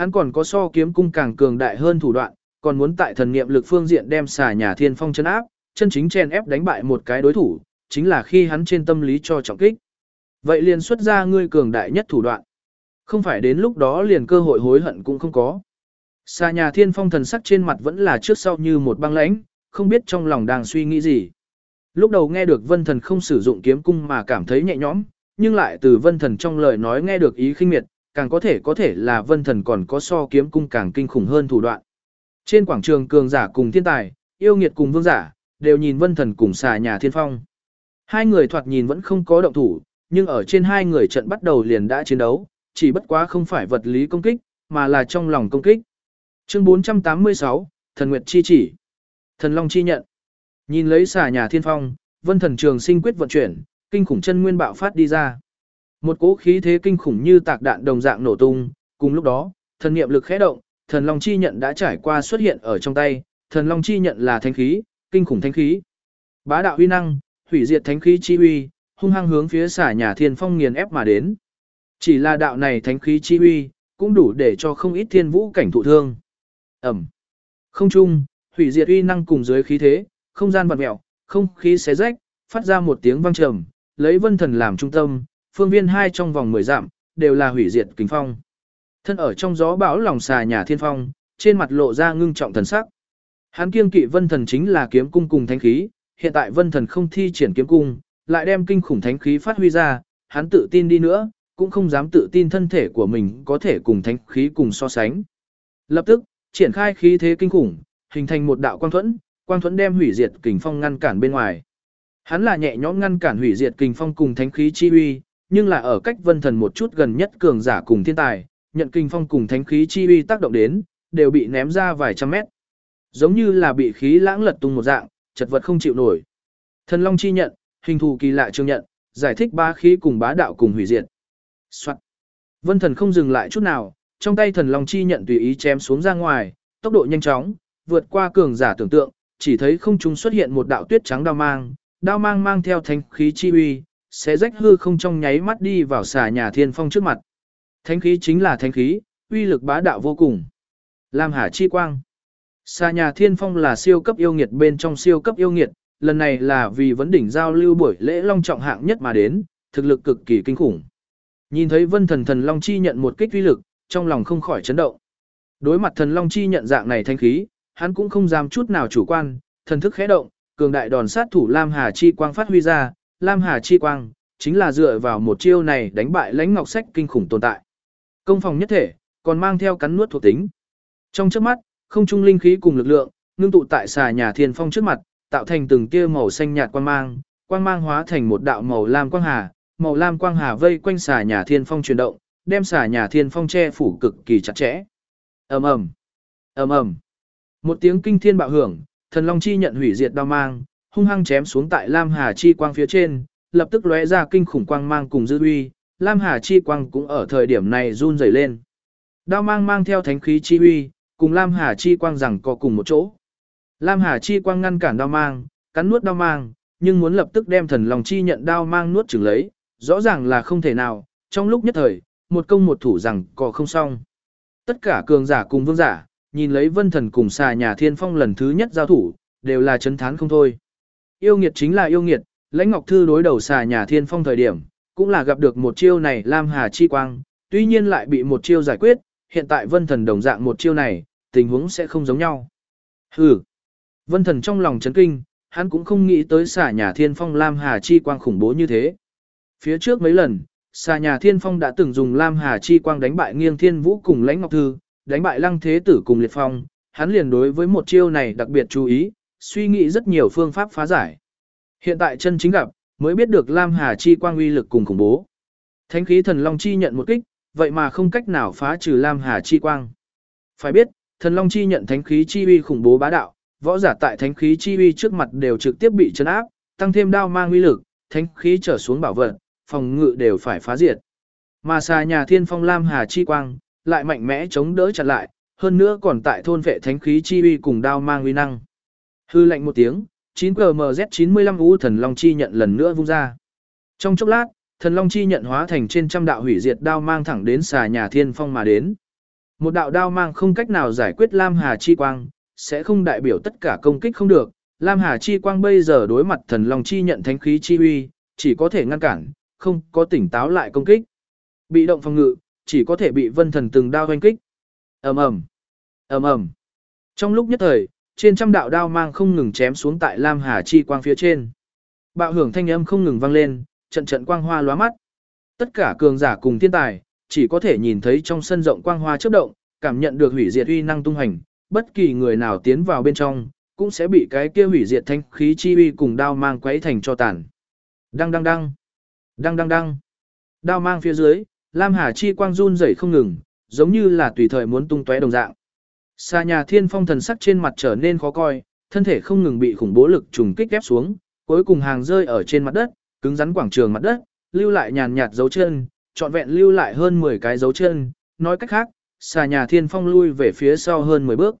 Hắn còn có so kiếm cung càng cường đại hơn thủ đoạn, còn muốn tại thần niệm lực phương diện đem xà nhà thiên phong chân áp, chân chính chèn ép đánh bại một cái đối thủ, chính là khi hắn trên tâm lý cho trọng kích. Vậy liền xuất ra ngươi cường đại nhất thủ đoạn. Không phải đến lúc đó liền cơ hội hối hận cũng không có. Xà nhà thiên phong thần sắc trên mặt vẫn là trước sau như một băng lãnh, không biết trong lòng đang suy nghĩ gì. Lúc đầu nghe được vân thần không sử dụng kiếm cung mà cảm thấy nhẹ nhõm, nhưng lại từ vân thần trong lời nói nghe được ý khinh miệt, càng có thể có thể là vân thần còn có so kiếm cung càng kinh khủng hơn thủ đoạn. Trên quảng trường cường giả cùng thiên tài, yêu nghiệt cùng vương giả, đều nhìn vân thần cùng xà nhà thiên phong. Hai người thoạt nhìn vẫn không có động thủ, nhưng ở trên hai người trận bắt đầu liền đã chiến đấu, chỉ bất quá không phải vật lý công kích, mà là trong lòng công kích. Chương 486, Thần Nguyệt Chi Chỉ Thần Long Chi Nhận Nhìn lấy xà nhà thiên phong, vân thần trường sinh quyết vận chuyển, kinh khủng chân nguyên bạo phát đi ra. Một cỗ khí thế kinh khủng như tạc đạn đồng dạng nổ tung, cùng lúc đó, thần niệm lực khẽ động, thần long chi nhận đã trải qua xuất hiện ở trong tay, thần long chi nhận là thánh khí, kinh khủng thánh khí. Bá đạo huy năng, hủy diệt thánh khí chi uy, hung hăng hướng phía xả nhà thiên phong nghiền ép mà đến. Chỉ là đạo này thánh khí chi uy, cũng đủ để cho không ít thiên vũ cảnh thụ thương. Ẩm. Không trung, hủy diệt uy năng cùng dưới khí thế, không gian vặn mèo, không khí xé rách, phát ra một tiếng vang trầm, lấy vân thần làm trung tâm, phương viên hai trong vòng 10 dặm, đều là hủy diệt kính phong. Thân ở trong gió bão lòng xà nhà thiên phong, trên mặt lộ ra ngưng trọng thần sắc. Hắn kiêng kỵ vân thần chính là kiếm cung cùng thánh khí, hiện tại vân thần không thi triển kiếm cung, lại đem kinh khủng thánh khí phát huy ra, hắn tự tin đi nữa, cũng không dám tự tin thân thể của mình có thể cùng thánh khí cùng so sánh. Lập tức, triển khai khí thế kinh khủng, hình thành một đạo quang thuẫn, quang thuẫn đem hủy diệt kình phong ngăn cản bên ngoài. Hắn là nhẹ nhõm ngăn cản hủy diệt kình phong cùng thánh khí chi uy, nhưng là ở cách vân thần một chút gần nhất cường giả cùng thiên tài, nhận kinh phong cùng thánh khí chi uy tác động đến, đều bị ném ra vài trăm mét. Giống như là bị khí lãng lật tung một dạng, chật vật không chịu nổi. Thần Long chi nhận, hình thù kỳ lạ trương nhận, giải thích ba khí cùng bá đạo cùng hủy diệt. Soạn. Vân thần không dừng lại chút nào, trong tay thần Long chi nhận tùy ý chém xuống ra ngoài, tốc độ nhanh chóng, vượt qua cường giả tưởng tượng, chỉ thấy không trung xuất hiện một đạo tuyết trắng đao mang, đao mang mang theo thánh khí chi uy, sẽ rách hư không trong nháy mắt đi vào xà nhà thiên phong trước mặt. Thánh khí chính là thánh khí, uy lực bá đạo vô cùng. Lam Hà chi quang. Xà nhà thiên phong là siêu cấp yêu nghiệt bên trong siêu cấp yêu nghiệt, lần này là vì vấn đỉnh giao lưu buổi lễ long trọng hạng nhất mà đến, thực lực cực kỳ kinh khủng. Nhìn thấy vân thần thần long chi nhận một kích uy lực, trong lòng không khỏi chấn động. Đối mặt thần long chi nhận dạng này thanh khí, hắn cũng không dám chút nào chủ quan, thần thức khẽ động, cường đại đòn sát thủ Lam Hà chi quang phát huy ra, Lam Hà chi quang chính là dựa vào một chiêu này đánh bại lãnh ngọc sách kinh khủng tồn tại. Công phòng nhất thể, còn mang theo cắn nuốt thuộc tính. Trong chớp mắt, không trung linh khí cùng lực lượng, ngưng tụ tại xà nhà thiên phong trước mặt, tạo thành từng tia màu xanh nhạt quang mang, quang mang hóa thành một đạo màu lam quang hà, màu lam quang hà vây quanh xà nhà thiên phong chuyển động, đem xà nhà thiên phong che phủ cực kỳ chặt chẽ. Ầm ầm, ầm ầm. Một tiếng kinh thiên bạo hưởng, thần long chi nhận hủy diệt đao mang, hung hăng chém xuống tại Lam Hà chi quang phía trên, lập tức lóe ra kinh khủng quang mang cùng dư uy, Lam Hà chi quang cũng ở thời điểm này run rẩy lên. Đao mang mang theo thánh khí chi uy, cùng Lam Hà chi quang rằng có cùng một chỗ. Lam Hà chi quang ngăn cản đao mang, cắn nuốt đao mang, nhưng muốn lập tức đem thần lòng chi nhận đao mang nuốt chửng lấy, rõ ràng là không thể nào, trong lúc nhất thời, một công một thủ rằng có không xong. Tất cả cường giả cùng vương giả, nhìn lấy vân thần cùng xà nhà thiên phong lần thứ nhất giao thủ, đều là chấn thán không thôi. Yêu nghiệt chính là yêu nghiệt, lãnh ngọc thư đối đầu xà nhà thiên phong thời điểm, cũng là gặp được một chiêu này Lam Hà chi quang, tuy nhiên lại bị một chiêu giải quyết, hiện tại vân thần đồng dạng một chiêu này, tình huống sẽ không giống nhau. Hừ. Vân thần trong lòng chấn kinh, hắn cũng không nghĩ tới xà nhà thiên phong Lam Hà Chi Quang khủng bố như thế. Phía trước mấy lần, xà nhà thiên phong đã từng dùng Lam Hà Chi Quang đánh bại nghiêng thiên vũ cùng lãnh ngọc thư, đánh bại lăng thế tử cùng liệt phong, hắn liền đối với một chiêu này đặc biệt chú ý, suy nghĩ rất nhiều phương pháp phá giải. Hiện tại chân chính gặp, mới biết được Lam Hà Chi Quang uy lực cùng khủng bố. Thánh khí thần Long Chi nhận một kích, vậy mà không cách nào phá trừ Lam Hà Chi Quang. Phải biết, thần Long Chi nhận thánh khí chi uy khủng bố bá đạo, võ giả tại thánh khí chi uy trước mặt đều trực tiếp bị chấn áp, tăng thêm đao mang uy lực, thánh khí trở xuống bảo vật, phòng ngự đều phải phá diệt. Mà xà nhà thiên phong lam hà chi quang, lại mạnh mẽ chống đỡ chặt lại, hơn nữa còn tại thôn vệ thánh khí chi uy cùng đao mang uy năng. Hư lạnh một tiếng, 9GMZ95 U thần long chi nhận lần nữa vung ra. Trong chốc lát, thần long chi nhận hóa thành trên trăm đạo hủy diệt đao mang thẳng đến xà nhà thiên phong mà đến. Một đạo đao mang không cách nào giải quyết Lam Hà chi quang, sẽ không đại biểu tất cả công kích không được. Lam Hà chi quang bây giờ đối mặt thần long chi nhận thánh khí chi uy, chỉ có thể ngăn cản, không có tỉnh táo lại công kích. Bị động phòng ngự, chỉ có thể bị vân thần từng đao hoanh kích. ầm ầm ầm ầm Trong lúc nhất thời, trên trăm đạo đao mang không ngừng chém xuống tại Lam Hà chi quang phía trên. Bạo hưởng thanh âm không ngừng vang lên, trận trận quang hoa lóa mắt. Tất cả cường giả cùng thiên tài, chỉ có thể nhìn thấy trong sân rộng quang hoa chớp động, cảm nhận được hủy diệt uy năng tung hành, bất kỳ người nào tiến vào bên trong, cũng sẽ bị cái kia hủy diệt thanh khí chi uy cùng đao mang quấy thành cho tàn. Đăng đăng đăng, đăng đăng đăng. Đao mang phía dưới, Lam Hà chi quang run rẩy không ngừng, giống như là tùy thời muốn tung tóe đồng dạng. Xa nhà thiên phong thần sắc trên mặt trở nên khó coi, thân thể không ngừng bị khủng bố lực trùng kích ép xuống, cuối cùng hàng rơi ở trên mặt đất, cứng rắn quảng trường mặt đất, lưu lại nhàn nhạt dấu chân, trọn vẹn lưu lại hơn 10 cái dấu chân, nói cách khác, xà nhà thiên phong lui về phía sau hơn 10 bước.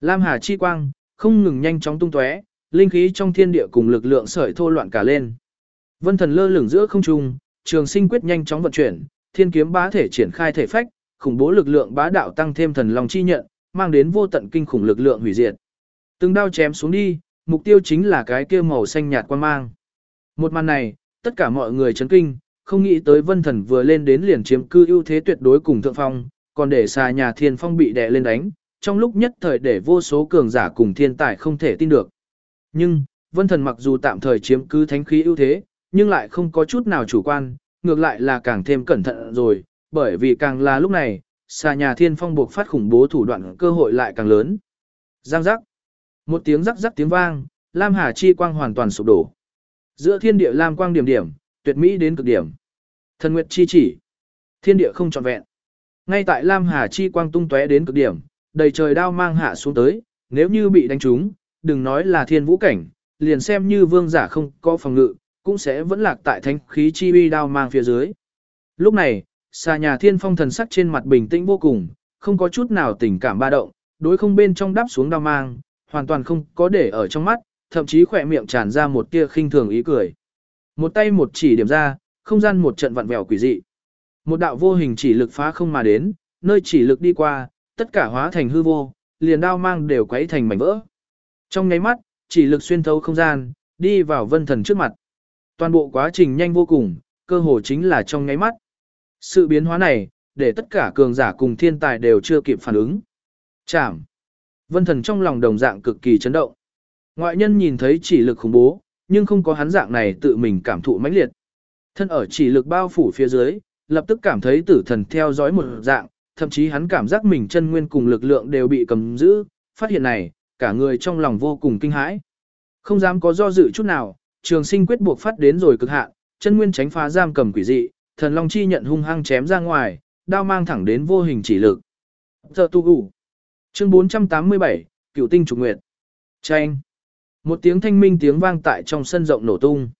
Lam Hà chi quang, không ngừng nhanh chóng tung tóe, linh khí trong thiên địa cùng lực lượng sợi thô loạn cả lên. Vân thần lơ lửng giữa không trung, trường sinh quyết nhanh chóng vận chuyển, thiên kiếm bá thể triển khai thể phách, khủng bố lực lượng bá đạo tăng thêm thần long chi nhận, mang đến vô tận kinh khủng lực lượng hủy diệt. Từng đao chém xuống đi, mục tiêu chính là cái kia màu xanh nhạt quan mang. Một màn này, tất cả mọi người chấn kinh, không nghĩ tới vân thần vừa lên đến liền chiếm cư ưu thế tuyệt đối cùng thượng phong, còn để xà nhà thiên phong bị đè lên đánh, trong lúc nhất thời để vô số cường giả cùng thiên tài không thể tin được. Nhưng, vân thần mặc dù tạm thời chiếm cư thánh khí ưu thế, nhưng lại không có chút nào chủ quan, ngược lại là càng thêm cẩn thận rồi, bởi vì càng là lúc này, xà nhà thiên phong buộc phát khủng bố thủ đoạn cơ hội lại càng lớn. Giang giác. Một tiếng rắc rắc tiếng vang, Lam Hà chi quang hoàn toàn sụp đổ. Giữa thiên địa lam quang điểm điểm, tuyệt mỹ đến cực điểm. Thần nguyệt chi chỉ, thiên địa không trọn vẹn. Ngay tại Lam Hà chi quang tung tóe đến cực điểm, đầy trời đao mang hạ xuống tới, nếu như bị đánh trúng, đừng nói là thiên vũ cảnh, liền xem như vương giả không có phòng ngự, cũng sẽ vẫn lạc tại thánh khí chi uy đao mang phía dưới. Lúc này, xà nhà thiên phong thần sắc trên mặt bình tĩnh vô cùng, không có chút nào tình cảm ba động, đối không bên trong đáp xuống đau mang, hoàn toàn không có để ở trong mắt, thậm chí khỏe miệng tràn ra một tia khinh thường ý cười. Một tay một chỉ điểm ra, không gian một trận vặn vẹo quỷ dị. Một đạo vô hình chỉ lực phá không mà đến, nơi chỉ lực đi qua, tất cả hóa thành hư vô, liền đao mang đều quấy thành mảnh vỡ. Trong nháy mắt, chỉ lực xuyên thấu không gian, đi vào vân thần trước mặt. Toàn bộ quá trình nhanh vô cùng, cơ hồ chính là trong nháy mắt. Sự biến hóa này, để tất cả cường giả cùng thiên tài đều chưa kịp phản ứng. Chạm. Vân thần trong lòng đồng dạng cực kỳ chấn động. Ngoại nhân nhìn thấy chỉ lực khủng bố, nhưng không có hắn dạng này tự mình cảm thụ mãnh liệt. Thân ở chỉ lực bao phủ phía dưới, lập tức cảm thấy tử thần theo dõi một dạng, thậm chí hắn cảm giác mình chân nguyên cùng lực lượng đều bị cầm giữ, phát hiện này, cả người trong lòng vô cùng kinh hãi. Không dám có do dự chút nào, trường sinh quyết buộc phát đến rồi cực hạn, chân nguyên tránh phá giam cầm quỷ dị, thần long chi nhận hung hăng chém ra ngoài, đao mang thẳng đến vô hình chỉ lực. Giờ tu gù. Chương 487, Cửu tinh trục nguyệt. Chanh. Một tiếng thanh minh tiếng vang tại trong sân rộng nổ tung.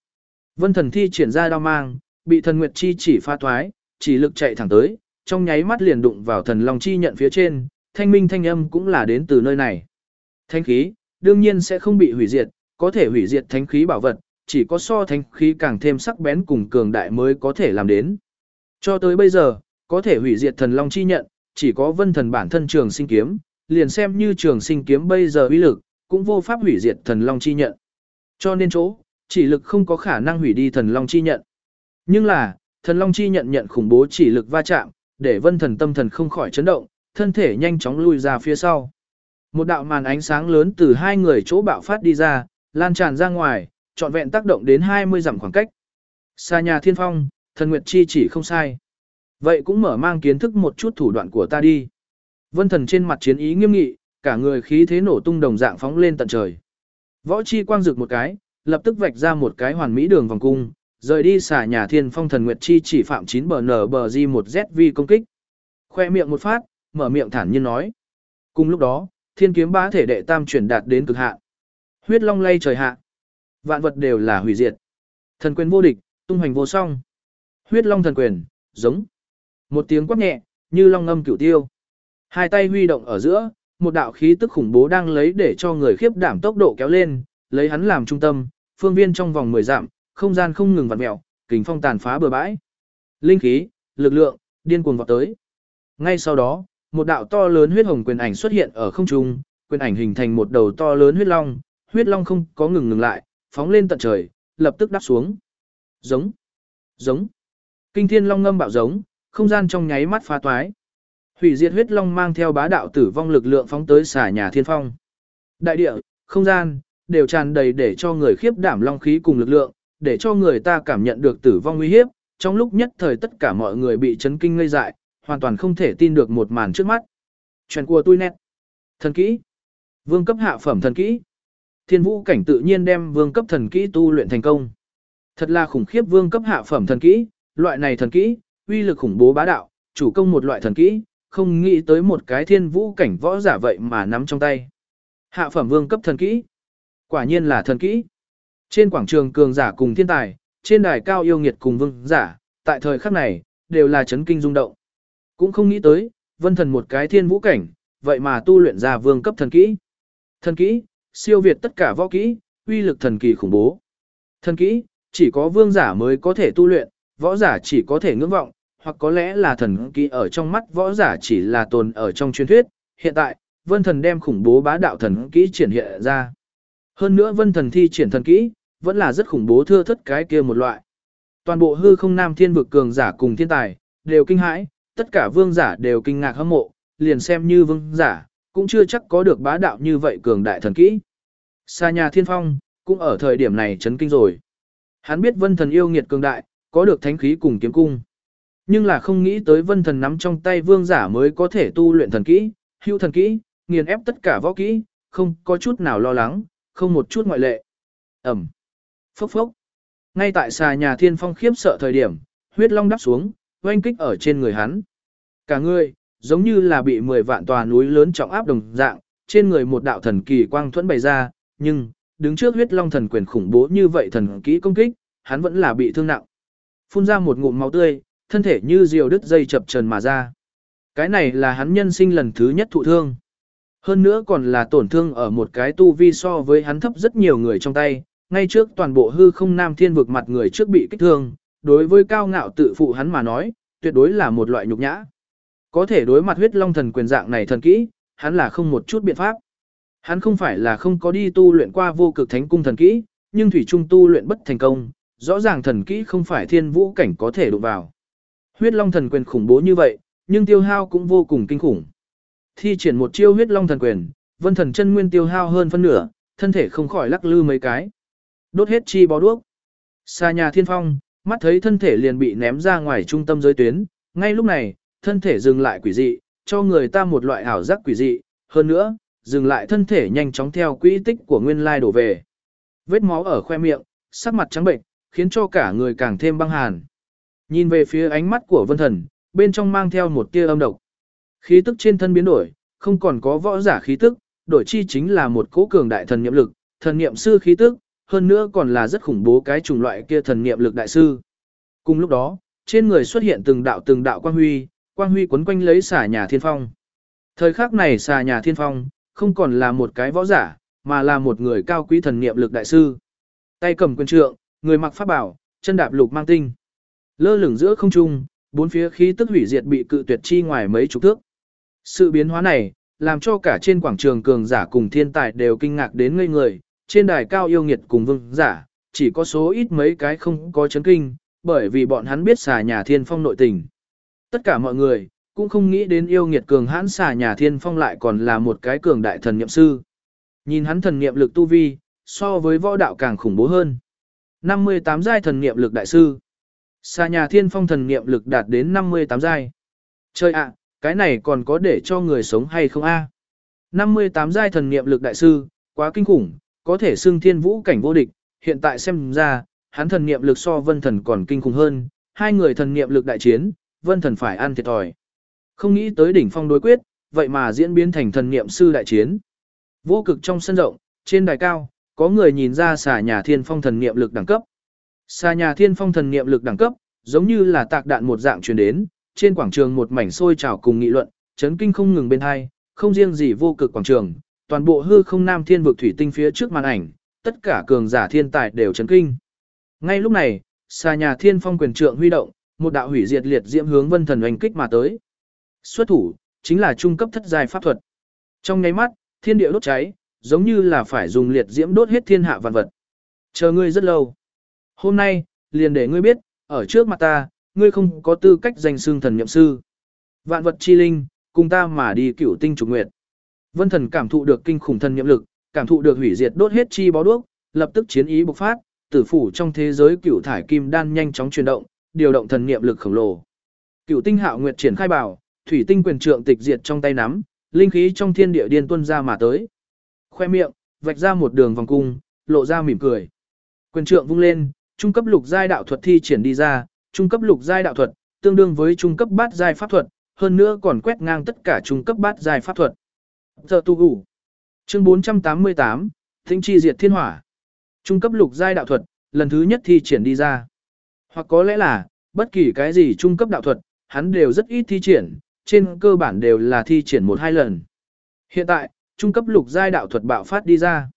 Vân thần thi triển ra đao mang, bị thần nguyệt chi chỉ pha thoái, chỉ lực chạy thẳng tới, trong nháy mắt liền đụng vào thần long chi nhận phía trên, thanh minh thanh âm cũng là đến từ nơi này. Thanh khí, đương nhiên sẽ không bị hủy diệt, có thể hủy diệt thánh khí bảo vật, chỉ có so thánh khí càng thêm sắc bén cùng cường đại mới có thể làm đến. Cho tới bây giờ, có thể hủy diệt thần long chi nhận, chỉ có vân thần bản thân trường sinh kiếm, liền xem như trường sinh kiếm bây giờ uy lực, cũng vô pháp hủy diệt thần long chi nhận. Cho nên chỗ, chỉ lực không có khả năng hủy đi thần long chi nhận. Nhưng là, thần long chi nhận nhận khủng bố chỉ lực va chạm, để vân thần tâm thần không khỏi chấn động, thân thể nhanh chóng lui ra phía sau. Một đạo màn ánh sáng lớn từ hai người chỗ bạo phát đi ra, lan tràn ra ngoài, trọn vẹn tác động đến 20 dặm khoảng cách. Xa nhà thiên phong, thần nguyệt chi chỉ không sai. Vậy cũng mở mang kiến thức một chút thủ đoạn của ta đi. Vân thần trên mặt chiến ý nghiêm nghị, cả người khí thế nổ tung đồng dạng phóng lên tận trời. Võ chi quang rực một cái, lập tức vạch ra một cái hoàn mỹ đường vòng cung, rời đi xả nhà thiên phong thần nguyệt chi chỉ phạm 9 bờ nở bờ di một ZV công kích. Khoe miệng một phát, mở miệng thản nhiên nói. Cùng lúc đó, thiên kiếm bá thể đệ tam chuyển đạt đến cực hạn. Huyết long lay trời hạ. Vạn vật đều là hủy diệt. Thần quyền vô địch, tung hoành vô song. Huyết long thần quyền, giống. Một tiếng quát nhẹ, như long ngâm cửu tiêu. Hai tay huy động ở giữa, một đạo khí tức khủng bố đang lấy để cho người khiếp đảm tốc độ kéo lên, lấy hắn làm trung tâm, phương viên trong vòng 10 dặm, không gian không ngừng vặn mèo, kình phong tàn phá bừa bãi. Linh khí, lực lượng, điên cuồng vọt tới. Ngay sau đó, một đạo to lớn huyết hồng quyền ảnh xuất hiện ở không trung, quyền ảnh hình thành một đầu to lớn huyết long, huyết long không có ngừng ngừng lại, phóng lên tận trời, lập tức đáp xuống. Giống, giống. Kinh thiên long ngâm bạo giống, không gian trong nháy mắt phá toái. Hủy diệt huyết long mang theo bá đạo tử vong lực lượng phóng tới xả nhà thiên phong. Đại địa, không gian, đều tràn đầy để cho người khiếp đảm long khí cùng lực lượng, để cho người ta cảm nhận được tử vong nguy hiếp. Trong lúc nhất thời tất cả mọi người bị chấn kinh ngây dại, hoàn toàn không thể tin được một màn trước mắt. Chuyện của tôi nét. Thần kỹ. Vương cấp hạ phẩm thần kỹ. Thiên vũ cảnh tự nhiên đem vương cấp thần kỹ tu luyện thành công. Thật là khủng khiếp vương cấp hạ phẩm thần kỹ, loại này thần kỹ, uy lực khủng bố bá đạo, chủ công một loại thần kỹ, không nghĩ tới một cái thiên vũ cảnh võ giả vậy mà nắm trong tay. Hạ phẩm vương cấp thần kỹ. Quả nhiên là thần kỹ. Trên quảng trường cường giả cùng thiên tài, trên đài cao yêu nghiệt cùng vương giả, tại thời khắc này, đều là chấn kinh rung động. Cũng không nghĩ tới, vân thần một cái thiên vũ cảnh, vậy mà tu luyện ra vương cấp thần kỹ. Thần kỹ, siêu việt tất cả võ kỹ, uy lực thần kỳ khủng bố. Thần kỹ, chỉ có vương giả mới có thể tu luyện, võ giả chỉ có thể ngưỡng vọng, hoặc có lẽ là thần kỹ ở trong mắt võ giả chỉ là tồn ở trong truyền thuyết. Hiện tại, vân thần đem khủng bố bá đạo thần kỹ triển hiện ra. Hơn nữa vân thần thi triển thần kỹ, vẫn là rất khủng bố thưa thất cái kia một loại. Toàn bộ hư không nam thiên vực cường giả cùng thiên tài, đều kinh hãi, tất cả vương giả đều kinh ngạc hâm mộ, liền xem như vương giả, cũng chưa chắc có được bá đạo như vậy cường đại thần kỹ. Xa nhà thiên phong, cũng ở thời điểm này chấn kinh rồi. Hắn biết vân thần yêu nghiệt cường đại, có được thánh khí cùng kiếm cung. Nhưng là không nghĩ tới vân thần nắm trong tay vương giả mới có thể tu luyện thần kỹ, hưu thần kỹ, nghiền ép tất cả võ kỹ, không có chút nào lo lắng, không một chút ngoại lệ. Ẩm. Phốc phốc. Ngay tại xà nhà thiên phong khiếp sợ thời điểm, huyết long đắp xuống, oanh kích ở trên người hắn. Cả người, giống như là bị 10 vạn tòa núi lớn trọng áp đồng dạng, trên người một đạo thần kỳ quang thuẫn bày ra, nhưng, đứng trước huyết long thần quyền khủng bố như vậy thần kỹ công kích, hắn vẫn là bị thương nặng. Phun ra một ngụm máu tươi, thân thể như diều đứt dây chập trần mà ra. Cái này là hắn nhân sinh lần thứ nhất thụ thương. Hơn nữa còn là tổn thương ở một cái tu vi so với hắn thấp rất nhiều người trong tay, ngay trước toàn bộ hư không nam thiên vực mặt người trước bị kích thương, đối với cao ngạo tự phụ hắn mà nói, tuyệt đối là một loại nhục nhã. Có thể đối mặt huyết long thần quyền dạng này thần kỹ, hắn là không một chút biện pháp. Hắn không phải là không có đi tu luyện qua vô cực thánh cung thần kỹ, nhưng thủy trung tu luyện bất thành công, rõ ràng thần kỹ không phải thiên vũ cảnh có thể đụng vào. Huyết long thần quyền khủng bố như vậy, nhưng tiêu hao cũng vô cùng kinh khủng. Thi triển một chiêu huyết long thần quyền, vân thần chân nguyên tiêu hao hơn phân nửa, thân thể không khỏi lắc lư mấy cái. Đốt hết chi bó đuốc. Xa nhà thiên phong, mắt thấy thân thể liền bị ném ra ngoài trung tâm giới tuyến, ngay lúc này, thân thể dừng lại quỷ dị, cho người ta một loại ảo giác quỷ dị, hơn nữa, dừng lại thân thể nhanh chóng theo quỹ tích của nguyên lai đổ về. Vết máu ở khoe miệng, sắc mặt trắng bệnh, khiến cho cả người càng thêm băng hàn. Nhìn về phía ánh mắt của vân thần, bên trong mang theo một tia âm độc. Khí tức trên thân biến đổi, không còn có võ giả khí tức, đổi chi chính là một cỗ cường đại thần niệm lực, thần niệm sư khí tức, hơn nữa còn là rất khủng bố cái chủng loại kia thần niệm lực đại sư. Cùng lúc đó, trên người xuất hiện từng đạo từng đạo quang huy, quang huy quấn quanh lấy xà nhà thiên phong. Thời khắc này xà nhà thiên phong, không còn là một cái võ giả, mà là một người cao quý thần niệm lực đại sư. Tay cầm quyền trượng, người mặc pháp bảo, chân đạp lục mang tinh. Lơ lửng giữa không trung, bốn phía khí tức hủy diệt bị cự tuyệt chi ngoài mấy chục thước. Sự biến hóa này, làm cho cả trên quảng trường cường giả cùng thiên tài đều kinh ngạc đến ngây người, trên đài cao yêu nghiệt cùng vương giả, chỉ có số ít mấy cái không có chấn kinh, bởi vì bọn hắn biết xà nhà thiên phong nội tình. Tất cả mọi người, cũng không nghĩ đến yêu nghiệt cường hãn xà nhà thiên phong lại còn là một cái cường đại thần niệm sư. Nhìn hắn thần niệm lực tu vi, so với võ đạo càng khủng bố hơn. 58 giai thần niệm lực đại sư. Xà nhà thiên phong thần niệm lực đạt đến 58 giai. Chơi ạ, cái này còn có để cho người sống hay không a? 58 giai thần niệm lực đại sư, quá kinh khủng, có thể xưng thiên vũ cảnh vô địch, hiện tại xem ra, hắn thần niệm lực so vân thần còn kinh khủng hơn, hai người thần niệm lực đại chiến, vân thần phải ăn thiệt thòi. Không nghĩ tới đỉnh phong đối quyết, vậy mà diễn biến thành thần niệm sư đại chiến. Vô cực trong sân rộng, trên đài cao, có người nhìn ra xà nhà thiên phong thần niệm lực đẳng cấp. Xà nhà thiên phong thần niệm lực đẳng cấp, giống như là tạc đạn một dạng truyền đến, trên quảng trường một mảnh sôi trào cùng nghị luận, chấn kinh không ngừng bên hai, không riêng gì vô cực quảng trường, toàn bộ hư không nam thiên vực thủy tinh phía trước màn ảnh, tất cả cường giả thiên tài đều chấn kinh. Ngay lúc này, xa nhà thiên phong quyền trượng huy động, một đạo hủy diệt liệt diễm hướng vân thần oanh kích mà tới. Xuất thủ, chính là trung cấp thất giai pháp thuật. Trong nháy mắt, thiên địa đốt cháy, giống như là phải dùng liệt diễm đốt hết thiên hạ vạn vật. Chờ ngươi rất lâu. Hôm nay, liền để ngươi biết, ở trước mặt ta, ngươi không có tư cách danh xương thần nhậm sư. Vạn vật chi linh, cùng ta mà đi cửu tinh trục nguyệt. Vân thần cảm thụ được kinh khủng thần nhậm lực, cảm thụ được hủy diệt đốt hết chi bó đuốc, lập tức chiến ý bộc phát, tử phủ trong thế giới cửu thải kim đan nhanh chóng chuyển động, điều động thần niệm lực khổng lồ. Cửu tinh hạo nguyệt triển khai bảo, thủy tinh quyền trượng tịch diệt trong tay nắm, linh khí trong thiên địa điên tuôn ra mà tới. Khoe miệng, vạch ra một đường vòng cung, lộ ra mỉm cười. Quyền trượng vung lên, trung cấp lục giai đạo thuật thi triển đi ra, trung cấp lục giai đạo thuật, tương đương với trung cấp bát giai pháp thuật, hơn nữa còn quét ngang tất cả trung cấp bát giai pháp thuật. Giờ tu ngủ. Chương 488, Thính chi diệt thiên hỏa. Trung cấp lục giai đạo thuật, lần thứ nhất thi triển đi ra. Hoặc có lẽ là, bất kỳ cái gì trung cấp đạo thuật, hắn đều rất ít thi triển, trên cơ bản đều là thi triển một hai lần. Hiện tại, trung cấp lục giai đạo thuật bạo phát đi ra.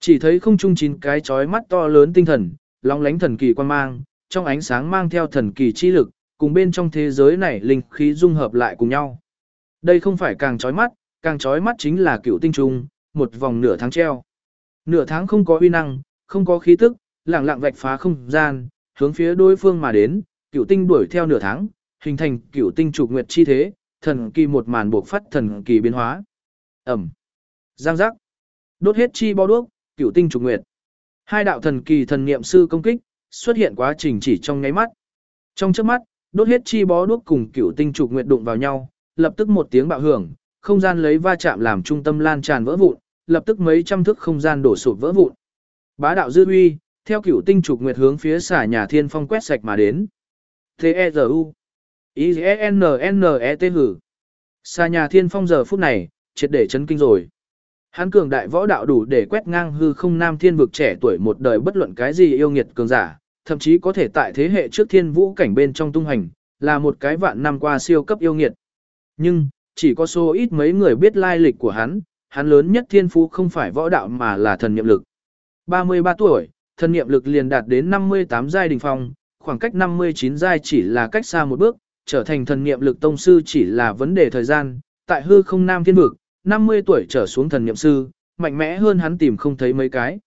Chỉ thấy không trung chín cái chói mắt to lớn tinh thần, long lánh thần kỳ quan mang, trong ánh sáng mang theo thần kỳ chi lực, cùng bên trong thế giới này linh khí dung hợp lại cùng nhau. Đây không phải càng chói mắt, càng chói mắt chính là cựu tinh trung, một vòng nửa tháng treo. Nửa tháng không có uy năng, không có khí tức, lẳng lặng vạch phá không gian, hướng phía đối phương mà đến, cựu tinh đuổi theo nửa tháng, hình thành cựu tinh trục nguyệt chi thế, thần kỳ một màn buộc phát thần kỳ biến hóa. Ẩm. Giang giác. Đốt hết chi bao đuốc, cựu tinh trục nguyệt. Hai đạo thần kỳ thần niệm sư công kích, xuất hiện quá trình chỉ trong nháy mắt. Trong trước mắt, đốt hết chi bó đuốc cùng cựu tinh trục nguyệt đụng vào nhau, lập tức một tiếng bạo hưởng, không gian lấy va chạm làm trung tâm lan tràn vỡ vụn, lập tức mấy trăm thước không gian đổ sụp vỡ vụn. Bá đạo dư uy, theo cựu tinh trục nguyệt hướng phía xả nhà thiên phong quét sạch mà đến. T-E-Z-U I-N-N-E-T hử. Xà nhà thiên phong giờ phút này, triệt để chấn kinh rồi. Hắn cường đại võ đạo đủ để quét ngang hư không nam thiên vực trẻ tuổi một đời bất luận cái gì yêu nghiệt cường giả, thậm chí có thể tại thế hệ trước thiên vũ cảnh bên trong tung hành, là một cái vạn năm qua siêu cấp yêu nghiệt. Nhưng, chỉ có số ít mấy người biết lai lịch của hắn, hắn lớn nhất thiên phú không phải võ đạo mà là thần niệm lực. 33 tuổi, thần niệm lực liền đạt đến 58 giai đỉnh phong, khoảng cách 59 giai chỉ là cách xa một bước, trở thành thần niệm lực tông sư chỉ là vấn đề thời gian, tại hư không nam thiên vực, 50 tuổi trở xuống thần niệm sư, mạnh mẽ hơn hắn tìm không thấy mấy cái.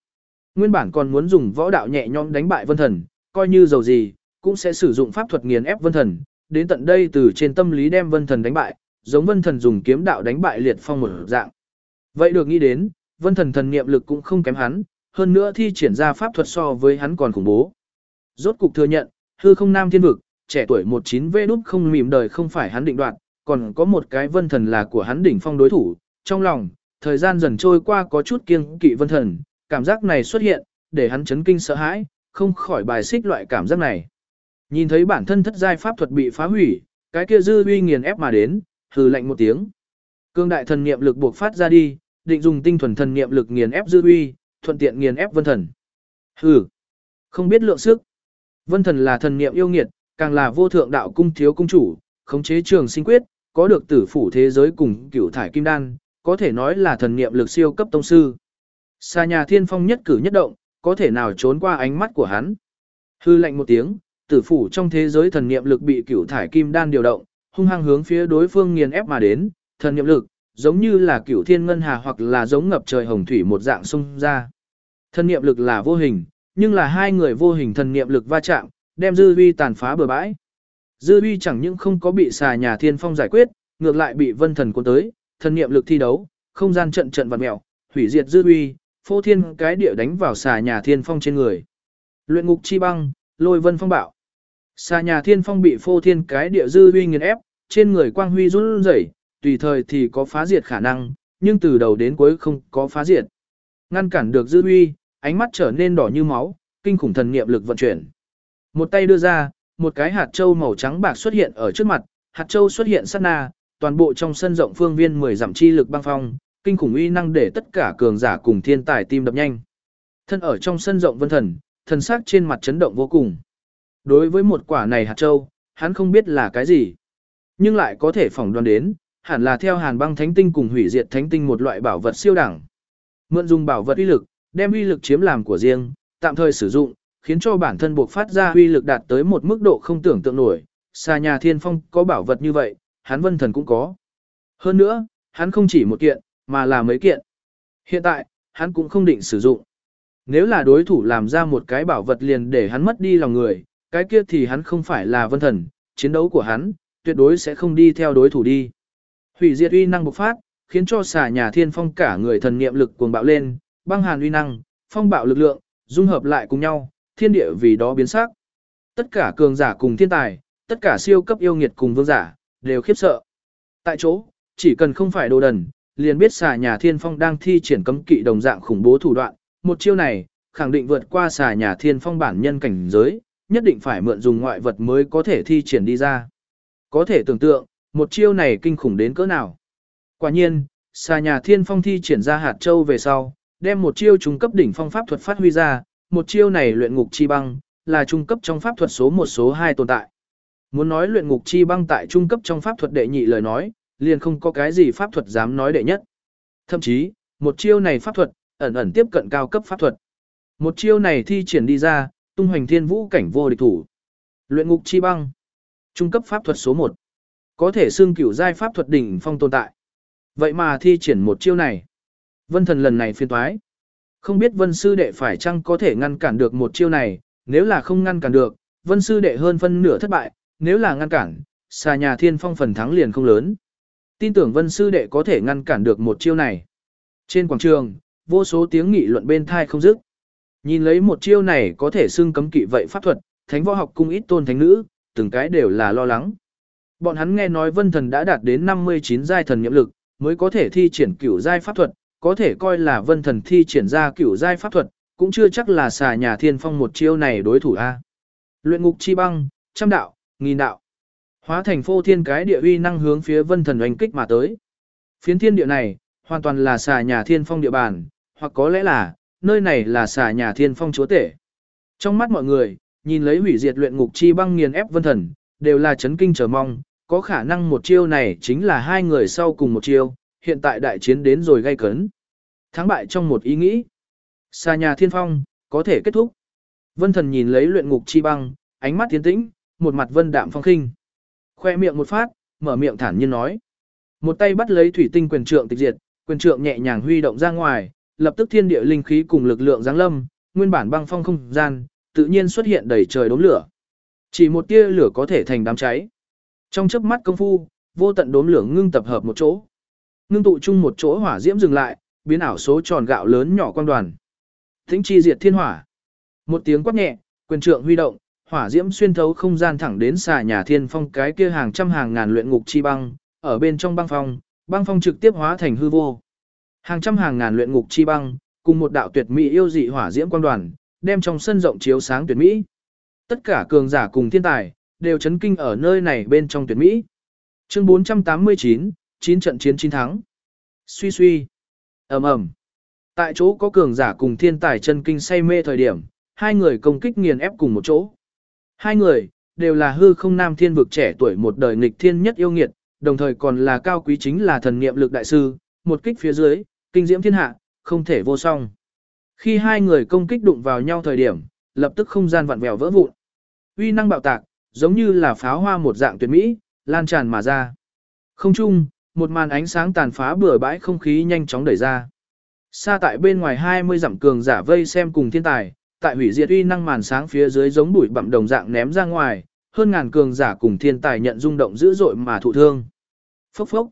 Nguyên bản còn muốn dùng võ đạo nhẹ nhõm đánh bại vân thần, coi như dầu gì, cũng sẽ sử dụng pháp thuật nghiền ép vân thần, đến tận đây từ trên tâm lý đem vân thần đánh bại, giống vân thần dùng kiếm đạo đánh bại liệt phong một dạng. Vậy được nghĩ đến, vân thần thần niệm lực cũng không kém hắn, hơn nữa thi triển ra pháp thuật so với hắn còn khủng bố. Rốt cục thừa nhận, hư không nam thiên vực, trẻ tuổi 19 vê đúc không mỉm đời không phải hắn định đoạt, còn có một cái vân thần là của hắn đỉnh phong đối thủ, trong lòng, thời gian dần trôi qua có chút kiêng kỵ vân thần, cảm giác này xuất hiện, để hắn chấn kinh sợ hãi, không khỏi bài xích loại cảm giác này. Nhìn thấy bản thân thất giai pháp thuật bị phá hủy, cái kia dư uy nghiền ép mà đến, hừ lạnh một tiếng. Cương đại thần niệm lực buộc phát ra đi, định dùng tinh thuần thần niệm lực nghiền ép dư uy, thuận tiện nghiền ép vân thần. Hừ, không biết lượng sức. Vân thần là thần niệm yêu nghiệt, càng là vô thượng đạo cung thiếu cung chủ, khống chế trường sinh quyết, có được tử phủ thế giới cùng cửu thải kim đan, có thể nói là thần niệm lực siêu cấp tông sư. Xa nhà thiên phong nhất cử nhất động, có thể nào trốn qua ánh mắt của hắn. Hư lệnh một tiếng, tử phủ trong thế giới thần niệm lực bị cửu thải kim đan điều động, hung hăng hướng phía đối phương nghiền ép mà đến, thần niệm lực, giống như là cửu thiên ngân hà hoặc là giống ngập trời hồng thủy một dạng sông ra. thân niệm lực là vô hình, nhưng là hai người vô hình thần niệm lực va chạm, đem dư vi tàn phá bừa bãi. Dư vi chẳng những không có bị xà nhà thiên phong giải quyết, ngược lại bị vân thần cuốn tới, thần niệm lực thi đấu, không gian trận trận vật mèo, hủy diệt dư uy, phô thiên cái địa đánh vào xà nhà thiên phong trên người. Luyện ngục chi băng, lôi vân phong bạo. Xà nhà thiên phong bị phô thiên cái địa dư uy nghiền ép, trên người quang huy run rẩy, tùy thời thì có phá diệt khả năng, nhưng từ đầu đến cuối không có phá diệt. Ngăn cản được dư uy, ánh mắt trở nên đỏ như máu, kinh khủng thần niệm lực vận chuyển. Một tay đưa ra, một cái hạt châu màu trắng bạc xuất hiện ở trước mặt, hạt châu xuất hiện sát na, toàn bộ trong sân rộng phương viên 10 dặm chi lực băng phong, kinh khủng uy năng để tất cả cường giả cùng thiên tài tim đập nhanh. Thân ở trong sân rộng vân thần, thần sắc trên mặt chấn động vô cùng. Đối với một quả này hạt châu, hắn không biết là cái gì, nhưng lại có thể phỏng đoán đến, hẳn là theo Hàn Băng Thánh Tinh cùng hủy diệt Thánh Tinh một loại bảo vật siêu đẳng. Mượn dùng bảo vật uy lực, đem uy lực chiếm làm của riêng, tạm thời sử dụng, khiến cho bản thân buộc phát ra uy lực đạt tới một mức độ không tưởng tượng nổi. Xa nhà thiên phong có bảo vật như vậy, hắn vân thần cũng có. Hơn nữa, hắn không chỉ một kiện, mà là mấy kiện. Hiện tại, hắn cũng không định sử dụng. Nếu là đối thủ làm ra một cái bảo vật liền để hắn mất đi lòng người, cái kia thì hắn không phải là vân thần, chiến đấu của hắn, tuyệt đối sẽ không đi theo đối thủ đi. Hủy diệt uy năng bộc phát, khiến cho xà nhà thiên phong cả người thần niệm lực cuồng bạo lên, băng hàn uy năng, phong bạo lực lượng, dung hợp lại cùng nhau, thiên địa vì đó biến sắc. Tất cả cường giả cùng thiên tài, tất cả siêu cấp yêu nghiệt cùng vương giả, đều khiếp sợ. Tại chỗ, chỉ cần không phải đồ đần, liền biết xà nhà thiên phong đang thi triển cấm kỵ đồng dạng khủng bố thủ đoạn, một chiêu này, khẳng định vượt qua xà nhà thiên phong bản nhân cảnh giới, nhất định phải mượn dùng ngoại vật mới có thể thi triển đi ra. Có thể tưởng tượng, một chiêu này kinh khủng đến cỡ nào. Quả nhiên, xà nhà thiên phong thi triển ra hạt châu về sau, đem một chiêu trung cấp đỉnh phong pháp thuật phát huy ra, một chiêu này luyện ngục chi băng, là trung cấp trong pháp thuật số một số 2 tồn tại. Muốn nói luyện ngục chi băng tại trung cấp trong pháp thuật đệ nhị lời nói, liền không có cái gì pháp thuật dám nói đệ nhất. Thậm chí, một chiêu này pháp thuật, ẩn ẩn tiếp cận cao cấp pháp thuật. Một chiêu này thi triển đi ra, tung hoành thiên vũ cảnh vô địch thủ. Luyện ngục chi băng. Trung cấp pháp thuật số 1. Có thể xương cửu giai pháp thuật đỉnh phong tồn tại. Vậy mà thi triển một chiêu này. Vân thần lần này phiên toái. Không biết vân sư đệ phải chăng có thể ngăn cản được một chiêu này, nếu là không ngăn cản được, vân sư đệ hơn phân nửa thất bại, nếu là ngăn cản, xà nhà thiên phong phần thắng liền không lớn. Tin tưởng vân sư đệ có thể ngăn cản được một chiêu này. Trên quảng trường, vô số tiếng nghị luận bên thai không dứt. Nhìn lấy một chiêu này có thể xưng cấm kỵ vậy pháp thuật, thánh võ học cung ít tôn thánh nữ, từng cái đều là lo lắng. Bọn hắn nghe nói vân thần đã đạt đến 59 giai thần nhiệm lực, mới có thể thi triển cửu giai pháp thuật, có thể coi là vân thần thi triển ra cửu giai pháp thuật, cũng chưa chắc là xà nhà thiên phong một chiêu này đối thủ a. Luyện ngục chi băng, trăm đạo, nghìn đạo. Hóa thành phô thiên cái địa uy năng hướng phía vân thần oanh kích mà tới. Phiến thiên địa này, hoàn toàn là xà nhà thiên phong địa bàn, hoặc có lẽ là, nơi này là xà nhà thiên phong chúa tể. Trong mắt mọi người, nhìn lấy hủy diệt luyện ngục chi băng nghiền ép vân thần, đều là chấn kinh chờ mong, có khả năng một chiêu này chính là hai người sau cùng một chiêu, hiện tại đại chiến đến rồi gây cấn. Thắng bại trong một ý nghĩ. Xa nhà thiên phong, có thể kết thúc. Vân thần nhìn lấy luyện ngục chi băng, ánh mắt tiến tĩnh, một mặt vân đạm phong khinh. Khoe miệng một phát, mở miệng thản nhiên nói. Một tay bắt lấy thủy tinh quyền trượng tịch diệt, quyền trượng nhẹ nhàng huy động ra ngoài, lập tức thiên địa linh khí cùng lực lượng giáng lâm, nguyên bản băng phong không gian, tự nhiên xuất hiện đầy trời đốm lửa. Chỉ một tia lửa có thể thành đám cháy. Trong chớp mắt công phu, vô tận đốm lửa ngưng tập hợp một chỗ. Ngưng tụ chung một chỗ hỏa diễm dừng lại, biến ảo số tròn gạo lớn nhỏ quang đoàn. Thính chi diệt thiên hỏa. Một tiếng quát nhẹ, quyền trượng huy động, hỏa diễm xuyên thấu không gian thẳng đến xà nhà thiên phong cái kia hàng trăm hàng ngàn luyện ngục chi băng, ở bên trong băng phong, băng phong trực tiếp hóa thành hư vô. Hàng trăm hàng ngàn luyện ngục chi băng, cùng một đạo tuyệt mỹ yêu dị hỏa diễm quang đoàn, đem trong sân rộng chiếu sáng tuyệt mỹ. Tất cả cường giả cùng thiên tài, đều chấn kinh ở nơi này bên trong tuyệt mỹ. Chương 489, 9 trận chiến 9 thắng. Suy suy. ầm ầm. Tại chỗ có cường giả cùng thiên tài chân kinh say mê thời điểm, hai người công kích nghiền ép cùng một chỗ. Hai người, đều là hư không nam thiên vực trẻ tuổi một đời nghịch thiên nhất yêu nghiệt, đồng thời còn là cao quý chính là thần niệm lực đại sư, một kích phía dưới, kinh diễm thiên hạ, không thể vô song. Khi hai người công kích đụng vào nhau thời điểm, lập tức không gian vặn vẹo vỡ vụn. Uy năng bạo tạc, giống như là pháo hoa một dạng tuyệt mỹ, lan tràn mà ra. Không chung, một màn ánh sáng tàn phá bừa bãi không khí nhanh chóng đẩy ra. Xa tại bên ngoài 20 dặm cường giả vây xem cùng thiên tài, tại hủy diệt uy năng màn sáng phía dưới giống bụi bặm đồng dạng ném ra ngoài, hơn ngàn cường giả cùng thiên tài nhận rung động dữ dội mà thụ thương. Phốc phốc.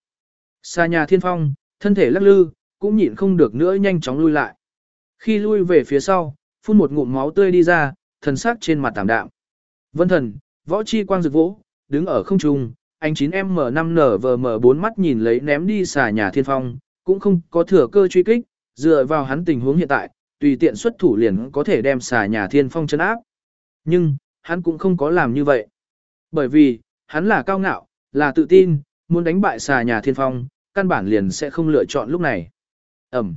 Xa nhà thiên phong, thân thể lắc lư, cũng nhịn không được nữa nhanh chóng lui lại. Khi lui về phía sau, phun một ngụm máu tươi đi ra, thần sắc trên mặt tạm đạm. Vân thần, võ chi quang rực vỗ, đứng ở không trung, anh 9M5NVM4 mắt nhìn lấy ném đi xà nhà thiên phong, cũng không có thừa cơ truy kích, dựa vào hắn tình huống hiện tại, tùy tiện xuất thủ liền có thể đem xà nhà thiên phong chấn áp. Nhưng, hắn cũng không có làm như vậy. Bởi vì, hắn là cao ngạo, là tự tin, muốn đánh bại xà nhà thiên phong, căn bản liền sẽ không lựa chọn lúc này. Ẩm.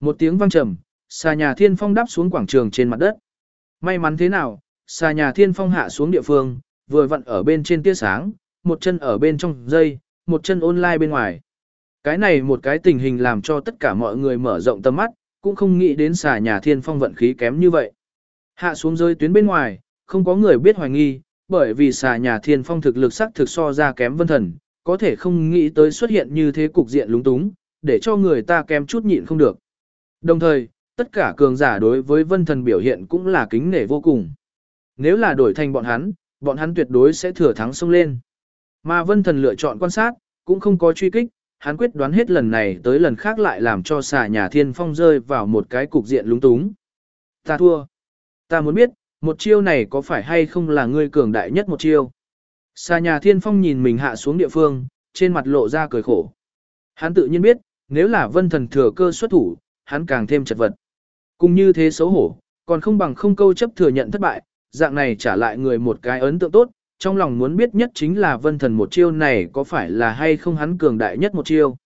Một tiếng vang trầm, xà nhà thiên phong đáp xuống quảng trường trên mặt đất. May mắn thế nào, xà nhà thiên phong hạ xuống địa phương, vừa vặn ở bên trên tia sáng, một chân ở bên trong dây, một chân online bên ngoài. Cái này một cái tình hình làm cho tất cả mọi người mở rộng tầm mắt, cũng không nghĩ đến xà nhà thiên phong vận khí kém như vậy. Hạ xuống rơi tuyến bên ngoài, không có người biết hoài nghi, bởi vì xà nhà thiên phong thực lực sắc thực so ra kém vân thần, có thể không nghĩ tới xuất hiện như thế cục diện lúng túng, để cho người ta kém chút nhịn không được. Đồng thời, tất cả cường giả đối với vân thần biểu hiện cũng là kính nể vô cùng. Nếu là đổi thành bọn hắn, bọn hắn tuyệt đối sẽ thừa thắng xông lên. Mà vân thần lựa chọn quan sát, cũng không có truy kích, hắn quyết đoán hết lần này tới lần khác lại làm cho xà nhà thiên phong rơi vào một cái cục diện lúng túng. Ta thua. Ta muốn biết, một chiêu này có phải hay không là ngươi cường đại nhất một chiêu. Xà nhà thiên phong nhìn mình hạ xuống địa phương, trên mặt lộ ra cười khổ. Hắn tự nhiên biết, nếu là vân thần thừa cơ xuất thủ, hắn càng thêm chật vật. Cùng như thế xấu hổ, còn không bằng không câu chấp thừa nhận thất bại, dạng này trả lại người một cái ấn tượng tốt, trong lòng muốn biết nhất chính là vân thần một chiêu này có phải là hay không hắn cường đại nhất một chiêu.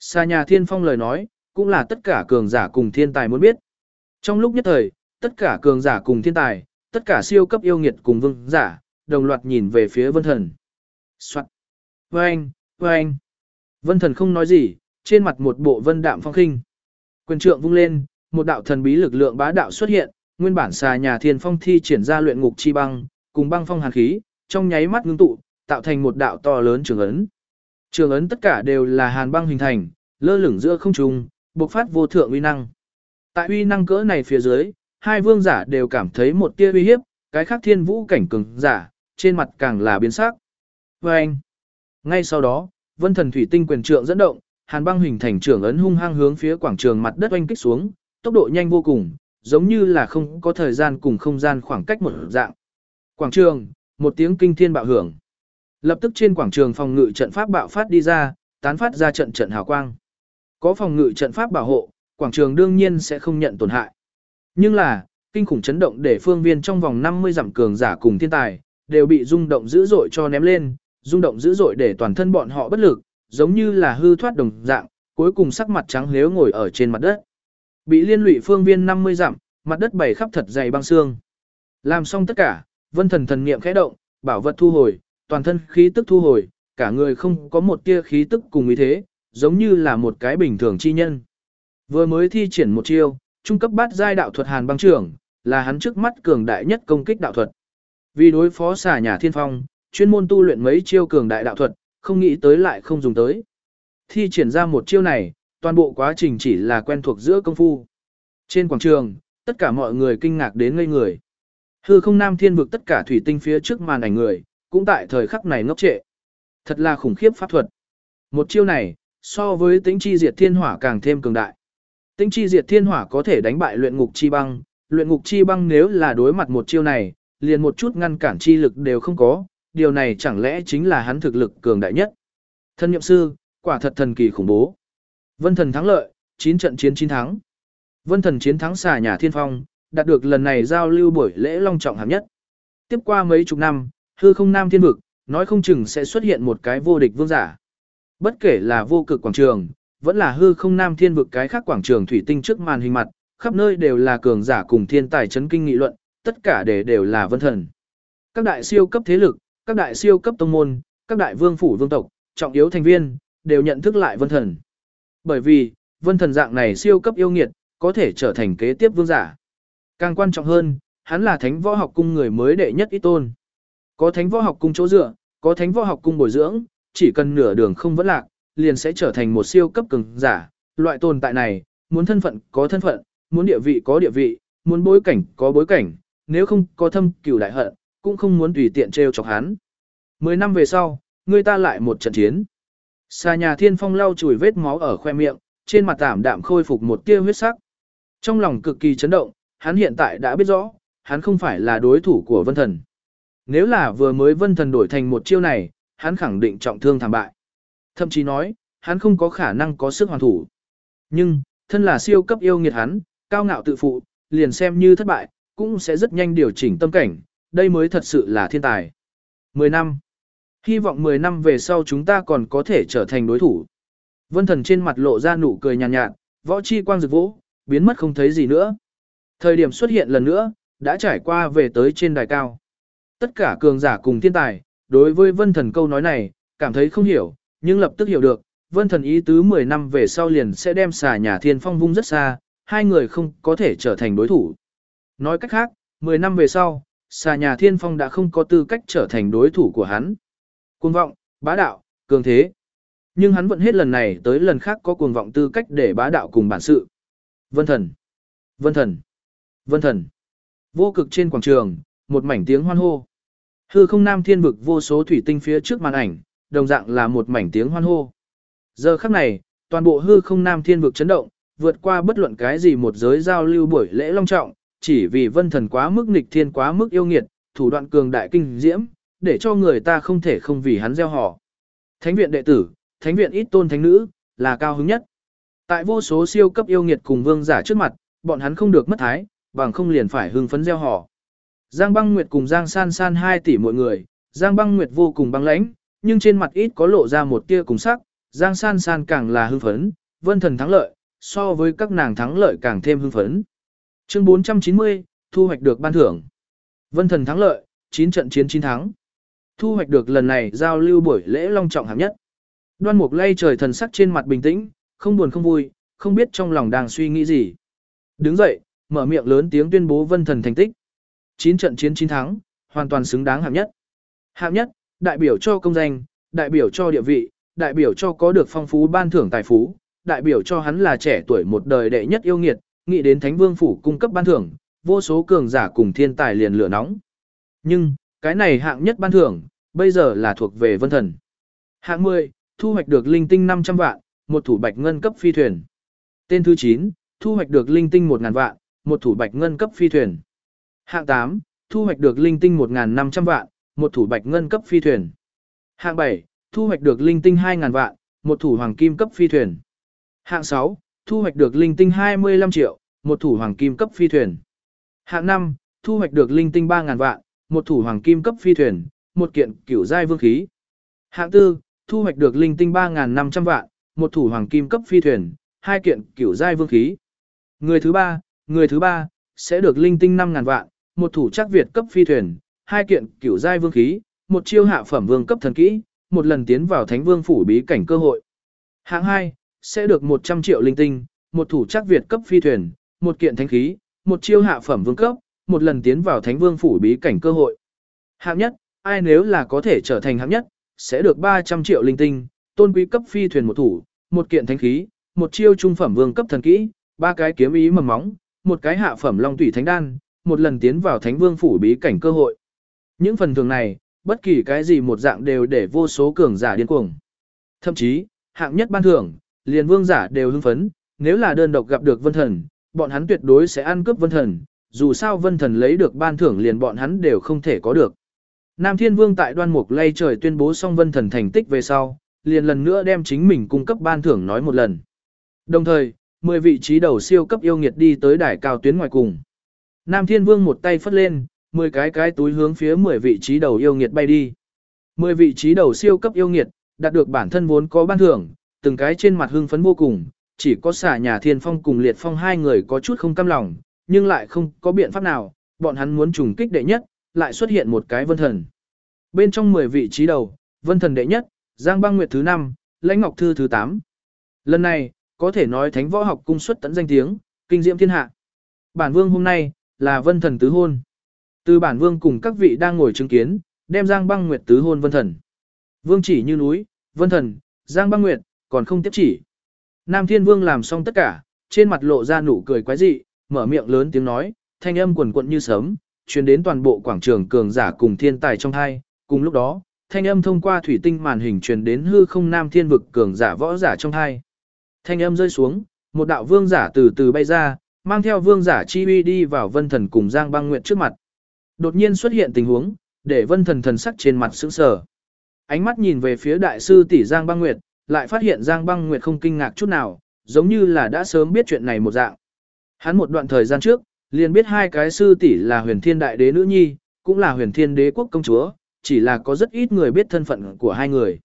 Xa nhà thiên phong lời nói, cũng là tất cả cường giả cùng thiên tài muốn biết. Trong lúc nhất thời, tất cả cường giả cùng thiên tài, tất cả siêu cấp yêu nghiệt cùng vương giả, đồng loạt nhìn về phía vân thần. Soạn. Vâng, vâng. Vân thần không nói gì, trên mặt một bộ vân đạm phong khinh. Quyền trượng vung lên, một đạo thần bí lực lượng bá đạo xuất hiện, nguyên bản xà nhà thiên phong thi triển ra luyện ngục chi băng, cùng băng phong hàn khí, trong nháy mắt ngưng tụ, tạo thành một đạo to lớn trường ấn. Trường ấn tất cả đều là hàn băng hình thành, lơ lửng giữa không trung, bộc phát vô thượng uy năng. Tại uy năng cỡ này phía dưới, hai vương giả đều cảm thấy một tia uy hiếp, cái khác thiên vũ cảnh cường giả, trên mặt càng là biến sắc. Và anh, ngay sau đó, vân thần thủy tinh quyền trượng dẫn động, hàn băng hình thành trường ấn hung hăng hướng phía quảng trường mặt đất oanh kích xuống, tốc độ nhanh vô cùng, giống như là không có thời gian cùng không gian khoảng cách một dạng. Quảng trường, một tiếng kinh thiên bạo hưởng. Lập tức trên quảng trường phòng ngự trận pháp bạo phát đi ra, tán phát ra trận trận hào quang. Có phòng ngự trận pháp bảo hộ, quảng trường đương nhiên sẽ không nhận tổn hại. Nhưng là, kinh khủng chấn động để phương viên trong vòng 50 dặm cường giả cùng thiên tài, đều bị rung động dữ dội cho ném lên, rung động dữ dội để toàn thân bọn họ bất lực, giống như là hư thoát đồng dạng, cuối cùng sắc mặt trắng lếu ngồi ở trên mặt đất. Bị liên lụy phương viên 50 dặm, mặt đất bày khắp thật dày băng xương. Làm xong tất cả, vân thần thần niệm khẽ động, bảo vật thu hồi, toàn thân khí tức thu hồi, cả người không có một tia khí tức cùng ý thế, giống như là một cái bình thường chi nhân. Vừa mới thi triển một chiêu, trung cấp bát giai đạo thuật hàn băng trưởng, là hắn trước mắt cường đại nhất công kích đạo thuật. Vì đối phó xả nhà thiên phong, chuyên môn tu luyện mấy chiêu cường đại đạo thuật, không nghĩ tới lại không dùng tới. Thi triển ra một chiêu này, toàn bộ quá trình chỉ là quen thuộc giữa công phu. Trên quảng trường, tất cả mọi người kinh ngạc đến ngây người. Hư không nam thiên vực tất cả thủy tinh phía trước màn ảnh người, cũng tại thời khắc này ngốc trệ. Thật là khủng khiếp pháp thuật. Một chiêu này, so với tính chi diệt thiên hỏa càng thêm cường đại. Tính chi diệt thiên hỏa có thể đánh bại luyện ngục chi băng, luyện ngục chi băng nếu là đối mặt một chiêu này, liền một chút ngăn cản chi lực đều không có, điều này chẳng lẽ chính là hắn thực lực cường đại nhất. Thân nhậm sư, quả thật thần kỳ khủng bố. Vân thần thắng lợi, 9 trận chiến 9 thắng. Vân thần chiến thắng xà nhà thiên phong, đạt được lần này giao lưu buổi lễ long trọng hạng nhất. Tiếp qua mấy chục năm, hư không nam thiên vực, nói không chừng sẽ xuất hiện một cái vô địch vương giả. Bất kể là vô cực quảng trường, vẫn là hư không nam thiên vực cái khác quảng trường thủy tinh trước màn hình mặt, khắp nơi đều là cường giả cùng thiên tài chấn kinh nghị luận, tất cả đều đều là vân thần. Các đại siêu cấp thế lực, các đại siêu cấp tông môn, các đại vương phủ vương tộc, trọng yếu thành viên, đều nhận thức lại vân thần. Bởi vì, vân thần dạng này siêu cấp yêu nghiệt, có thể trở thành kế tiếp vương giả. Càng quan trọng hơn, hắn là thánh võ học cung người mới đệ nhất ít tôn. Có thánh võ học cung chỗ dựa, có thánh võ học cung bồi dưỡng, chỉ cần nửa đường không vấn lạc, liền sẽ trở thành một siêu cấp cường giả. Loại tồn tại này, muốn thân phận có thân phận, muốn địa vị có địa vị, muốn bối cảnh có bối cảnh, nếu không có thâm cửu đại hận, cũng không muốn tùy tiện treo chọc hắn. Mười năm về sau, người ta lại một trận chiến. Xa nhà thiên phong lau chùi vết máu ở khoe miệng, trên mặt tảm đạm khôi phục một tia huyết sắc. Trong lòng cực kỳ chấn động, hắn hiện tại đã biết rõ, hắn không phải là đối thủ của vân thần. Nếu là vừa mới vân thần đổi thành một chiêu này, hắn khẳng định trọng thương thảm bại. Thậm chí nói, hắn không có khả năng có sức hoàn thủ. Nhưng, thân là siêu cấp yêu nghiệt hắn, cao ngạo tự phụ, liền xem như thất bại, cũng sẽ rất nhanh điều chỉnh tâm cảnh, đây mới thật sự là thiên tài. 10 năm. Hy vọng 10 năm về sau chúng ta còn có thể trở thành đối thủ. Vân thần trên mặt lộ ra nụ cười nhàn nhạt, nhạt, võ chi quang rực vỗ, biến mất không thấy gì nữa. Thời điểm xuất hiện lần nữa, đã trải qua về tới trên đài cao. Tất cả cường giả cùng thiên tài, đối với vân thần câu nói này, cảm thấy không hiểu, nhưng lập tức hiểu được, vân thần ý tứ 10 năm về sau liền sẽ đem xà nhà thiên phong vung rất xa, hai người không có thể trở thành đối thủ. Nói cách khác, 10 năm về sau, xà nhà thiên phong đã không có tư cách trở thành đối thủ của hắn. Cuồng vọng, bá đạo, cường thế. Nhưng hắn vẫn hết lần này tới lần khác có cuồng vọng tư cách để bá đạo cùng bản sự. Vân thần, vân thần, vân thần. Vô cực trên quảng trường, một mảnh tiếng hoan hô. Hư không nam thiên vực vô số thủy tinh phía trước màn ảnh, đồng dạng là một mảnh tiếng hoan hô. Giờ khắc này, toàn bộ hư không nam thiên vực chấn động, vượt qua bất luận cái gì một giới giao lưu buổi lễ long trọng, chỉ vì vân thần quá mức nghịch thiên quá mức yêu nghiệt, thủ đoạn cường đại kinh diễm, để cho người ta không thể không vì hắn gieo họ. Thánh viện đệ tử, thánh viện ít tôn thánh nữ, là cao hứng nhất. Tại vô số siêu cấp yêu nghiệt cùng vương giả trước mặt, bọn hắn không được mất thái, bằng không liền phải hưng phấn gieo họ. Giang băng nguyệt cùng Giang san san hai tỷ mọi người, Giang băng nguyệt vô cùng băng lãnh, nhưng trên mặt ít có lộ ra một tia cùng sắc, Giang san san càng là hưng phấn, vân thần thắng lợi, so với các nàng thắng lợi càng thêm hưng phấn. Chương 490, thu hoạch được ban thưởng. Vân thần thắng lợi, 9 trận chiến 9 thắng. Thu hoạch được lần này giao lưu buổi lễ long trọng hạng nhất. Đoan Mục lay trời thần sắc trên mặt bình tĩnh, không buồn không vui, không biết trong lòng đang suy nghĩ gì. Đứng dậy, mở miệng lớn tiếng tuyên bố Vân thần thành tích. 9 trận chiến 9 thắng, hoàn toàn xứng đáng hạng nhất. Hạng nhất, đại biểu cho công danh, đại biểu cho địa vị, đại biểu cho có được phong phú ban thưởng tài phú, đại biểu cho hắn là trẻ tuổi một đời đệ nhất yêu nghiệt, nghĩ đến Thánh Vương phủ cung cấp ban thưởng, vô số cường giả cùng thiên tài liền lửa nóng. Nhưng, cái này hạng nhất ban thưởng, bây giờ là thuộc về Vân Thần. Hạng 10, thu hoạch được linh tinh 500 vạn, một thủ bạch ngân cấp phi thuyền. Tên thứ 9, thu hoạch được linh tinh 1000 vạn, một thủ bạch ngân cấp phi thuyền. Hạng 8, thu hoạch được linh tinh 1500 vạn, một thủ bạch ngân cấp phi thuyền. Hạng 7, thu hoạch được linh tinh 2000 vạn, một thủ hoàng kim cấp phi thuyền. Hạng 6, thu hoạch được linh tinh 25 triệu, một thủ hoàng kim cấp phi thuyền. Hạng 5, thu hoạch được linh tinh 3000 vạn, một thủ hoàng kim cấp phi thuyền, một kiện cửu giai vương khí. Hạng tư thu hoạch được linh tinh 3500 vạn, một thủ hoàng kim cấp phi thuyền, hai kiện cửu giai vương khí. Người thứ ba, người thứ ba sẽ được linh tinh 5000 vạn, một thủ chắc Việt cấp phi thuyền, hai kiện cửu giai vương khí, một chiêu hạ phẩm vương cấp thần kỹ, một lần tiến vào Thánh Vương phủ bí cảnh cơ hội. Hạng 2 sẽ được 100 triệu linh tinh, một thủ chắc Việt cấp phi thuyền, một kiện thánh khí, một chiêu hạ phẩm vương cấp, một lần tiến vào Thánh Vương phủ bí cảnh cơ hội. Hạng nhất, ai nếu là có thể trở thành hạng nhất, sẽ được 300 triệu linh tinh, tôn quý cấp phi thuyền một thủ, một kiện thánh khí, một chiêu trung phẩm vương cấp thần kỹ, ba cái kiếm ý mầm móng, một cái hạ phẩm long thủy thánh đan, một lần tiến vào Thánh Vương phủ bí cảnh cơ hội. Những phần thưởng này, bất kỳ cái gì một dạng đều để vô số cường giả điên cuồng. Thậm chí, hạng nhất ban thưởng, liền vương giả đều hưng phấn, nếu là đơn độc gặp được vân thần, bọn hắn tuyệt đối sẽ ăn cướp vân thần, dù sao vân thần lấy được ban thưởng liền bọn hắn đều không thể có được. Nam Thiên Vương tại đoan mục lay trời tuyên bố xong vân thần thành tích về sau, liền lần nữa đem chính mình cung cấp ban thưởng nói một lần. Đồng thời, 10 vị trí đầu siêu cấp yêu nghiệt đi tới đài cao tuyến ngoài cùng. Nam Thiên Vương một tay phất lên, 10 cái cái túi hướng phía 10 vị trí đầu yêu nghiệt bay đi. 10 vị trí đầu siêu cấp yêu nghiệt, đạt được bản thân vốn có ban thưởng, từng cái trên mặt hưng phấn vô cùng, chỉ có xả nhà thiên phong cùng liệt phong hai người có chút không cam lòng, nhưng lại không có biện pháp nào, bọn hắn muốn trùng kích đệ nhất, lại xuất hiện một cái vân thần. Bên trong 10 vị trí đầu, vân thần đệ nhất, Giang băng nguyệt thứ 5, lãnh ngọc thư thứ 8. Lần này, có thể nói thánh võ học cung xuất tận danh tiếng, kinh diễm thiên hạ. Bản vương hôm nay, là vân thần tứ hôn. Từ bản vương cùng các vị đang ngồi chứng kiến, đem Giang băng nguyệt tứ hôn vân thần. Vương chỉ như núi, vân thần, Giang băng nguyệt, còn không tiếp chỉ. Nam Thiên Vương làm xong tất cả, trên mặt lộ ra nụ cười quái dị, mở miệng lớn tiếng nói, thanh âm quần quận như sớm, truyền đến toàn bộ quảng trường cường giả cùng thiên tài trong hai. Cùng lúc đó, thanh âm thông qua thủy tinh màn hình truyền đến hư không Nam Thiên vực cường giả võ giả trong hai. Thanh âm rơi xuống, một đạo vương giả từ từ bay ra, mang theo vương giả chi uy đi vào Vân Thần cùng Giang Băng Nguyệt trước mặt. Đột nhiên xuất hiện tình huống, để Vân Thần thần sắc trên mặt sững sờ. Ánh mắt nhìn về phía đại sư tỷ Giang Băng Nguyệt, lại phát hiện Giang Băng Nguyệt không kinh ngạc chút nào, giống như là đã sớm biết chuyện này một dạng. Hắn một đoạn thời gian trước, liền biết hai cái sư tỷ là huyền thiên đại đế nữ nhi, cũng là huyền thiên đế quốc công chúa, chỉ là có rất ít người biết thân phận của hai người.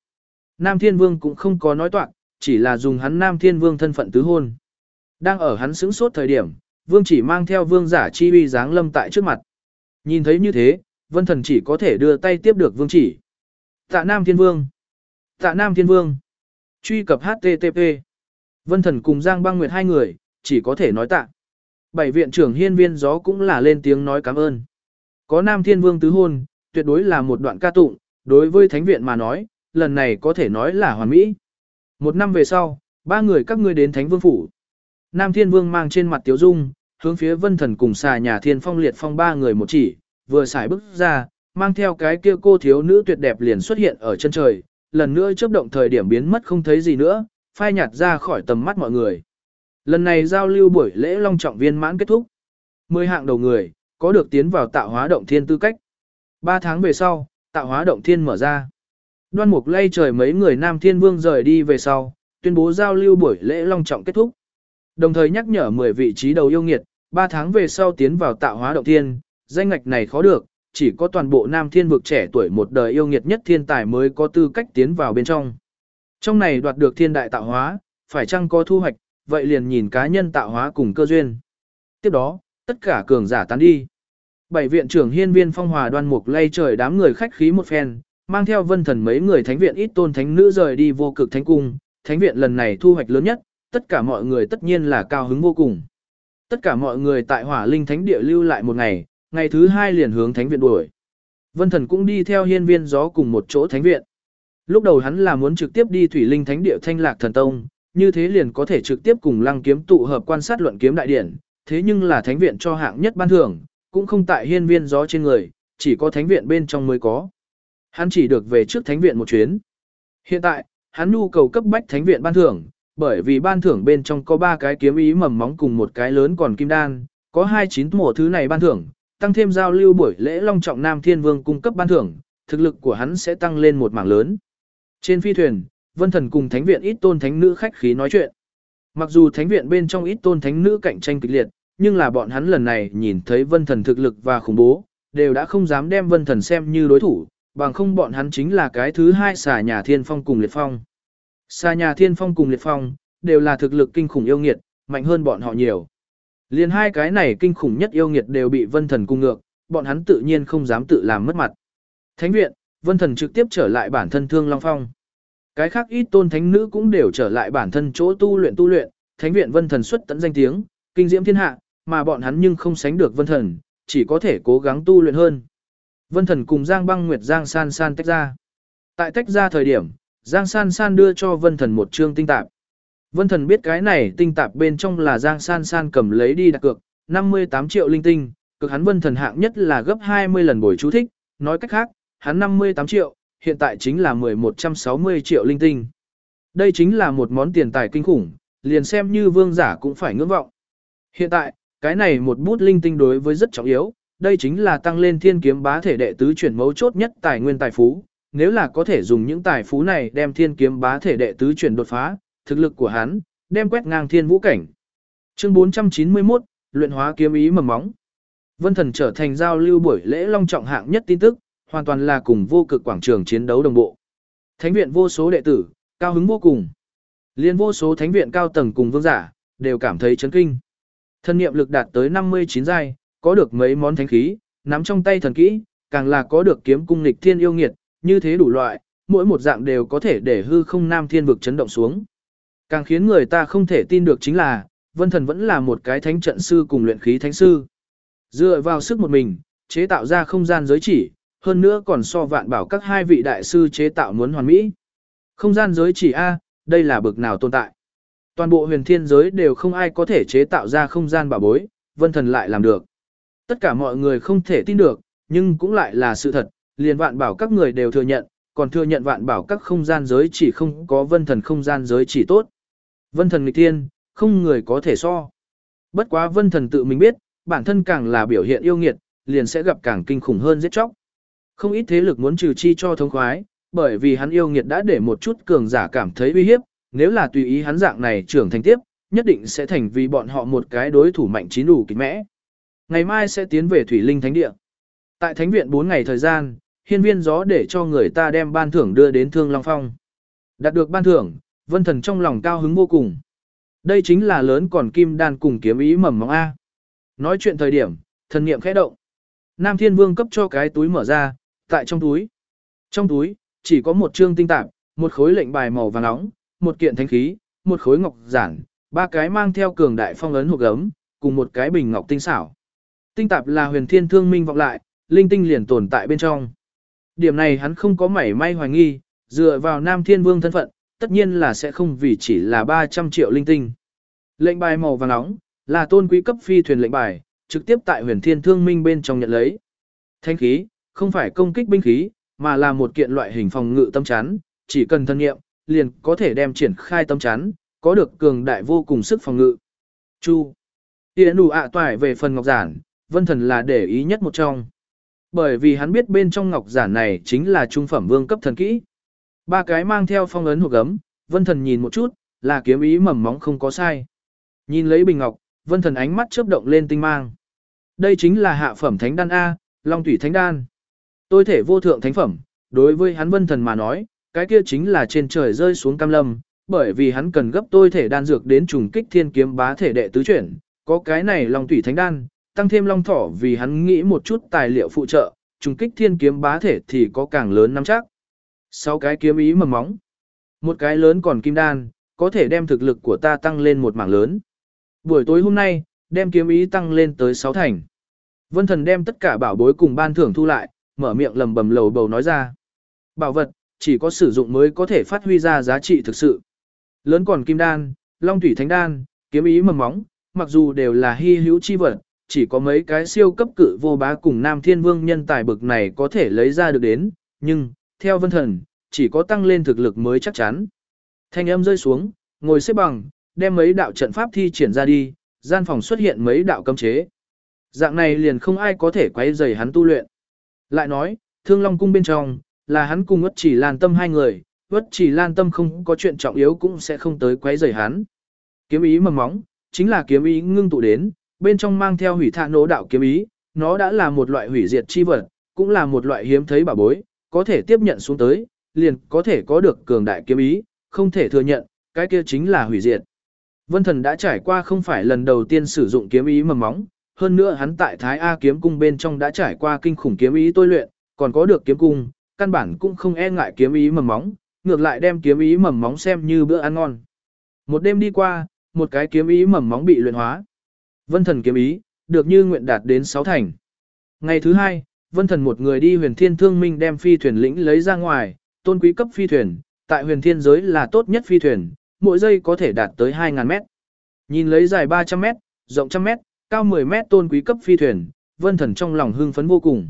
Nam Thiên Vương cũng không có nói toạc, chỉ là dùng hắn Nam Thiên Vương thân phận tứ hôn. Đang ở hắn xứng sốt thời điểm, Vương chỉ mang theo vương giả chi uy dáng lâm tại trước mặt. Nhìn thấy như thế, Vân Thần chỉ có thể đưa tay tiếp được Vương chỉ. Tạ Nam Thiên Vương. Tạ Nam Thiên Vương. Truy cập HTTP. Vân Thần cùng Giang Băng Nguyệt hai người, chỉ có thể nói tạ. Bảy viện trưởng hiên viên gió cũng là lên tiếng nói cảm ơn. Có Nam Thiên Vương tứ hôn, tuyệt đối là một đoạn ca tụng, đối với thánh viện mà nói, lần này có thể nói là hoàn mỹ. Một năm về sau, ba người các ngươi đến Thánh Vương Phủ. Nam Thiên Vương mang trên mặt tiếu dung, hướng phía vân thần cùng xà nhà thiên phong liệt phong ba người một chỉ, vừa xài bước ra, mang theo cái kia cô thiếu nữ tuyệt đẹp liền xuất hiện ở chân trời, lần nữa chớp động thời điểm biến mất không thấy gì nữa, phai nhạt ra khỏi tầm mắt mọi người. Lần này giao lưu buổi lễ long trọng viên mãn kết thúc. Mười hạng đầu người, có được tiến vào tạo hóa động thiên tư cách. Ba tháng về sau, tạo hóa động thiên mở ra. Đoan mục lay trời mấy người nam thiên vương rời đi về sau, tuyên bố giao lưu buổi lễ long trọng kết thúc. Đồng thời nhắc nhở 10 vị trí đầu yêu nghiệt, 3 tháng về sau tiến vào tạo hóa động thiên, danh ngạch này khó được, chỉ có toàn bộ nam thiên vực trẻ tuổi một đời yêu nghiệt nhất thiên tài mới có tư cách tiến vào bên trong. Trong này đoạt được thiên đại tạo hóa, phải chăng có thu hoạch, vậy liền nhìn cá nhân tạo hóa cùng cơ duyên. Tiếp đó, tất cả cường giả tán đi. Bảy viện trưởng hiên viên phong hòa đoan mục lay trời đám người khách khí một phen, mang theo vân thần mấy người thánh viện ít tôn thánh nữ rời đi vô cực thánh cung. Thánh viện lần này thu hoạch lớn nhất, tất cả mọi người tất nhiên là cao hứng vô cùng. Tất cả mọi người tại hỏa linh thánh địa lưu lại một ngày, ngày thứ hai liền hướng thánh viện đuổi. Vân thần cũng đi theo hiên viên gió cùng một chỗ thánh viện. Lúc đầu hắn là muốn trực tiếp đi thủy linh thánh địa thanh lạc thần tông, như thế liền có thể trực tiếp cùng lăng kiếm tụ hợp quan sát luận kiếm đại điển, thế nhưng là thánh viện cho hạng nhất ban thưởng, cũng không tại hiên viên gió trên người, chỉ có thánh viện bên trong mới có. Hắn chỉ được về trước thánh viện một chuyến. Hiện tại, hắn nhu cầu cấp bách thánh viện ban thưởng, bởi vì ban thưởng bên trong có ba cái kiếm ý mầm móng cùng một cái lớn còn kim đan, có hai chín mùa thứ này ban thưởng, tăng thêm giao lưu buổi lễ long trọng Nam Thiên Vương cung cấp ban thưởng, thực lực của hắn sẽ tăng lên một mảng lớn. Trên phi thuyền, Vân Thần cùng Thánh viện ít tôn thánh nữ khách khí nói chuyện. Mặc dù Thánh viện bên trong ít tôn thánh nữ cạnh tranh kịch liệt, nhưng là bọn hắn lần này nhìn thấy Vân Thần thực lực và khủng bố, đều đã không dám đem Vân Thần xem như đối thủ, bằng không bọn hắn chính là cái thứ hai xà nhà Thiên Phong cùng Liệt Phong. Xà nhà Thiên Phong cùng Liệt Phong, đều là thực lực kinh khủng yêu nghiệt, mạnh hơn bọn họ nhiều. Liên hai cái này kinh khủng nhất yêu nghiệt đều bị Vân Thần cung ngược, bọn hắn tự nhiên không dám tự làm mất mặt. Thánh viện, Vân Thần trực tiếp trở lại bản thân Thương Long Phong. Cái khác ít tôn thánh nữ cũng đều trở lại bản thân chỗ tu luyện tu luyện, Thánh viện Vân Thần xuất tận danh tiếng, kinh diễm thiên hạ, mà bọn hắn nhưng không sánh được Vân Thần, chỉ có thể cố gắng tu luyện hơn. Vân Thần cùng Giang Băng Nguyệt Giang San San tách ra. Tại tách ra thời điểm, Giang San San đưa cho Vân Thần một trương tinh tạp. Vân Thần biết cái này tinh tạp bên trong là Giang San San cầm lấy đi đặt cược, 58 triệu linh tinh, cực hắn Vân Thần hạng nhất là gấp 20 lần bồi chú thích, nói cách khác, hắn 58 triệu, hiện tại chính là 1160 triệu linh tinh. Đây chính là một món tiền tài kinh khủng, liền xem như vương giả cũng phải ngưỡng vọng. Hiện tại, cái này một bút linh tinh đối với rất trọng yếu, đây chính là tăng lên thiên kiếm bá thể đệ tứ chuyển mấu chốt nhất tài nguyên tài phú, nếu là có thể dùng những tài phú này đem thiên kiếm bá thể đệ tứ chuyển đột phá, thực lực của hắn, đem quét ngang thiên vũ cảnh. Chương 491, luyện hóa kiếm ý mầm móng. Vân Thần trở thành giao lưu buổi lễ long trọng hạng nhất tin tức, hoàn toàn là cùng vô cực quảng trường chiến đấu đồng bộ. Thánh viện vô số đệ tử, cao hứng vô cùng. Liên vô số thánh viện cao tầng cùng vương giả, đều cảm thấy chấn kinh. Thân niệm lực đạt tới 59 giai, có được mấy món thánh khí, nắm trong tay thần kỹ, càng là có được kiếm cung nghịch thiên yêu nghiệt, như thế đủ loại, mỗi một dạng đều có thể để hư không nam thiên vực chấn động xuống. Càng khiến người ta không thể tin được chính là, Vân Thần vẫn là một cái thánh trận sư cùng luyện khí thánh sư. Dựa vào sức một mình, chế tạo ra không gian giới chỉ, hơn nữa còn so vạn bảo các hai vị đại sư chế tạo muốn hoàn mỹ. Không gian giới chỉ A, đây là bực nào tồn tại. Toàn bộ huyền thiên giới đều không ai có thể chế tạo ra không gian bảo bối, Vân Thần lại làm được. Tất cả mọi người không thể tin được, nhưng cũng lại là sự thật, liền vạn bảo các người đều thừa nhận, còn thừa nhận vạn bảo các không gian giới chỉ không có vân thần không gian giới chỉ tốt. Vân thần nghịch thiên, không người có thể so. Bất quá vân thần tự mình biết, bản thân càng là biểu hiện yêu nghiệt, liền sẽ gặp càng kinh khủng hơn giết chóc. Không ít thế lực muốn trừ chi cho thống khoái, bởi vì hắn yêu nghiệt đã để một chút cường giả cảm thấy uy hiếp, nếu là tùy ý hắn dạng này trưởng thành tiếp, nhất định sẽ thành vì bọn họ một cái đối thủ mạnh chín đủ kín mẽ. Ngày mai sẽ tiến về Thủy Linh Thánh Địa. Tại Thánh Viện 4 ngày thời gian, hiên viên gió để cho người ta đem ban thưởng đưa đến Thương Long Phong. Đạt được ban thưởng, vân thần trong lòng cao hứng vô cùng. Đây chính là lớn còn kim đan cùng kiếm ý mầm móng A. Nói chuyện thời điểm, thần niệm khẽ động. Nam Thiên Vương cấp cho cái túi mở ra, tại trong túi. Trong túi, chỉ có một trương tinh tạp, một khối lệnh bài màu vàng nóng, một kiện thánh khí, một khối ngọc giản, ba cái mang theo cường đại phong ấn hộp gấm, cùng một cái bình ngọc tinh xảo. Tinh tạp là huyền thiên thương minh vọng lại, linh tinh liền tồn tại bên trong. Điểm này hắn không có mảy may hoài nghi, dựa vào Nam Thiên Vương thân phận, tất nhiên là sẽ không vì chỉ là 300 triệu linh tinh. Lệnh bài màu vàng nóng, là tôn quý cấp phi thuyền lệnh bài, trực tiếp tại huyền thiên thương minh bên trong nhận lấy. Thanh khí, không phải công kích binh khí, mà là một kiện loại hình phòng ngự tâm chắn, chỉ cần thân nghiệm, liền có thể đem triển khai tâm chắn, có được cường đại vô cùng sức phòng ngự. Chu. Tiễn đủ ạ à toại về phần ngọc giản, vân thần là để ý nhất một trong. Bởi vì hắn biết bên trong ngọc giản này chính là trung phẩm vương cấp thần kỹ. Ba cái mang theo phong ấn hộp gấm, vân thần nhìn một chút, là kiếm ý mầm móng không có sai. Nhìn lấy bình ngọc, vân thần ánh mắt chớp động lên tinh mang. Đây chính là hạ phẩm thánh đan A, long thủy thánh đan. Tôi thể vô thượng thánh phẩm, đối với hắn vân thần mà nói, cái kia chính là trên trời rơi xuống cam lâm, bởi vì hắn cần gấp tôi thể đan dược đến trùng kích thiên kiếm bá thể đệ tứ chuyển, có cái này long thủy thánh đan, tăng thêm long thỏ vì hắn nghĩ một chút tài liệu phụ trợ, trùng kích thiên kiếm bá thể thì có càng lớn nắm chắc. Sáu cái kiếm ý mầm móng, một cái lớn còn kim đan, có thể đem thực lực của ta tăng lên một mảng lớn. Buổi tối hôm nay, đem kiếm ý tăng lên tới 6 thành. Vân thần đem tất cả bảo bối cùng ban thưởng thu lại, mở miệng lầm bầm lầu bầu nói ra. Bảo vật, chỉ có sử dụng mới có thể phát huy ra giá trị thực sự. Lớn còn kim đan, long thủy thánh đan, kiếm ý mầm móng, mặc dù đều là hy hữu chi vật, chỉ có mấy cái siêu cấp cự vô bá cùng Nam Thiên Vương nhân tài bực này có thể lấy ra được đến, nhưng, theo vân thần, chỉ có tăng lên thực lực mới chắc chắn. Thanh âm rơi xuống, ngồi xếp bằng, đem mấy đạo trận pháp thi triển ra đi, gian phòng xuất hiện mấy đạo cấm chế. Dạng này liền không ai có thể quấy rầy hắn tu luyện. Lại nói, Thương Long cung bên trong, là hắn cùng Uất Chỉ Lan Tâm hai người, Uất Chỉ Lan Tâm không có chuyện trọng yếu cũng sẽ không tới quấy rầy hắn. Kiếm ý mầm móng, chính là kiếm ý ngưng tụ đến, bên trong mang theo hủy thạ nỗ đạo kiếm ý, nó đã là một loại hủy diệt chi vật, cũng là một loại hiếm thấy bảo bối, có thể tiếp nhận xuống tới, liền có thể có được cường đại kiếm ý, không thể thừa nhận, cái kia chính là hủy diệt. Vân Thần đã trải qua không phải lần đầu tiên sử dụng kiếm ý mầm móng, hơn nữa hắn tại Thái A kiếm cung bên trong đã trải qua kinh khủng kiếm ý tôi luyện, còn có được kiếm cung, căn bản cũng không e ngại kiếm ý mầm móng, ngược lại đem kiếm ý mầm móng xem như bữa ăn ngon. Một đêm đi qua, một cái kiếm ý mầm móng bị luyện hóa. Vân Thần kiếm ý, được như nguyện đạt đến 6 thành. Ngày thứ hai, Vân Thần một người đi huyền thiên thương minh đem phi thuyền lĩnh lấy ra ngoài, tôn quý cấp phi thuyền, tại huyền thiên giới là tốt nhất phi thuyền, mỗi giây có thể đạt tới 2.000 mét. Nhìn lấy dài 300 mét, rộng trăm mét, cao 10 mét tôn quý cấp phi thuyền, vân thần trong lòng hưng phấn vô cùng.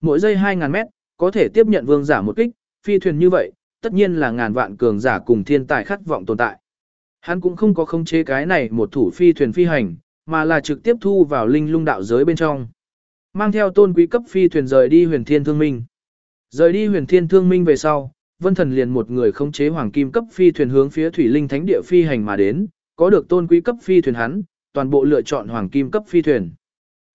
Mỗi giây 2.000 mét, có thể tiếp nhận vương giả một kích, phi thuyền như vậy, tất nhiên là ngàn vạn cường giả cùng thiên tài khát vọng tồn tại. Hắn cũng không có khống chế cái này một thủ phi thuyền phi hành, mà là trực tiếp thu vào linh lung đạo giới bên trong. Mang theo tôn quý cấp phi thuyền rời đi huyền thiên thương minh. Rời đi huyền thiên thương minh về sau, Vân Thần liền một người khống chế hoàng kim cấp phi thuyền hướng phía Thủy Linh Thánh địa phi hành mà đến, có được tôn quý cấp phi thuyền hắn, toàn bộ lựa chọn hoàng kim cấp phi thuyền.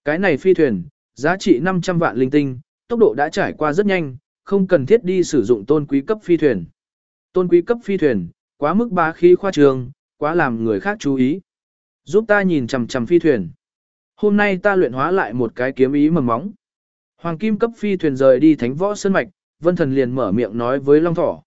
Cái này phi thuyền, giá trị 500 vạn linh tinh, tốc độ đã trải qua rất nhanh, không cần thiết đi sử dụng tôn quý cấp phi thuyền. Tôn quý cấp phi thuyền, quá mức bá khí khoa trường, quá làm người khác chú ý. Giúp ta nhìn chằm chằm phi thuyền. Hôm nay ta luyện hóa lại một cái kiếm ý mầm móng. Hoàng kim cấp phi thuyền rời đi thánh võ sơn mạch, vân thần liền mở miệng nói với Long Thỏ.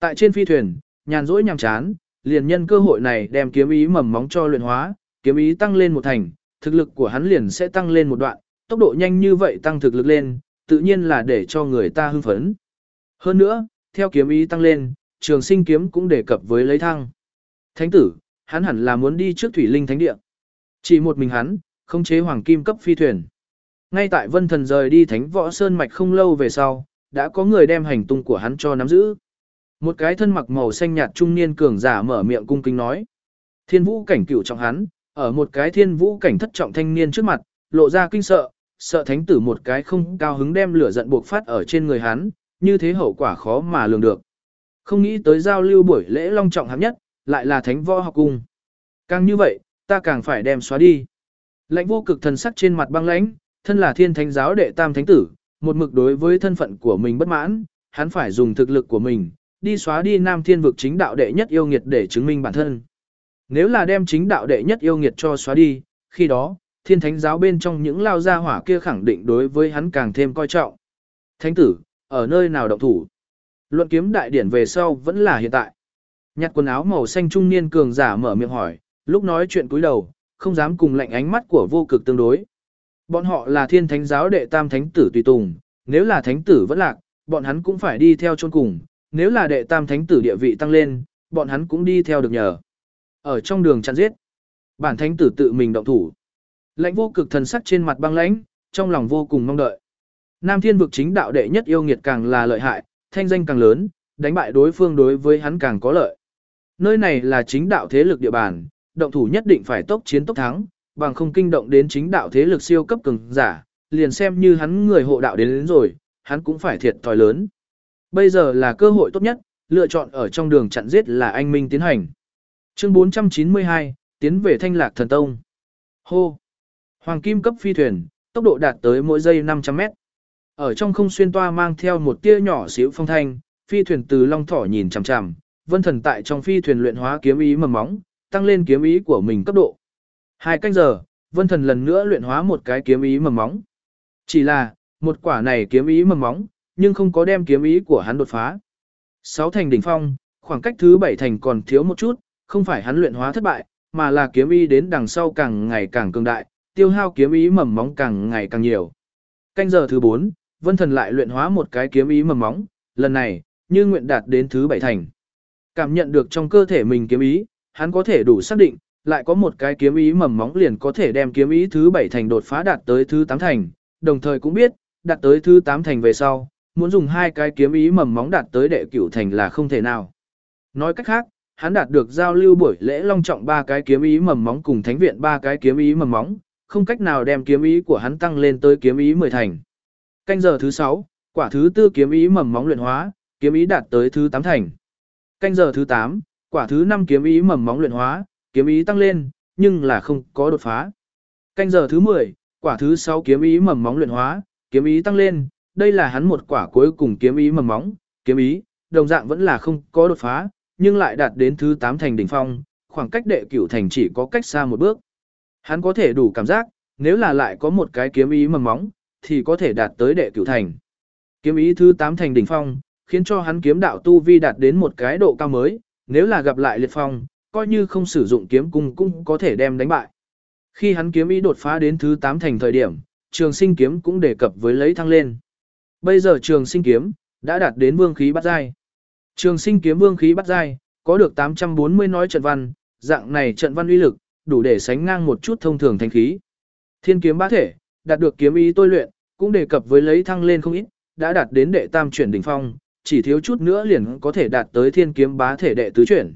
Tại trên phi thuyền, nhàn rỗi nhàm chán, liền nhân cơ hội này đem kiếm ý mầm móng cho luyện hóa, kiếm ý tăng lên một thành, thực lực của hắn liền sẽ tăng lên một đoạn, tốc độ nhanh như vậy tăng thực lực lên, tự nhiên là để cho người ta hưng phấn. Hơn nữa, theo kiếm ý tăng lên, trường sinh kiếm cũng đề cập với lấy thăng. Thánh tử, hắn hẳn là muốn đi trước thủy linh thánh địa. Chỉ một mình hắn, không chế hoàng kim cấp phi thuyền. Ngay tại vân thần rời đi thánh võ sơn mạch không lâu về sau, đã có người đem hành tung của hắn cho nắm giữ. Một cái thân mặc màu xanh nhạt trung niên cường giả mở miệng cung kính nói. Thiên vũ cảnh cửu trọng hắn, ở một cái thiên vũ cảnh thất trọng thanh niên trước mặt, lộ ra kinh sợ, sợ thánh tử một cái không cao hứng đem lửa giận buộc phát ở trên người hắn, như thế hậu quả khó mà lường được. Không nghĩ tới giao lưu buổi lễ long trọng hạng nhất, lại là thánh võ học cung. Càng như vậy, ta càng phải đem xóa đi. Lãnh vô cực thần sắc trên mặt băng lãnh, thân là thiên thánh giáo đệ tam thánh tử, một mực đối với thân phận của mình bất mãn, hắn phải dùng thực lực của mình, đi xóa đi nam thiên vực chính đạo đệ nhất yêu nghiệt để chứng minh bản thân. Nếu là đem chính đạo đệ nhất yêu nghiệt cho xóa đi, khi đó, thiên thánh giáo bên trong những lao gia hỏa kia khẳng định đối với hắn càng thêm coi trọng. Thánh tử, ở nơi nào động thủ? Luận kiếm đại điển về sau vẫn là hiện tại. Nhặt quần áo màu xanh trung niên cường giả mở miệng hỏi, lúc nói chuyện cúi đầu, không dám cùng lạnh ánh mắt của vô cực tương đối. Bọn họ là thiên thánh giáo đệ tam thánh tử tùy tùng, nếu là thánh tử vẫn lạc, bọn hắn cũng phải đi theo chôn cùng, nếu là đệ tam thánh tử địa vị tăng lên, bọn hắn cũng đi theo được nhờ. Ở trong đường chặn giết, bản thánh tử tự mình động thủ. Lãnh vô cực thần sắc trên mặt băng lãnh, trong lòng vô cùng mong đợi. Nam thiên vực chính đạo đệ nhất yêu nghiệt càng là lợi hại, thanh danh càng lớn, đánh bại đối phương đối với hắn càng có lợi. Nơi này là chính đạo thế lực địa bàn, động thủ nhất định phải tốc chiến tốc thắng, bằng không kinh động đến chính đạo thế lực siêu cấp cường giả, liền xem như hắn người hộ đạo đến, đến rồi, hắn cũng phải thiệt thòi lớn. Bây giờ là cơ hội tốt nhất, lựa chọn ở trong đường chặn giết là anh Minh tiến hành. Chương 492, tiến về Thanh Lạc Thần Tông. Hô! Hoàng kim cấp phi thuyền, tốc độ đạt tới mỗi giây 500 mét. Ở trong không xuyên toa mang theo một tia nhỏ xíu phong thanh, phi thuyền từ long thỏ nhìn chằm chằm, vân thần tại trong phi thuyền luyện hóa kiếm ý mầm móng, tăng lên kiếm ý của mình cấp độ. Hai canh giờ, vân thần lần nữa luyện hóa một cái kiếm ý mầm móng. Chỉ là, một quả này kiếm ý mầm móng, nhưng không có đem kiếm ý của hắn đột phá. Sáu thành đỉnh phong, khoảng cách thứ bảy thành còn thiếu một chút, không phải hắn luyện hóa thất bại, mà là kiếm ý đến đằng sau càng ngày càng cường đại, tiêu hao kiếm ý mầm móng càng ngày càng nhiều. Canh giờ thứ 4, Vân Thần lại luyện hóa một cái kiếm ý mầm móng, lần này, như nguyện đạt đến thứ bảy thành. Cảm nhận được trong cơ thể mình kiếm ý, hắn có thể đủ xác định, lại có một cái kiếm ý mầm móng liền có thể đem kiếm ý thứ bảy thành đột phá đạt tới thứ tám thành, đồng thời cũng biết, đạt tới thứ tám thành về sau, muốn dùng hai cái kiếm ý mầm móng đạt tới đệ cửu thành là không thể nào. Nói cách khác, hắn đạt được giao lưu buổi lễ long trọng ba cái kiếm ý mầm móng cùng thánh viện ba cái kiếm ý mầm móng, không cách nào đem kiếm ý của hắn tăng lên tới kiếm ý mười thành. Canh giờ thứ 6, quả thứ tư kiếm ý mầm móng luyện hóa, kiếm ý đạt tới thứ 8 thành. Canh giờ thứ 8, quả thứ 5 kiếm ý mầm móng luyện hóa, kiếm ý tăng lên, nhưng là không có đột phá. Canh giờ thứ 10, quả thứ 6 kiếm ý mầm móng luyện hóa, kiếm ý tăng lên, đây là hắn một quả cuối cùng kiếm ý mầm móng, kiếm ý, đồng dạng vẫn là không có đột phá, nhưng lại đạt đến thứ 8 thành đỉnh phong, khoảng cách đệ cửu thành chỉ có cách xa một bước. Hắn có thể đủ cảm giác, nếu là lại có một cái kiếm ý mầm móng, thì có thể đạt tới đệ cửu thành. Kiếm ý thứ 8 thành đỉnh phong, khiến cho hắn kiếm đạo tu vi đạt đến một cái độ cao mới, nếu là gặp lại liệt phong, coi như không sử dụng kiếm cung cũng có thể đem đánh bại. Khi hắn kiếm ý đột phá đến thứ 8 thành thời điểm, trường sinh kiếm cũng đề cập với lấy thăng lên. Bây giờ trường sinh kiếm, đã đạt đến vương khí bắt giai. Trường sinh kiếm vương khí bắt giai, có được 840 nói trận văn, dạng này trận văn uy lực, đủ để sánh ngang một chút thông thường thanh khí. Thiên kiếm bá thể, đạt được kiếm ý tôi luyện, cũng đề cập với lấy thăng lên không ít, đã đạt đến đệ tam chuyển đỉnh phong, chỉ thiếu chút nữa liền có thể đạt tới thiên kiếm bá thể đệ tứ chuyển.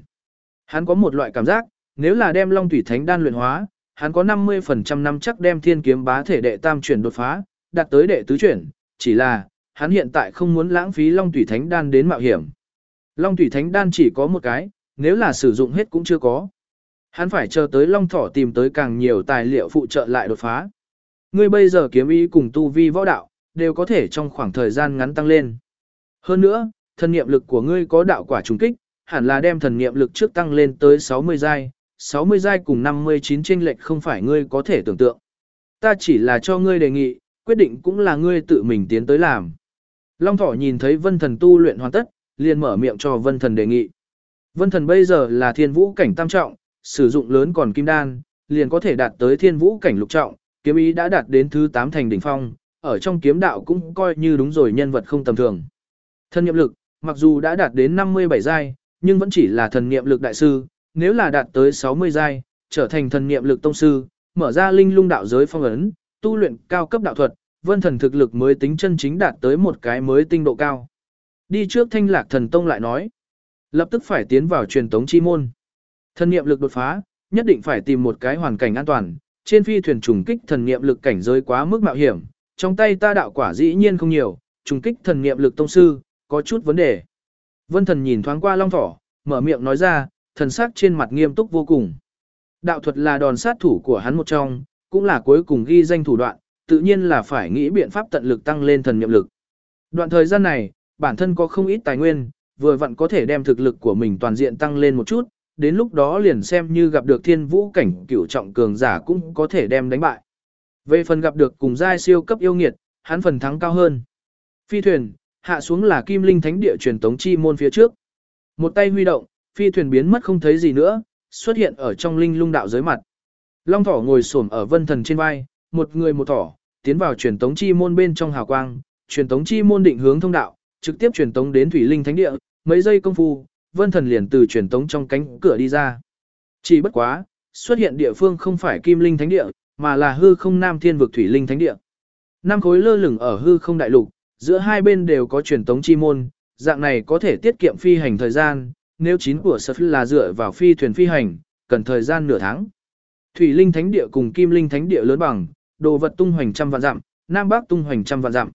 Hắn có một loại cảm giác, nếu là đem Long Thủy Thánh đan luyện hóa, hắn có 50% năm chắc đem thiên kiếm bá thể đệ tam chuyển đột phá, đạt tới đệ tứ chuyển, chỉ là, hắn hiện tại không muốn lãng phí Long Thủy Thánh đan đến mạo hiểm. Long Thủy Thánh đan chỉ có một cái, nếu là sử dụng hết cũng chưa có. Hắn phải chờ tới Long Thỏ tìm tới càng nhiều tài liệu phụ trợ lại đột phá. Ngươi bây giờ kiếm ý cùng tu vi võ đạo, đều có thể trong khoảng thời gian ngắn tăng lên. Hơn nữa, thần niệm lực của ngươi có đạo quả trùng kích, hẳn là đem thần niệm lực trước tăng lên tới 60 giai, 60 giai cùng 59 chênh lệch không phải ngươi có thể tưởng tượng. Ta chỉ là cho ngươi đề nghị, quyết định cũng là ngươi tự mình tiến tới làm. Long Thỏ nhìn thấy Vân Thần tu luyện hoàn tất, liền mở miệng cho Vân Thần đề nghị. Vân Thần bây giờ là thiên vũ cảnh tam trọng, sử dụng lớn còn kim đan, liền có thể đạt tới thiên vũ cảnh lục trọng, kiếm ý đã đạt đến thứ 8 thành đỉnh phong, ở trong kiếm đạo cũng coi như đúng rồi nhân vật không tầm thường. thân niệm lực, mặc dù đã đạt đến 57 giai, nhưng vẫn chỉ là thần niệm lực đại sư, nếu là đạt tới 60 giai, trở thành thần niệm lực tông sư, mở ra linh lung đạo giới phong ấn, tu luyện cao cấp đạo thuật, vân thần thực lực mới tính chân chính đạt tới một cái mới tinh độ cao. Đi trước thanh lạc thần tông lại nói, lập tức phải tiến vào truyền tống chi môn. Thần niệm lực đột phá, nhất định phải tìm một cái hoàn cảnh an toàn, trên phi thuyền trùng kích thần niệm lực cảnh giới quá mức mạo hiểm, trong tay ta đạo quả dĩ nhiên không nhiều, trùng kích thần niệm lực tông sư, có chút vấn đề. Vân thần nhìn thoáng qua long thỏ, mở miệng nói ra, thần sắc trên mặt nghiêm túc vô cùng. Đạo thuật là đòn sát thủ của hắn một trong, cũng là cuối cùng ghi danh thủ đoạn, tự nhiên là phải nghĩ biện pháp tận lực tăng lên thần niệm lực. Đoạn thời gian này, bản thân có không ít tài nguyên, vừa vặn có thể đem thực lực của mình toàn diện tăng lên một chút, đến lúc đó liền xem như gặp được thiên vũ cảnh cửu trọng cường giả cũng có thể đem đánh bại. Về phần gặp được cùng giai siêu cấp yêu nghiệt, hắn phần thắng cao hơn. Phi thuyền, hạ xuống là kim linh thánh địa truyền tống chi môn phía trước. Một tay huy động, phi thuyền biến mất không thấy gì nữa, xuất hiện ở trong linh lung đạo giới mặt. Long thỏ ngồi xổm ở vân thần trên vai, một người một thỏ, tiến vào truyền tống chi môn bên trong hào quang, truyền tống chi môn định hướng thông đạo, trực tiếp truyền tống đến thủy linh thánh địa, mấy giây công phu, vân thần liền từ truyền tống trong cánh cửa đi ra. Chỉ bất quá, xuất hiện địa phương không phải kim linh thánh địa, mà là hư không nam thiên vực thủy linh thánh địa. Năm khối lơ lửng ở hư không đại lục, giữa hai bên đều có truyền tống chi môn, dạng này có thể tiết kiệm phi hành thời gian, nếu chín của Sở là dựa vào phi thuyền phi hành, cần thời gian nửa tháng. Thủy linh thánh địa cùng kim linh thánh địa lớn bằng, đồ vật tung hoành trăm vạn dặm, nam bắc tung hoành trăm vạn dặm.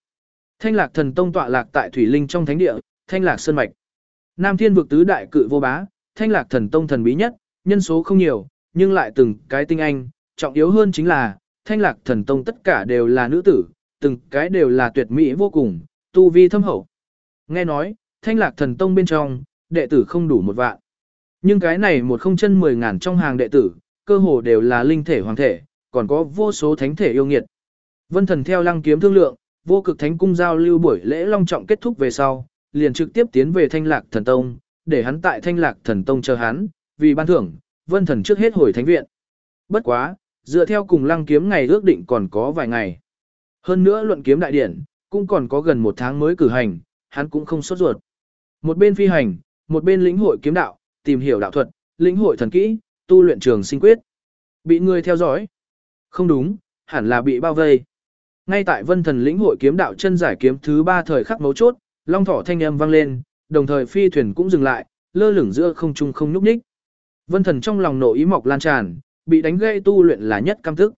Thanh Lạc Thần Tông tọa lạc tại thủy linh trong thánh địa, Thanh Lạc Sơn mạch. Nam Thiên vực tứ đại cự vô bá, Thanh Lạc Thần Tông thần bí nhất, nhân số không nhiều, nhưng lại từng cái tinh anh, trọng yếu hơn chính là, Thanh Lạc Thần Tông tất cả đều là nữ tử, từng cái đều là tuyệt mỹ vô cùng, tu vi thâm hậu. Nghe nói, Thanh Lạc Thần Tông bên trong, đệ tử không đủ một vạn. Nhưng cái này một không chân mười ngàn trong hàng đệ tử, cơ hồ đều là linh thể hoàng thể, còn có vô số thánh thể yêu nghiệt. Vân Thần theo lăng kiếm thương lượng, vô cực thánh cung giao lưu buổi lễ long trọng kết thúc về sau, liền trực tiếp tiến về Thanh Lạc Thần Tông, để hắn tại Thanh Lạc Thần Tông chờ hắn, vì ban thưởng, Vân Thần trước hết hồi thánh viện. Bất quá, dựa theo cùng lăng kiếm ngày ước định còn có vài ngày. Hơn nữa luận kiếm đại điển, cũng còn có gần một tháng mới cử hành, hắn cũng không sốt ruột. Một bên phi hành, một bên lĩnh hội kiếm đạo, tìm hiểu đạo thuật, lĩnh hội thần kỹ, tu luyện trường sinh quyết. Bị người theo dõi. Không đúng, hẳn là bị bao vây. Ngay tại vân thần lĩnh hội kiếm đạo chân giải kiếm thứ ba thời khắc mấu chốt, long thỏ thanh âm vang lên, đồng thời phi thuyền cũng dừng lại, lơ lửng giữa không trung không nhúc nhích. Vân thần trong lòng nổ ý mọc lan tràn, bị đánh gây tu luyện là nhất cam tức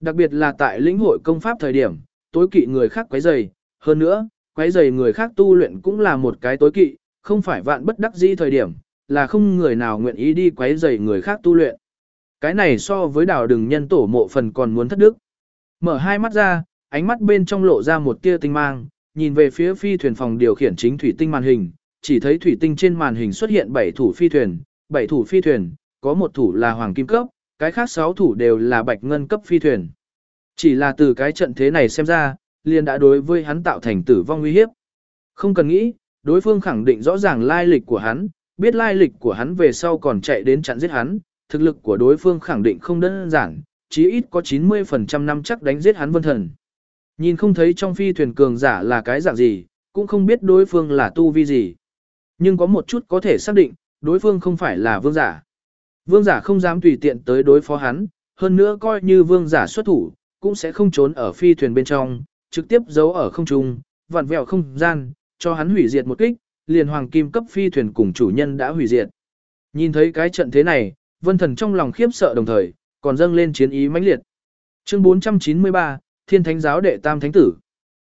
Đặc biệt là tại lĩnh hội công pháp thời điểm, tối kỵ người khác quấy rầy, hơn nữa, quấy rầy người khác tu luyện cũng là một cái tối kỵ, không phải vạn bất đắc dĩ thời điểm, là không người nào nguyện ý đi quấy rầy người khác tu luyện. Cái này so với đào đừng nhân tổ mộ phần còn muốn thất đức. Mở hai mắt ra, ánh mắt bên trong lộ ra một tia tinh mang, nhìn về phía phi thuyền phòng điều khiển chính thủy tinh màn hình, chỉ thấy thủy tinh trên màn hình xuất hiện bảy thủ phi thuyền, bảy thủ phi thuyền, có một thủ là hoàng kim cấp, cái khác sáu thủ đều là bạch ngân cấp phi thuyền. Chỉ là từ cái trận thế này xem ra, liền đã đối với hắn tạo thành tử vong nguy hiếp. Không cần nghĩ, đối phương khẳng định rõ ràng lai lịch của hắn, biết lai lịch của hắn về sau còn chạy đến chặn giết hắn, thực lực của đối phương khẳng định không đơn giản, chí ít có 90% năm chắc đánh giết hắn vân thần. Nhìn không thấy trong phi thuyền cường giả là cái dạng gì, cũng không biết đối phương là tu vi gì. Nhưng có một chút có thể xác định, đối phương không phải là vương giả. Vương giả không dám tùy tiện tới đối phó hắn, hơn nữa coi như vương giả xuất thủ, cũng sẽ không trốn ở phi thuyền bên trong, trực tiếp giấu ở không trung, vặn vẹo không gian, cho hắn hủy diệt một kích, liền hoàng kim cấp phi thuyền cùng chủ nhân đã hủy diệt. Nhìn thấy cái trận thế này, vân thần trong lòng khiếp sợ đồng thời, còn dâng lên chiến ý mãnh liệt. Chương 493, Thiên Thánh giáo đệ tam thánh tử.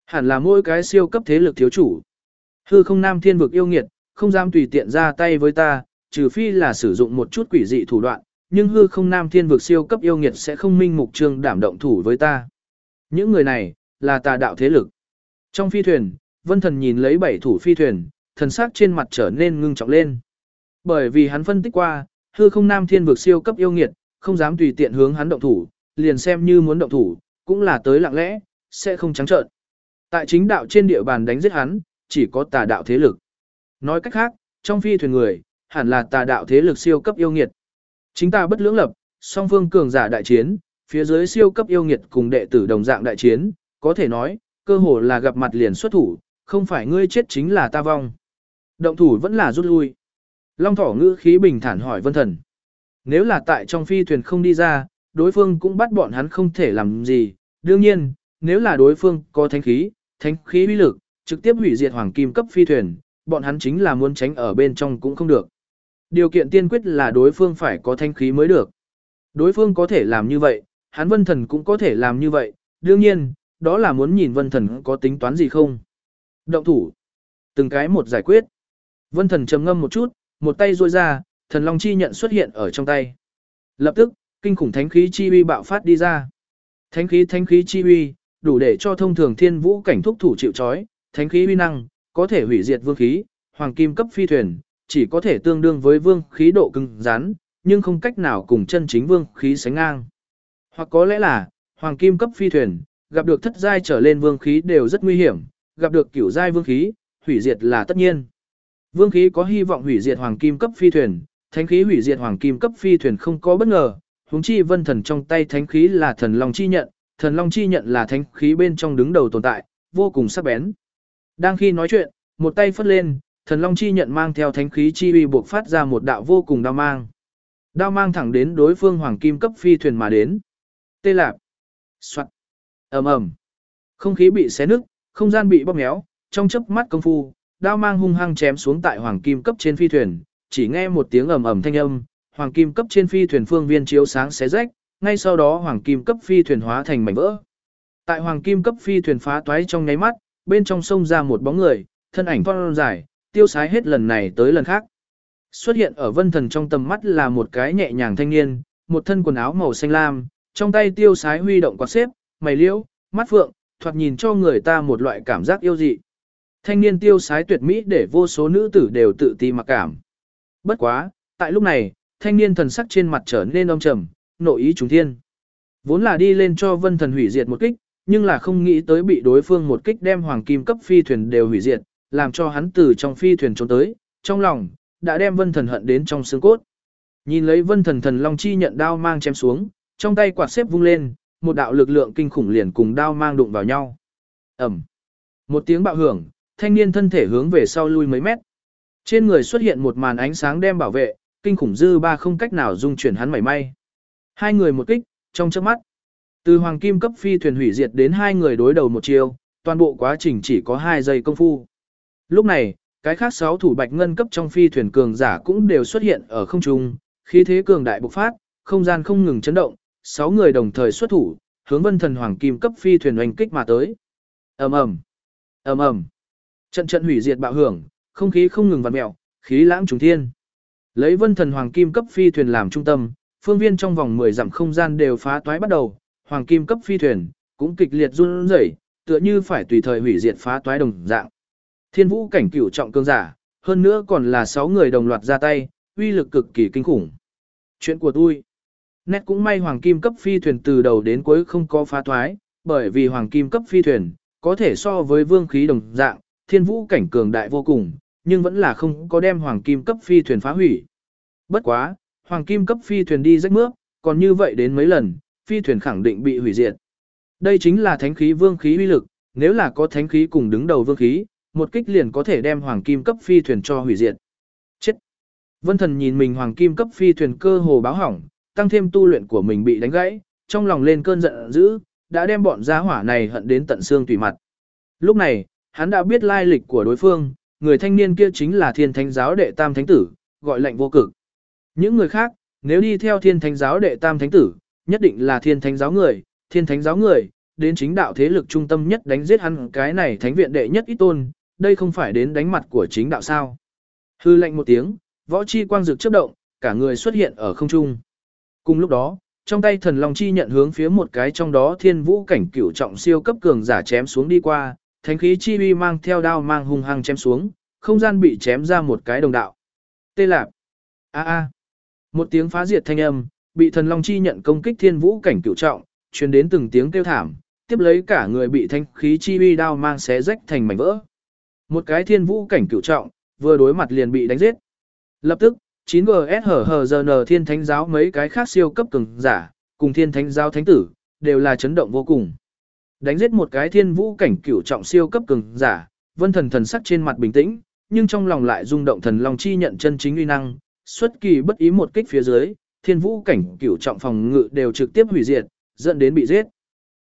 Hẳn là mỗi cái siêu cấp thế lực thiếu chủ. Hư không nam thiên vực yêu nghiệt, không dám tùy tiện ra tay với ta, trừ phi là sử dụng một chút quỷ dị thủ đoạn, nhưng hư không nam thiên vực siêu cấp yêu nghiệt sẽ không minh mục trương đảm động thủ với ta. Những người này, là tà đạo thế lực. Trong phi thuyền, vân thần nhìn lấy bảy thủ phi thuyền, thần sắc trên mặt trở nên ngưng trọng lên. Bởi vì hắn phân tích qua, hư không nam thiên vực siêu cấp yêu nghiệt, không dám tùy tiện hướng hắn động thủ, liền xem như muốn động thủ, cũng là tới lặng lẽ, sẽ không trắng trợn. Tại chính đạo trên địa bàn đánh giết hắn, chỉ có tà đạo thế lực. Nói cách khác, trong phi thuyền người, hẳn là tà đạo thế lực siêu cấp yêu nghiệt. Chính ta bất lưỡng lập, song phương cường giả đại chiến, phía dưới siêu cấp yêu nghiệt cùng đệ tử đồng dạng đại chiến, có thể nói, cơ hồ là gặp mặt liền xuất thủ, không phải ngươi chết chính là ta vong. Động thủ vẫn là rút lui. Long thỏ ngữ khí bình thản hỏi vân thần. Nếu là tại trong phi thuyền không đi ra, đối phương cũng bắt bọn hắn không thể làm gì. Đương nhiên, nếu là đối phương có thánh khí, thánh khí uy lực, trực tiếp hủy diệt hoàng kim cấp phi thuyền, bọn hắn chính là muốn tránh ở bên trong cũng không được. Điều kiện tiên quyết là đối phương phải có thanh khí mới được. Đối phương có thể làm như vậy, hắn vân thần cũng có thể làm như vậy, đương nhiên, đó là muốn nhìn vân thần có tính toán gì không. Động thủ. Từng cái một giải quyết. Vân thần trầm ngâm một chút, một tay ruôi ra, thần long chi nhận xuất hiện ở trong tay. Lập tức, kinh khủng thánh khí chi uy bạo phát đi ra. Thánh khí thánh khí chi uy, đủ để cho thông thường thiên vũ cảnh thúc thủ chịu chói, thánh khí uy năng, có thể hủy diệt vương khí, hoàng kim cấp phi thuyền, chỉ có thể tương đương với vương khí độ cứng rắn, nhưng không cách nào cùng chân chính vương khí sánh ngang. Hoặc có lẽ là, hoàng kim cấp phi thuyền, gặp được thất giai trở lên vương khí đều rất nguy hiểm, gặp được cửu giai vương khí, hủy diệt là tất nhiên. Vương khí có hy vọng hủy diệt hoàng kim cấp phi thuyền, thánh khí hủy diệt hoàng kim cấp phi thuyền không có bất ngờ, huống chi vân thần trong tay thánh khí là thần long chi nhận, thần long chi nhận là thánh khí bên trong đứng đầu tồn tại, vô cùng sắc bén. Đang khi nói chuyện, một tay phất lên, thần long chi nhận mang theo thánh khí chi uy buộc phát ra một đạo vô cùng đao mang. Đao mang thẳng đến đối phương hoàng kim cấp phi thuyền mà đến. Tê lạp. Soạn. ầm ầm Không khí bị xé nứt, không gian bị bóp méo, trong chớp mắt công phu, đao mang hung hăng chém xuống tại hoàng kim cấp trên phi thuyền, chỉ nghe một tiếng ầm ầm thanh âm, hoàng kim cấp trên phi thuyền phương viên chiếu sáng xé rách, ngay sau đó hoàng kim cấp phi thuyền hóa thành mảnh vỡ. Tại hoàng kim cấp phi thuyền phá toái trong nháy mắt, bên trong sông ra một bóng người, thân ảnh phong dài, tiêu sái hết lần này tới lần khác. Xuất hiện ở vân thần trong tầm mắt là một cái nhẹ nhàng thanh niên, một thân quần áo màu xanh lam, trong tay tiêu sái huy động quạt xếp, mày liễu, mắt phượng, thoạt nhìn cho người ta một loại cảm giác yêu dị. Thanh niên tiêu sái tuyệt mỹ để vô số nữ tử đều tự ti mặc cảm. Bất quá, tại lúc này, thanh niên thần sắc trên mặt trở nên âm trầm, nội ý trùng thiên. Vốn là đi lên cho vân thần hủy diệt một kích, nhưng là không nghĩ tới bị đối phương một kích đem hoàng kim cấp phi thuyền đều hủy diệt, làm cho hắn từ trong phi thuyền trốn tới, trong lòng, đã đem vân thần hận đến trong xương cốt. Nhìn lấy vân thần thần long chi nhận đao mang chém xuống, trong tay quạt xếp vung lên, một đạo lực lượng kinh khủng liền cùng đao mang đụng vào nhau. ầm! Một tiếng bạo hưởng, thanh niên thân thể hướng về sau lui mấy mét. Trên người xuất hiện một màn ánh sáng đem bảo vệ, kinh khủng dư ba không cách nào dung chuyển hắn mảy may. Hai người một kích, trong chớp mắt. Từ hoàng kim cấp phi thuyền hủy diệt đến hai người đối đầu một chiều, toàn bộ quá trình chỉ có hai giây công phu. Lúc này, cái khác sáu thủ bạch ngân cấp trong phi thuyền cường giả cũng đều xuất hiện ở không trung, khí thế cường đại bộc phát, không gian không ngừng chấn động, sáu người đồng thời xuất thủ, hướng Vân Thần Hoàng Kim cấp phi thuyền oanh kích mà tới. Ầm ầm, ầm ầm. Trận trận hủy diệt bạo hưởng, không khí không ngừng vặn mèo, khí lãng trùng thiên. Lấy Vân Thần Hoàng Kim cấp phi thuyền làm trung tâm, phương viên trong vòng 10 dặm không gian đều phá toái bắt đầu, Hoàng Kim cấp phi thuyền cũng kịch liệt run rẩy, tựa như phải tùy thời hủy diệt phá toái đồng dạng. Thiên vũ cảnh cửu trọng cương giả, hơn nữa còn là 6 người đồng loạt ra tay, uy lực cực kỳ kinh khủng. Chuyện của tôi. Nét cũng may hoàng kim cấp phi thuyền từ đầu đến cuối không có phá toái, bởi vì hoàng kim cấp phi thuyền có thể so với vương khí đồng dạng, thiên vũ cảnh cường đại vô cùng, nhưng vẫn là không có đem hoàng kim cấp phi thuyền phá hủy. Bất quá, hoàng kim cấp phi thuyền đi rách mướp, còn như vậy đến mấy lần, phi thuyền khẳng định bị hủy diệt. Đây chính là thánh khí vương khí uy lực, nếu là có thánh khí cùng đứng đầu vương khí, một kích liền có thể đem hoàng kim cấp phi thuyền cho hủy diệt. Chết! Vân thần nhìn mình hoàng kim cấp phi thuyền cơ hồ báo hỏng, tăng thêm tu luyện của mình bị đánh gãy, trong lòng lên cơn giận dữ, đã đem bọn gia hỏa này hận đến tận xương tùy mặt. Lúc này, hắn đã biết lai lịch của đối phương, người thanh niên kia chính là thiên thánh giáo đệ tam thánh tử, gọi lệnh vô cực. Những người khác, nếu đi theo thiên thánh giáo đệ tam thánh tử, nhất định là thiên thánh giáo người, thiên thánh giáo người, đến chính đạo thế lực trung tâm nhất đánh giết hắn cái này thánh viện đệ nhất ít tôn, đây không phải đến đánh mặt của chính đạo sao. Hư lệnh một tiếng, võ chi quang dực chớp động, cả người xuất hiện ở không trung. Cùng lúc đó, trong tay thần long chi nhận hướng phía một cái trong đó thiên vũ cảnh cửu trọng siêu cấp cường giả chém xuống đi qua, thánh khí chi uy mang theo đao mang hung hăng chém xuống, không gian bị chém ra một cái đồng đạo. Tê lạp. A a. Một tiếng phá diệt thanh âm, bị thần long chi nhận công kích thiên vũ cảnh cửu trọng, truyền đến từng tiếng kêu thảm, tiếp lấy cả người bị thánh khí chi uy đao mang xé rách thành mảnh vỡ. Một cái thiên vũ cảnh cửu trọng, vừa đối mặt liền bị đánh giết. Lập tức, 9GSHHZN thiên thánh giáo mấy cái khác siêu cấp cường giả, cùng thiên thánh giáo thánh tử, đều là chấn động vô cùng. Đánh giết một cái thiên vũ cảnh cửu trọng siêu cấp cường giả, vân thần thần sắc trên mặt bình tĩnh, nhưng trong lòng lại rung động thần long chi nhận chân chính uy năng, xuất kỳ bất ý một kích phía dưới, thiên vũ cảnh cửu trọng phòng ngự đều trực tiếp hủy diệt, dẫn đến bị giết.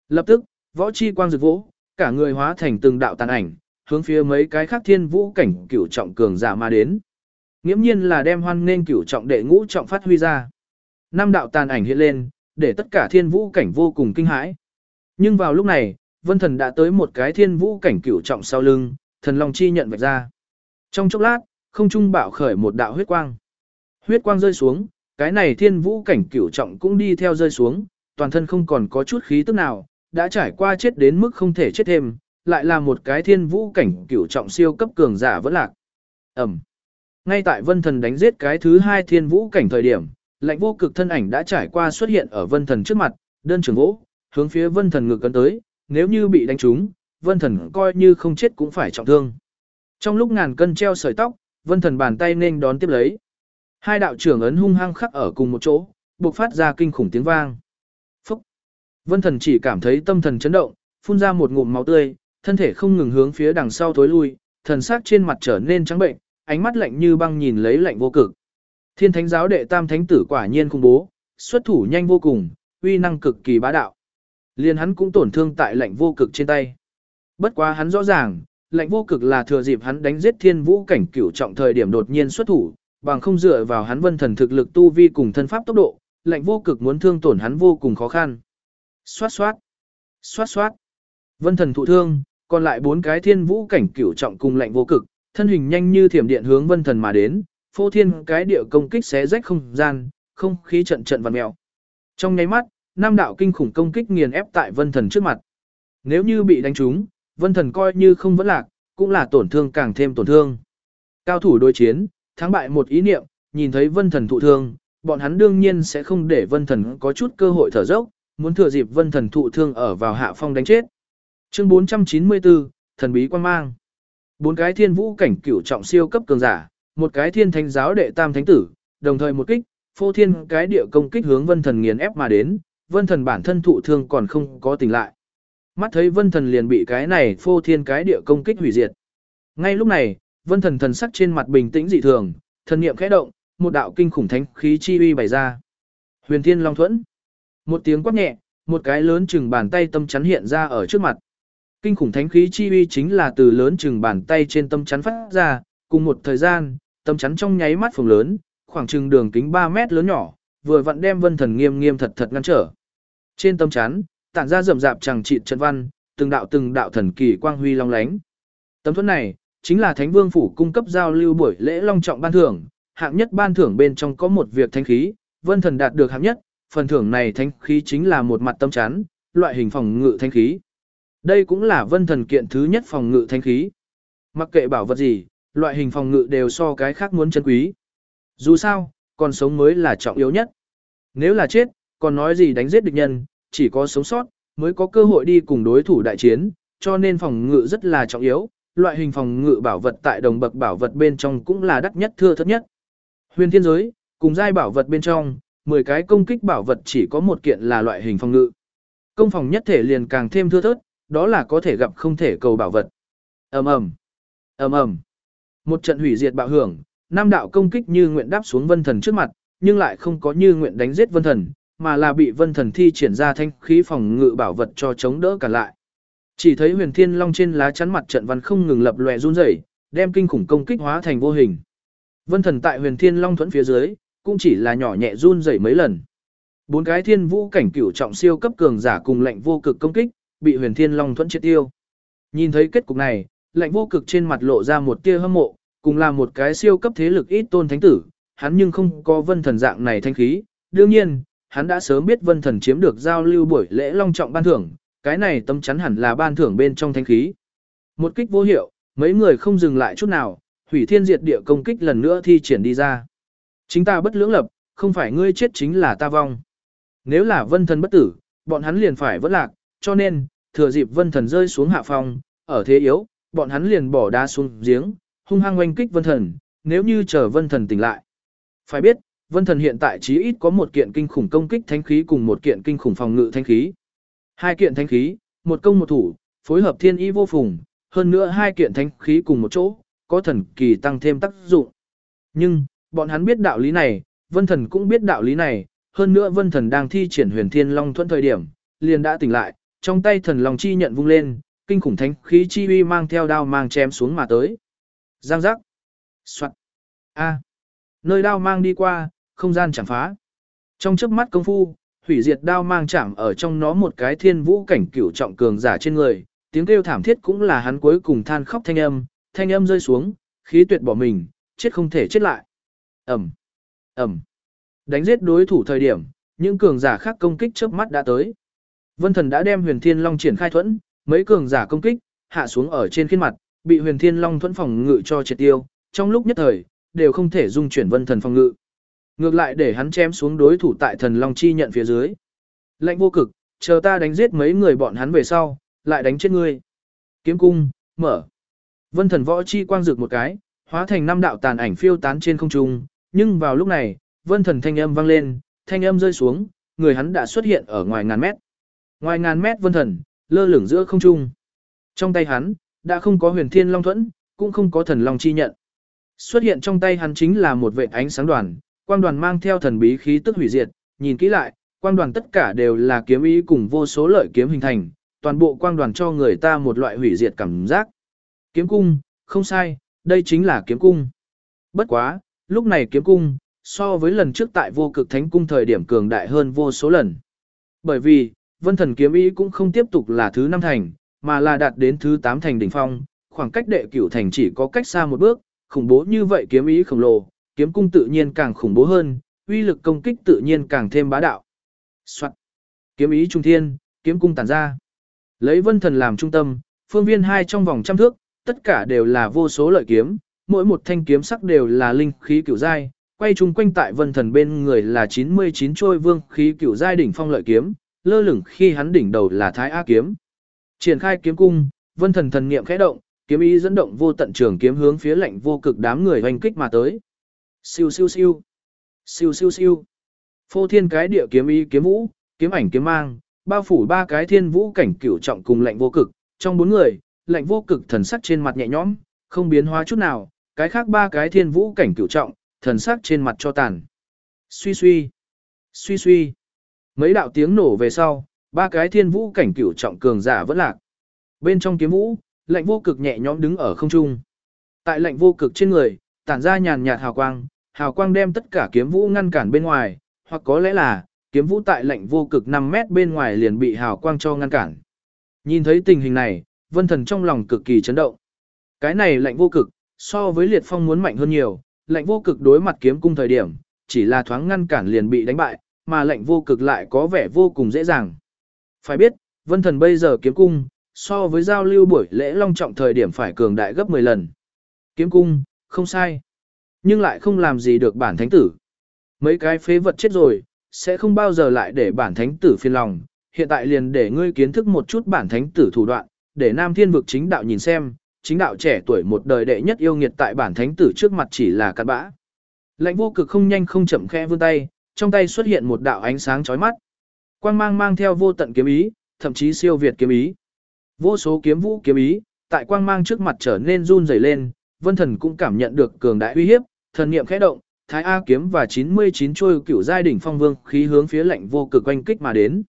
Lập tức, võ chi quang rực vỗ, cả người hóa thành từng đạo tàn ảnh, hướng phía mấy cái khác thiên vũ cảnh cửu trọng cường giả mà đến. Nghiễm nhiên là đem hoan nên cửu trọng đệ ngũ trọng phát huy ra. Năm đạo tàn ảnh hiện lên, để tất cả thiên vũ cảnh vô cùng kinh hãi. Nhưng vào lúc này, vân thần đã tới một cái thiên vũ cảnh cửu trọng sau lưng, thần long chi nhận vạch ra. Trong chốc lát, không trung bạo khởi một đạo huyết quang. Huyết quang rơi xuống, cái này thiên vũ cảnh cửu trọng cũng đi theo rơi xuống, toàn thân không còn có chút khí tức nào, đã trải qua chết đến mức không thể chết thêm, lại là một cái thiên vũ cảnh cửu trọng siêu cấp cường giả vẫn lạc. Ẩm. Ngay tại vân thần đánh giết cái thứ hai thiên vũ cảnh thời điểm, lạnh vô cực thân ảnh đã trải qua xuất hiện ở vân thần trước mặt, đơn trường vỗ, hướng phía vân thần ngược cấn tới, nếu như bị đánh trúng, vân thần coi như không chết cũng phải trọng thương. Trong lúc ngàn cân treo sợi tóc, vân thần bàn tay nên đón tiếp lấy. Hai đạo trưởng ấn hung hăng khắc ở cùng một chỗ, bộc phát ra kinh khủng tiếng vang. Phúc! Vân thần chỉ cảm thấy tâm thần chấn động, phun ra một ngụm máu tươi, thân thể không ngừng hướng phía đằng sau thối lui, thần sắc trên mặt trở nên trắng bệnh, ánh mắt lạnh như băng nhìn lấy lạnh vô cực. Thiên thánh giáo đệ tam thánh tử quả nhiên khủng bố, xuất thủ nhanh vô cùng, uy năng cực kỳ bá đạo. Liên hắn cũng tổn thương tại lạnh vô cực trên tay. Bất quá hắn rõ ràng, lạnh vô cực là thừa dịp hắn đánh giết thiên vũ cảnh cửu trọng thời điểm đột nhiên xuất thủ, bằng không dựa vào hắn vân thần thực lực tu vi cùng thân pháp tốc độ, lạnh vô cực muốn thương tổn hắn vô cùng khó khăn. Xoát xoát, xoát xoát. Vân thần thụ thương, còn lại bốn cái thiên vũ cảnh cửu trọng cùng lạnh vô cực, thân hình nhanh như thiểm điện hướng vân thần mà đến, phô thiên cái địa công kích xé rách không gian, không khí trận trận vặn mèo. Trong nháy mắt, năm đạo kinh khủng công kích nghiền ép tại vân thần trước mặt. Nếu như bị đánh trúng, vân thần coi như không vẫn lạc, cũng là tổn thương càng thêm tổn thương. Cao thủ đối chiến, thắng bại một ý niệm, nhìn thấy vân thần thụ thương, bọn hắn đương nhiên sẽ không để vân thần có chút cơ hội thở dốc, muốn thừa dịp vân thần thụ thương ở vào hạ phong đánh chết. Chương 494, thần bí quan mang. Bốn cái thiên vũ cảnh cửu trọng siêu cấp cường giả, một cái thiên thánh giáo đệ tam thánh tử, đồng thời một kích, phô thiên cái địa công kích hướng vân thần nghiền ép mà đến, vân thần bản thân thụ thương còn không có tỉnh lại. Mắt thấy vân thần liền bị cái này phô thiên cái địa công kích hủy diệt. Ngay lúc này, vân thần thần sắc trên mặt bình tĩnh dị thường, thần niệm khẽ động, một đạo kinh khủng thánh khí chi uy bày ra. Huyền Thiên Long Thuẫn. Một tiếng quát nhẹ, một cái lớn chừng bàn tay tâm chắn hiện ra ở trước mặt. Kinh khủng thánh khí chi uy chính là từ lớn chừng bàn tay trên tâm chắn phát ra, cùng một thời gian, tâm chắn trong nháy mắt phồng lớn, khoảng chừng đường kính 3 mét lớn nhỏ, vừa vặn đem Vân Thần nghiêm nghiêm thật thật ngăn trở. Trên tâm chắn, tản ra rậm rạp chẳng trị trận văn, từng đạo từng đạo thần kỳ quang huy long lánh. Tấm thuẫn này chính là Thánh Vương phủ cung cấp giao lưu buổi lễ long trọng ban thưởng, hạng nhất ban thưởng bên trong có một việc thánh khí, Vân Thần đạt được hạng nhất, phần thưởng này thánh khí chính là một mặt tâm chắn, loại hình phòng ngự thánh khí. Đây cũng là Vân Thần kiện thứ nhất phòng ngự thánh khí. Mặc kệ bảo vật gì, loại hình phòng ngự đều so cái khác muốn chân quý. Dù sao, còn sống mới là trọng yếu nhất. Nếu là chết, còn nói gì đánh giết địch nhân, chỉ có sống sót, mới có cơ hội đi cùng đối thủ đại chiến, cho nên phòng ngự rất là trọng yếu, loại hình phòng ngự bảo vật tại đồng bậc bảo vật bên trong cũng là đắt nhất thưa thất nhất. Huyền thiên giới, cùng giai bảo vật bên trong, 10 cái công kích bảo vật chỉ có một kiện là loại hình phòng ngự. Công phòng nhất thể liền càng thêm thưa thớt, đó là có thể gặp không thể cầu bảo vật. Ầm ầm, ầm ầm. Một trận hủy diệt bạo hưởng, năm đạo công kích như nguyện đáp xuống vân thần trước mặt, nhưng lại không có như nguyện đánh giết vân thần, mà là bị vân thần thi triển ra thanh khí phòng ngự bảo vật cho chống đỡ cả lại. Chỉ thấy huyền thiên long trên lá chắn mặt trận văn không ngừng lập lòe run rẩy, đem kinh khủng công kích hóa thành vô hình. Vân thần tại huyền thiên long thuẫn phía dưới, cũng chỉ là nhỏ nhẹ run rẩy mấy lần. Bốn cái thiên vũ cảnh cửu trọng siêu cấp cường giả cùng lệnh vô cực công kích, bị huyền thiên long thuẫn triệt tiêu. Nhìn thấy kết cục này, lệnh vô cực trên mặt lộ ra một tia hâm mộ, cùng là một cái siêu cấp thế lực ít tôn thánh tử, hắn nhưng không có vân thần dạng này thanh khí. Đương nhiên, hắn đã sớm biết vân thần chiếm được giao lưu buổi lễ long trọng ban thưởng, cái này tâm chắn hẳn là ban thưởng bên trong thanh khí. Một kích vô hiệu, mấy người không dừng lại chút nào, hủy thiên diệt địa công kích lần nữa thi triển đi ra. Chính ta bất lưỡng lập, không phải ngươi chết chính là ta vong. Nếu là vân thần bất tử, bọn hắn liền phải vất lạc, cho nên, thừa dịp vân thần rơi xuống hạ phong, ở thế yếu, bọn hắn liền bỏ đá xuống giếng, hung hăng oanh kích vân thần, nếu như chờ vân thần tỉnh lại. Phải biết, vân thần hiện tại chí ít có một kiện kinh khủng công kích thánh khí cùng một kiện kinh khủng phòng ngự thánh khí. Hai kiện thánh khí, một công một thủ, phối hợp thiên ý vô phùng, hơn nữa hai kiện thánh khí cùng một chỗ, có thần kỳ tăng thêm tác dụng. Nhưng, bọn hắn biết đạo lý này, vân thần cũng biết đạo lý này, hơn nữa vân thần đang thi triển huyền thiên long thuận thời điểm, liền đã tỉnh lại, trong tay thần long chi nhận vung lên, kinh khủng thánh khí chi uy mang theo đao mang chém xuống mà tới. Giang giác. Soạt. A. Nơi đao mang đi qua, không gian chẳng phá. Trong chớp mắt công phu, hủy diệt đao mang chạm ở trong nó một cái thiên vũ cảnh cửu trọng cường giả trên người, tiếng kêu thảm thiết cũng là hắn cuối cùng than khóc thanh âm, thanh âm rơi xuống, khí tuyệt bỏ mình, chết không thể chết lại. Ẩm. Ẩm. Đánh giết đối thủ thời điểm, những cường giả khác công kích chớp mắt đã tới. Vân Thần đã đem Huyền Thiên Long triển khai thuẫn, mấy cường giả công kích hạ xuống ở trên khiên mặt, bị Huyền Thiên Long thuẫn phòng ngự cho triệt tiêu, trong lúc nhất thời đều không thể dung chuyển Vân Thần phòng ngự. Ngược lại để hắn chém xuống đối thủ tại Thần Long chi nhận phía dưới. Lạnh vô cực, chờ ta đánh giết mấy người bọn hắn về sau, lại đánh chết ngươi. Kiếm cung, mở. Vân Thần võ chi quang rực một cái, hóa thành năm đạo tàn ảnh phiêu tán trên không trung, nhưng vào lúc này, Vân Thần thanh âm vang lên, thanh âm rơi xuống, người hắn đã xuất hiện ở ngoài ngàn mét. Ngoài ngàn mét Vân Thần, lơ lửng giữa không trung. Trong tay hắn, đã không có huyền thiên long thuẫn, cũng không có thần long chi nhận. Xuất hiện trong tay hắn chính là một vệ ánh sáng đoàn, quang đoàn mang theo thần bí khí tức hủy diệt, nhìn kỹ lại, quang đoàn tất cả đều là kiếm ý cùng vô số lợi kiếm hình thành, toàn bộ quang đoàn cho người ta một loại hủy diệt cảm giác. Kiếm cung, không sai, đây chính là kiếm cung. Bất quá, lúc này kiếm cung, so với lần trước tại vô cực thánh cung thời điểm cường đại hơn vô số lần. Bởi vì, vân thần kiếm ý cũng không tiếp tục là thứ năm thành, mà là đạt đến thứ 8 thành đỉnh phong, khoảng cách đệ cửu thành chỉ có cách xa một bước, khủng bố như vậy kiếm ý khổng lồ, kiếm cung tự nhiên càng khủng bố hơn, uy lực công kích tự nhiên càng thêm bá đạo. Soạn. Kiếm ý trung thiên, kiếm cung tản ra. Lấy vân thần làm trung tâm, phương viên hai trong vòng trăm thước, tất cả đều là vô số lợi kiếm, mỗi một thanh kiếm sắc đều là linh khí cửu giai, quay chung quanh tại vân thần bên người là 99 trôi vương khí cửu giai đỉnh phong lợi kiếm, lơ lửng khi hắn đỉnh đầu là thái a kiếm. Triển khai kiếm cung, vân thần thần niệm khẽ động, kiếm ý dẫn động vô tận trường kiếm hướng phía lạnh vô cực đám người hoành kích mà tới. Siêu siêu siêu. Siêu siêu siêu. Phô thiên cái địa kiếm ý kiếm vũ, kiếm ảnh kiếm mang, bao phủ ba cái thiên vũ cảnh cửu trọng cùng lạnh vô cực, trong bốn người, lạnh vô cực thần sắc trên mặt nhẹ nhõm, không biến hóa chút nào, cái khác ba cái thiên vũ cảnh cửu trọng, thần sắc trên mặt cho tàn. Suy suy, suy suy. Mấy đạo tiếng nổ về sau, ba cái thiên vũ cảnh cửu trọng cường giả vẫn lạc. Bên trong kiếm vũ, lạnh vô cực nhẹ nhõm đứng ở không trung. Tại lạnh vô cực trên người, tản ra nhàn nhạt hào quang, hào quang đem tất cả kiếm vũ ngăn cản bên ngoài, hoặc có lẽ là, kiếm vũ tại lạnh vô cực 5 mét bên ngoài liền bị hào quang cho ngăn cản. Nhìn thấy tình hình này, vân thần trong lòng cực kỳ chấn động. Cái này lạnh vô cực, so với liệt phong muốn mạnh hơn nhiều, lạnh vô cực đối mặt kiếm cung thời điểm, chỉ là thoáng ngăn cản liền bị đánh bại, mà lạnh vô cực lại có vẻ vô cùng dễ dàng. Phải biết, vân thần bây giờ kiếm cung, so với giao lưu buổi lễ long trọng thời điểm phải cường đại gấp 10 lần. Kiếm cung, không sai. Nhưng lại không làm gì được bản thánh tử. Mấy cái phế vật chết rồi, sẽ không bao giờ lại để bản thánh tử phiền lòng. Hiện tại liền để ngươi kiến thức một chút bản thánh tử thủ đoạn, để nam thiên vực chính đạo nhìn xem, chính đạo trẻ tuổi một đời đệ nhất yêu nghiệt tại bản thánh tử trước mặt chỉ là cát bã. Lãnh vô cực không nhanh không chậm khẽ vươn tay, trong tay xuất hiện một đạo ánh sáng chói mắt. Quang mang mang theo vô tận kiếm ý, thậm chí siêu việt kiếm ý. Vô số kiếm vũ kiếm ý, tại quang mang trước mặt trở nên run rẩy lên, Vân Thần cũng cảm nhận được cường đại uy hiếp, thần niệm khẽ động, Thái A kiếm và 99 trôi cửu giai đỉnh phong vương khí hướng phía lạnh vô cực quanh kích mà đến.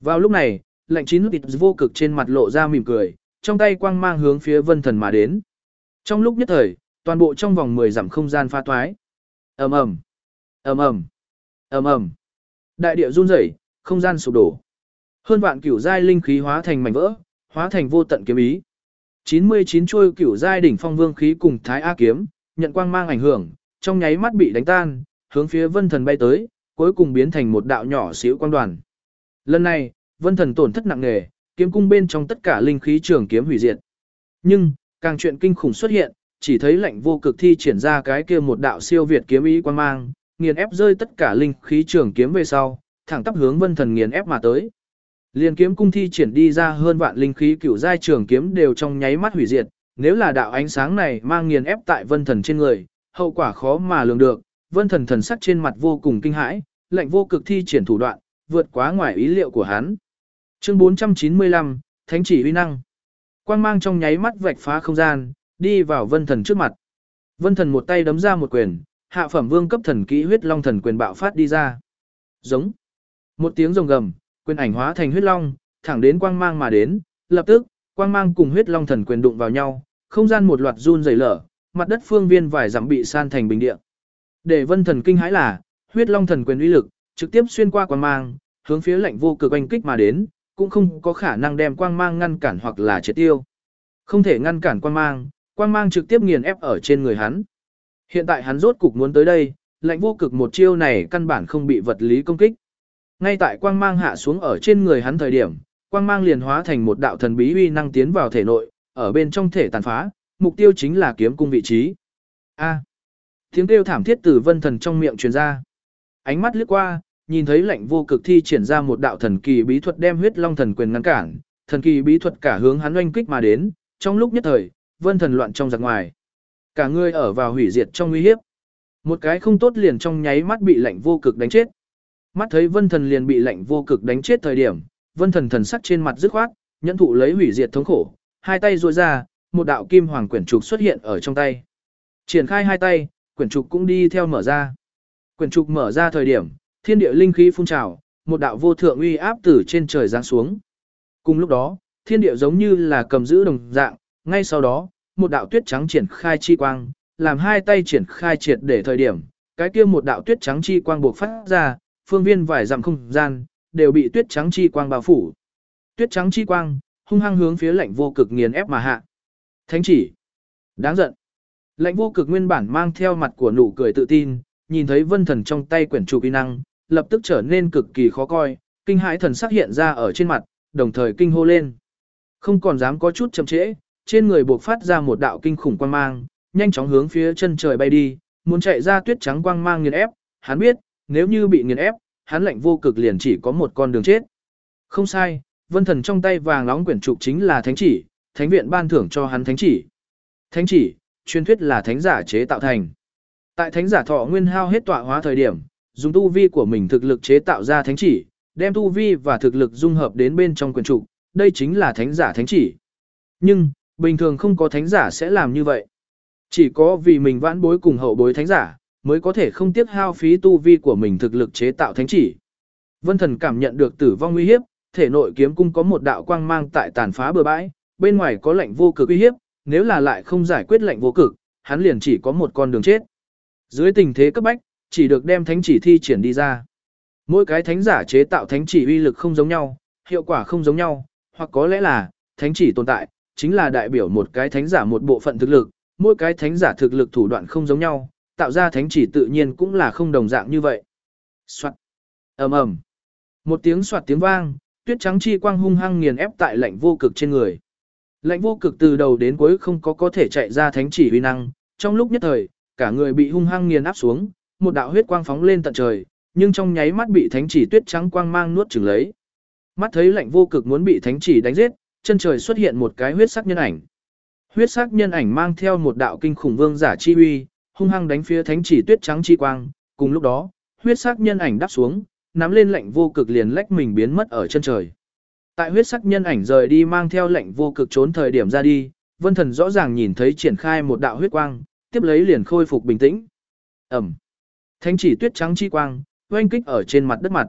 Vào lúc này, lạnh chín tịt vô cực trên mặt lộ ra mỉm cười, trong tay quang mang hướng phía Vân Thần mà đến. Trong lúc nhất thời, toàn bộ trong vòng 10 dặm không gian pha toái. Ầm ầm, ầm ầm, ầm ầm. Đại địa run rẩy, không gian sụp đổ. Hơn vạn cửu giai linh khí hóa thành mảnh vỡ, hóa thành vô tận kiếm ý. 99 chuôi cửu giai đỉnh phong vương khí cùng Thái A kiếm, nhận quang mang ảnh hưởng, trong nháy mắt bị đánh tan, hướng phía Vân Thần bay tới, cuối cùng biến thành một đạo nhỏ xíu quang đoàn. Lần này, Vân Thần tổn thất nặng nề, kiếm cung bên trong tất cả linh khí trường kiếm hủy diệt. Nhưng, càng chuyện kinh khủng xuất hiện, chỉ thấy lạnh vô cực thi triển ra cái kia một đạo siêu việt kiếm ý quang mang, nghiền ép rơi tất cả linh khí trường kiếm về sau, thẳng tắp hướng Vân Thần nghiền ép mà tới. Liên kiếm cung thi triển đi ra hơn vạn linh khí cửu giai trường kiếm đều trong nháy mắt hủy diệt, nếu là đạo ánh sáng này mang nghiền ép tại Vân Thần trên người, hậu quả khó mà lường được. Vân Thần thần sắc trên mặt vô cùng kinh hãi, lạnh vô cực thi triển thủ đoạn, vượt quá ngoài ý liệu của hắn. Chương 495, Thánh chỉ uy năng. Quang mang trong nháy mắt vạch phá không gian, đi vào Vân Thần trước mặt. Vân Thần một tay đấm ra một quyền, hạ phẩm vương cấp thần kỹ huyết long thần quyền bạo phát đi ra. Giống. Một tiếng rồng gầm, quyền ảnh hóa thành huyết long, thẳng đến quang mang mà đến, lập tức, quang mang cùng huyết long thần quyền đụng vào nhau, không gian một loạt run rẩy lở, mặt đất phương viên vài dặm bị san thành bình địa. Để Vân Thần kinh hãi là, huyết long thần quyền uy lực trực tiếp xuyên qua quang mang, hướng phía lạnh vô cực oanh kích mà đến, cũng không có khả năng đem quang mang ngăn cản hoặc là triệt tiêu. Không thể ngăn cản quang mang, quang mang trực tiếp nghiền ép ở trên người hắn. Hiện tại hắn rốt cục muốn tới đây, lạnh vô cực một chiêu này căn bản không bị vật lý công kích. Ngay tại quang mang hạ xuống ở trên người hắn thời điểm, quang mang liền hóa thành một đạo thần bí uy năng tiến vào thể nội, ở bên trong thể tàn phá, mục tiêu chính là kiếm cung vị trí. A. tiếng kêu thảm thiết từ vân thần trong miệng truyền ra. Ánh mắt lướt qua, nhìn thấy lạnh vô cực thi triển ra một đạo thần kỳ bí thuật đem huyết long thần quyền ngăn cản, thần kỳ bí thuật cả hướng hắn oanh kích mà đến, trong lúc nhất thời, vân thần loạn trong giặc ngoài. Cả người ở vào hủy diệt trong nguy hiếp. Một cái không tốt liền trong nháy mắt bị lạnh vô cực đánh chết. Mắt thấy vân thần liền bị lạnh vô cực đánh chết thời điểm, vân thần thần sắc trên mặt dứt khoát, nhẫn thụ lấy hủy diệt thống khổ, hai tay duỗi ra, một đạo kim hoàng quyển trục xuất hiện ở trong tay. Triển khai hai tay, quyển trục cũng đi theo mở ra. Quyển trục mở ra thời điểm, thiên địa linh khí phun trào, một đạo vô thượng uy áp từ trên trời giáng xuống. Cùng lúc đó, thiên địa giống như là cầm giữ đồng dạng, ngay sau đó, một đạo tuyết trắng triển khai chi quang, làm hai tay triển khai triệt để thời điểm, cái kia một đạo tuyết trắng chi quang buộc phát ra, phương viên vài dặm không gian, đều bị tuyết trắng chi quang bao phủ. Tuyết trắng chi quang, hung hăng hướng phía lạnh vô cực nghiền ép mà hạ. Thánh chỉ. Đáng giận. Lạnh vô cực nguyên bản mang theo mặt của nụ cười tự tin, nhìn thấy vân thần trong tay quyển trụ y năng, lập tức trở nên cực kỳ khó coi, kinh hãi thần sắc hiện ra ở trên mặt, đồng thời kinh hô lên. Không còn dám có chút chậm trễ, trên người buộc phát ra một đạo kinh khủng quang mang, nhanh chóng hướng phía chân trời bay đi, muốn chạy ra tuyết trắng quang mang nghiền ép, hắn biết, nếu như bị nghiền ép, hắn lạnh vô cực liền chỉ có một con đường chết. Không sai, vân thần trong tay vàng nóng quyển trục chính là thánh chỉ, thánh viện ban thưởng cho hắn thánh chỉ. Thánh chỉ, truyền thuyết là thánh giả chế tạo thành. Tại thánh giả thọ nguyên hao hết tọa hóa thời điểm, dùng tu vi của mình thực lực chế tạo ra thánh chỉ, đem tu vi và thực lực dung hợp đến bên trong quyển trục, đây chính là thánh giả thánh chỉ. Nhưng, bình thường không có thánh giả sẽ làm như vậy. Chỉ có vì mình vãn bối cùng hậu bối thánh giả, mới có thể không tiếc hao phí tu vi của mình thực lực chế tạo thánh chỉ. Vân thần cảm nhận được tử vong nguy hiếp, thể nội kiếm cung có một đạo quang mang tại tàn phá bờ bãi, bên ngoài có lệnh vô cực uy hiếp, nếu là lại không giải quyết lệnh vô cực, hắn liền chỉ có một con đường chết. Dưới tình thế cấp bách, chỉ được đem thánh chỉ thi triển đi ra. Mỗi cái thánh giả chế tạo thánh chỉ uy lực không giống nhau, hiệu quả không giống nhau, hoặc có lẽ là, thánh chỉ tồn tại, chính là đại biểu một cái thánh giả một bộ phận thực lực, mỗi cái thánh giả thực lực thủ đoạn không giống nhau, tạo ra thánh chỉ tự nhiên cũng là không đồng dạng như vậy. Soạt. ầm ầm. Một tiếng soạt tiếng vang, tuyết trắng chi quang hung hăng nghiền ép tại lạnh vô cực trên người. Lạnh vô cực từ đầu đến cuối không có có thể chạy ra thánh chỉ uy năng, trong lúc nhất thời, cả người bị hung hăng nghiền áp xuống, một đạo huyết quang phóng lên tận trời, nhưng trong nháy mắt bị thánh chỉ tuyết trắng quang mang nuốt chửng lấy. Mắt thấy lạnh vô cực muốn bị thánh chỉ đánh giết, chân trời xuất hiện một cái huyết sắc nhân ảnh. Huyết sắc nhân ảnh mang theo một đạo kinh khủng vương giả chi uy, hung hăng đánh phía thánh chỉ tuyết trắng chi quang, cùng lúc đó, huyết sắc nhân ảnh đáp xuống, nắm lên lạnh vô cực liền lách mình biến mất ở chân trời. Tại huyết sắc nhân ảnh rời đi mang theo lệnh vô cực trốn thời điểm ra đi, vân thần rõ ràng nhìn thấy triển khai một đạo huyết quang, tiếp lấy liền khôi phục bình tĩnh. Ẩm. Thánh chỉ tuyết trắng chi quang, oanh kích ở trên mặt đất mặt.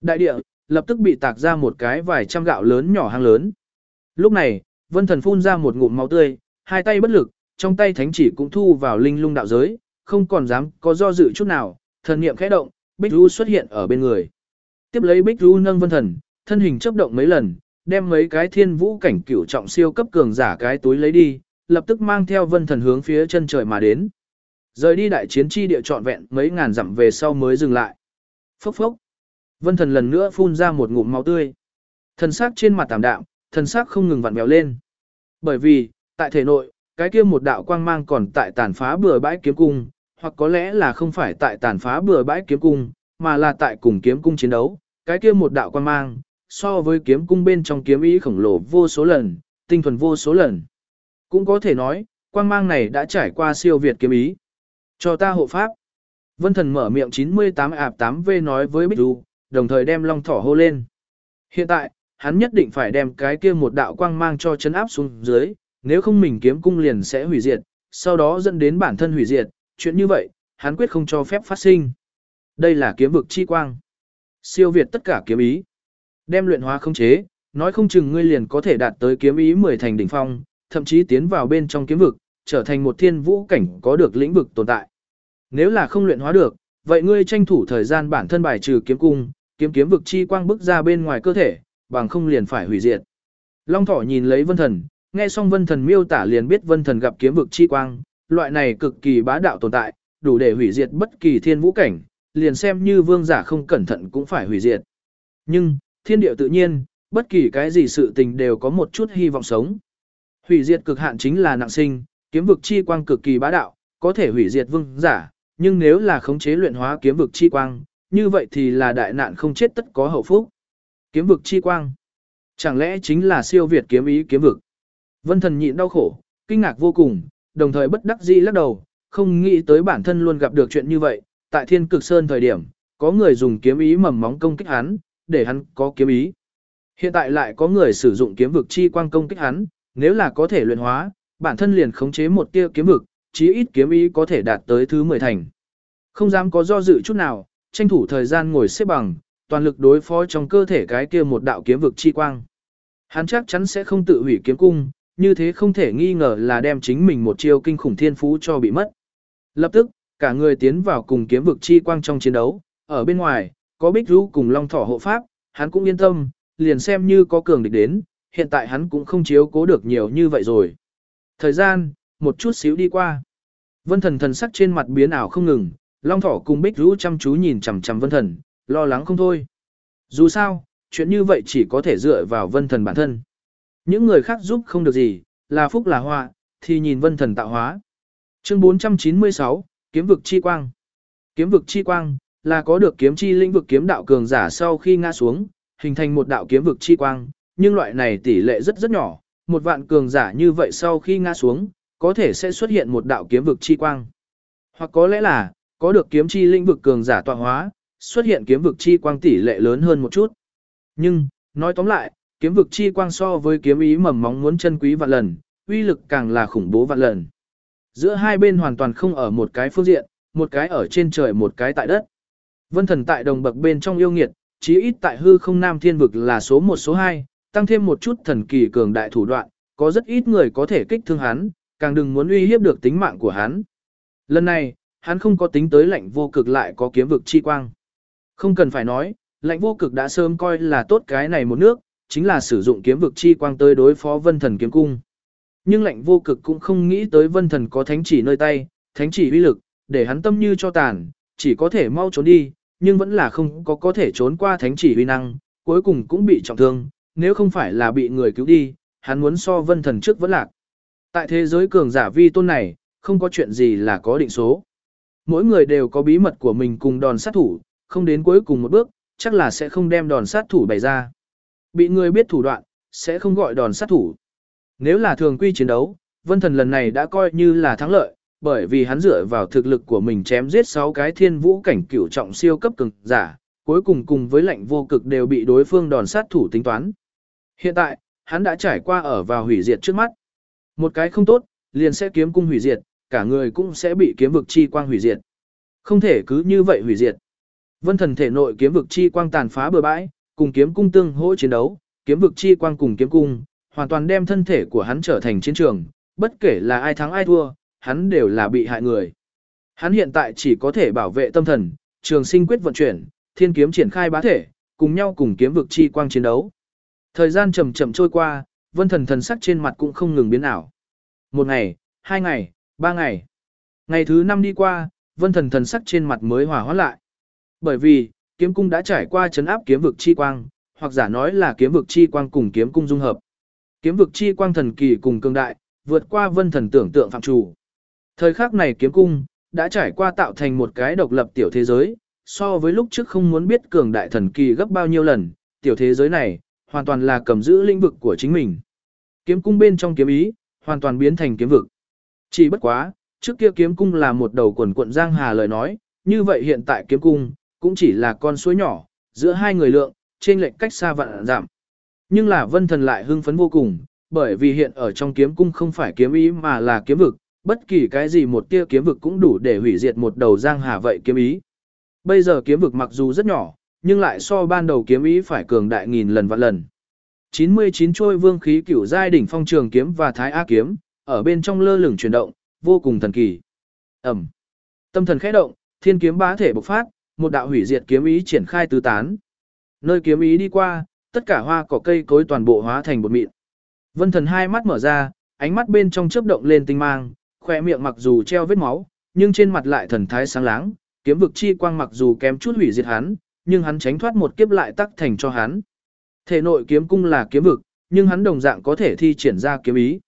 Đại địa, lập tức bị tạc ra một cái vài trăm gạo lớn nhỏ hang lớn. Lúc này, vân thần phun ra một ngụm máu tươi, hai tay bất lực, trong tay thánh chỉ cũng thu vào linh lung đạo giới, không còn dám có do dự chút nào, thần niệm khẽ động, Bích Du xuất hiện ở bên người. Tiếp lấy Bích Du nâng vân thần, thân hình chớp động mấy lần, đem mấy cái thiên vũ cảnh cửu trọng siêu cấp cường giả cái túi lấy đi, lập tức mang theo vân thần hướng phía chân trời mà đến. Rời đi đại chiến chi địa trọn vẹn mấy ngàn dặm về sau mới dừng lại. Phốc phốc. Vân thần lần nữa phun ra một ngụm máu tươi. Thần sắc trên mặt tạm đạm, thần sắc không ngừng vặn vẹo lên. Bởi vì, tại thể nội, cái kia một đạo quang mang còn tại tàn phá bừa bãi kiếm cung, hoặc có lẽ là không phải tại tàn phá bừa bãi kiếm cung, mà là tại cùng kiếm cung chiến đấu, cái kia một đạo quang mang, so với kiếm cung bên trong kiếm ý khổng lồ vô số lần, tinh thuần vô số lần. Cũng có thể nói, quang mang này đã trải qua siêu việt kiếm ý. Cho ta hộ pháp. Vân thần mở miệng 98 ạp 8V nói với Bích Du, đồng thời đem long thỏ hô lên. Hiện tại, hắn nhất định phải đem cái kia một đạo quang mang cho chấn áp xuống dưới, nếu không mình kiếm cung liền sẽ hủy diệt, sau đó dẫn đến bản thân hủy diệt, chuyện như vậy, hắn quyết không cho phép phát sinh. Đây là kiếm vực chi quang. Siêu việt tất cả kiếm ý. Đem luyện hóa không chế, nói không chừng ngươi liền có thể đạt tới kiếm ý 10 thành đỉnh phong, thậm chí tiến vào bên trong kiếm vực, trở thành một thiên vũ cảnh có được lĩnh vực tồn tại. Nếu là không luyện hóa được, vậy ngươi tranh thủ thời gian bản thân bài trừ kiếm cung, kiếm kiếm vực chi quang bức ra bên ngoài cơ thể, bằng không liền phải hủy diệt. Long thỏ nhìn lấy vân thần, nghe xong vân thần miêu tả liền biết vân thần gặp kiếm vực chi quang, loại này cực kỳ bá đạo tồn tại, đủ để hủy diệt bất kỳ thiên vũ cảnh, liền xem như vương giả không cẩn thận cũng phải hủy diệt. Nhưng, thiên địa tự nhiên, bất kỳ cái gì sự tình đều có một chút hy vọng sống. Hủy diệt cực hạn chính là nặng sinh, kiếm vực chi quang cực kỳ bá đạo, có thể hủy diệt vương giả, nhưng nếu là khống chế luyện hóa kiếm vực chi quang, như vậy thì là đại nạn không chết tất có hậu phúc. Kiếm vực chi quang, chẳng lẽ chính là siêu việt kiếm ý kiếm vực? Vân Thần nhịn đau khổ, kinh ngạc vô cùng, đồng thời bất đắc dĩ lắc đầu, không nghĩ tới bản thân luôn gặp được chuyện như vậy, tại Thiên Cực Sơn thời điểm, có người dùng kiếm ý mầm móng công kích hắn, để hắn có kiếm ý. Hiện tại lại có người sử dụng kiếm vực chi quang công kích hắn, nếu là có thể luyện hóa, bản thân liền khống chế một tia kiếm vực, chí ít kiếm ý có thể đạt tới thứ 10 thành. Không dám có do dự chút nào, tranh thủ thời gian ngồi xếp bằng, toàn lực đối phó trong cơ thể cái kia một đạo kiếm vực chi quang. Hắn chắc chắn sẽ không tự hủy kiếm cung, như thế không thể nghi ngờ là đem chính mình một chiêu kinh khủng thiên phú cho bị mất. Lập tức, cả người tiến vào cùng kiếm vực chi quang trong chiến đấu, ở bên ngoài, có bích Rú cùng long thỏ hộ pháp, hắn cũng yên tâm, liền xem như có cường địch đến, hiện tại hắn cũng không chiếu cố được nhiều như vậy rồi. Thời gian, một chút xíu đi qua. Vân thần thần sắc trên mặt biến ảo không ngừng, long thỏ cùng bích Rú chăm chú nhìn chằm chằm vân thần, lo lắng không thôi. Dù sao, chuyện như vậy chỉ có thể dựa vào vân thần bản thân. Những người khác giúp không được gì, là phúc là họa, thì nhìn vân thần tạo hóa. Chương 496, Kiếm vực chi quang. Kiếm vực chi quang là có được kiếm chi lĩnh vực kiếm đạo cường giả sau khi ngã xuống, hình thành một đạo kiếm vực chi quang, nhưng loại này tỷ lệ rất rất nhỏ, một vạn cường giả như vậy sau khi ngã xuống, có thể sẽ xuất hiện một đạo kiếm vực chi quang. Hoặc có lẽ là, có được kiếm chi lĩnh vực cường giả tọa hóa, xuất hiện kiếm vực chi quang tỷ lệ lớn hơn một chút. Nhưng, nói tóm lại, kiếm vực chi quang so với kiếm ý mầm móng muốn chân quý vạn lần, uy lực càng là khủng bố vạn lần. Giữa hai bên hoàn toàn không ở một cái phương diện, một cái ở trên trời một cái tại đất. Vân thần tại đồng bậc bên trong yêu nghiệt, chí ít tại hư không nam thiên vực là số 1 số 2, tăng thêm một chút thần kỳ cường đại thủ đoạn, có rất ít người có thể kích thương hắn, càng đừng muốn uy hiếp được tính mạng của hắn. Lần này, hắn không có tính tới lạnh vô cực lại có kiếm vực chi quang. Không cần phải nói, lạnh vô cực đã sớm coi là tốt cái này một nước, chính là sử dụng kiếm vực chi quang tới đối phó vân thần kiếm cung. Nhưng lạnh vô cực cũng không nghĩ tới vân thần có thánh chỉ nơi tay, thánh chỉ uy lực, để hắn tâm như cho tàn, chỉ có thể mau trốn đi, nhưng vẫn là không có có thể trốn qua thánh chỉ uy năng, cuối cùng cũng bị trọng thương, nếu không phải là bị người cứu đi, hắn muốn so vân thần trước vẫn lạc. Tại thế giới cường giả vi tôn này, không có chuyện gì là có định số. Mỗi người đều có bí mật của mình cùng đòn sát thủ, không đến cuối cùng một bước, chắc là sẽ không đem đòn sát thủ bày ra. Bị người biết thủ đoạn, sẽ không gọi đòn sát thủ. Nếu là thường quy chiến đấu, Vân Thần lần này đã coi như là thắng lợi, bởi vì hắn dựa vào thực lực của mình chém giết 6 cái thiên vũ cảnh cửu trọng siêu cấp cường giả, cuối cùng cùng với lệnh vô cực đều bị đối phương đòn sát thủ tính toán. Hiện tại, hắn đã trải qua ở vào hủy diệt trước mắt. Một cái không tốt, liền sẽ kiếm cung hủy diệt, cả người cũng sẽ bị kiếm vực chi quang hủy diệt. Không thể cứ như vậy hủy diệt. Vân thần thể nội kiếm vực chi quang tàn phá bừa bãi, cùng kiếm cung tương hỗ chiến đấu, kiếm vực chi quang cùng kiếm cung, hoàn toàn đem thân thể của hắn trở thành chiến trường, bất kể là ai thắng ai thua, hắn đều là bị hại người. Hắn hiện tại chỉ có thể bảo vệ tâm thần, trường sinh quyết vận chuyển, thiên kiếm triển khai bá thể, cùng nhau cùng kiếm vực chi quang chiến đấu. Thời gian chậm chậm trôi qua, vân thần thần sắc trên mặt cũng không ngừng biến ảo. Một ngày, hai ngày, ba ngày. Ngày thứ năm đi qua, vân thần thần sắc trên mặt mới hòa hoãn lại. Bởi vì, kiếm cung đã trải qua chấn áp kiếm vực chi quang, hoặc giả nói là kiếm vực chi quang cùng kiếm cung dung hợp. Kiếm vực chi quang thần kỳ cùng cường đại, vượt qua vân thần tưởng tượng phạm chủ. Thời khắc này kiếm cung đã trải qua tạo thành một cái độc lập tiểu thế giới, so với lúc trước không muốn biết cường đại thần kỳ gấp bao nhiêu lần, tiểu thế giới này hoàn toàn là cầm giữ lĩnh vực của chính mình. Kiếm cung bên trong kiếm ý, hoàn toàn biến thành kiếm vực. Chỉ bất quá, trước kia kiếm cung là một đầu quần quận giang hà lời nói, như vậy hiện tại kiếm cung cũng chỉ là con suối nhỏ, giữa hai người lượng, trên lệnh cách xa vạn giảm. Nhưng là vân thần lại hưng phấn vô cùng, bởi vì hiện ở trong kiếm cung không phải kiếm ý mà là kiếm vực, bất kỳ cái gì một tia kiếm vực cũng đủ để hủy diệt một đầu giang hà vậy kiếm ý. Bây giờ kiếm vực mặc dù rất nhỏ, nhưng lại so ban đầu kiếm ý phải cường đại nghìn lần vạn lần. 99 trôi vương khí cửu giai đỉnh phong trường kiếm và thái a kiếm, ở bên trong lơ lửng chuyển động, vô cùng thần kỳ. Ẩm. Tâm thần khẽ động, thiên kiếm bá thể bộc phát, một đạo hủy diệt kiếm ý triển khai tứ tán. Nơi kiếm ý đi qua, tất cả hoa cỏ cây cối toàn bộ hóa thành bột mịn. Vân thần hai mắt mở ra, ánh mắt bên trong chớp động lên tinh mang, khóe miệng mặc dù treo vết máu, nhưng trên mặt lại thần thái sáng láng, kiếm vực chi quang mặc dù kém chút hủy diệt hắn, nhưng hắn tránh thoát một kiếp lại tắc thành cho hắn. Thể nội kiếm cung là kiếm vực, nhưng hắn đồng dạng có thể thi triển ra kiếm ý.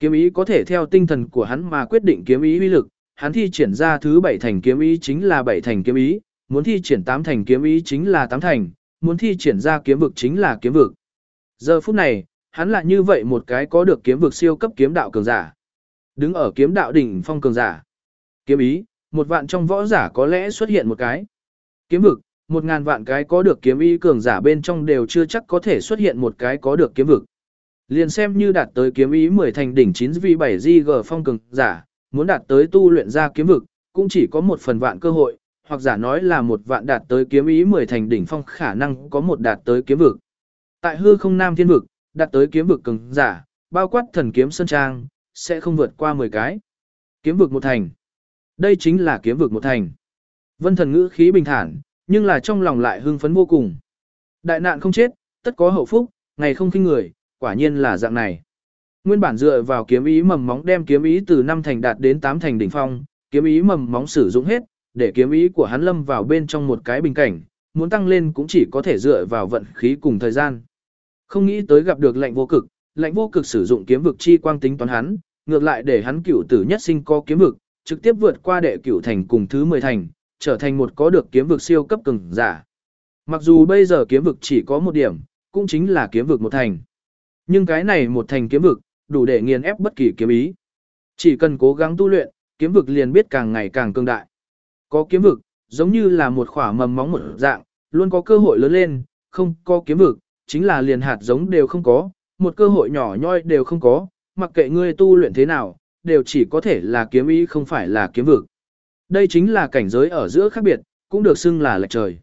Kiếm ý có thể theo tinh thần của hắn mà quyết định kiếm ý uy lực, hắn thi triển ra thứ bảy thành kiếm ý chính là bảy thành kiếm ý, muốn thi triển tám thành kiếm ý chính là tám thành, muốn thi triển ra kiếm vực chính là kiếm vực. Giờ phút này, hắn là như vậy một cái có được kiếm vực siêu cấp kiếm đạo cường giả. Đứng ở kiếm đạo đỉnh phong cường giả. Kiếm ý, một vạn trong võ giả có lẽ xuất hiện một cái. Kiếm vực, một ngàn vạn cái có được kiếm ý cường giả bên trong đều chưa chắc có thể xuất hiện một cái có được kiếm vực. Liền xem như đạt tới kiếm ý 10 thành đỉnh 9 v 7 g phong cường giả, muốn đạt tới tu luyện ra kiếm vực, cũng chỉ có một phần vạn cơ hội, hoặc giả nói là một vạn đạt tới kiếm ý 10 thành đỉnh phong khả năng có một đạt tới kiếm vực. Tại hư không nam thiên vực, đạt tới kiếm vực cường giả, bao quát thần kiếm sơn trang, sẽ không vượt qua 10 cái. Kiếm vực một thành. Đây chính là kiếm vực một thành. Vân thần ngữ khí bình thản, nhưng là trong lòng lại hưng phấn vô cùng. Đại nạn không chết, tất có hậu phúc, ngày không khinh người, quả nhiên là dạng này. Nguyên bản dựa vào kiếm ý mầm móng đem kiếm ý từ 5 thành đạt đến 8 thành đỉnh phong, kiếm ý mầm móng sử dụng hết, để kiếm ý của hắn lâm vào bên trong một cái bình cảnh, muốn tăng lên cũng chỉ có thể dựa vào vận khí cùng thời gian. Không nghĩ tới gặp được lệnh vô cực, lệnh vô cực sử dụng kiếm vực chi quang tính toán hắn, ngược lại để hắn cửu tử nhất sinh có kiếm vực, trực tiếp vượt qua đệ cửu thành cùng thứ 10 thành, trở thành một có được kiếm vực siêu cấp cường giả. Mặc dù bây giờ kiếm vực chỉ có một điểm, cũng chính là kiếm vực một thành. Nhưng cái này một thành kiếm vực, đủ để nghiền ép bất kỳ kiếm ý. Chỉ cần cố gắng tu luyện, kiếm vực liền biết càng ngày càng cường đại. Có kiếm vực, giống như là một khỏa mầm móng một dạng, luôn có cơ hội lớn lên, không có kiếm vực, chính là liền hạt giống đều không có, một cơ hội nhỏ nhoi đều không có, mặc kệ ngươi tu luyện thế nào, đều chỉ có thể là kiếm ý không phải là kiếm vực. Đây chính là cảnh giới ở giữa khác biệt, cũng được xưng là lệch trời.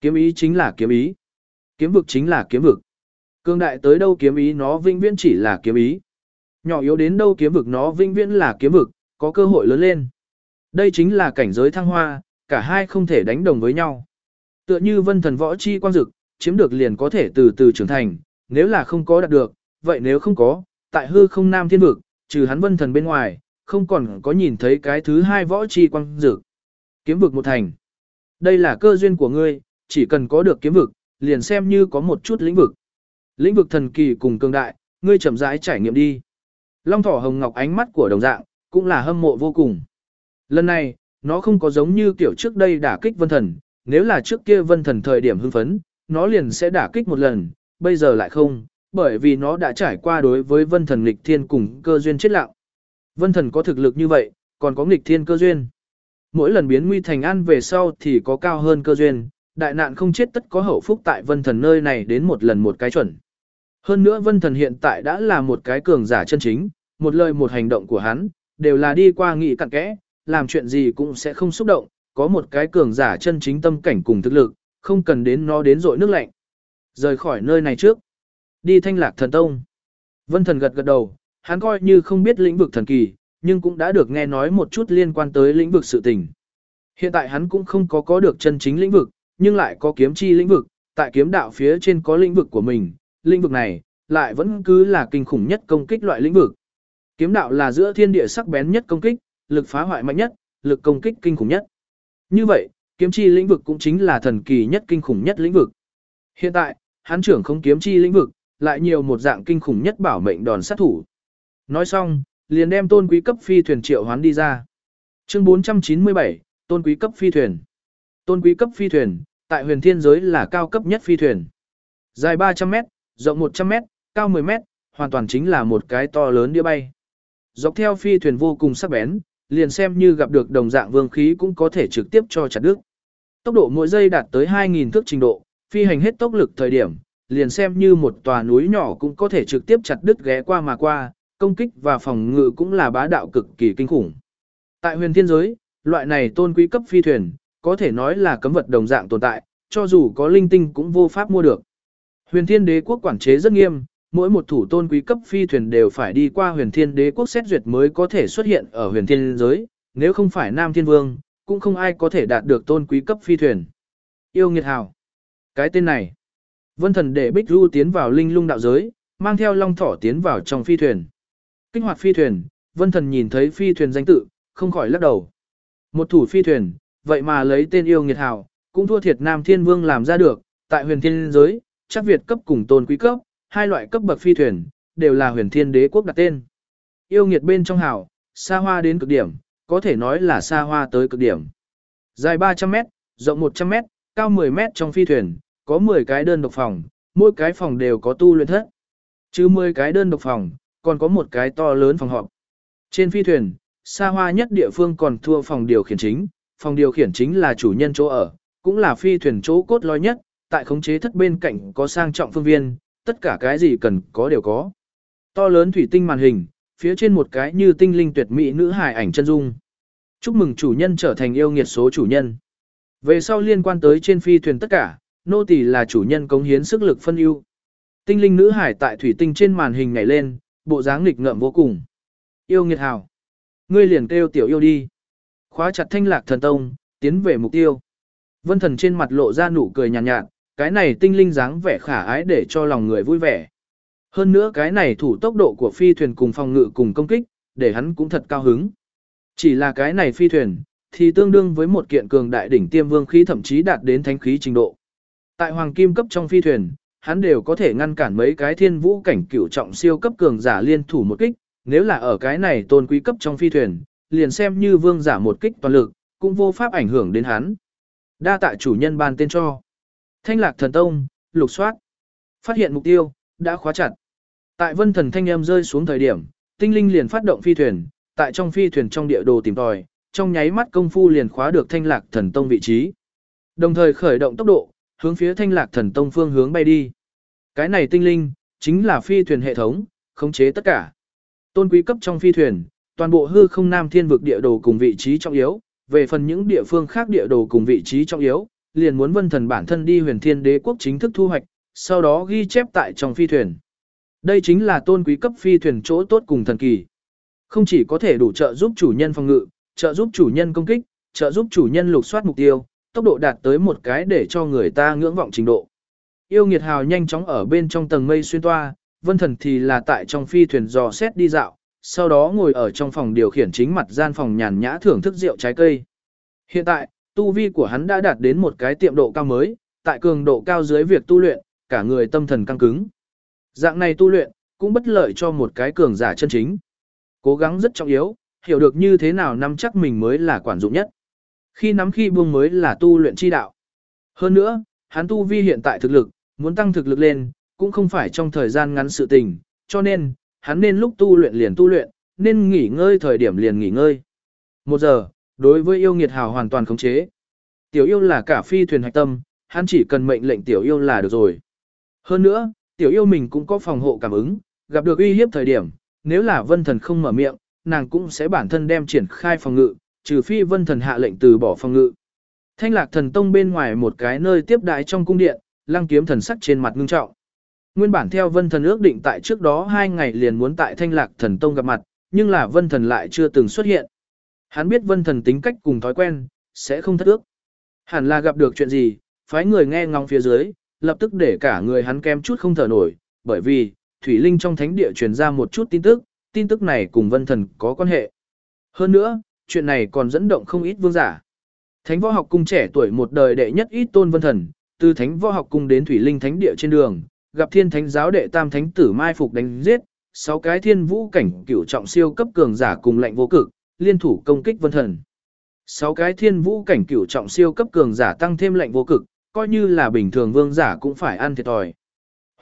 Kiếm ý chính là kiếm ý. Kiếm vực chính là kiếm vực. Cương đại tới đâu kiếm ý nó vinh viễn chỉ là kiếm ý. Nhỏ yếu đến đâu kiếm vực nó vinh viễn là kiếm vực, có cơ hội lớn lên. Đây chính là cảnh giới thăng hoa, cả hai không thể đánh đồng với nhau. Tựa như vân thần võ chi quang dực, chiếm được liền có thể từ từ trưởng thành, nếu là không có đạt được, vậy nếu không có, tại hư không nam thiên vực, trừ hắn vân thần bên ngoài, không còn có nhìn thấy cái thứ hai võ chi quang dực. Kiếm vực một thành. Đây là cơ duyên của ngươi, chỉ cần có được kiếm vực, liền xem như có một chút lĩnh vực. Lĩnh vực thần kỳ cùng cường đại, ngươi chậm rãi trải nghiệm đi. Long thỏ hồng ngọc ánh mắt của đồng dạng, cũng là hâm mộ vô cùng. Lần này, nó không có giống như kiểu trước đây đả kích vân thần, nếu là trước kia vân thần thời điểm hưng phấn, nó liền sẽ đả kích một lần, bây giờ lại không, bởi vì nó đã trải qua đối với vân thần nghịch thiên cùng cơ duyên chết lặng. Vân thần có thực lực như vậy, còn có nghịch thiên cơ duyên. Mỗi lần biến nguy thành an về sau thì có cao hơn cơ duyên, đại nạn không chết tất có hậu phúc tại vân thần nơi này đến một lần một cái chuẩn. Hơn nữa vân thần hiện tại đã là một cái cường giả chân chính, một lời một hành động của hắn, đều là đi qua nghị cặn kẽ, làm chuyện gì cũng sẽ không xúc động, có một cái cường giả chân chính tâm cảnh cùng thực lực, không cần đến nó đến rội nước lạnh. Rời khỏi nơi này trước, đi thanh lạc thần tông. Vân thần gật gật đầu, hắn coi như không biết lĩnh vực thần kỳ, nhưng cũng đã được nghe nói một chút liên quan tới lĩnh vực sự tình. Hiện tại hắn cũng không có có được chân chính lĩnh vực, nhưng lại có kiếm chi lĩnh vực, tại kiếm đạo phía trên có lĩnh vực của mình, lĩnh vực này lại vẫn cứ là kinh khủng nhất công kích loại lĩnh vực. Kiếm đạo là giữa thiên địa sắc bén nhất công kích, lực phá hoại mạnh nhất, lực công kích kinh khủng nhất. Như vậy, kiếm chi lĩnh vực cũng chính là thần kỳ nhất kinh khủng nhất lĩnh vực. Hiện tại, hắn trưởng không kiếm chi lĩnh vực, lại nhiều một dạng kinh khủng nhất bảo mệnh đòn sát thủ. Nói xong, liền đem tôn quý cấp phi thuyền triệu hoán đi ra. Chương 497, tôn quý cấp phi thuyền. Tôn quý cấp phi thuyền, tại huyền thiên giới là cao cấp nhất phi thuyền. Dài 300m, rộng 100m, cao 10m, hoàn toàn chính là một cái to lớn đĩa bay. Dọc theo phi thuyền vô cùng sắc bén, liền xem như gặp được đồng dạng vương khí cũng có thể trực tiếp cho chặt đứt. Tốc độ mỗi giây đạt tới 2.000 thước trình độ, phi hành hết tốc lực thời điểm, liền xem như một tòa núi nhỏ cũng có thể trực tiếp chặt đứt ghé qua mà qua, công kích và phòng ngự cũng là bá đạo cực kỳ kinh khủng. Tại huyền thiên giới, loại này tôn quý cấp phi thuyền, có thể nói là cấm vật đồng dạng tồn tại, cho dù có linh tinh cũng vô pháp mua được. Huyền thiên đế quốc quản chế rất nghiêm, mỗi một thủ tôn quý cấp phi thuyền đều phải đi qua huyền thiên đế quốc xét duyệt mới có thể xuất hiện ở huyền thiên giới, nếu không phải Nam Thiên Vương, cũng không ai có thể đạt được tôn quý cấp phi thuyền. Yêu nghiệt hào. Cái tên này. Vân thần để Bích Du tiến vào linh lung đạo giới, mang theo long thỏ tiến vào trong phi thuyền. Kích hoạt phi thuyền, vân thần nhìn thấy phi thuyền danh tự, không khỏi lắc đầu. Một thủ phi thuyền, vậy mà lấy tên yêu nghiệt hào, cũng thua thiệt Nam Thiên Vương làm ra được, tại huyền thiên giới, chắc Việt cấp cùng tôn quý cấp, hai loại cấp bậc phi thuyền, đều là huyền thiên đế quốc đặt tên. Yêu nghiệt bên trong hào, xa hoa đến cực điểm, có thể nói là xa hoa tới cực điểm. Dài 300m, rộng 100m, cao 10m trong phi thuyền, có 10 cái đơn độc phòng, mỗi cái phòng đều có tu luyện thất. Chứ 10 cái đơn độc phòng, còn có một cái to lớn phòng họp. Trên phi thuyền, xa hoa nhất địa phương còn thua phòng điều khiển chính, phòng điều khiển chính là chủ nhân chỗ ở, cũng là phi thuyền chỗ cốt lõi nhất, tại khống chế thất bên cạnh có sang trọng phương viên, tất cả cái gì cần có đều có. To lớn thủy tinh màn hình, phía trên một cái như tinh linh tuyệt mỹ nữ hài ảnh chân dung. Chúc mừng chủ nhân trở thành yêu nghiệt số chủ nhân. Về sau liên quan tới trên phi thuyền tất cả, nô tỳ là chủ nhân cống hiến sức lực phân ưu. Tinh linh nữ hải tại thủy tinh trên màn hình nhảy lên, bộ dáng nghịch ngợm vô cùng. Yêu nghiệt hào. Ngươi liền kêu tiểu yêu đi. Khóa chặt thanh lạc thần tông, tiến về mục tiêu. Vân thần trên mặt lộ ra nụ cười nhàn nhạt, nhạt, cái này tinh linh dáng vẻ khả ái để cho lòng người vui vẻ. Hơn nữa cái này thủ tốc độ của phi thuyền cùng phòng ngự cùng công kích, để hắn cũng thật cao hứng. Chỉ là cái này phi thuyền, thì tương đương với một kiện cường đại đỉnh tiêm vương khí thậm chí đạt đến thánh khí trình độ. Tại hoàng kim cấp trong phi thuyền, hắn đều có thể ngăn cản mấy cái thiên vũ cảnh cửu trọng siêu cấp cường giả liên thủ một kích, nếu là ở cái này tôn quý cấp trong phi thuyền, liền xem như vương giả một kích toàn lực, cũng vô pháp ảnh hưởng đến hắn. Đa tạ chủ nhân ban tên cho. Thanh lạc thần tông, lục soát. Phát hiện mục tiêu, đã khóa chặt. Tại vân thần thanh âm rơi xuống thời điểm, tinh linh liền phát động phi thuyền, tại trong phi thuyền trong địa đồ tìm tòi, trong nháy mắt công phu liền khóa được thanh lạc thần tông vị trí. Đồng thời khởi động tốc độ, hướng phía thanh lạc thần tông phương hướng bay đi. Cái này tinh linh, chính là phi thuyền hệ thống, khống chế tất cả. Tôn quý cấp trong phi thuyền, toàn bộ hư không nam thiên vực địa đồ cùng vị trí trọng yếu, về phần những địa phương khác địa đồ cùng vị trí trọng yếu, liền muốn vân thần bản thân đi huyền thiên đế quốc chính thức thu hoạch, sau đó ghi chép tại trong phi thuyền. Đây chính là tôn quý cấp phi thuyền chỗ tốt cùng thần kỳ. Không chỉ có thể đủ trợ giúp chủ nhân phòng ngự, trợ giúp chủ nhân công kích, trợ giúp chủ nhân lục soát mục tiêu, tốc độ đạt tới một cái để cho người ta ngưỡng vọng trình độ. Yêu nghiệt hào nhanh chóng ở bên trong tầng mây xuyên toa, vân thần thì là tại trong phi thuyền dò xét đi dạo, sau đó ngồi ở trong phòng điều khiển chính mặt gian phòng nhàn nhã thưởng thức rượu trái cây. Hiện tại, tu vi của hắn đã đạt đến một cái tiệm độ cao mới, tại cường độ cao dưới việc tu luyện, cả người tâm thần căng cứng. Dạng này tu luyện, cũng bất lợi cho một cái cường giả chân chính. Cố gắng rất trọng yếu, hiểu được như thế nào nắm chắc mình mới là quản dụng nhất. Khi nắm khi buông mới là tu luyện chi đạo. Hơn nữa, hắn tu vi hiện tại thực lực, muốn tăng thực lực lên, cũng không phải trong thời gian ngắn sự tình, cho nên, hắn nên lúc tu luyện liền tu luyện, nên nghỉ ngơi thời điểm liền nghỉ ngơi. Một giờ, đối với yêu nghiệt hào hoàn toàn khống chế. Tiểu yêu là cả phi thuyền hạch tâm, hắn chỉ cần mệnh lệnh tiểu yêu là được rồi. Hơn nữa, tiểu yêu mình cũng có phòng hộ cảm ứng, gặp được uy hiếp thời điểm, nếu là vân thần không mở miệng, nàng cũng sẽ bản thân đem triển khai phòng ngự, trừ phi vân thần hạ lệnh từ bỏ phòng ngự. Thanh lạc thần tông bên ngoài một cái nơi tiếp đại trong cung điện, lăng kiếm thần sắc trên mặt ngưng trọng. Nguyên bản theo vân thần ước định tại trước đó hai ngày liền muốn tại thanh lạc thần tông gặp mặt, nhưng là vân thần lại chưa từng xuất hiện. Hắn biết vân thần tính cách cùng thói quen, sẽ không thất ước. Hẳn là gặp được chuyện gì, phái người nghe ngóng phía dưới, lập tức để cả người hắn kem chút không thở nổi, bởi vì, Thủy Linh trong thánh địa truyền ra một chút tin tức, tin tức này cùng vân thần có quan hệ. Hơn nữa, chuyện này còn dẫn động không ít vương giả. Thánh võ học cung trẻ tuổi một đời đệ nhất ít tôn vân thần, từ thánh võ học cung đến thủy linh thánh địa trên đường, gặp thiên thánh giáo đệ tam thánh tử mai phục đánh giết, sáu cái thiên vũ cảnh cửu trọng siêu cấp cường giả cùng lệnh vô cực, liên thủ công kích vân thần. Sáu cái thiên vũ cảnh cửu trọng siêu cấp cường giả tăng thêm lệnh vô cực, coi như là bình thường vương giả cũng phải ăn thiệt thòi.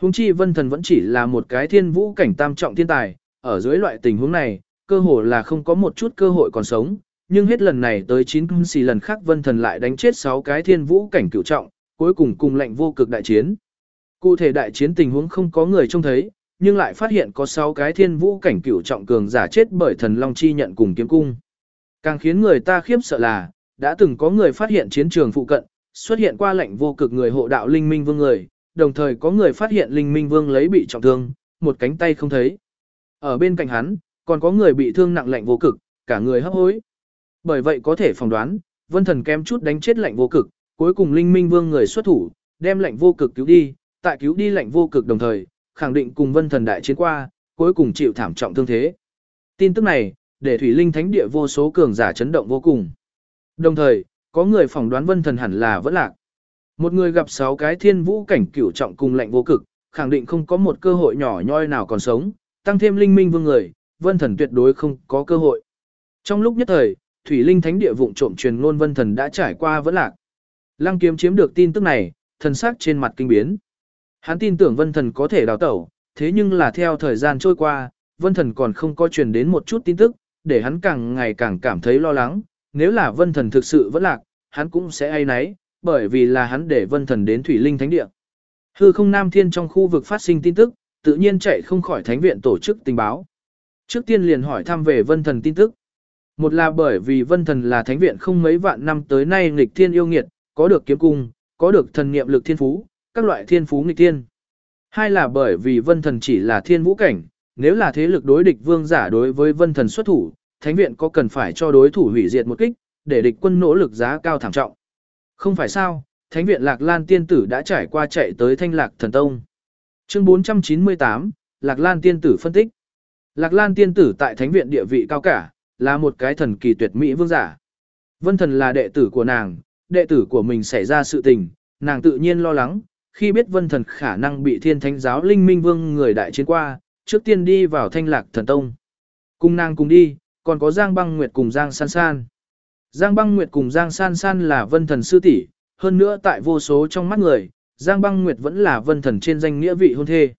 Hùng chi vân thần vẫn chỉ là một cái thiên vũ cảnh tam trọng thiên tài, ở dưới loại tình huống này, cơ hồ là không có một chút cơ hội còn sống, nhưng hết lần này tới 9 xì lần khác vân thần lại đánh chết 6 cái thiên vũ cảnh cửu trọng, cuối cùng cùng lệnh vô cực đại chiến. Cụ thể đại chiến tình huống không có người trông thấy, nhưng lại phát hiện có 6 cái thiên vũ cảnh cửu trọng cường giả chết bởi thần long chi nhận cùng kiếm cung. Càng khiến người ta khiếp sợ là, đã từng có người phát hiện chiến trường phụ cận, xuất hiện qua lệnh vô cực người hộ đạo linh minh vương người, đồng thời có người phát hiện linh minh vương lấy bị trọng thương, một cánh tay không thấy. Ở bên cạnh hắn, còn có người bị thương nặng lệnh vô cực, cả người hấp hối. Bởi vậy có thể phỏng đoán, vân thần kém chút đánh chết lệnh vô cực, cuối cùng linh minh vương người xuất thủ, đem lệnh vô cực cứu đi, tại cứu đi lệnh vô cực đồng thời, khẳng định cùng vân thần đại chiến qua, cuối cùng chịu thảm trọng thương thế. Tin tức này, để thủy linh thánh địa vô số cường giả chấn động vô cùng. Đồng thời, có người phỏng đoán vân thần hẳn là vẫn lạc. Một người gặp sáu cái thiên vũ cảnh cửu trọng cùng lạnh vô cực, khẳng định không có một cơ hội nhỏ nhoi nào còn sống, tăng thêm linh minh vương người, vân thần tuyệt đối không có cơ hội. Trong lúc nhất thời, Thủy Linh Thánh địa vụng trộm truyền ngôn vân thần đã trải qua vẫn lạc. Lăng kiếm chiếm được tin tức này, thần sắc trên mặt kinh biến. Hắn tin tưởng vân thần có thể đào tẩu, thế nhưng là theo thời gian trôi qua, vân thần còn không có truyền đến một chút tin tức, để hắn càng ngày càng cảm thấy lo lắng. Nếu là vân thần thực sự vẫn lạc, hắn cũng sẽ ai nấy, bởi vì là hắn để vân thần đến Thủy Linh Thánh địa. Hư không Nam Thiên trong khu vực phát sinh tin tức, tự nhiên chạy không khỏi thánh viện tổ chức tình báo. Trước tiên liền hỏi thăm về vân thần tin tức. Một là bởi vì vân thần là thánh viện không mấy vạn năm tới nay nghịch thiên yêu nghiệt, có được kiếm cung, có được thần niệm lực thiên phú, các loại thiên phú nghịch tiên Hai là bởi vì vân thần chỉ là thiên vũ cảnh, nếu là thế lực đối địch vương giả đối với vân thần xuất thủ, thánh viện có cần phải cho đối thủ hủy diệt một kích, để địch quân nỗ lực giá cao thảm trọng. Không phải sao, thánh viện Lạc Lan tiên tử đã trải qua chạy tới thanh lạc thần tông. Chương 498, Lạc Lan tiên tử phân tích. Lạc Lan tiên tử tại thánh viện địa vị cao cả, là một cái thần kỳ tuyệt mỹ vương giả. Vân thần là đệ tử của nàng, đệ tử của mình xảy ra sự tình, nàng tự nhiên lo lắng, khi biết vân thần khả năng bị thiên thánh giáo linh minh vương người đại chiến qua, trước tiên đi vào thanh lạc thần tông. Cùng nàng cùng đi, còn có Giang băng nguyệt cùng Giang san san. Giang băng nguyệt cùng Giang san san là vân thần sư tỷ, hơn nữa tại vô số trong mắt người, Giang băng nguyệt vẫn là vân thần trên danh nghĩa vị hôn thê.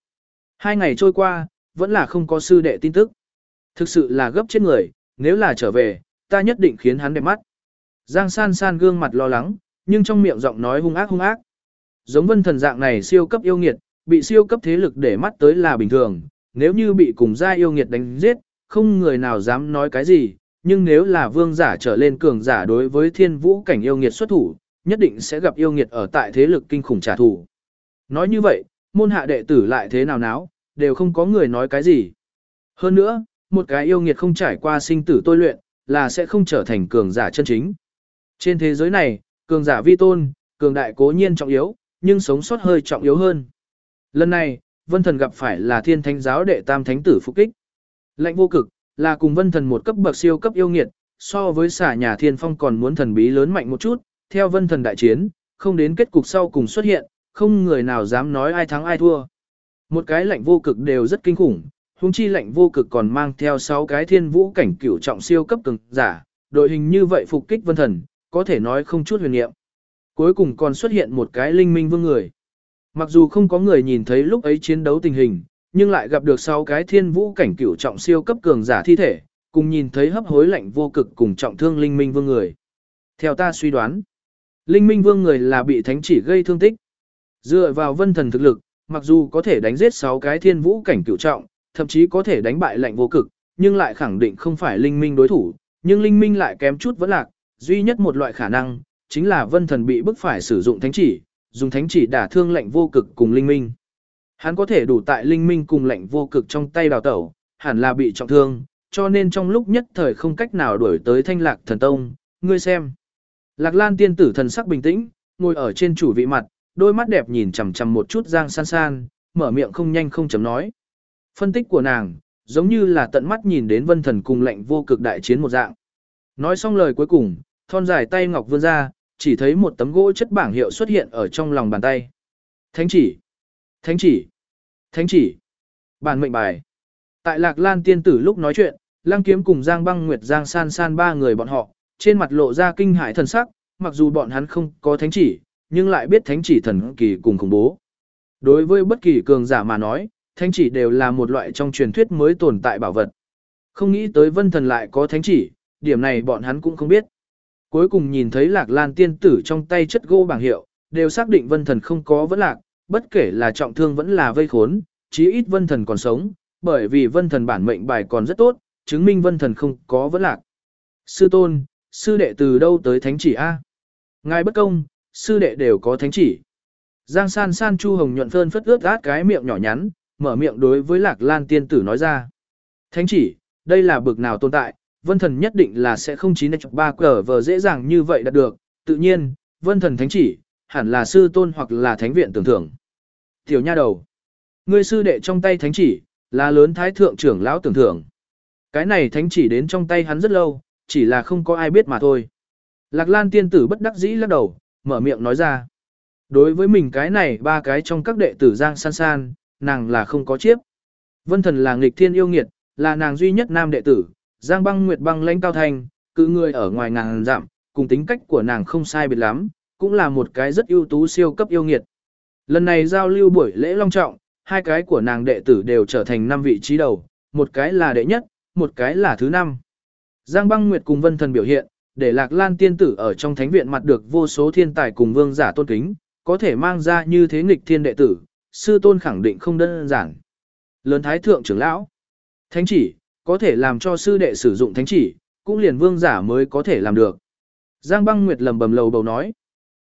Hai ngày trôi qua, vẫn là không có sư đệ tin tức. Thực sự là gấp chết người, nếu là trở về, ta nhất định khiến hắn đẹp mắt. Giang san san gương mặt lo lắng, nhưng trong miệng giọng nói hung ác hung ác. Giống vân thần dạng này siêu cấp yêu nghiệt, bị siêu cấp thế lực để mắt tới là bình thường, nếu như bị cùng gia yêu nghiệt đánh giết, không người nào dám nói cái gì, nhưng nếu là vương giả trở lên cường giả đối với thiên vũ cảnh yêu nghiệt xuất thủ, nhất định sẽ gặp yêu nghiệt ở tại thế lực kinh khủng trả thù. Nói như vậy, môn hạ đệ tử lại thế nào náo, đều không có người nói cái gì. Hơn nữa, một cái yêu nghiệt không trải qua sinh tử tôi luyện, là sẽ không trở thành cường giả chân chính. Trên thế giới này, cường giả vi tôn, cường đại cố nhiên trọng yếu, nhưng sống sót hơi trọng yếu hơn. Lần này, Vân Thần gặp phải là Thiên Thánh giáo đệ Tam Thánh tử phục kích. Lạnh vô cực, là cùng Vân Thần một cấp bậc siêu cấp yêu nghiệt, so với xả nhà Thiên Phong còn muốn thần bí lớn mạnh một chút, theo Vân Thần đại chiến, không đến kết cục sau cùng xuất hiện, không người nào dám nói ai thắng ai thua. Một cái lạnh vô cực đều rất kinh khủng, huống chi lạnh vô cực còn mang theo 6 cái thiên vũ cảnh cửu trọng siêu cấp cường giả, đội hình như vậy phục kích Vân Thần, có thể nói không chút huyền niệm. Cuối cùng còn xuất hiện một cái linh minh vương người. Mặc dù không có người nhìn thấy lúc ấy chiến đấu tình hình, nhưng lại gặp được sáu cái thiên vũ cảnh cửu trọng siêu cấp cường giả thi thể, cùng nhìn thấy hấp hối lạnh vô cực cùng trọng thương linh minh vương người. Theo ta suy đoán, linh minh vương người là bị thánh chỉ gây thương tích. Dựa vào vân thần thực lực, mặc dù có thể đánh giết sáu cái thiên vũ cảnh cửu trọng, thậm chí có thể đánh bại lạnh vô cực, nhưng lại khẳng định không phải linh minh đối thủ, nhưng linh minh lại kém chút vẫn lạc, duy nhất một loại khả năng, chính là vân thần bị bức phải sử dụng thánh chỉ, dùng thánh chỉ đả thương lệnh vô cực cùng linh minh. Hắn có thể đủ tại linh minh cùng lệnh vô cực trong tay đào tẩu, hẳn là bị trọng thương, cho nên trong lúc nhất thời không cách nào đuổi tới thanh lạc thần tông, ngươi xem. Lạc lan tiên tử thần sắc bình tĩnh, ngồi ở trên chủ vị mặt, đôi mắt đẹp nhìn chằm chằm một chút giang san san, mở miệng không nhanh không chấm nói. Phân tích của nàng, giống như là tận mắt nhìn đến vân thần cùng lệnh vô cực đại chiến một dạng. Nói xong lời cuối cùng, thon dài tay ngọc vươn ra, chỉ thấy một tấm gỗ chất bảng hiệu xuất hiện ở trong lòng bàn tay. Thánh chỉ, thánh chỉ, thánh chỉ, bản mệnh bài. Tại Lạc Lan tiên tử lúc nói chuyện, Lăng Kiếm cùng Giang Băng Nguyệt Giang San San ba người bọn họ, trên mặt lộ ra kinh hãi thần sắc, mặc dù bọn hắn không có thánh chỉ, nhưng lại biết thánh chỉ thần kỳ cùng khủng bố. Đối với bất kỳ cường giả mà nói, thánh chỉ đều là một loại trong truyền thuyết mới tồn tại bảo vật. Không nghĩ tới vân thần lại có thánh chỉ, điểm này bọn hắn cũng không biết. Cuối cùng nhìn thấy lạc lan tiên tử trong tay chất gỗ bảng hiệu, đều xác định vân thần không có vẫn lạc, bất kể là trọng thương vẫn là vây khốn, chí ít vân thần còn sống, bởi vì vân thần bản mệnh bài còn rất tốt, chứng minh vân thần không có vẫn lạc. Sư tôn, sư đệ từ đâu tới thánh chỉ A? Ngài bất công, sư đệ đều có thánh chỉ. Giang san san chu hồng nhuận phơn phất ướt át cái miệng nhỏ nhắn, mở miệng đối với lạc lan tiên tử nói ra. Thánh chỉ, đây là bực nào tồn tại, vân thần nhất định là sẽ không chín ba cờ vờ dễ dàng như vậy đạt được, tự nhiên, vân thần thánh chỉ, hẳn là sư tôn hoặc là thánh viện tưởng thưởng. Tiểu nha đầu, ngươi sư đệ trong tay thánh chỉ, là lớn thái thượng trưởng lão tưởng thưởng. Cái này thánh chỉ đến trong tay hắn rất lâu, chỉ là không có ai biết mà thôi. Lạc Lan tiên tử bất đắc dĩ lắc đầu, mở miệng nói ra. Đối với mình cái này ba cái trong các đệ tử Giang San San, nàng là không có chiếp. Vân thần là nghịch thiên yêu nghiệt, là nàng duy nhất nam đệ tử, Giang băng nguyệt băng lãnh cao thành, cự người ở ngoài ngàn giảm, cùng tính cách của nàng không sai biệt lắm, cũng là một cái rất ưu tú siêu cấp yêu nghiệt. Lần này giao lưu buổi lễ long trọng, hai cái của nàng đệ tử đều trở thành năm vị trí đầu, một cái là đệ nhất, một cái là thứ năm. Giang băng nguyệt cùng vân thần biểu hiện, để lạc lan tiên tử ở trong thánh viện mặt được vô số thiên tài cùng vương giả tôn kính, có thể mang ra như thế nghịch thiên đệ tử, sư tôn khẳng định không đơn giản. Lớn thái thượng trưởng lão, thánh chỉ, có thể làm cho sư đệ sử dụng thánh chỉ, cũng liền vương giả mới có thể làm được. Giang băng nguyệt lầm bầm lầu bầu nói.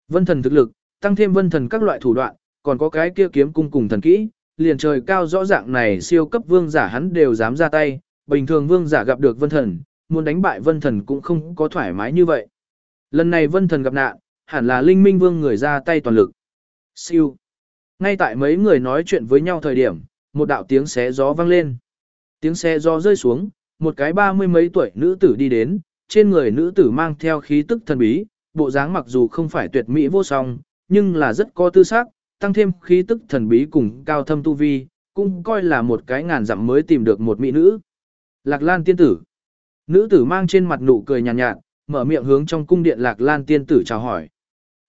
Vân thần thực lực, tăng thêm vân thần các loại thủ đoạn, còn có cái kia kiếm cung cùng thần kỹ, liền trời cao rõ ràng này siêu cấp vương giả hắn đều dám ra tay, bình thường vương giả gặp được vân thần, muốn đánh bại vân thần cũng không có thoải mái như vậy. Lần này vân thần gặp nạn, hẳn là linh minh vương người ra tay toàn lực. Siêu. Ngay tại mấy người nói chuyện với nhau thời điểm, một đạo tiếng xé gió vang lên. Tiếng xe do rơi xuống, một cái ba mươi mấy tuổi nữ tử đi đến, trên người nữ tử mang theo khí tức thần bí, bộ dáng mặc dù không phải tuyệt mỹ vô song, nhưng là rất có tư sắc, tăng thêm khí tức thần bí cùng cao thâm tu vi, cũng coi là một cái ngàn dặm mới tìm được một mỹ nữ. Lạc Lan tiên tử. Nữ tử mang trên mặt nụ cười nhàn nhạt, nhạt, mở miệng hướng trong cung điện Lạc Lan tiên tử chào hỏi.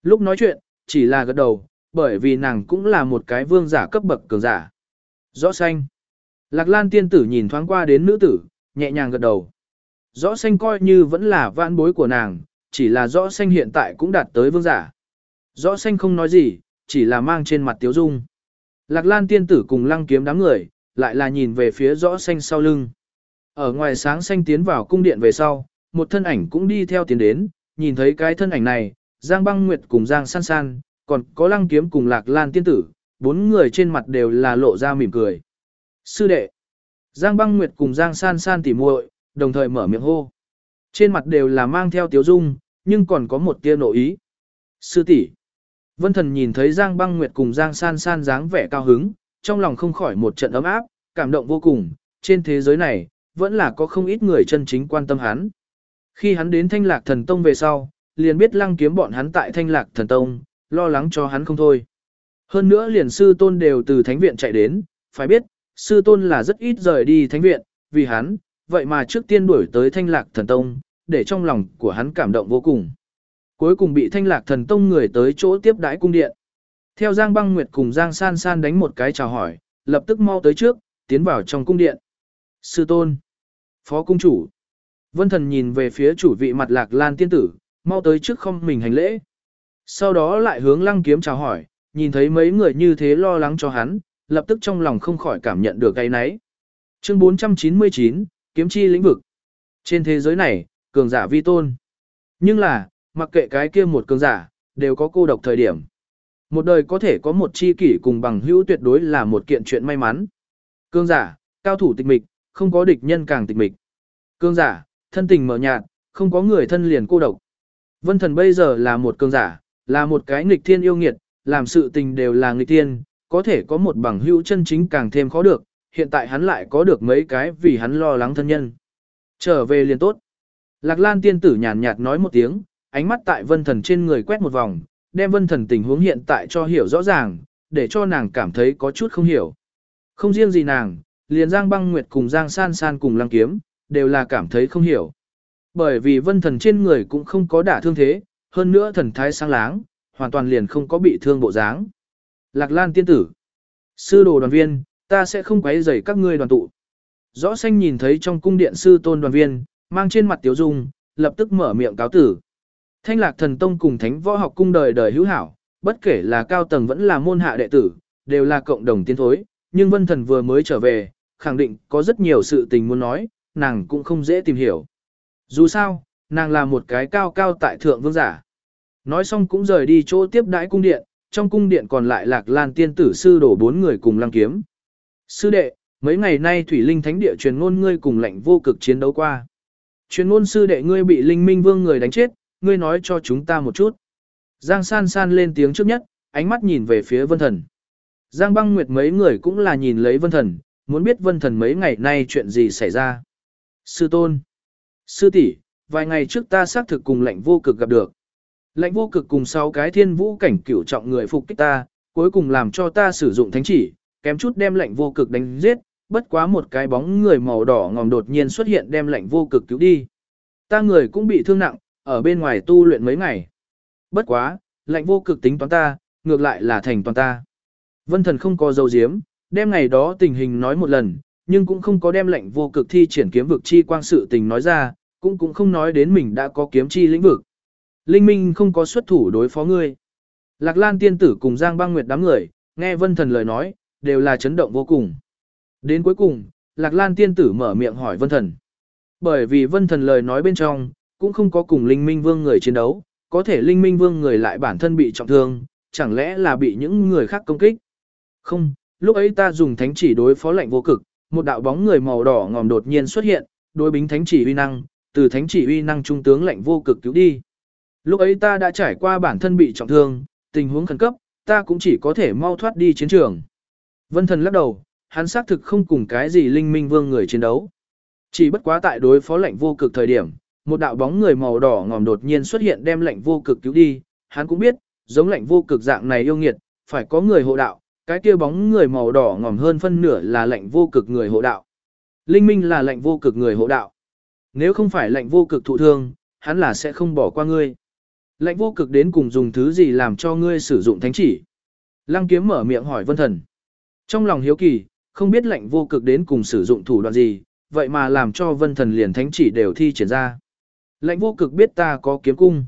Lúc nói chuyện, chỉ là gật đầu, bởi vì nàng cũng là một cái vương giả cấp bậc cường giả. Rõ xanh. Lạc Lan tiên tử nhìn thoáng qua đến nữ tử, nhẹ nhàng gật đầu. Rõ xanh coi như vẫn là vãn bối của nàng, chỉ là rõ xanh hiện tại cũng đạt tới vương giả. Rõ xanh không nói gì, chỉ là mang trên mặt tiếu dung. Lạc Lan tiên tử cùng lăng kiếm đám người, lại là nhìn về phía rõ xanh sau lưng. Ở ngoài sáng xanh tiến vào cung điện về sau, một thân ảnh cũng đi theo tiến đến, nhìn thấy cái thân ảnh này, Giang băng nguyệt cùng Giang san san, còn có lăng kiếm cùng Lạc Lan tiên tử, bốn người trên mặt đều là lộ ra mỉm cười. Sư đệ, Giang băng nguyệt cùng Giang san san tỉ muội, đồng thời mở miệng hô. Trên mặt đều là mang theo tiếu dung, nhưng còn có một tia nội ý. Sư tỷ, Vân Thần nhìn thấy Giang Băng Nguyệt cùng Giang San San dáng vẻ cao hứng, trong lòng không khỏi một trận ấm áp, cảm động vô cùng, trên thế giới này, vẫn là có không ít người chân chính quan tâm hắn. Khi hắn đến Thanh Lạc Thần Tông về sau, liền biết lăng kiếm bọn hắn tại Thanh Lạc Thần Tông, lo lắng cho hắn không thôi. Hơn nữa liền sư tôn đều từ thánh viện chạy đến, phải biết, sư tôn là rất ít rời đi thánh viện, vì hắn, vậy mà trước tiên đuổi tới Thanh Lạc Thần Tông, để trong lòng của hắn cảm động vô cùng. Cuối cùng bị thanh lạc thần tông người tới chỗ tiếp đãi cung điện. Theo Giang băng nguyệt cùng Giang san san đánh một cái chào hỏi, lập tức mau tới trước, tiến vào trong cung điện. Sư tôn, phó cung chủ. Vân thần nhìn về phía chủ vị mặt lạc lan tiên tử, mau tới trước không mình hành lễ. Sau đó lại hướng lăng kiếm chào hỏi, nhìn thấy mấy người như thế lo lắng cho hắn, lập tức trong lòng không khỏi cảm nhận được cái náy Chương 499, kiếm chi lĩnh vực. Trên thế giới này, cường giả vi tôn. Nhưng là, mặc kệ cái kia một cường giả, đều có cô độc thời điểm. Một đời có thể có một chi kỷ cùng bằng hữu tuyệt đối là một kiện chuyện may mắn. Cường giả, cao thủ tịch mịch, không có địch nhân càng tịch mịch. Cường giả, thân tình mở nhạt, không có người thân liền cô độc. Vân thần bây giờ là một cường giả, là một cái nghịch thiên yêu nghiệt, làm sự tình đều là nghịch thiên, có thể có một bằng hữu chân chính càng thêm khó được, hiện tại hắn lại có được mấy cái vì hắn lo lắng thân nhân. Trở về liền tốt. Lạc Lan tiên tử nhàn nhạt nói một tiếng, ánh mắt tại vân thần trên người quét một vòng, đem vân thần tình huống hiện tại cho hiểu rõ ràng, để cho nàng cảm thấy có chút không hiểu. Không riêng gì nàng, liền Giang băng nguyệt cùng Giang san san cùng lăng kiếm, đều là cảm thấy không hiểu. Bởi vì vân thần trên người cũng không có đả thương thế, hơn nữa thần thái sáng láng, hoàn toàn liền không có bị thương bộ dáng. Lạc Lan tiên tử, sư đồ đoàn viên, ta sẽ không quấy rầy các ngươi đoàn tụ. Rõ xanh nhìn thấy trong cung điện sư tôn đoàn viên, mang trên mặt tiếu dung, lập tức mở miệng cáo tử. Thanh lạc thần tông cùng thánh võ học cung đời đời hữu hảo, bất kể là cao tầng vẫn là môn hạ đệ tử, đều là cộng đồng tiến thối, nhưng vân thần vừa mới trở về, khẳng định có rất nhiều sự tình muốn nói, nàng cũng không dễ tìm hiểu. Dù sao, nàng là một cái cao cao tại thượng vương giả. Nói xong cũng rời đi chỗ tiếp đãi cung điện, trong cung điện còn lại lạc lan tiên tử sư đổ bốn người cùng lăng kiếm. Sư đệ, mấy ngày nay Thủy Linh Thánh Địa truyền ngôn ngươi cùng lệnh vô cực chiến đấu qua. Truyền ngôn sư đệ ngươi bị Linh Minh Vương người đánh chết, ngươi nói cho chúng ta một chút. Giang san san lên tiếng trước nhất, ánh mắt nhìn về phía vân thần. Giang băng nguyệt mấy người cũng là nhìn lấy vân thần, muốn biết vân thần mấy ngày nay chuyện gì xảy ra. Sư tôn, sư tỷ, vài ngày trước ta xác thực cùng lệnh vô cực gặp được. Lệnh vô cực cùng sáu cái thiên vũ cảnh cửu trọng người phục kích ta, cuối cùng làm cho ta sử dụng thánh chỉ, kém chút đem lệnh vô cực đánh giết, bất quá một cái bóng người màu đỏ ngòm đột nhiên xuất hiện đem lệnh vô cực cứu đi. Ta người cũng bị thương nặng, ở bên ngoài tu luyện mấy ngày. Bất quá, lạnh vô cực tính toán ta, ngược lại là thành toàn ta. Vân thần không có dấu diếm, đem ngày đó tình hình nói một lần, nhưng cũng không có đem lệnh vô cực thi triển kiếm vực chi quang sự tình nói ra, cũng cũng không nói đến mình đã có kiếm chi lĩnh vực. Linh Minh không có xuất thủ đối phó ngươi. Lạc Lan tiên tử cùng Giang Băng Nguyệt đám người, nghe Vân Thần lời nói, đều là chấn động vô cùng. Đến cuối cùng, Lạc Lan tiên tử mở miệng hỏi Vân Thần. Bởi vì Vân Thần lời nói bên trong, cũng không có cùng Linh Minh Vương người chiến đấu, có thể Linh Minh Vương người lại bản thân bị trọng thương, chẳng lẽ là bị những người khác công kích? Không, lúc ấy ta dùng thánh chỉ đối phó lệnh vô cực, một đạo bóng người màu đỏ ngòm đột nhiên xuất hiện, đối bính thánh chỉ uy năng, từ thánh chỉ uy năng trung tướng lệnh vô cực cứu đi. Lúc ấy ta đã trải qua bản thân bị trọng thương, tình huống khẩn cấp, ta cũng chỉ có thể mau thoát đi chiến trường. Vân thần lắc đầu, hắn xác thực không cùng cái gì linh minh vương người chiến đấu. Chỉ bất quá tại đối phó lệnh vô cực thời điểm, một đạo bóng người màu đỏ ngòm đột nhiên xuất hiện đem lệnh vô cực cứu đi, hắn cũng biết, giống lệnh vô cực dạng này yêu nghiệt, phải có người hộ đạo, cái kia bóng người màu đỏ ngòm hơn phân nửa là lệnh vô cực người hộ đạo. Linh minh là lệnh vô cực người hộ đạo. Nếu không phải lệnh vô cực thụ thương, hắn là sẽ không bỏ qua ngươi. Lệnh vô cực đến cùng dùng thứ gì làm cho ngươi sử dụng thánh chỉ. Lăng kiếm mở miệng hỏi vân thần. Trong lòng hiếu kỳ, không biết lệnh vô cực đến cùng sử dụng thủ đoạn gì, vậy mà làm cho vân thần liền thánh chỉ đều thi triển ra. Lệnh vô cực biết ta có kiếm cung.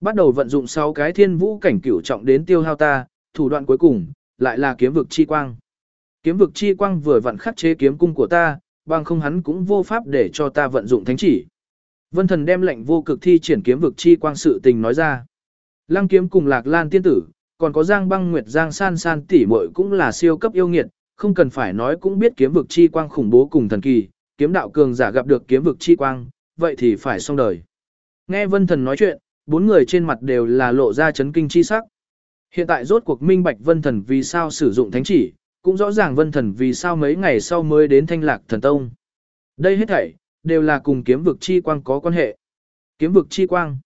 Bắt đầu vận dụng 6 cái thiên vũ cảnh cửu trọng đến tiêu hao ta, thủ đoạn cuối cùng, lại là kiếm vực chi quang. Kiếm vực chi quang vừa vặn khắc chế kiếm cung của ta, bằng không hắn cũng vô pháp để cho ta vận dụng thánh chỉ. Vân thần đem lệnh vô cực thi triển kiếm vực chi quang sự tình nói ra. Lăng kiếm cùng lạc lan tiên tử, còn có giang băng nguyệt giang san san tỷ muội cũng là siêu cấp yêu nghiệt, không cần phải nói cũng biết kiếm vực chi quang khủng bố cùng thần kỳ, kiếm đạo cường giả gặp được kiếm vực chi quang, vậy thì phải xong đời. Nghe vân thần nói chuyện, bốn người trên mặt đều là lộ ra chấn kinh chi sắc. Hiện tại rốt cuộc minh bạch vân thần vì sao sử dụng thánh chỉ, cũng rõ ràng vân thần vì sao mấy ngày sau mới đến thanh lạc thần tông. Đây hết thảy, đều là cùng kiếm vực chi quang có quan hệ. Kiếm vực chi quang.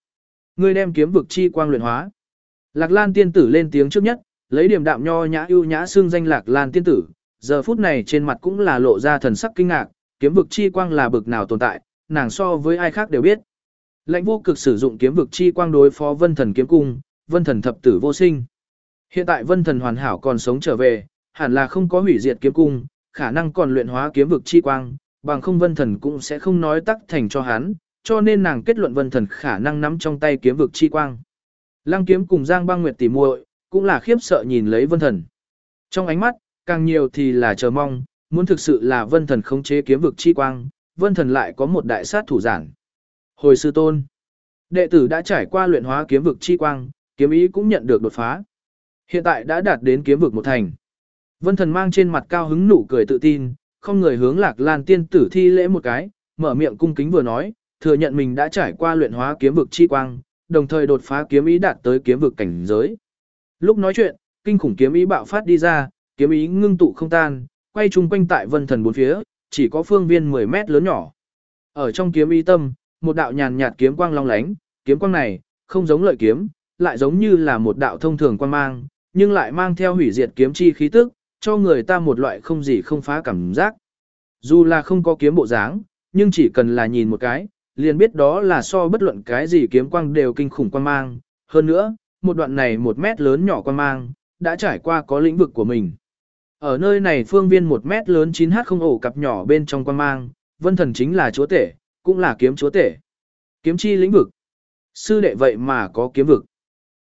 Ngươi đem kiếm vực chi quang luyện hóa. Lạc Lan tiên tử lên tiếng trước nhất, lấy điểm đạm nho nhã ưu nhã xương danh Lạc Lan tiên tử, giờ phút này trên mặt cũng là lộ ra thần sắc kinh ngạc, kiếm vực chi quang là bực nào tồn tại, nàng so với ai khác đều biết. Lãnh vô cực sử dụng kiếm vực chi quang đối phó vân thần kiếm cung, vân thần thập tử vô sinh. Hiện tại vân thần hoàn hảo còn sống trở về, hẳn là không có hủy diệt kiếm cung, khả năng còn luyện hóa kiếm vực chi quang, bằng không vân thần cũng sẽ không nói tắc thành cho hắn, cho nên nàng kết luận vân thần khả năng nắm trong tay kiếm vực chi quang. Lăng kiếm cùng Giang băng nguyệt tỉ muội cũng là khiếp sợ nhìn lấy vân thần. Trong ánh mắt, càng nhiều thì là chờ mong, muốn thực sự là vân thần khống chế kiếm vực chi quang, vân thần lại có một đại sát thủ giản. Hồi sư tôn, đệ tử đã trải qua luyện hóa kiếm vực chi quang, kiếm ý cũng nhận được đột phá. Hiện tại đã đạt đến kiếm vực một thành. Vân thần mang trên mặt cao hứng nụ cười tự tin, không người hướng lạc lan tiên tử thi lễ một cái, mở miệng cung kính vừa nói, thừa nhận mình đã trải qua luyện hóa kiếm vực chi quang, đồng thời đột phá kiếm ý đạt tới kiếm vực cảnh giới. Lúc nói chuyện, kinh khủng kiếm ý bạo phát đi ra, kiếm ý ngưng tụ không tan, quay chung quanh tại vân thần bốn phía, chỉ có phương viên 10 mét lớn nhỏ. Ở trong kiếm ý tâm, một đạo nhàn nhạt kiếm quang long lánh, kiếm quang này, không giống lợi kiếm, lại giống như là một đạo thông thường quang mang, nhưng lại mang theo hủy diệt kiếm chi khí tức, cho người ta một loại không gì không phá cảm giác. Dù là không có kiếm bộ dáng, nhưng chỉ cần là nhìn một cái, liền biết đó là so bất luận cái gì kiếm quang đều kinh khủng quan mang. Hơn nữa, một đoạn này một mét lớn nhỏ quan mang, đã trải qua có lĩnh vực của mình. Ở nơi này phương viên một mét lớn 9H không ổ cặp nhỏ bên trong quan mang, vân thần chính là chúa tể, cũng là kiếm chúa tể. Kiếm chi lĩnh vực. Sư đệ vậy mà có kiếm vực.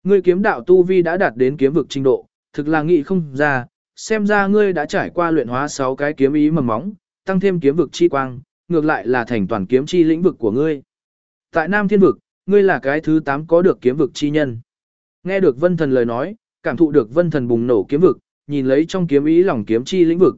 Ngươi kiếm đạo tu vi đã đạt đến kiếm vực trình độ, thực là nghị không ra, xem ra ngươi đã trải qua luyện hóa 6 cái kiếm ý mầm móng, tăng thêm kiếm vực chi quang, ngược lại là thành toàn kiếm chi lĩnh vực của ngươi. Tại Nam Thiên vực, ngươi là cái thứ 8 có được kiếm vực chi nhân. Nghe được Vân Thần lời nói, cảm thụ được Vân Thần bùng nổ kiếm vực, nhìn lấy trong kiếm ý lòng kiếm chi lĩnh vực.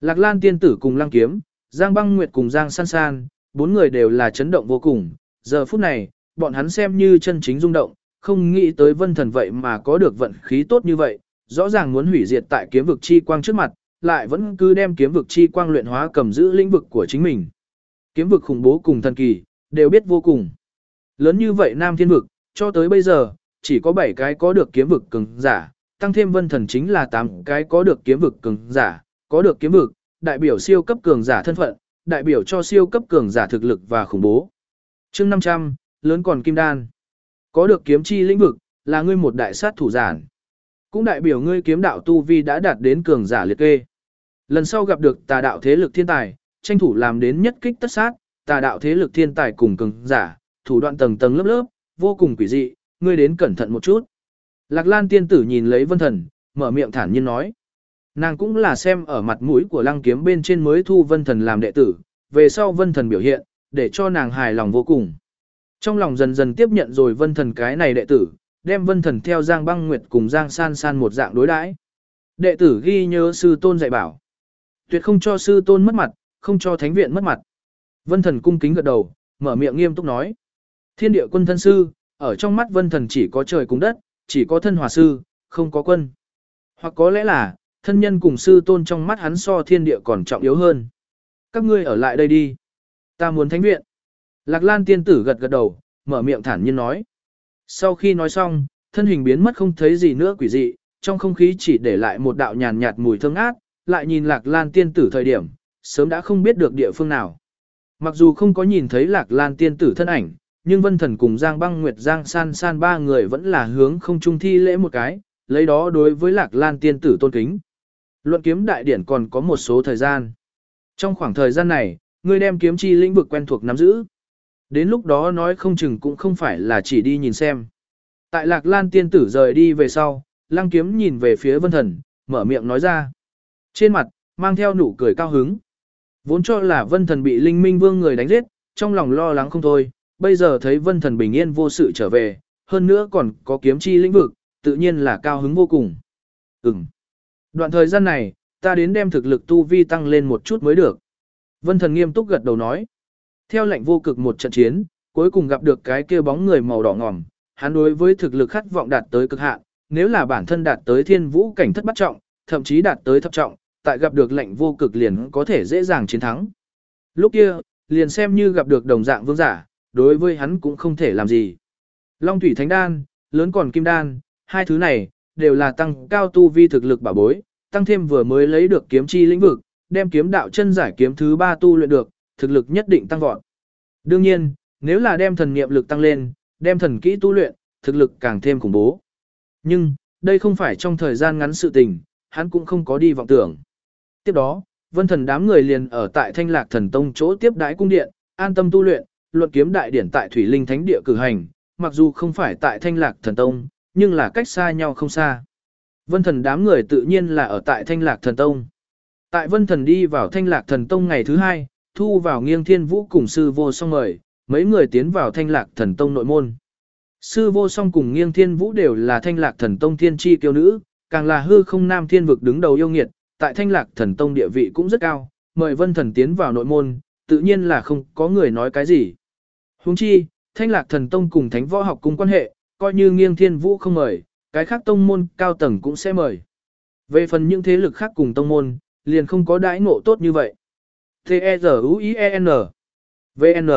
Lạc Lan tiên tử cùng Lăng Kiếm, Giang Băng Nguyệt cùng Giang San San, bốn người đều là chấn động vô cùng. Giờ phút này, bọn hắn xem như chân chính rung động, không nghĩ tới Vân Thần vậy mà có được vận khí tốt như vậy, rõ ràng muốn hủy diệt tại kiếm vực chi quang trước mặt, lại vẫn cứ đem kiếm vực chi quang luyện hóa cầm giữ lĩnh vực của chính mình. Kiếm vực khủng bố cùng thần kỳ, đều biết vô cùng. Lớn như vậy Nam Thiên vực, cho tới bây giờ, chỉ có 7 cái có được kiếm vực cường giả, tăng thêm vân thần chính là 8 cái có được kiếm vực cường giả, có được kiếm vực, đại biểu siêu cấp cường giả thân phận, đại biểu cho siêu cấp cường giả thực lực và khủng bố. chương 500, lớn còn kim đan. Có được kiếm chi lĩnh vực, là ngươi một đại sát thủ giản. Cũng đại biểu ngươi kiếm đạo tu vi đã đạt đến cường giả liệt kê. Lần sau gặp được tà đạo thế lực thiên tài, tranh thủ làm đến nhất kích tất sát, tà đạo thế lực thiên tài cùng cường giả, thủ đoạn tầng tầng lớp lớp, vô cùng quỷ dị, ngươi đến cẩn thận một chút. Lạc Lan tiên tử nhìn lấy vân thần, mở miệng thản nhiên nói. Nàng cũng là xem ở mặt mũi của lăng kiếm bên trên mới thu vân thần làm đệ tử, về sau vân thần biểu hiện, để cho nàng hài lòng vô cùng. Trong lòng dần dần tiếp nhận rồi vân thần cái này đệ tử, đem vân thần theo Giang băng nguyệt cùng Giang san san một dạng đối đãi. Đệ tử ghi nhớ sư tôn dạy bảo. Tuyệt không cho sư tôn mất mặt, không cho thánh viện mất mặt. Vân thần cung kính gật đầu, mở miệng nghiêm túc nói. Thiên địa quân thân sư, ở trong mắt vân thần chỉ có trời cùng đất, chỉ có thân hòa sư, không có quân. Hoặc có lẽ là, thân nhân cùng sư tôn trong mắt hắn so thiên địa còn trọng yếu hơn. Các ngươi ở lại đây đi. Ta muốn thánh viện. Lạc Lan tiên tử gật gật đầu, mở miệng thản nhiên nói. Sau khi nói xong, thân hình biến mất không thấy gì nữa quỷ dị, trong không khí chỉ để lại một đạo nhàn nhạt mùi thơm ngát, lại nhìn Lạc Lan tiên tử thời điểm, sớm đã không biết được địa phương nào. Mặc dù không có nhìn thấy Lạc Lan tiên tử thân ảnh, nhưng Vân Thần cùng Giang Băng Nguyệt Giang San San ba người vẫn là hướng không trung thi lễ một cái, lấy đó đối với Lạc Lan tiên tử tôn kính. Luận kiếm đại điển còn có một số thời gian. Trong khoảng thời gian này, ngươi đem kiếm chi lĩnh vực quen thuộc nắm giữ. Đến lúc đó nói không chừng cũng không phải là chỉ đi nhìn xem. Tại Lạc Lan tiên tử rời đi về sau, Lăng Kiếm nhìn về phía Vân Thần, mở miệng nói ra. Trên mặt, mang theo nụ cười cao hứng. Vốn cho là Vân Thần bị Linh Minh Vương người đánh giết, trong lòng lo lắng không thôi, bây giờ thấy Vân Thần bình yên vô sự trở về, hơn nữa còn có kiếm chi lĩnh vực, tự nhiên là cao hứng vô cùng. Ừm. Đoạn thời gian này, ta đến đem thực lực tu vi tăng lên một chút mới được. Vân Thần nghiêm túc gật đầu nói. Theo lệnh vô cực một trận chiến, cuối cùng gặp được cái kia bóng người màu đỏ ngòm, hắn đối với thực lực khát vọng đạt tới cực hạn, nếu là bản thân đạt tới thiên vũ cảnh thất bắt trọng, thậm chí đạt tới thập trọng, tại gặp được lệnh vô cực liền có thể dễ dàng chiến thắng. Lúc kia, liền xem như gặp được đồng dạng vương giả, đối với hắn cũng không thể làm gì. Long thủy thánh đan, lớn còn kim đan, hai thứ này, đều là tăng cao tu vi thực lực bảo bối, tăng thêm vừa mới lấy được kiếm chi lĩnh vực, đem kiếm đạo chân giải kiếm thứ ba tu luyện được, thực lực nhất định tăng vọt. Đương nhiên, nếu là đem thần niệm lực tăng lên, đem thần kỹ tu luyện, thực lực càng thêm khủng bố. Nhưng, đây không phải trong thời gian ngắn sự tình, hắn cũng không có đi vọng tưởng. Tiếp đó, vân thần đám người liền ở tại Thanh Lạc Thần Tông chỗ tiếp đái cung điện, an tâm tu luyện, luận kiếm đại điển tại Thủy Linh Thánh địa cử hành, mặc dù không phải tại Thanh Lạc Thần Tông, nhưng là cách xa nhau không xa. Vân thần đám người tự nhiên là ở tại Thanh Lạc Thần Tông. Tại Vân thần đi vào Thanh Lạc Thần Tông ngày thứ hai, thu vào nghiêng thiên vũ cùng sư vô song mời, mấy người tiến vào Thanh Lạc Thần Tông nội môn. Sư vô song cùng nghiêng thiên vũ đều là Thanh Lạc Thần Tông thiên tri kiêu nữ, càng là hư không nam thiên vực đứng đầu yêu nghiệt, tại Thanh Lạc Thần Tông địa vị cũng rất cao, mời Vân thần tiến vào nội môn, tự nhiên là không có người nói cái gì. Huống chi, Thanh Lạc Thần Tông cùng Thánh Võ học cùng quan hệ, coi như nghiêng thiên vũ không mời, cái khác tông môn cao tầng cũng sẽ mời. Về phần những thế lực khác cùng tông môn, liền không có đãi ngộ tốt như vậy. T-E-Z-U-I-E-N V-N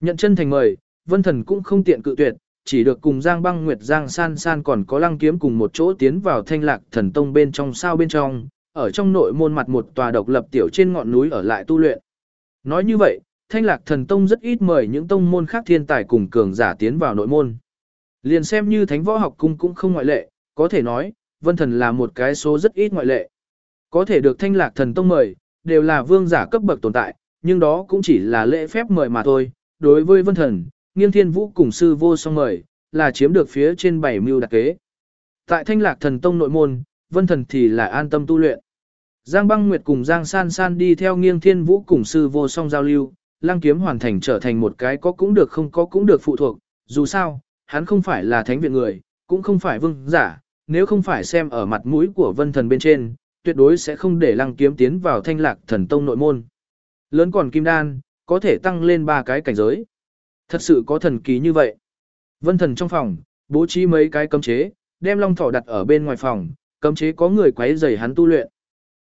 Nhận chân thành mời, Vân Thần cũng không tiện cự tuyệt, chỉ được cùng Giang Băng Nguyệt Giang San San còn có Lăng Kiếm cùng một chỗ tiến vào Thanh Lạc Thần Tông bên trong sao bên trong, ở trong nội môn mặt một tòa độc lập tiểu trên ngọn núi ở lại tu luyện. Nói như vậy, Thanh Lạc Thần Tông rất ít mời những tông môn khác thiên tài cùng cường giả tiến vào nội môn. Liền xem như thánh võ học cung cũng không ngoại lệ, có thể nói, vân thần là một cái số rất ít ngoại lệ. Có thể được thanh lạc thần tông mời, đều là vương giả cấp bậc tồn tại, nhưng đó cũng chỉ là lễ phép mời mà thôi. Đối với vân thần, nghiêng thiên vũ cùng sư vô song mời, là chiếm được phía trên bảy mưu đặc kế. Tại thanh lạc thần tông nội môn, vân thần thì là an tâm tu luyện. Giang băng nguyệt cùng Giang san san đi theo nghiêng thiên vũ cùng sư vô song giao lưu, lang kiếm hoàn thành trở thành một cái có cũng được không có cũng được phụ thuộc, dù sao, hắn không phải là thánh viện người, cũng không phải vương giả, nếu không phải xem ở mặt mũi của vân thần bên trên, tuyệt đối sẽ không để lăng kiếm tiến vào thanh lạc thần tông nội môn. Lớn còn kim đan, có thể tăng lên ba cái cảnh giới. Thật sự có thần kỳ như vậy. Vân thần trong phòng, bố trí mấy cái cấm chế, đem long thỏ đặt ở bên ngoài phòng, cấm chế có người quấy rầy hắn tu luyện.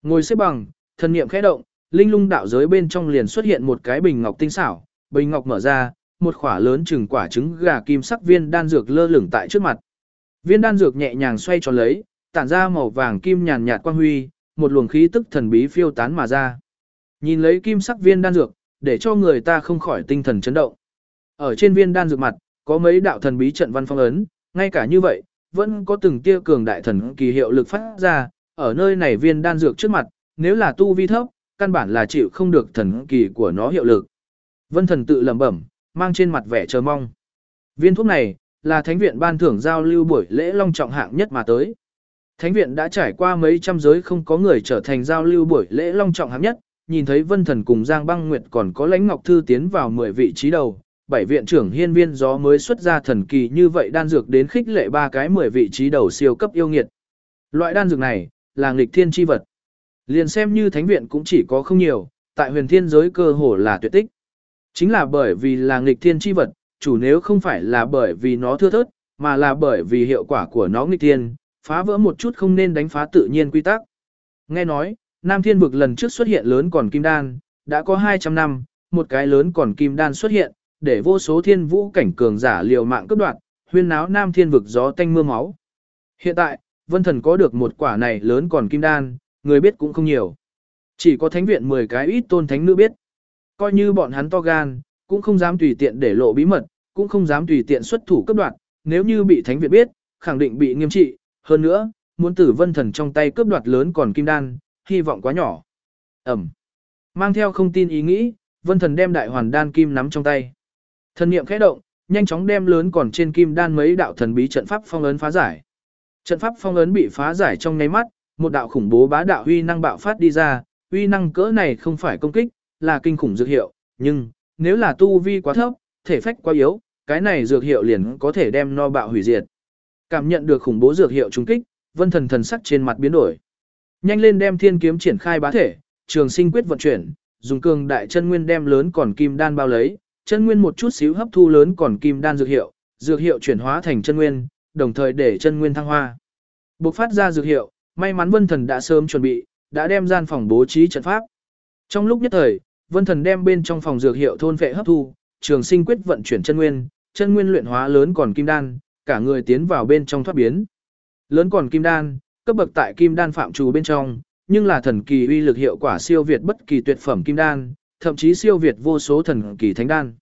Ngồi xếp bằng, thần niệm khẽ động, linh lung đạo giới bên trong liền xuất hiện một cái bình ngọc tinh xảo, bình ngọc mở ra, một khỏa lớn chừng quả trứng gà kim sắc viên đan dược lơ lửng tại trước mặt. Viên đan dược nhẹ nhàng xoay tròn lấy, tản ra màu vàng kim nhàn nhạt quang huy, một luồng khí tức thần bí phiêu tán mà ra. Nhìn lấy kim sắc viên đan dược, để cho người ta không khỏi tinh thần chấn động. Ở trên viên đan dược mặt, có mấy đạo thần bí trận văn phong ấn, ngay cả như vậy, vẫn có từng tia cường đại thần kỳ hiệu lực phát ra, ở nơi này viên đan dược trước mặt, nếu là tu vi thấp, căn bản là chịu không được thần kỳ của nó hiệu lực. Vân thần tự lẩm bẩm, mang trên mặt vẻ chờ mong. Viên thuốc này, là thánh viện ban thưởng giao lưu buổi lễ long trọng hạng nhất mà tới. Thánh viện đã trải qua mấy trăm giới không có người trở thành giao lưu buổi lễ long trọng hạng nhất, nhìn thấy Vân Thần cùng Giang Băng Nguyệt còn có Lãnh Ngọc Thư tiến vào 10 vị trí đầu, bảy viện trưởng hiên viên gió mới xuất ra thần kỳ như vậy đan dược đến khích lệ ba cái 10 vị trí đầu siêu cấp yêu nghiệt. Loại đan dược này là nghịch thiên chi vật. Liền xem như thánh viện cũng chỉ có không nhiều, tại huyền thiên giới cơ hồ là tuyệt tích. Chính là bởi vì là nghịch thiên chi vật, chủ nếu không phải là bởi vì nó thưa thớt, mà là bởi vì hiệu quả của nó nghịch thiên, phá vỡ một chút không nên đánh phá tự nhiên quy tắc. Nghe nói, Nam Thiên vực lần trước xuất hiện lớn còn kim đan, đã có 200 năm, một cái lớn còn kim đan xuất hiện, để vô số thiên vũ cảnh cường giả liều mạng cướp đoạt, huyên náo Nam Thiên vực gió tanh mưa máu. Hiện tại, Vân Thần có được một quả này lớn còn kim đan, người biết cũng không nhiều. Chỉ có thánh viện 10 cái ít tôn thánh nữ biết. Coi như bọn hắn to gan, cũng không dám tùy tiện để lộ bí mật, cũng không dám tùy tiện xuất thủ cấp đoạt, nếu như bị thánh viện biết, khẳng định bị nghiêm trị, hơn nữa, muốn tử vân thần trong tay cướp đoạt lớn còn kim đan, hy vọng quá nhỏ. Ẩm. Mang theo không tin ý nghĩ, vân thần đem đại hoàn đan kim nắm trong tay. Thần niệm khẽ động, nhanh chóng đem lớn còn trên kim đan mấy đạo thần bí trận pháp phong ấn phá giải. Trận pháp phong ấn bị phá giải trong nháy mắt, một đạo khủng bố bá đạo huy năng bạo phát đi ra, huy năng cỡ này không phải công kích, là kinh khủng dược hiệu, nhưng nếu là tu vi quá thấp, thể phách quá yếu, cái này dược hiệu liền có thể đem no bạo hủy diệt. Cảm nhận được khủng bố dược hiệu trùng kích, Vân Thần thần sắc trên mặt biến đổi. Nhanh lên đem thiên kiếm triển khai bá thể, trường sinh quyết vận chuyển, dùng cường đại chân nguyên đem lớn còn kim đan bao lấy, chân nguyên một chút xíu hấp thu lớn còn kim đan dược hiệu, dược hiệu chuyển hóa thành chân nguyên, đồng thời để chân nguyên thăng hoa. Bộc phát ra dược hiệu, may mắn Vân Thần đã sớm chuẩn bị, đã đem gian phòng bố trí trận pháp. Trong lúc nhất thời, Vân Thần đem bên trong phòng dược hiệu thôn vệ hấp thu, trường sinh quyết vận chuyển chân nguyên, chân nguyên luyện hóa lớn còn kim đan, cả người tiến vào bên trong thoát biến. Lớn còn kim đan, cấp bậc tại kim đan phạm trù bên trong, nhưng là thần kỳ uy lực hiệu quả siêu việt bất kỳ tuyệt phẩm kim đan, thậm chí siêu việt vô số thần kỳ thánh đan.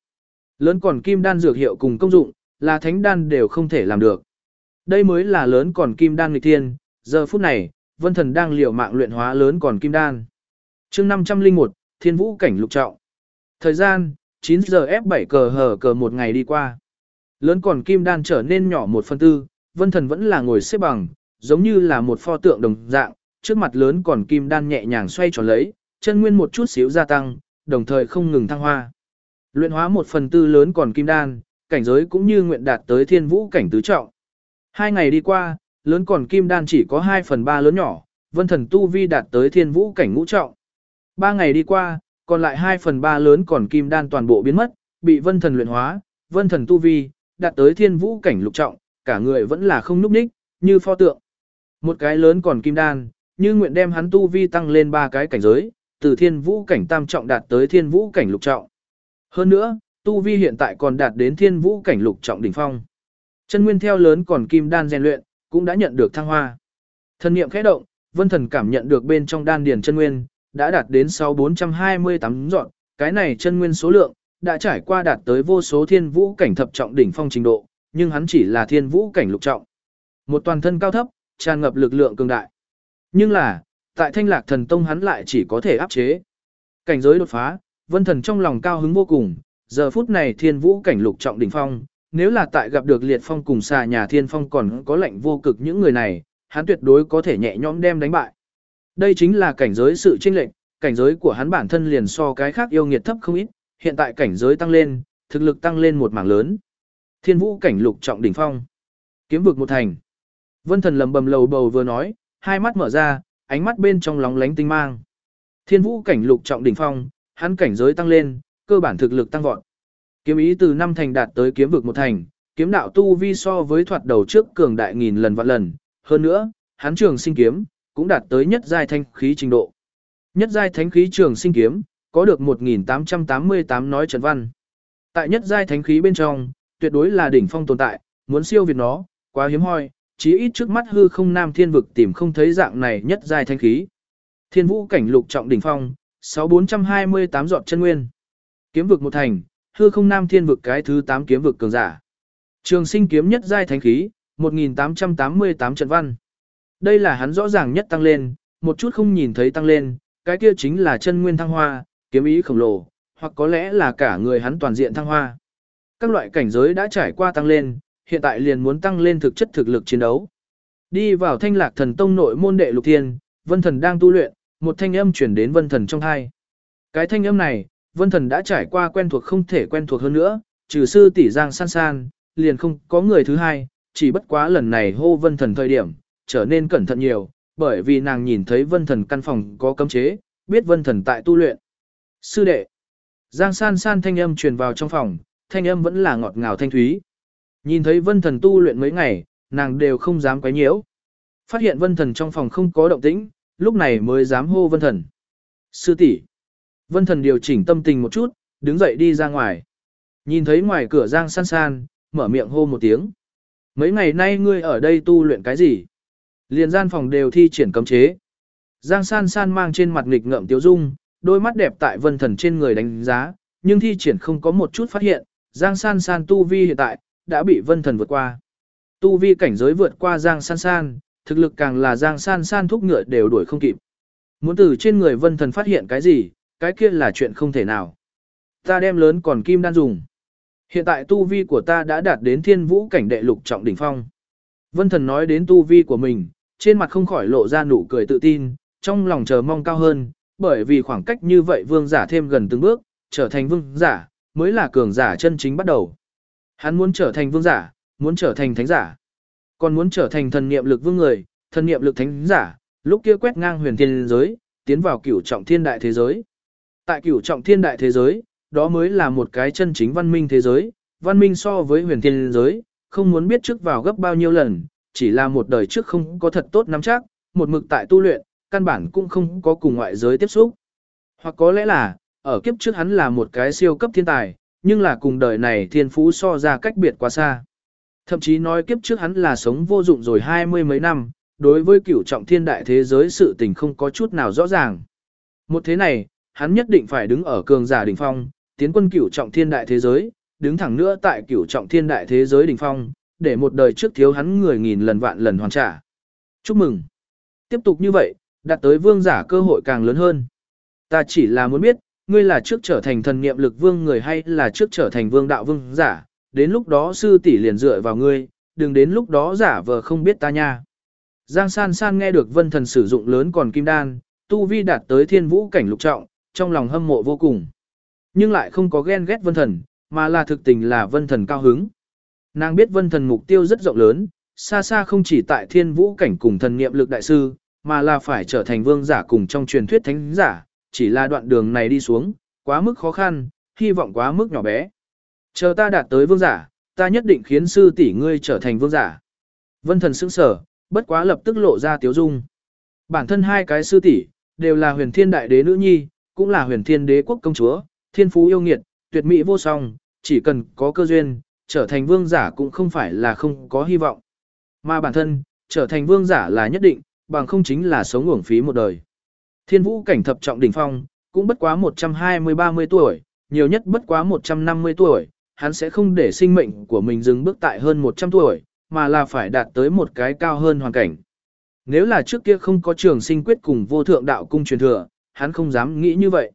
Lớn còn kim đan dược hiệu cùng công dụng, là thánh đan đều không thể làm được. Đây mới là lớn còn kim đan nghịch thiên, giờ phút này, vân thần đang liều mạng luyện hóa lớn còn kim đan. chương 501, Thiên Vũ Cảnh Lục Trọng. Thời gian, 9 giờ F7 cờ hờ cờ một ngày đi qua. Lớn còn kim đan trở nên nhỏ một phần tư, vân thần vẫn là ngồi xếp bằng, giống như là một pho tượng đồng dạng, trước mặt lớn còn kim đan nhẹ nhàng xoay tròn lấy, chân nguyên một chút xíu gia tăng, đồng thời không ngừng thăng hoa. Luyện hóa một phần tư lớn còn kim đan, cảnh giới cũng như nguyện đạt tới thiên vũ cảnh tứ trọng. Hai ngày đi qua, lớn còn kim đan chỉ có 2 phần 3 lớn nhỏ, vân thần tu vi đạt tới thiên vũ cảnh ngũ trọng. Ba ngày đi qua, còn lại 2 phần 3 lớn còn kim đan toàn bộ biến mất, bị vân thần luyện hóa, vân thần tu vi, đạt tới thiên vũ cảnh lục trọng, cả người vẫn là không núp ních, như pho tượng. Một cái lớn còn kim đan, như nguyện đem hắn tu vi tăng lên ba cái cảnh giới, từ thiên vũ cảnh tam trọng đạt tới thiên vũ cảnh lục trọng. Hơn nữa, tu vi hiện tại còn đạt đến thiên vũ cảnh lục trọng đỉnh phong. Chân nguyên theo lớn còn kim đan rèn luyện, cũng đã nhận được thăng hoa. Thần niệm khẽ động, Vân Thần cảm nhận được bên trong đan điền chân nguyên đã đạt đến 6428 dọn, cái này chân nguyên số lượng đã trải qua đạt tới vô số thiên vũ cảnh thập trọng đỉnh phong trình độ, nhưng hắn chỉ là thiên vũ cảnh lục trọng. Một toàn thân cao thấp, tràn ngập lực lượng cường đại. Nhưng là, tại Thanh Lạc Thần Tông hắn lại chỉ có thể áp chế. Cảnh giới đột phá, Vân Thần trong lòng cao hứng vô cùng, giờ phút này thiên vũ cảnh lục trọng đỉnh phong, nếu là tại gặp được liệt phong cùng xà nhà thiên phong còn có lệnh vô cực những người này, hắn tuyệt đối có thể nhẹ nhõm đem đánh bại. Đây chính là cảnh giới sự chênh lệnh, cảnh giới của hắn bản thân liền so cái khác yêu nghiệt thấp không ít, hiện tại cảnh giới tăng lên, thực lực tăng lên một mảng lớn. Thiên vũ cảnh lục trọng đỉnh phong. Kiếm vực một thành. Vân thần lầm bầm lầu bầu vừa nói, hai mắt mở ra, ánh mắt bên trong lóng lánh tinh mang. Thiên vũ cảnh lục trọng đỉnh phong, hắn cảnh giới tăng lên, cơ bản thực lực tăng vọt. Kiếm ý từ năm thành đạt tới kiếm vực một thành, kiếm đạo tu vi so với thoạt đầu trước cường đại nghìn lần vạn lần, hơn nữa, hắn trường sinh kiếm cũng đạt tới nhất giai thanh khí trình độ. Nhất giai thánh khí trường sinh kiếm có được 1888 nói trận văn. Tại nhất giai thánh khí bên trong, tuyệt đối là đỉnh phong tồn tại, muốn siêu việt nó, quá hiếm hoi, chí ít trước mắt hư không nam thiên vực tìm không thấy dạng này nhất giai thánh khí. Thiên vũ cảnh lục trọng đỉnh phong, 6428 giọt chân nguyên. Kiếm vực một thành, hư không nam thiên vực cái thứ 8 kiếm vực cường giả. Trường sinh kiếm nhất giai thánh khí, 1888 trận văn. Đây là hắn rõ ràng nhất tăng lên, một chút không nhìn thấy tăng lên, cái kia chính là chân nguyên thăng hoa, kiếm ý khổng lồ, hoặc có lẽ là cả người hắn toàn diện thăng hoa. Các loại cảnh giới đã trải qua tăng lên, hiện tại liền muốn tăng lên thực chất thực lực chiến đấu. Đi vào thanh lạc thần tông nội môn đệ lục thiên, vân thần đang tu luyện, một thanh âm truyền đến vân thần trong thai. Cái thanh âm này, vân thần đã trải qua quen thuộc không thể quen thuộc hơn nữa, trừ sư tỷ giang san san, liền không có người thứ hai, chỉ bất quá lần này hô vân thần thời điểm, trở nên cẩn thận nhiều, bởi vì nàng nhìn thấy vân thần căn phòng có cấm chế, biết vân thần tại tu luyện. Sư đệ, giang san san thanh âm truyền vào trong phòng, thanh âm vẫn là ngọt ngào thanh thúy. Nhìn thấy vân thần tu luyện mấy ngày, nàng đều không dám quấy nhiễu. Phát hiện vân thần trong phòng không có động tĩnh, lúc này mới dám hô vân thần. Sư tỷ, Vân thần điều chỉnh tâm tình một chút, đứng dậy đi ra ngoài. Nhìn thấy ngoài cửa Giang san san, mở miệng hô một tiếng. Mấy ngày nay ngươi ở đây tu luyện cái gì? Liền gian phòng đều thi triển cấm chế. Giang san san mang trên mặt nghịch ngợm tiếu dung, đôi mắt đẹp tại vân thần trên người đánh giá, nhưng thi triển không có một chút phát hiện. Giang san san tu vi hiện tại, đã bị vân thần vượt qua. Tu vi cảnh giới vượt qua Giang san san, thực lực càng là Giang san san thúc ngựa đều đuổi không kịp. Muốn từ trên người vân thần phát hiện cái gì, cái kia là chuyện không thể nào. Ta đem lớn còn kim đan dùng. Hiện tại tu vi của ta đã đạt đến thiên vũ cảnh đệ lục trọng đỉnh phong. Vân thần nói đến tu vi của mình, trên mặt không khỏi lộ ra nụ cười tự tin, trong lòng chờ mong cao hơn, bởi vì khoảng cách như vậy vương giả thêm gần từng bước, trở thành vương giả, mới là cường giả chân chính bắt đầu. Hắn muốn trở thành vương giả, muốn trở thành thánh giả, còn muốn trở thành thần niệm lực vương người, thần niệm lực thánh giả, lúc kia quét ngang huyền thiên giới, tiến vào cửu trọng thiên đại thế giới. Tại cửu trọng thiên đại thế giới, đó mới là một cái chân chính văn minh thế giới, văn minh so với huyền thiên giới, không muốn biết trước vào gấp bao nhiêu lần, chỉ là một đời trước không có thật tốt nắm chắc, một mực tại tu luyện, căn bản cũng không có cùng ngoại giới tiếp xúc. Hoặc có lẽ là, ở kiếp trước hắn là một cái siêu cấp thiên tài, nhưng là cùng đời này thiên phú so ra cách biệt quá xa. Thậm chí nói kiếp trước hắn là sống vô dụng rồi hai mươi mấy năm, đối với cửu trọng thiên đại thế giới sự tình không có chút nào rõ ràng. Một thế này, hắn nhất định phải đứng ở cường giả đỉnh phong, tiến quân cửu trọng thiên đại thế giới, đứng thẳng nữa tại cửu trọng thiên đại thế giới đỉnh phong, để một đời trước thiếu hắn người nghìn lần vạn lần hoàn trả. Chúc mừng. Tiếp tục như vậy, đạt tới vương giả cơ hội càng lớn hơn. Ta chỉ là muốn biết, ngươi là trước trở thành thần niệm lực vương người hay là trước trở thành vương đạo vương giả, đến lúc đó sư tỷ liền dựa vào ngươi, đừng đến lúc đó giả vờ không biết ta nha. Giang San San nghe được vân thần sử dụng lớn còn kim đan, tu vi đạt tới thiên vũ cảnh lục trọng, trong lòng hâm mộ vô cùng. Nhưng lại không có ghen ghét vân thần, mà là thực tình là vân thần cao hứng. Nàng biết vân thần mục tiêu rất rộng lớn, xa xa không chỉ tại thiên vũ cảnh cùng thần niệm lực đại sư, mà là phải trở thành vương giả cùng trong truyền thuyết thánh giả, chỉ là đoạn đường này đi xuống, quá mức khó khăn, hy vọng quá mức nhỏ bé. Chờ ta đạt tới vương giả, ta nhất định khiến sư tỷ ngươi trở thành vương giả. Vân thần sững sờ bất quá lập tức lộ ra tiếu dung. Bản thân hai cái sư tỷ đều là huyền thiên đại đế nữ nhi, cũng là huyền thiên đế quốc công chúa, thiên phú yêu nghiệt, tuyệt mỹ vô song, chỉ cần có cơ duyên, trở thành vương giả cũng không phải là không có hy vọng. Mà bản thân, trở thành vương giả là nhất định, bằng không chính là sống uổng phí một đời. Thiên vũ cảnh thập trọng đỉnh phong, cũng bất quá 120-30 tuổi, nhiều nhất bất quá 150 tuổi, hắn sẽ không để sinh mệnh của mình dừng bước tại hơn 100 tuổi, mà là phải đạt tới một cái cao hơn hoàn cảnh. Nếu là trước kia không có trường sinh quyết cùng vô thượng đạo cung truyền thừa, hắn không dám nghĩ như vậy.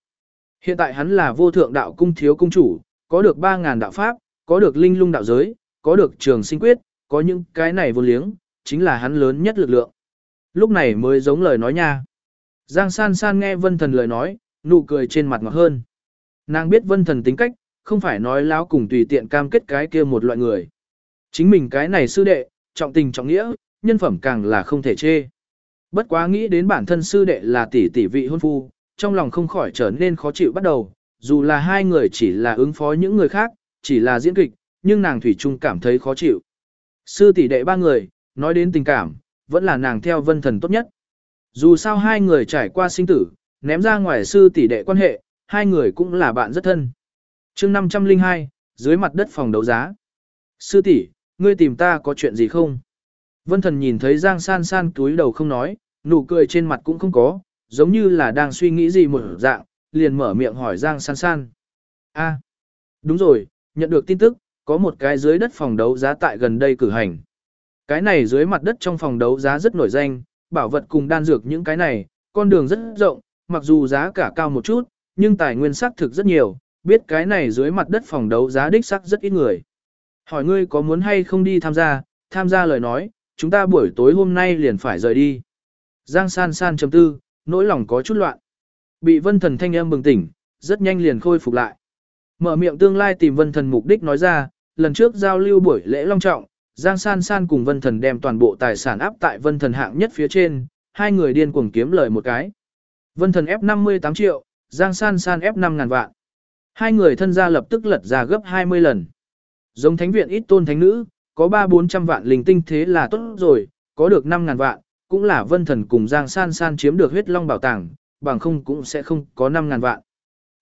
Hiện tại hắn là vô thượng đạo cung thiếu cung chủ, có được 3.000 đạo pháp, có được linh lung đạo giới, có được trường sinh quyết, có những cái này vô liếng, chính là hắn lớn nhất lực lượng. Lúc này mới giống lời nói nha. Giang san san nghe vân thần lời nói, nụ cười trên mặt ngọt hơn. Nàng biết vân thần tính cách, không phải nói láo cùng tùy tiện cam kết cái kia một loại người. Chính mình cái này sư đệ, trọng tình trọng nghĩa, nhân phẩm càng là không thể chê. Bất quá nghĩ đến bản thân sư đệ là tỷ tỷ vị hôn phu, trong lòng không khỏi trở nên khó chịu bắt đầu, dù là hai người chỉ là ứng phó những người khác, chỉ là diễn kịch, nhưng nàng thủy chung cảm thấy khó chịu. Sư tỷ đệ ba người, nói đến tình cảm, vẫn là nàng theo vân thần tốt nhất. Dù sao hai người trải qua sinh tử, ném ra ngoài sư tỷ đệ quan hệ, hai người cũng là bạn rất thân. chương 502, dưới mặt đất phòng đấu giá. Sư tỷ, ngươi tìm ta có chuyện gì không? Vân thần nhìn thấy Giang san san túi đầu không nói, nụ cười trên mặt cũng không có, giống như là đang suy nghĩ gì một dạng, liền mở miệng hỏi Giang san san. a đúng rồi, nhận được tin tức, có một cái dưới đất phòng đấu giá tại gần đây cử hành. Cái này dưới mặt đất trong phòng đấu giá rất nổi danh, bảo vật cùng đan dược những cái này, con đường rất rộng, mặc dù giá cả cao một chút, nhưng tài nguyên sắc thực rất nhiều, biết cái này dưới mặt đất phòng đấu giá đích sắc rất ít người. Hỏi ngươi có muốn hay không đi tham gia, tham gia lời nói, chúng ta buổi tối hôm nay liền phải rời đi. Giang san san chấm tư, nỗi lòng có chút loạn. Bị vân thần thanh âm bừng tỉnh, rất nhanh liền khôi phục lại. Mở miệng tương lai tìm vân thần mục đích nói ra, lần trước giao lưu buổi lễ long trọng, Giang san san cùng vân thần đem toàn bộ tài sản áp tại vân thần hạng nhất phía trên, hai người điên cuồng kiếm lời một cái. Vân thần ép 58 triệu, Giang san san ép 5 ngàn vạn. Hai người thân gia lập tức lật ra gấp 20 lần. Giống thánh viện ít tôn thánh nữ, có 3-400 vạn linh tinh thế là tốt rồi, có được 5 ngàn vạn, cũng là vân thần cùng Giang san san chiếm được huyết long bảo tàng, bằng không cũng sẽ không có 5 ngàn vạn.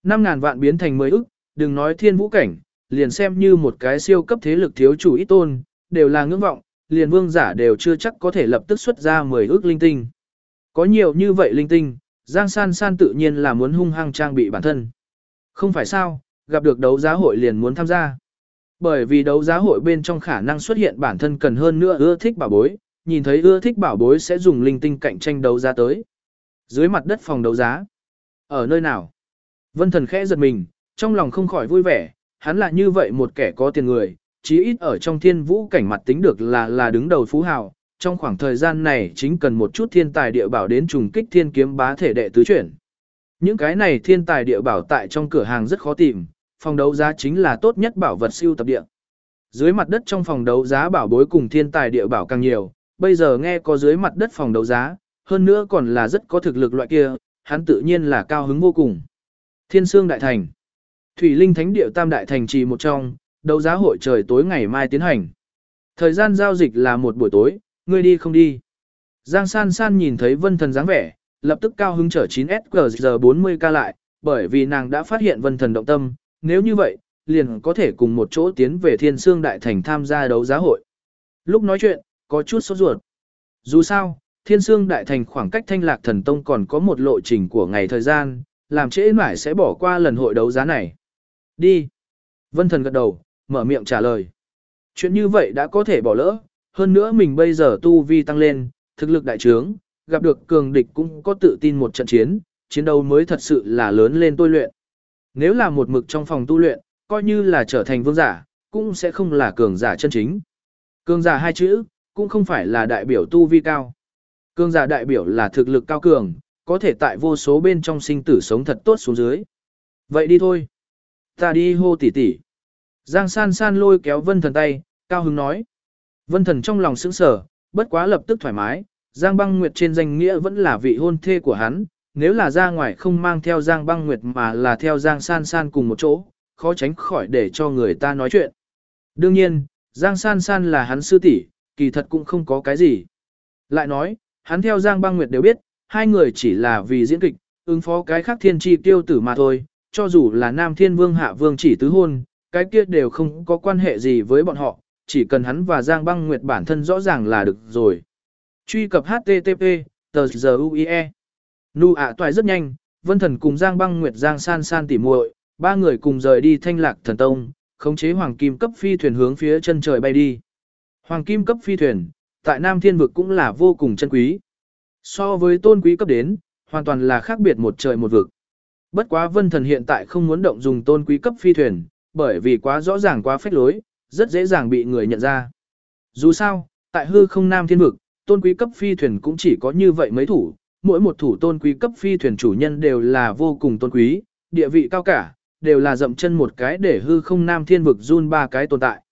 5 ngàn vạn biến thành 10 ức, đừng nói thiên vũ cảnh, liền xem như một cái siêu cấp thế lực thiếu chủ ít tôn, đều là ngưỡng vọng, liền vương giả đều chưa chắc có thể lập tức xuất ra 10 ước linh tinh. Có nhiều như vậy linh tinh, Giang San San tự nhiên là muốn hung hăng trang bị bản thân. Không phải sao, gặp được đấu giá hội liền muốn tham gia. Bởi vì đấu giá hội bên trong khả năng xuất hiện bản thân cần hơn nữa ưa thích bảo bối, nhìn thấy ưa thích bảo bối sẽ dùng linh tinh cạnh tranh đấu giá tới. Dưới mặt đất phòng đấu giá. Ở nơi nào? Vân thần khẽ giật mình, trong lòng không khỏi vui vẻ, hắn là như vậy một kẻ có tiền người, chí ít ở trong thiên vũ cảnh mặt tính được là là đứng đầu phú hào. Trong khoảng thời gian này chính cần một chút thiên tài địa bảo đến trùng kích thiên kiếm bá thể đệ tứ chuyển. Những cái này thiên tài địa bảo tại trong cửa hàng rất khó tìm, phòng đấu giá chính là tốt nhất bảo vật siêu tập địa. Dưới mặt đất trong phòng đấu giá bảo bối cùng thiên tài địa bảo càng nhiều, bây giờ nghe có dưới mặt đất phòng đấu giá, hơn nữa còn là rất có thực lực loại kia, hắn tự nhiên là cao hứng vô cùng. Thiên Sương Đại Thành Thủy Linh Thánh Địa Tam Đại Thành trì một trong, đấu giá hội trời tối ngày mai tiến hành. Thời gian giao dịch là một buổi tối, ngươi đi không đi. Giang San San nhìn thấy vân thần dáng vẻ, lập tức cao hứng trở 9SGG40K lại, bởi vì nàng đã phát hiện vân thần động tâm, nếu như vậy, liền có thể cùng một chỗ tiến về Thiên Sương Đại Thành tham gia đấu giá hội. Lúc nói chuyện, có chút sốt ruột. Dù sao, Thiên Sương Đại Thành khoảng cách Thanh Lạc Thần Tông còn có một lộ trình của ngày thời gian, làm trễ mãi sẽ bỏ qua lần hội đấu giá này. Đi. Vân Thần gật đầu, mở miệng trả lời. Chuyện như vậy đã có thể bỏ lỡ, hơn nữa mình bây giờ tu vi tăng lên, thực lực đại trướng, gặp được cường địch cũng có tự tin một trận chiến, chiến đấu mới thật sự là lớn lên tôi luyện. Nếu là một mực trong phòng tu luyện, coi như là trở thành vương giả, cũng sẽ không là cường giả chân chính. Cường giả hai chữ, cũng không phải là đại biểu tu vi cao. Cường giả đại biểu là thực lực cao cường, có thể tại vô số bên trong sinh tử sống thật tốt xuống dưới. Vậy đi thôi. Ta đi hô tỷ tỷ. Giang san san lôi kéo vân thần tay, cao hứng nói. Vân thần trong lòng sững sờ, bất quá lập tức thoải mái, Giang băng nguyệt trên danh nghĩa vẫn là vị hôn thê của hắn, nếu là ra ngoài không mang theo Giang băng nguyệt mà là theo Giang san san cùng một chỗ, khó tránh khỏi để cho người ta nói chuyện. Đương nhiên, Giang san san là hắn sư tỷ, kỳ thật cũng không có cái gì. Lại nói, hắn theo Giang băng nguyệt đều biết, hai người chỉ là vì diễn kịch, ứng phó cái khác thiên tri tiêu tử mà thôi, cho dù là Nam Thiên Vương Hạ Vương chỉ tứ hôn, cái kia đều không có quan hệ gì với bọn họ, chỉ cần hắn và Giang băng nguyệt bản thân rõ ràng là được rồi. Truy cập HTTP, tờ giờ UIE. Nu ạ toại rất nhanh, Vân Thần cùng Giang băng nguyệt Giang san san tỉ muội, ba người cùng rời đi thanh lạc thần tông, khống chế hoàng kim cấp phi thuyền hướng phía chân trời bay đi. Hoàng kim cấp phi thuyền, tại Nam Thiên vực cũng là vô cùng chân quý. So với tôn quý cấp đến, hoàn toàn là khác biệt một trời một vực. Bất quá Vân Thần hiện tại không muốn động dùng tôn quý cấp phi thuyền, bởi vì quá rõ ràng quá phách lối, rất dễ dàng bị người nhận ra. Dù sao, tại hư không Nam Thiên vực, tôn quý cấp phi thuyền cũng chỉ có như vậy mấy thủ, mỗi một thủ tôn quý cấp phi thuyền chủ nhân đều là vô cùng tôn quý, địa vị cao cả, đều là dậm chân một cái để hư không Nam Thiên vực run ba cái tồn tại.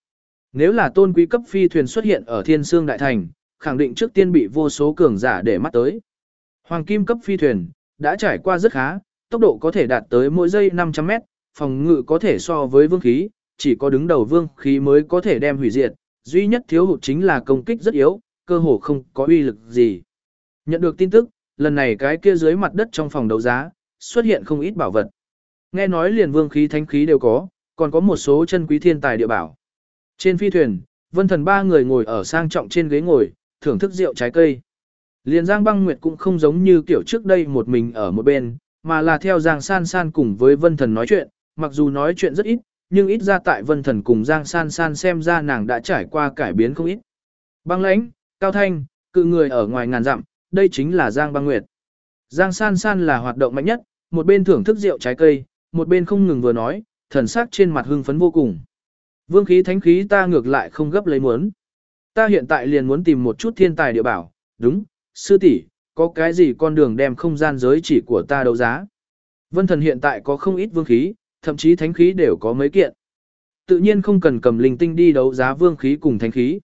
Nếu là tôn quý cấp phi thuyền xuất hiện ở Thiên Sương Đại Thành, khẳng định trước tiên bị vô số cường giả để mắt tới. Hoàng kim cấp phi thuyền, đã trải qua rất khá, tốc độ có thể đạt tới mỗi giây 500 mét, phòng ngự có thể so với vương khí, chỉ có đứng đầu vương khí mới có thể đem hủy diệt, duy nhất thiếu hụt chính là công kích rất yếu, cơ hồ không có uy lực gì. Nhận được tin tức, lần này cái kia dưới mặt đất trong phòng đấu giá, xuất hiện không ít bảo vật. Nghe nói liền vương khí thánh khí đều có, còn có một số chân quý thiên tài địa bảo. Trên phi thuyền, vân thần ba người ngồi ở sang trọng trên ghế ngồi, thưởng thức rượu trái cây. Liền Giang băng nguyệt cũng không giống như kiểu trước đây một mình ở một bên, mà là theo Giang san san cùng với vân thần nói chuyện, mặc dù nói chuyện rất ít, nhưng ít ra tại vân thần cùng Giang san san xem ra nàng đã trải qua cải biến không ít. Băng lãnh, cao thanh, cự người ở ngoài ngàn dặm, đây chính là Giang băng nguyệt. Giang san san là hoạt động mạnh nhất, một bên thưởng thức rượu trái cây, một bên không ngừng vừa nói, thần sắc trên mặt hưng phấn vô cùng. Vương khí thánh khí ta ngược lại không gấp lấy muốn. Ta hiện tại liền muốn tìm một chút thiên tài địa bảo, đúng, sư tỷ, có cái gì con đường đem không gian giới chỉ của ta đấu giá. Vân thần hiện tại có không ít vương khí, thậm chí thánh khí đều có mấy kiện. Tự nhiên không cần cầm linh tinh đi đấu giá vương khí cùng thánh khí.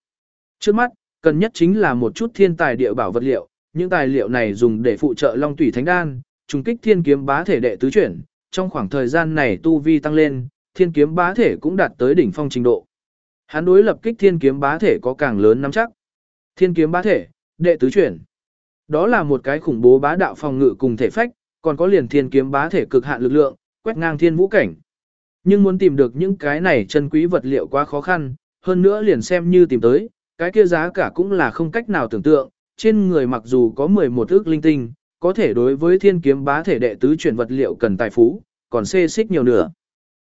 Trước mắt, cần nhất chính là một chút thiên tài địa bảo vật liệu, những tài liệu này dùng để phụ trợ Long Tủy Thánh Đan, trùng kích thiên kiếm bá thể đệ tứ chuyển, trong khoảng thời gian này tu vi tăng lên, thiên kiếm bá thể cũng đạt tới đỉnh phong trình độ. Hắn đối lập kích thiên kiếm bá thể có càng lớn nắm chắc. Thiên kiếm bá thể, đệ tứ chuyển. Đó là một cái khủng bố bá đạo phòng ngự cùng thể phách, còn có liền thiên kiếm bá thể cực hạn lực lượng, quét ngang thiên vũ cảnh. Nhưng muốn tìm được những cái này chân quý vật liệu quá khó khăn, hơn nữa liền xem như tìm tới, cái kia giá cả cũng là không cách nào tưởng tượng, trên người mặc dù có 11 ước linh tinh, có thể đối với thiên kiếm bá thể đệ tứ chuyển vật liệu cần tài phú, còn xê xích nhiều nữa.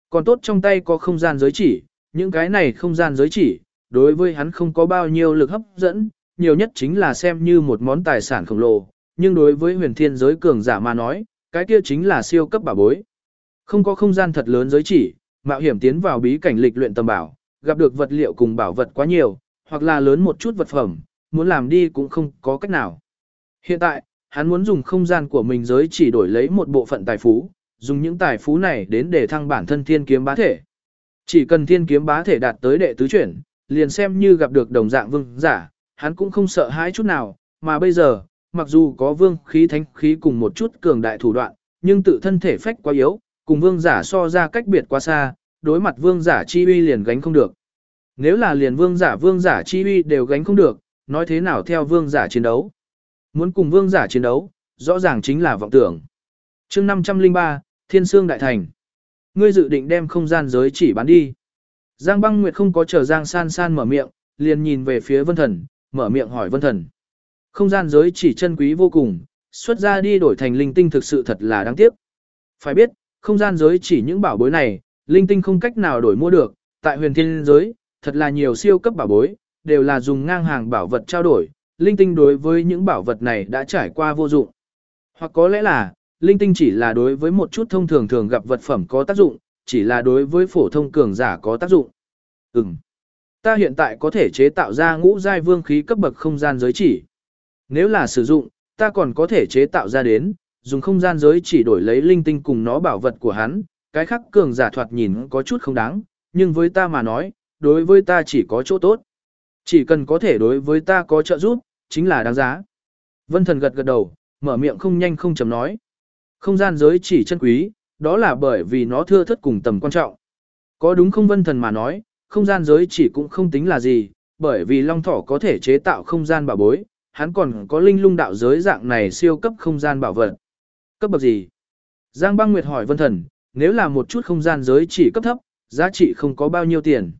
Còn tốt trong tay có không gian giới chỉ, những cái này không gian giới chỉ, đối với hắn không có bao nhiêu lực hấp dẫn, nhiều nhất chính là xem như một món tài sản khổng lồ, nhưng đối với huyền thiên giới cường giả mà nói, cái kia chính là siêu cấp bảo bối. Không có không gian thật lớn giới chỉ, mạo hiểm tiến vào bí cảnh lịch luyện tầm bảo, gặp được vật liệu cùng bảo vật quá nhiều, hoặc là lớn một chút vật phẩm, muốn làm đi cũng không có cách nào. Hiện tại, hắn muốn dùng không gian của mình giới chỉ đổi lấy một bộ phận tài phú, dùng những tài phú này đến để thăng bản thân thiên kiếm bá thể. Chỉ cần thiên kiếm bá thể đạt tới đệ tứ chuyển, liền xem như gặp được đồng dạng vương giả, hắn cũng không sợ hãi chút nào, mà bây giờ, mặc dù có vương khí thánh khí cùng một chút cường đại thủ đoạn, nhưng tự thân thể phách quá yếu, cùng vương giả so ra cách biệt quá xa, đối mặt vương giả chi uy liền gánh không được. Nếu là liền vương giả vương giả chi uy đều gánh không được, nói thế nào theo vương giả chiến đấu. Muốn cùng vương giả chiến đấu, rõ ràng chính là vọng tưởng. chương 503, Thiên Sương Đại Thành. Ngươi dự định đem không gian giới chỉ bán đi. Giang băng nguyệt không có chờ Giang san san mở miệng, liền nhìn về phía vân thần, mở miệng hỏi vân thần. Không gian giới chỉ chân quý vô cùng, xuất ra đi đổi thành linh tinh thực sự thật là đáng tiếc. Phải biết, không gian giới chỉ những bảo bối này, linh tinh không cách nào đổi mua được, tại huyền thiên giới, thật là nhiều siêu cấp bảo bối, đều là dùng ngang hàng bảo vật trao đổi, linh tinh đối với những bảo vật này đã trải qua vô dụng. Hoặc có lẽ là, linh tinh chỉ là đối với một chút thông thường thường gặp vật phẩm có tác dụng, chỉ là đối với phổ thông cường giả có tác dụng. Ừm. Ta hiện tại có thể chế tạo ra ngũ giai vương khí cấp bậc không gian giới chỉ. Nếu là sử dụng, ta còn có thể chế tạo ra đến, dùng không gian giới chỉ đổi lấy linh tinh cùng nó bảo vật của hắn, cái khác cường giả thoạt nhìn có chút không đáng, nhưng với ta mà nói, đối với ta chỉ có chỗ tốt. Chỉ cần có thể đối với ta có trợ giúp, chính là đáng giá. Vân thần gật gật đầu, mở miệng không nhanh không chậm nói. Không gian giới chỉ chân quý, đó là bởi vì nó thưa thất cùng tầm quan trọng. Có đúng không vân thần mà nói, không gian giới chỉ cũng không tính là gì, bởi vì long thỏ có thể chế tạo không gian bảo bối, hắn còn có linh lung đạo giới dạng này siêu cấp không gian bảo vật. Cấp bậc gì? Giang băng nguyệt hỏi vân thần, nếu là một chút không gian giới chỉ cấp thấp, giá trị không có bao nhiêu tiền.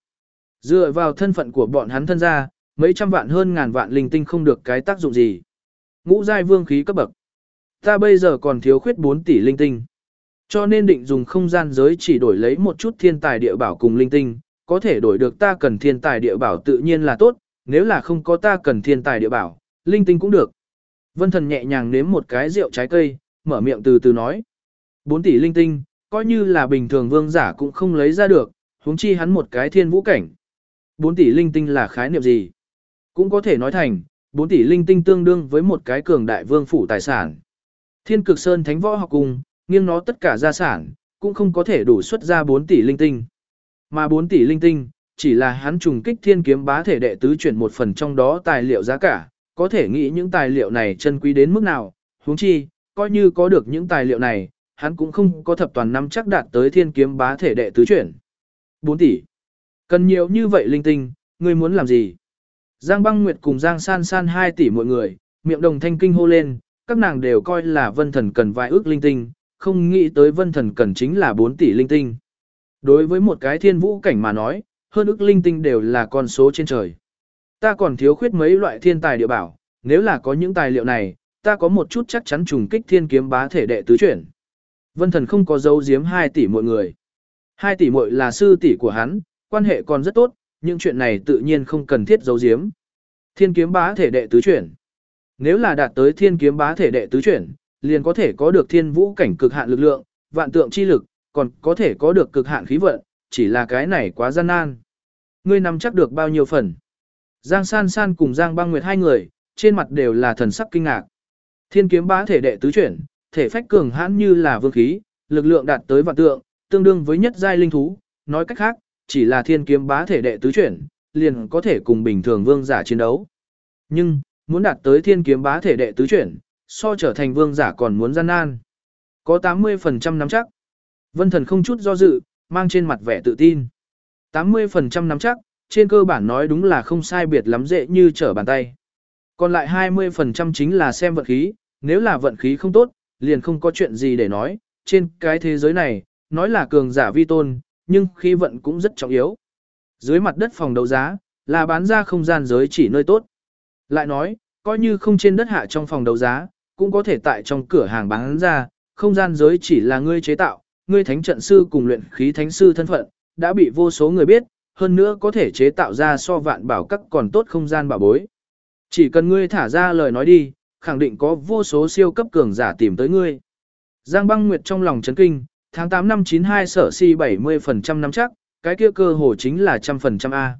Dựa vào thân phận của bọn hắn thân gia, mấy trăm vạn hơn ngàn vạn linh tinh không được cái tác dụng gì. Ngũ giai vương khí cấp bậc. Ta bây giờ còn thiếu khuyết 4 tỷ linh tinh. Cho nên định dùng không gian giới chỉ đổi lấy một chút thiên tài địa bảo cùng linh tinh, có thể đổi được ta cần thiên tài địa bảo tự nhiên là tốt, nếu là không có ta cần thiên tài địa bảo, linh tinh cũng được. Vân thần nhẹ nhàng nếm một cái rượu trái cây, mở miệng từ từ nói. 4 tỷ linh tinh, coi như là bình thường vương giả cũng không lấy ra được, huống chi hắn một cái thiên vũ cảnh. 4 tỷ linh tinh là khái niệm gì? Cũng có thể nói thành, 4 tỷ linh tinh tương đương với một cái cường đại vương phủ tài sản. Thiên cực sơn thánh võ học cùng, nghiêng nó tất cả gia sản, cũng không có thể đủ xuất ra 4 tỷ linh tinh. Mà 4 tỷ linh tinh, chỉ là hắn trùng kích thiên kiếm bá thể đệ tứ chuyển một phần trong đó tài liệu giá cả, có thể nghĩ những tài liệu này chân quý đến mức nào, huống chi, coi như có được những tài liệu này, hắn cũng không có thập toàn năm chắc đạt tới thiên kiếm bá thể đệ tứ chuyển. 4 tỷ. Cần nhiều như vậy linh tinh, ngươi muốn làm gì? Giang băng nguyệt cùng Giang san san 2 tỷ mọi người, miệng đồng thanh kinh hô lên, các nàng đều coi là vân thần cần vài ước linh tinh, không nghĩ tới vân thần cần chính là 4 tỷ linh tinh. Đối với một cái thiên vũ cảnh mà nói, hơn ước linh tinh đều là con số trên trời. Ta còn thiếu khuyết mấy loại thiên tài địa bảo, nếu là có những tài liệu này, ta có một chút chắc chắn trùng kích thiên kiếm bá thể đệ tứ chuyển. Vân thần không có dấu giếm 2 tỷ mọi người. 2 tỷ muội là sư tỷ của hắn, quan hệ còn rất tốt, nhưng chuyện này tự nhiên không cần thiết giấu giếm. Thiên kiếm bá thể đệ tứ chuyển. Nếu là đạt tới thiên kiếm bá thể đệ tứ chuyển, liền có thể có được thiên vũ cảnh cực hạn lực lượng, vạn tượng chi lực, còn có thể có được cực hạn khí vận, chỉ là cái này quá gian nan. Ngươi nắm chắc được bao nhiêu phần? Giang San San cùng Giang Băng Nguyệt hai người, trên mặt đều là thần sắc kinh ngạc. Thiên kiếm bá thể đệ tứ chuyển, thể phách cường hãn như là vương khí, lực lượng đạt tới vạn tượng, tương đương với nhất giai linh thú, nói cách khác, chỉ là thiên kiếm bá thể đệ tứ chuyển, liền có thể cùng bình thường vương giả chiến đấu. Nhưng, muốn đạt tới thiên kiếm bá thể đệ tứ chuyển, so trở thành vương giả còn muốn gian nan. Có 80% nắm chắc. Vân thần không chút do dự, mang trên mặt vẻ tự tin. 80% nắm chắc, trên cơ bản nói đúng là không sai biệt lắm dễ như trở bàn tay. Còn lại 20% chính là xem vận khí, nếu là vận khí không tốt, liền không có chuyện gì để nói, trên cái thế giới này, nói là cường giả vi tôn, nhưng khí vận cũng rất trọng yếu. Dưới mặt đất phòng đấu giá, là bán ra không gian giới chỉ nơi tốt. Lại nói, coi như không trên đất hạ trong phòng đấu giá, cũng có thể tại trong cửa hàng bán ra, không gian giới chỉ là ngươi chế tạo, ngươi thánh trận sư cùng luyện khí thánh sư thân phận, đã bị vô số người biết, hơn nữa có thể chế tạo ra so vạn bảo các còn tốt không gian bảo bối. Chỉ cần ngươi thả ra lời nói đi, khẳng định có vô số siêu cấp cường giả tìm tới ngươi. Giang băng nguyệt trong lòng chấn kinh, tháng 8 năm 92 sở si 70% nắm chắc, cái kia cơ hồ chính là trăm phần trăm A.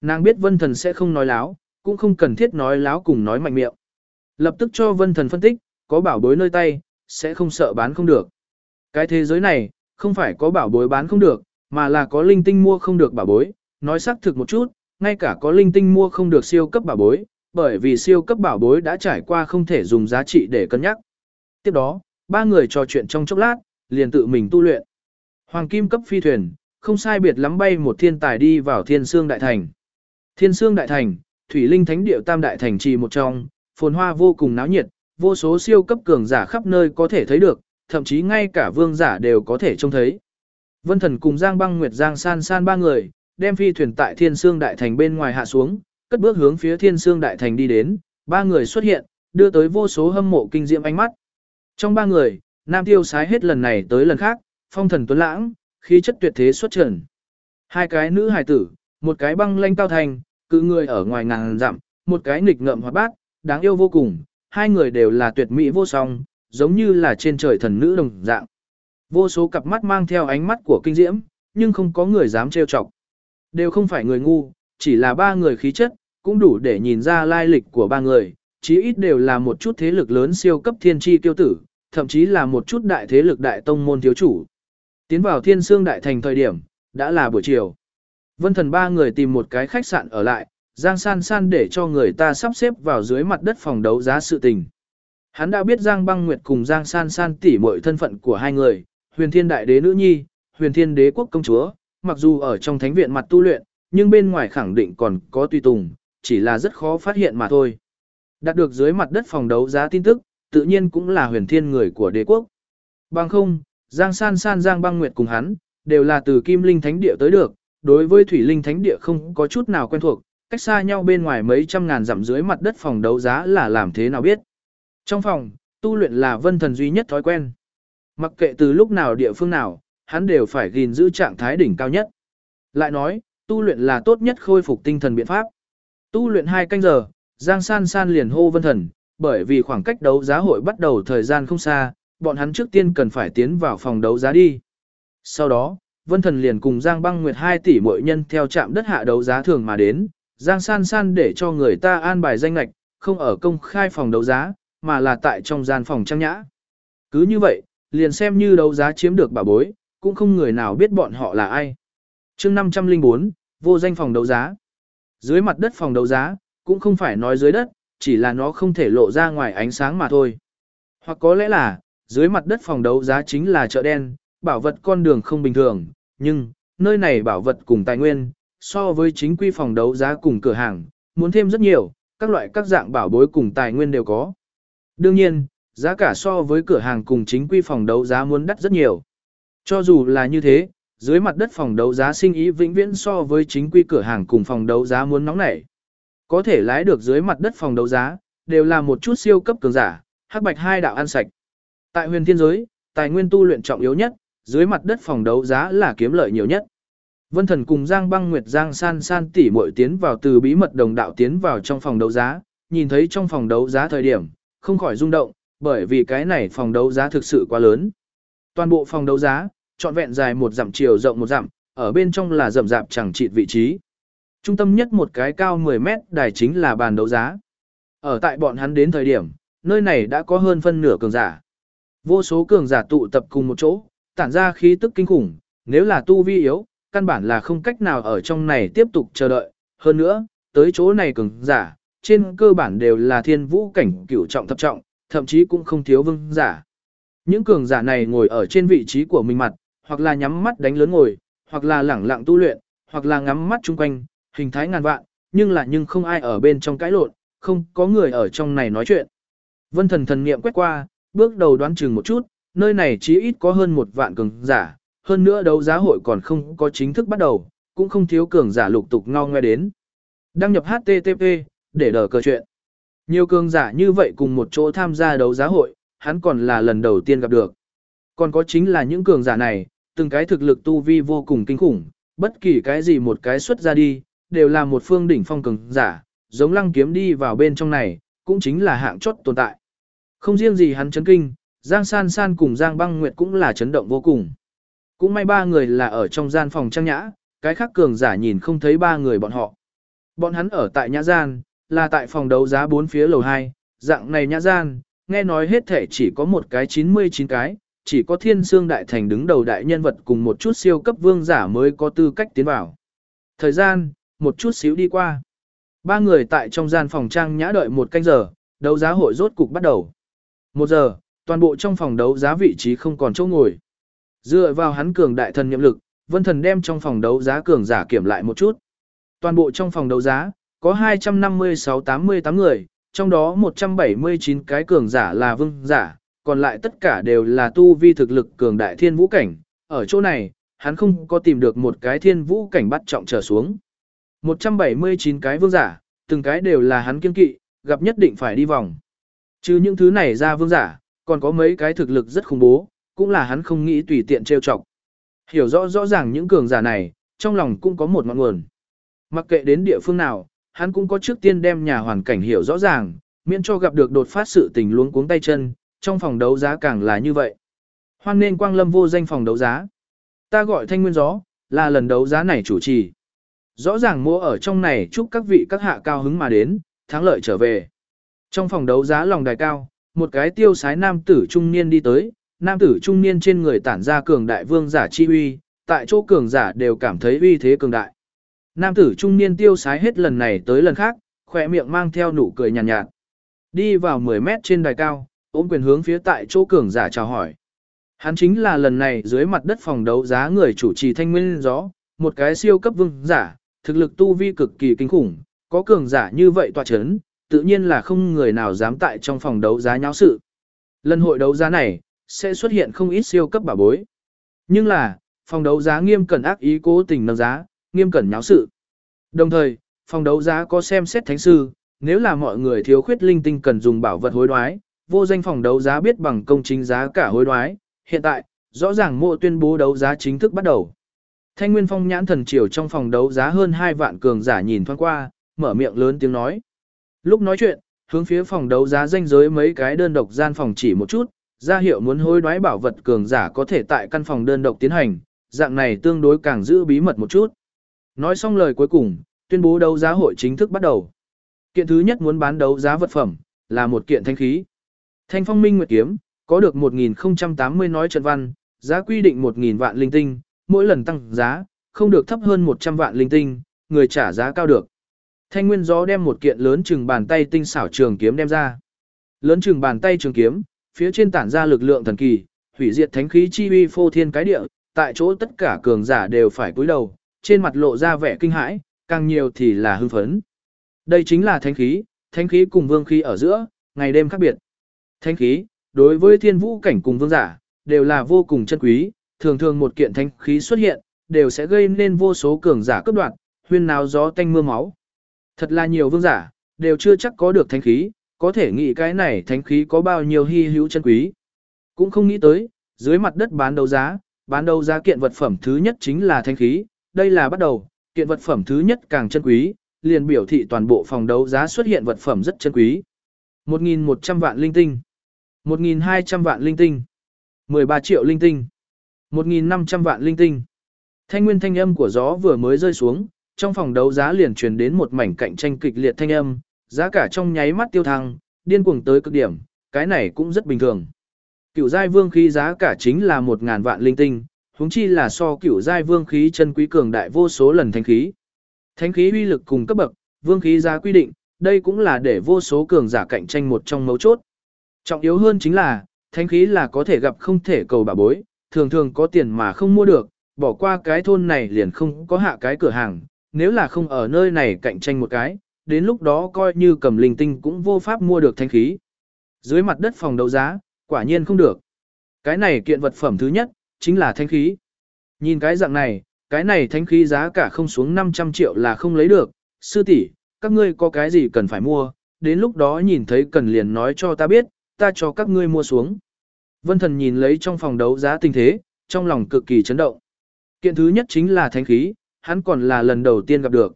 Nàng biết vân thần sẽ không nói láo, cũng không cần thiết nói láo cùng nói mạnh miệng. Lập tức cho vân thần phân tích, có bảo bối nơi tay, sẽ không sợ bán không được. Cái thế giới này, không phải có bảo bối bán không được, mà là có linh tinh mua không được bảo bối, nói xác thực một chút, ngay cả có linh tinh mua không được siêu cấp bảo bối, bởi vì siêu cấp bảo bối đã trải qua không thể dùng giá trị để cân nhắc. Tiếp đó, ba người trò chuyện trong chốc lát, liền tự mình tu luyện. Hoàng kim cấp phi thuyền, không sai biệt lắm bay một thiên tài đi vào thiên sương đại thành. Thiên sương đại thành, thủy linh thánh điệu tam đại thành trì một trong, phồn hoa vô cùng náo nhiệt, vô số siêu cấp cường giả khắp nơi có thể thấy được, thậm chí ngay cả vương giả đều có thể trông thấy. Vân Thần cùng Giang Băng Nguyệt Giang San San ba người, đem phi thuyền tại Thiên Sương Đại Thành bên ngoài hạ xuống, cất bước hướng phía Thiên Sương Đại Thành đi đến, ba người xuất hiện, đưa tới vô số hâm mộ kinh diệm ánh mắt. Trong ba người, Nam Tiêu sái hết lần này tới lần khác, phong thần tuấn lãng, khí chất tuyệt thế xuất trần. Hai cái nữ hài tử, một cái băng lanh cao thành, cự người ở ngoài ngàn dặm, một cái nghịch ngợm hoạt bát, đáng yêu vô cùng, hai người đều là tuyệt mỹ vô song, giống như là trên trời thần nữ đồng dạng. Vô số cặp mắt mang theo ánh mắt của kinh diễm, nhưng không có người dám trêu chọc. Đều không phải người ngu, chỉ là ba người khí chất, cũng đủ để nhìn ra lai lịch của ba người, chí ít đều là một chút thế lực lớn siêu cấp thiên tri tiêu tử, thậm chí là một chút đại thế lực đại tông môn thiếu chủ. Tiến vào thiên sương đại thành thời điểm, đã là buổi chiều. Vân thần ba người tìm một cái khách sạn ở lại, Giang San San để cho người ta sắp xếp vào dưới mặt đất phòng đấu giá sự tình. Hắn đã biết Giang Băng Nguyệt cùng Giang San San tỉ mọi thân phận của hai người, huyền thiên đại đế nữ nhi, huyền thiên đế quốc công chúa, mặc dù ở trong thánh viện mặt tu luyện, nhưng bên ngoài khẳng định còn có tùy tùng, chỉ là rất khó phát hiện mà thôi. Đạt được dưới mặt đất phòng đấu giá tin tức, tự nhiên cũng là huyền thiên người của đế quốc. Bằng không, Giang San San Giang Băng Nguyệt cùng hắn, đều là từ Kim Linh Thánh Địa tới được, đối với Thủy Linh Thánh Địa không có chút nào quen thuộc, cách xa nhau bên ngoài mấy trăm ngàn dặm dưới mặt đất phòng đấu giá là làm thế nào biết. Trong phòng, tu luyện là vân thần duy nhất thói quen. Mặc kệ từ lúc nào địa phương nào, hắn đều phải gìn giữ trạng thái đỉnh cao nhất. Lại nói, tu luyện là tốt nhất khôi phục tinh thần biện pháp. Tu luyện hai canh giờ, Giang San San liền hô vân thần, bởi vì khoảng cách đấu giá hội bắt đầu thời gian không xa, bọn hắn trước tiên cần phải tiến vào phòng đấu giá đi. Sau đó, Vân Thần liền cùng Giang Băng Nguyệt 2 tỷ mỗi nhân theo trạm đất hạ đấu giá thường mà đến, Giang San San để cho người ta an bài danh lạch, không ở công khai phòng đấu giá, mà là tại trong gian phòng trang nhã. Cứ như vậy, liền xem như đấu giá chiếm được bà bối, cũng không người nào biết bọn họ là ai. chương 504, vô danh phòng đấu giá. Dưới mặt đất phòng đấu giá, cũng không phải nói dưới đất, chỉ là nó không thể lộ ra ngoài ánh sáng mà thôi. Hoặc có lẽ là, dưới mặt đất phòng đấu giá chính là chợ đen, bảo vật con đường không bình thường, nhưng, nơi này bảo vật cùng tài nguyên, so với chính quy phòng đấu giá cùng cửa hàng, muốn thêm rất nhiều, các loại các dạng bảo bối cùng tài nguyên đều có. Đương nhiên, giá cả so với cửa hàng cùng chính quy phòng đấu giá muốn đắt rất nhiều. Cho dù là như thế, dưới mặt đất phòng đấu giá sinh ý vĩnh viễn so với chính quy cửa hàng cùng phòng đấu giá muốn nóng nảy. Có thể lái được dưới mặt đất phòng đấu giá, đều là một chút siêu cấp cường giả, hắc bạch hai đạo ăn sạch. Tại huyền thiên giới, tài nguyên tu luyện trọng yếu nhất, dưới mặt đất phòng đấu giá là kiếm lợi nhiều nhất. Vân Thần cùng Giang Băng Nguyệt Giang San San tỷ muội tiến vào từ bí mật đồng đạo tiến vào trong phòng đấu giá, nhìn thấy trong phòng đấu giá thời điểm, không khỏi rung động, bởi vì cái này phòng đấu giá thực sự quá lớn. Toàn bộ phòng đấu giá, trọn vẹn dài một dặm chiều rộng một dặm, ở bên trong là rậm rạp chẳng chịt vị trí. Trung tâm nhất một cái cao 10 mét đài chính là bàn đấu giá. Ở tại bọn hắn đến thời điểm, nơi này đã có hơn phân nửa cường giả. Vô số cường giả tụ tập cùng một chỗ, tản ra khí tức kinh khủng, nếu là tu vi yếu, căn bản là không cách nào ở trong này tiếp tục chờ đợi. Hơn nữa, tới chỗ này cường giả, trên cơ bản đều là thiên vũ cảnh cửu trọng thập trọng, thậm chí cũng không thiếu vương giả. Những cường giả này ngồi ở trên vị trí của mình mặt, hoặc là nhắm mắt đánh lớn ngồi, hoặc là lẳng lặng tu luyện, hoặc là ngắm mắt chung quanh, hình thái ngàn vạn, nhưng là nhưng không ai ở bên trong cãi lộn, không có người ở trong này nói chuyện. Vân thần thần niệm quét qua, bước đầu đoán chừng một chút, nơi này chí ít có hơn một vạn cường giả, hơn nữa đấu giá hội còn không có chính thức bắt đầu, cũng không thiếu cường giả lục tục ngao ngoe đến. Đăng nhập HTTP, để đờ cờ chuyện. Nhiều cường giả như vậy cùng một chỗ tham gia đấu giá hội, hắn còn là lần đầu tiên gặp được. Còn có chính là những cường giả này, từng cái thực lực tu vi vô cùng kinh khủng, bất kỳ cái gì một cái xuất ra đi, đều là một phương đỉnh phong cường giả, giống lăng kiếm đi vào bên trong này, cũng chính là hạng chót tồn tại. Không riêng gì hắn chấn kinh, Giang San San cùng Giang Băng Nguyệt cũng là chấn động vô cùng. Cũng may ba người là ở trong gian phòng trang nhã, cái khác cường giả nhìn không thấy ba người bọn họ. Bọn hắn ở tại nhã gian, là tại phòng đấu giá bốn phía lầu 2, dạng này nhã gian, nghe nói hết thể chỉ có một cái 99 cái, chỉ có thiên sương đại thành đứng đầu đại nhân vật cùng một chút siêu cấp vương giả mới có tư cách tiến vào. Thời gian, một chút xíu đi qua. Ba người tại trong gian phòng trang nhã đợi một canh giờ, đấu giá hội rốt cục bắt đầu. Một giờ, toàn bộ trong phòng đấu giá vị trí không còn chỗ ngồi. Dựa vào hắn cường đại thần nhiệm lực, vân thần đem trong phòng đấu giá cường giả kiểm lại một chút. Toàn bộ trong phòng đấu giá, có 256-88 người, trong đó 179 cái cường giả là vương giả, còn lại tất cả đều là tu vi thực lực cường đại thiên vũ cảnh. Ở chỗ này, hắn không có tìm được một cái thiên vũ cảnh bắt trọng trở xuống. 179 cái vương giả, từng cái đều là hắn kiên kỵ, gặp nhất định phải đi vòng. Chứ những thứ này ra vương giả, còn có mấy cái thực lực rất khủng bố, cũng là hắn không nghĩ tùy tiện trêu chọc. Hiểu rõ rõ ràng những cường giả này, trong lòng cũng có một ngọn nguồn. Mặc kệ đến địa phương nào, hắn cũng có trước tiên đem nhà hoàn cảnh hiểu rõ ràng, miễn cho gặp được đột phát sự tình luống cuống tay chân, trong phòng đấu giá càng là như vậy. Hoan nên quang lâm vô danh phòng đấu giá. Ta gọi thanh nguyên gió, là lần đấu giá này chủ trì. Rõ ràng mua ở trong này chúc các vị các hạ cao hứng mà đến, thắng lợi trở về. Trong phòng đấu giá lòng đài cao, một cái tiêu sái nam tử trung niên đi tới, nam tử trung niên trên người tản ra cường đại vương giả chi uy, tại chỗ cường giả đều cảm thấy uy thế cường đại. Nam tử trung niên tiêu sái hết lần này tới lần khác, khỏe miệng mang theo nụ cười nhàn nhạt, nhạt. Đi vào 10 mét trên đài cao, ôm quyền hướng phía tại chỗ cường giả chào hỏi. Hắn chính là lần này dưới mặt đất phòng đấu giá người chủ trì thanh nguyên gió, một cái siêu cấp vương giả, thực lực tu vi cực kỳ kinh khủng, có cường giả như vậy tòa chấn, tự nhiên là không người nào dám tại trong phòng đấu giá nháo sự. Lần hội đấu giá này, sẽ xuất hiện không ít siêu cấp bảo bối. Nhưng là, phòng đấu giá nghiêm cẩn ác ý cố tình nâng giá, nghiêm cẩn nháo sự. Đồng thời, phòng đấu giá có xem xét thánh sư, nếu là mọi người thiếu khuyết linh tinh cần dùng bảo vật hối đoái, vô danh phòng đấu giá biết bằng công chính giá cả hối đoái. Hiện tại, rõ ràng mộ tuyên bố đấu giá chính thức bắt đầu. Thanh Nguyên Phong nhãn thần triều trong phòng đấu giá hơn 2 vạn cường giả nhìn thoáng qua, mở miệng lớn tiếng nói. Lúc nói chuyện, hướng phía phòng đấu giá danh giới mấy cái đơn độc gian phòng chỉ một chút, ra hiệu muốn hối đoái bảo vật cường giả có thể tại căn phòng đơn độc tiến hành, dạng này tương đối càng giữ bí mật một chút. Nói xong lời cuối cùng, tuyên bố đấu giá hội chính thức bắt đầu. Kiện thứ nhất muốn bán đấu giá vật phẩm, là một kiện thanh khí. Thanh phong minh nguyệt kiếm, có được 1080 nói trận văn, giá quy định 1000 vạn linh tinh, mỗi lần tăng giá, không được thấp hơn 100 vạn linh tinh, người trả giá cao được. Thanh Nguyên Gió đem một kiện lớn chừng bàn tay tinh xảo trường kiếm đem ra. Lớn chừng bàn tay trường kiếm, phía trên tản ra lực lượng thần kỳ, hủy diệt thánh khí chi uy phô thiên cái địa, tại chỗ tất cả cường giả đều phải cúi đầu, trên mặt lộ ra vẻ kinh hãi, càng nhiều thì là hưng phấn. Đây chính là thánh khí, thánh khí cùng vương khí ở giữa, ngày đêm khác biệt. Thánh khí, đối với thiên vũ cảnh cùng vương giả, đều là vô cùng chân quý, thường thường một kiện thánh khí xuất hiện, đều sẽ gây nên vô số cường giả cấp đoạn, huyên náo gió tanh mưa máu. Thật là nhiều vương giả, đều chưa chắc có được thánh khí, có thể nghĩ cái này thánh khí có bao nhiêu hy hữu chân quý. Cũng không nghĩ tới, dưới mặt đất bán đấu giá, bán đấu giá kiện vật phẩm thứ nhất chính là thánh khí, đây là bắt đầu, kiện vật phẩm thứ nhất càng chân quý, liền biểu thị toàn bộ phòng đấu giá xuất hiện vật phẩm rất chân quý. 1.100 vạn linh tinh, 1.200 vạn linh tinh, 13 triệu linh tinh, 1.500 vạn linh tinh. Thanh nguyên thanh âm của gió vừa mới rơi xuống, trong phòng đấu giá liền truyền đến một mảnh cạnh tranh kịch liệt thanh âm, giá cả trong nháy mắt tiêu thăng, điên cuồng tới cực điểm, cái này cũng rất bình thường. Cửu giai vương khí giá cả chính là 1000 vạn linh tinh, huống chi là so cửu giai vương khí chân quý cường đại vô số lần thánh khí. Thánh khí uy lực cùng cấp bậc, vương khí giá quy định, đây cũng là để vô số cường giả cạnh tranh một trong mấu chốt. Trọng yếu hơn chính là, thánh khí là có thể gặp không thể cầu bà bối, thường thường có tiền mà không mua được, bỏ qua cái thôn này liền không có hạ cái cửa hàng, nếu là không ở nơi này cạnh tranh một cái, đến lúc đó coi như cầm linh tinh cũng vô pháp mua được thánh khí. Dưới mặt đất phòng đấu giá, quả nhiên không được. Cái này kiện vật phẩm thứ nhất, chính là thánh khí. Nhìn cái dạng này, cái này thánh khí giá cả không xuống 500 triệu là không lấy được, sư tỷ, các ngươi có cái gì cần phải mua, đến lúc đó nhìn thấy cần liền nói cho ta biết, ta cho các ngươi mua xuống. Vân thần nhìn lấy trong phòng đấu giá tình thế, trong lòng cực kỳ chấn động. Kiện thứ nhất chính là thánh khí, hắn còn là lần đầu tiên gặp được.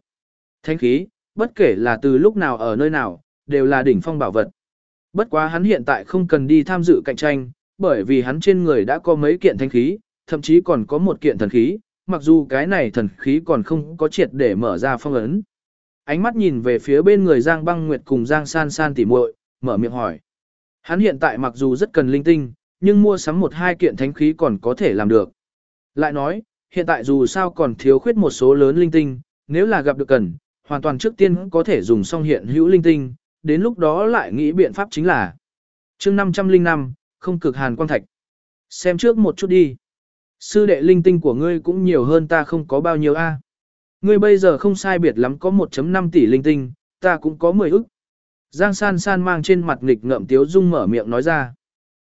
Thánh khí, bất kể là từ lúc nào ở nơi nào, đều là đỉnh phong bảo vật. Bất quá hắn hiện tại không cần đi tham dự cạnh tranh, bởi vì hắn trên người đã có mấy kiện thánh khí, thậm chí còn có một kiện thần khí, mặc dù cái này thần khí còn không có triệt để mở ra phong ấn. Ánh mắt nhìn về phía bên người Giang Băng Nguyệt cùng Giang San San tỉ muội, mở miệng hỏi. Hắn hiện tại mặc dù rất cần linh tinh, nhưng mua sắm một hai kiện thánh khí còn có thể làm được. Lại nói, hiện tại dù sao còn thiếu khuyết một số lớn linh tinh, nếu là gặp được cần, hoàn toàn trước tiên có thể dùng xong hiện hữu linh tinh, đến lúc đó lại nghĩ biện pháp chính là chương 505, không cực hàn quang thạch. Xem trước một chút đi. Sư đệ linh tinh của ngươi cũng nhiều hơn ta không có bao nhiêu a. Ngươi bây giờ không sai biệt lắm có 1.5 tỷ linh tinh, ta cũng có 10 ức. Giang san san mang trên mặt nghịch ngợm tiếu dung mở miệng nói ra.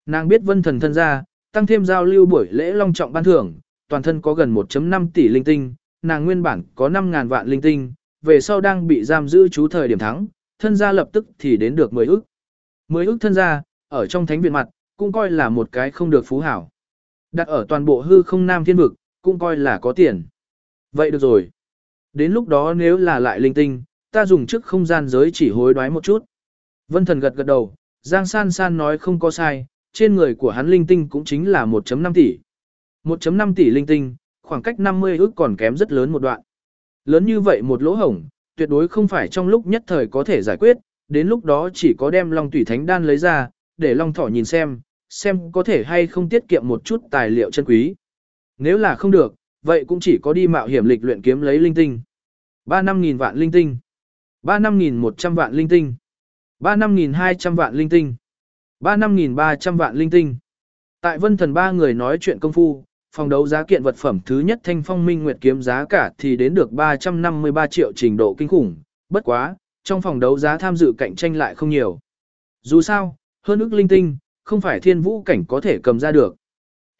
Nàng biết vân thần thân ra, tăng thêm giao lưu buổi lễ long trọng ban thưởng, toàn thân có gần 1.5 tỷ linh tinh, nàng nguyên bản có 5.000 vạn linh tinh, về sau đang bị giam giữ chú thời điểm thắng, thân gia lập tức thì đến được 10 ức. 10 ức thân gia, ở trong thánh viện mặt, cũng coi là một cái không được phú hảo. Đặt ở toàn bộ hư không nam thiên vực, cũng coi là có tiền. Vậy được rồi. Đến lúc đó nếu là lại linh tinh, ta dùng trước không gian giới chỉ hối đoái một chút. Vân thần gật gật đầu, Giang San San nói không có sai, trên người của hắn linh tinh cũng chính là 1.5 tỷ. 1.5 tỷ linh tinh, khoảng cách 50 ước còn kém rất lớn một đoạn. Lớn như vậy một lỗ hổng, tuyệt đối không phải trong lúc nhất thời có thể giải quyết, đến lúc đó chỉ có đem Long Tủy Thánh Đan lấy ra, để Long Thỏ nhìn xem, xem có thể hay không tiết kiệm một chút tài liệu chân quý. Nếu là không được, vậy cũng chỉ có đi mạo hiểm lịch luyện kiếm lấy linh tinh. 3 năm nghìn vạn linh tinh. 3 năm nghìn 100 vạn linh tinh ba năm nghìn 200 vạn linh tinh. ba năm nghìn 300 vạn linh tinh. Tại vân thần ba người nói chuyện công phu, phòng đấu giá kiện vật phẩm thứ nhất thanh phong minh nguyệt kiếm giá cả thì đến được 353 triệu trình độ kinh khủng, bất quá, trong phòng đấu giá tham dự cạnh tranh lại không nhiều. Dù sao, hơn ức linh tinh, không phải thiên vũ cảnh có thể cầm ra được.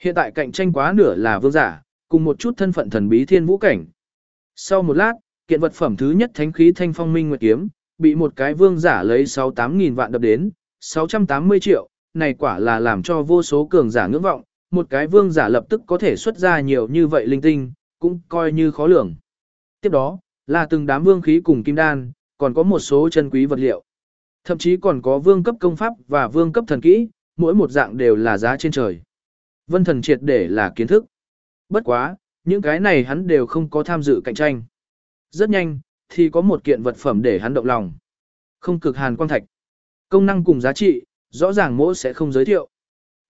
Hiện tại cạnh tranh quá nửa là vương giả, cùng một chút thân phận thần bí thiên vũ cảnh. Sau một lát, kiện vật phẩm thứ nhất thánh khí thanh phong minh nguyệt kiếm, bị một cái vương giả lấy 68 nghìn vạn đập đến, 680 triệu, này quả là làm cho vô số cường giả ngưỡng vọng, một cái vương giả lập tức có thể xuất ra nhiều như vậy linh tinh, cũng coi như khó lường. Tiếp đó, là từng đám vương khí cùng kim đan, còn có một số chân quý vật liệu. Thậm chí còn có vương cấp công pháp và vương cấp thần kỹ, mỗi một dạng đều là giá trên trời. Vân thần triệt để là kiến thức. Bất quá, những cái này hắn đều không có tham dự cạnh tranh. Rất nhanh, thì có một kiện vật phẩm để hắn động lòng. Không cực hàn quang thạch. Công năng cùng giá trị, rõ ràng mỗi sẽ không giới thiệu.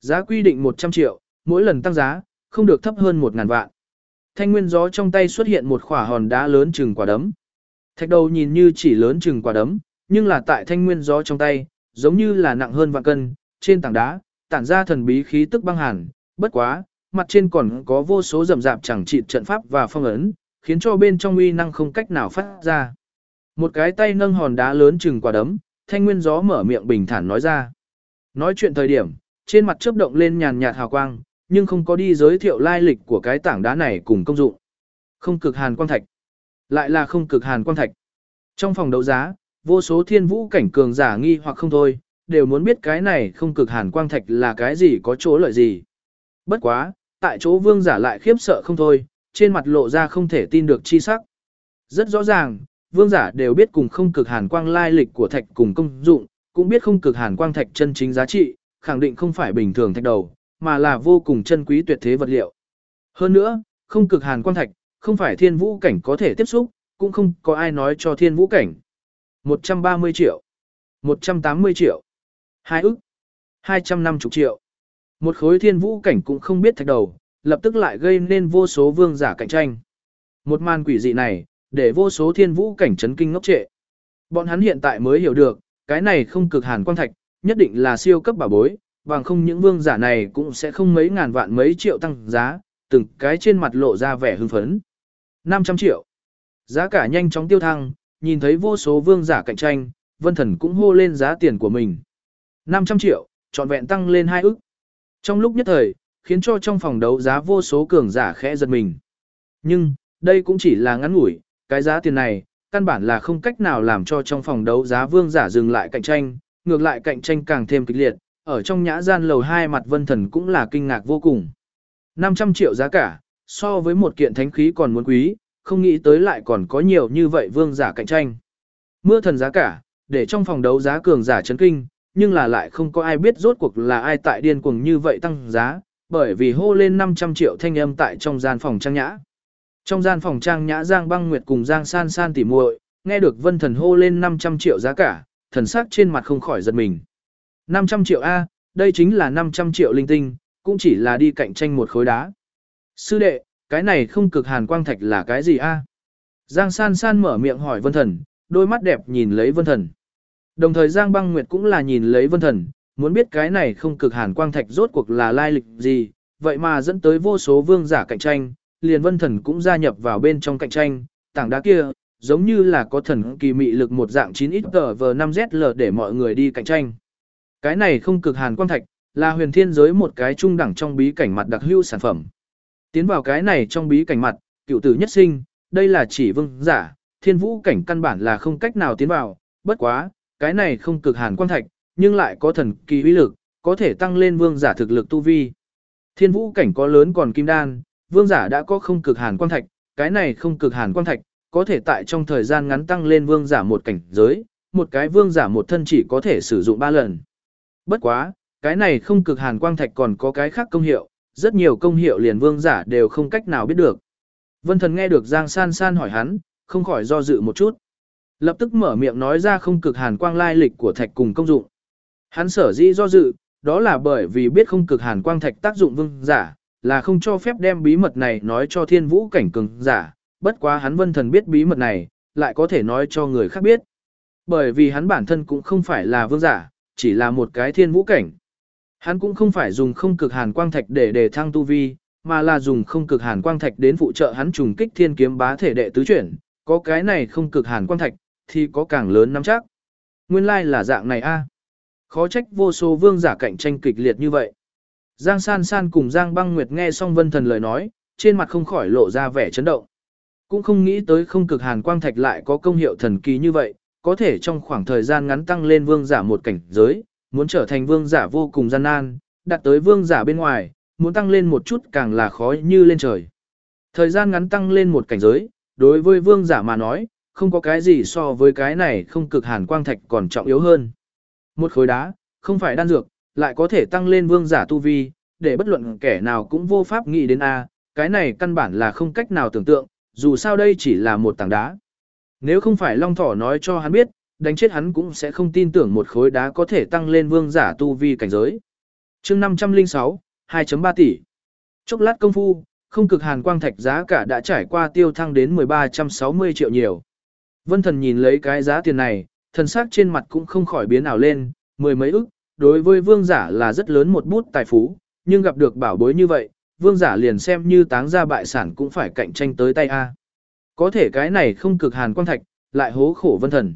Giá quy định 100 triệu, mỗi lần tăng giá, không được thấp hơn 1.000 vạn. Thanh nguyên gió trong tay xuất hiện một khỏa hòn đá lớn chừng quả đấm. Thạch đầu nhìn như chỉ lớn chừng quả đấm, nhưng là tại thanh nguyên gió trong tay, giống như là nặng hơn vạn cân, trên tảng đá, tản ra thần bí khí tức băng hàn, bất quá, mặt trên còn có vô số rậm rạp chẳng trị trận pháp và phong ấn, khiến cho bên trong uy năng không cách nào phát ra. Một cái tay nâng hòn đá lớn chừng quả đấm, thanh nguyên gió mở miệng bình thản nói ra. Nói chuyện thời điểm, trên mặt chớp động lên nhàn nhạt hào quang, nhưng không có đi giới thiệu lai lịch của cái tảng đá này cùng công dụng. Không cực hàn quang thạch. Lại là không cực hàn quang thạch. Trong phòng đấu giá, vô số thiên vũ cảnh cường giả nghi hoặc không thôi, đều muốn biết cái này không cực hàn quang thạch là cái gì có chỗ lợi gì. Bất quá, tại chỗ vương giả lại khiếp sợ không thôi, trên mặt lộ ra không thể tin được chi sắc. Rất rõ ràng, vương giả đều biết cùng không cực hàn quang lai lịch của thạch cùng công dụng, cũng biết không cực hàn quang thạch chân chính giá trị, khẳng định không phải bình thường thạch đầu, mà là vô cùng chân quý tuyệt thế vật liệu. Hơn nữa, không cực hàn quang thạch, không phải thiên vũ cảnh có thể tiếp xúc, cũng không có ai nói cho thiên vũ cảnh. 130 triệu, 180 triệu, 2 ức, 250 triệu. Một khối thiên vũ cảnh cũng không biết thạch đầu, lập tức lại gây nên vô số vương giả cạnh tranh. Một màn quỷ dị này, để vô số thiên vũ cảnh chấn kinh ngốc trệ. Bọn hắn hiện tại mới hiểu được, cái này không cực hàn quang thạch, nhất định là siêu cấp bảo bối, bằng không những vương giả này cũng sẽ không mấy ngàn vạn mấy triệu tăng giá, từng cái trên mặt lộ ra vẻ hưng phấn. 500 triệu. Giá cả nhanh chóng tiêu thăng, nhìn thấy vô số vương giả cạnh tranh, vân thần cũng hô lên giá tiền của mình. 500 triệu, trọn vẹn tăng lên hai ức. Trong lúc nhất thời, khiến cho trong phòng đấu giá vô số cường giả khẽ giật mình. Nhưng, đây cũng chỉ là ngắn ngủi, cái giá tiền này, căn bản là không cách nào làm cho trong phòng đấu giá vương giả dừng lại cạnh tranh, ngược lại cạnh tranh càng thêm kịch liệt, ở trong nhã gian lầu hai mặt vân thần cũng là kinh ngạc vô cùng. 500 triệu giá cả, so với một kiện thánh khí còn muốn quý, không nghĩ tới lại còn có nhiều như vậy vương giả cạnh tranh. Mưa thần giá cả, để trong phòng đấu giá cường giả chấn kinh, nhưng là lại không có ai biết rốt cuộc là ai tại điên cuồng như vậy tăng giá, bởi vì hô lên 500 triệu thanh âm tại trong gian phòng trang nhã. Trong gian phòng trang nhã Giang Băng Nguyệt cùng Giang San San tỉ muội, nghe được Vân Thần hô lên 500 triệu giá cả, thần sắc trên mặt không khỏi giật mình. 500 triệu A, đây chính là 500 triệu linh tinh, cũng chỉ là đi cạnh tranh một khối đá. Sư đệ, cái này không cực hàn quang thạch là cái gì A? Giang San San mở miệng hỏi Vân Thần, đôi mắt đẹp nhìn lấy Vân Thần. Đồng thời Giang Băng Nguyệt cũng là nhìn lấy Vân Thần, muốn biết cái này không cực hàn quang thạch rốt cuộc là lai lịch gì, vậy mà dẫn tới vô số vương giả cạnh tranh, liền Vân Thần cũng gia nhập vào bên trong cạnh tranh, tảng đá kia, giống như là có thần kỳ mị lực một dạng 9XV5ZL để mọi người đi cạnh tranh. Cái này không cực hàn quang thạch, là huyền thiên giới một cái trung đẳng trong bí cảnh mặt đặc hữu sản phẩm. Tiến vào cái này trong bí cảnh mặt, cựu tử nhất sinh, đây là chỉ vương giả, thiên vũ cảnh căn bản là không cách nào tiến vào, bất quá, cái này không cực hàn quang thạch, nhưng lại có thần kỳ uy lực, có thể tăng lên vương giả thực lực tu vi. Thiên vũ cảnh có lớn còn kim đan, vương giả đã có không cực hàn quang thạch, cái này không cực hàn quang thạch, có thể tại trong thời gian ngắn tăng lên vương giả một cảnh giới, một cái vương giả một thân chỉ có thể sử dụng 3 lần. Bất quá, cái này không cực hàn quang thạch còn có cái khác công hiệu, rất nhiều công hiệu liền vương giả đều không cách nào biết được. Vân thần nghe được Giang San San hỏi hắn, không khỏi do dự một chút. Lập tức mở miệng nói ra không cực hàn quang lai lịch của thạch cùng công dụng. Hắn sở dĩ do dự, đó là bởi vì biết không cực hàn quang thạch tác dụng vương giả, là không cho phép đem bí mật này nói cho thiên vũ cảnh cường giả, bất quá hắn vân thần biết bí mật này, lại có thể nói cho người khác biết. Bởi vì hắn bản thân cũng không phải là vương giả, chỉ là một cái thiên vũ cảnh. Hắn cũng không phải dùng không cực hàn quang thạch để đề thăng tu vi, mà là dùng không cực hàn quang thạch đến phụ trợ hắn trùng kích thiên kiếm bá thể đệ tứ chuyển, có cái này không cực hàn quang thạch, thì có càng lớn nắm chắc. Nguyên lai là dạng này a. Khó trách vô số vương giả cạnh tranh kịch liệt như vậy. Giang San San cùng Giang Băng Nguyệt nghe xong Vân Thần lời nói, trên mặt không khỏi lộ ra vẻ chấn động. Cũng không nghĩ tới không cực hàn quang thạch lại có công hiệu thần kỳ như vậy, có thể trong khoảng thời gian ngắn tăng lên vương giả một cảnh giới, muốn trở thành vương giả vô cùng gian nan, đạt tới vương giả bên ngoài, muốn tăng lên một chút càng là khó như lên trời. Thời gian ngắn tăng lên một cảnh giới, đối với vương giả mà nói, không có cái gì so với cái này không cực hàn quang thạch còn trọng yếu hơn. Một khối đá, không phải đan dược, lại có thể tăng lên vương giả tu vi, để bất luận kẻ nào cũng vô pháp nghĩ đến A, cái này căn bản là không cách nào tưởng tượng, dù sao đây chỉ là một tảng đá. Nếu không phải Long Thỏ nói cho hắn biết, đánh chết hắn cũng sẽ không tin tưởng một khối đá có thể tăng lên vương giả tu vi cảnh giới. chương 506, 2.3 tỷ. Chốc lát công phu, không cực hàn quang thạch giá cả đã trải qua tiêu thăng đến 1360 triệu nhiều. Vân thần nhìn lấy cái giá tiền này, thần sắc trên mặt cũng không khỏi biến ảo lên, mười mấy ức, đối với vương giả là rất lớn một bút tài phú, nhưng gặp được bảo bối như vậy, vương giả liền xem như táng ra bại sản cũng phải cạnh tranh tới tay A. Có thể cái này không cực hàn quang thạch, lại hố khổ vân thần.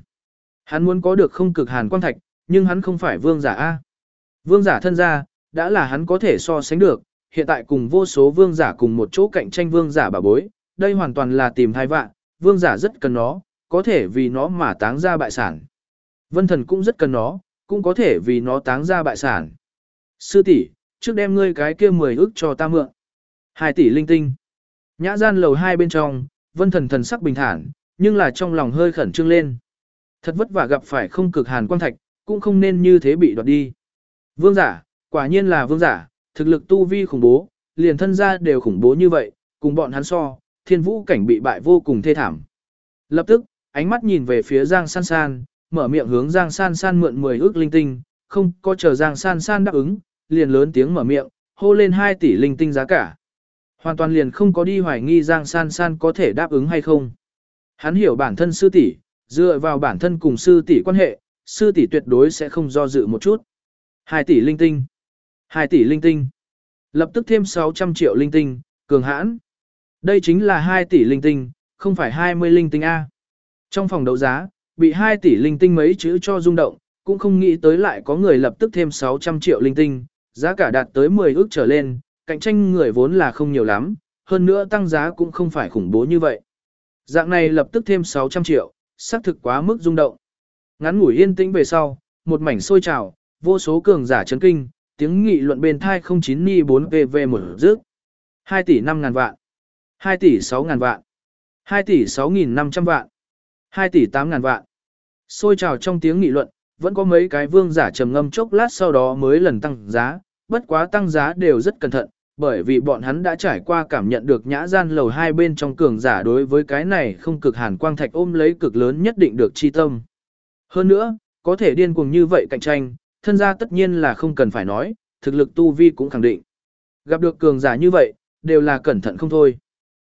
Hắn muốn có được không cực hàn quang thạch, nhưng hắn không phải vương giả A. Vương giả thân gia, đã là hắn có thể so sánh được, hiện tại cùng vô số vương giả cùng một chỗ cạnh tranh vương giả bảo bối, đây hoàn toàn là tìm thai vạn, vương giả rất cần nó, có thể vì nó mà táng ra bại sản. Vân thần cũng rất cần nó, cũng có thể vì nó táng ra bại sản. Sư tỷ, trước đem ngươi cái kia 10 ức cho ta mượn. 2 tỷ linh tinh. Nhã gian lầu hai bên trong, vân thần thần sắc bình thản, nhưng là trong lòng hơi khẩn trương lên. Thật vất vả gặp phải không cực hàn quang thạch, cũng không nên như thế bị đoạt đi. Vương giả, quả nhiên là vương giả, thực lực tu vi khủng bố, liền thân gia đều khủng bố như vậy, cùng bọn hắn so, thiên vũ cảnh bị bại vô cùng thê thảm. Lập tức, ánh mắt nhìn về phía Giang San San, mở miệng hướng Giang San San mượn 10 ước linh tinh, không có chờ Giang San San đáp ứng, liền lớn tiếng mở miệng, hô lên 2 tỷ linh tinh giá cả. Hoàn toàn liền không có đi hoài nghi Giang San San có thể đáp ứng hay không. Hắn hiểu bản thân sư tỷ, dựa vào bản thân cùng sư tỷ quan hệ, sư tỷ tuyệt đối sẽ không do dự một chút. 2 tỷ linh tinh. 2 tỷ linh tinh. Lập tức thêm 600 triệu linh tinh, cường hãn. Đây chính là 2 tỷ linh tinh, không phải 20 linh tinh A. Trong phòng đấu giá, bị 2 tỷ linh tinh mấy chữ cho rung động, cũng không nghĩ tới lại có người lập tức thêm 600 triệu linh tinh, giá cả đạt tới 10 ước trở lên, cạnh tranh người vốn là không nhiều lắm, hơn nữa tăng giá cũng không phải khủng bố như vậy. Dạng này lập tức thêm 600 triệu, xác thực quá mức rung động. Ngắn ngủi yên tĩnh về sau, một mảnh sôi trào, vô số cường giả chấn kinh, tiếng nghị luận bên thai 09 ni 4 PV một rước. 2 tỷ 5 ngàn vạn, 2 tỷ 6 ngàn vạn, 2 tỷ 6.500 vạn, 2 tỷ 8 ngàn vạn. Sôi trào trong tiếng nghị luận, vẫn có mấy cái vương giả trầm ngâm chốc lát sau đó mới lần tăng giá, bất quá tăng giá đều rất cẩn thận, bởi vì bọn hắn đã trải qua cảm nhận được nhã gian lầu hai bên trong cường giả đối với cái này không cực hàn quang thạch ôm lấy cực lớn nhất định được chi tâm. Hơn nữa, có thể điên cuồng như vậy cạnh tranh, thân gia tất nhiên là không cần phải nói, thực lực tu vi cũng khẳng định. Gặp được cường giả như vậy, đều là cẩn thận không thôi.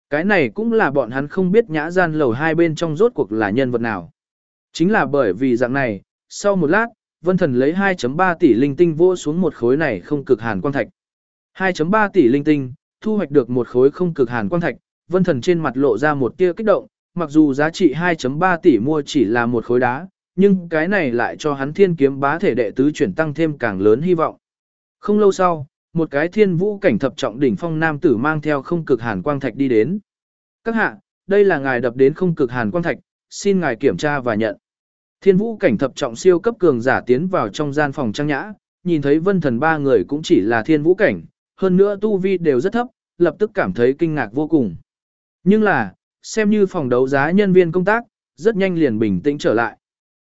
Cái này cũng là bọn hắn không biết nhã gian lầu hai bên trong rốt cuộc là nhân vật nào. Chính là bởi vì dạng này, sau một lát, Vân Thần lấy 2.3 tỷ linh tinh vỗ xuống một khối này không cực hàn quang thạch. 2.3 tỷ linh tinh, thu hoạch được một khối không cực hàn quang thạch, Vân Thần trên mặt lộ ra một tia kích động, mặc dù giá trị 2.3 tỷ mua chỉ là một khối đá, nhưng cái này lại cho hắn thiên kiếm bá thể đệ tứ chuyển tăng thêm càng lớn hy vọng. Không lâu sau, một cái thiên vũ cảnh thập trọng đỉnh phong nam tử mang theo không cực hàn quang thạch đi đến. Các hạ, đây là ngài đập đến không cực hàn quang thạch, xin ngài kiểm tra và nhận. Thiên vũ cảnh thập trọng siêu cấp cường giả tiến vào trong gian phòng trang nhã, nhìn thấy vân thần ba người cũng chỉ là thiên vũ cảnh, hơn nữa tu vi đều rất thấp, lập tức cảm thấy kinh ngạc vô cùng. Nhưng là, xem như phòng đấu giá nhân viên công tác, rất nhanh liền bình tĩnh trở lại.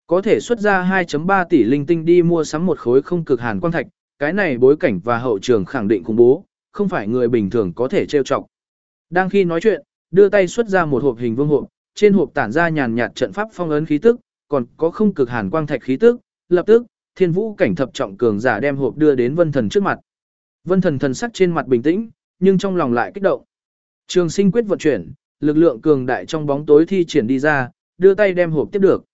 Có thể xuất ra 2.3 tỷ linh tinh đi mua sắm một khối không cực hàn quang thạch, cái này bối cảnh và hậu trường khẳng định khủng bố, không phải người bình thường có thể trêu chọc. Đang khi nói chuyện, đưa tay xuất ra một hộp hình vương hộp, trên hộp tản ra nhàn nhạt trận pháp phong ấn khí tức, còn có không cực hàn quang thạch khí tức, lập tức, thiên vũ cảnh thập trọng cường giả đem hộp đưa đến vân thần trước mặt. Vân thần thần sắc trên mặt bình tĩnh, nhưng trong lòng lại kích động. Trường sinh quyết vận chuyển, lực lượng cường đại trong bóng tối thi triển đi ra, đưa tay đem hộp tiếp được.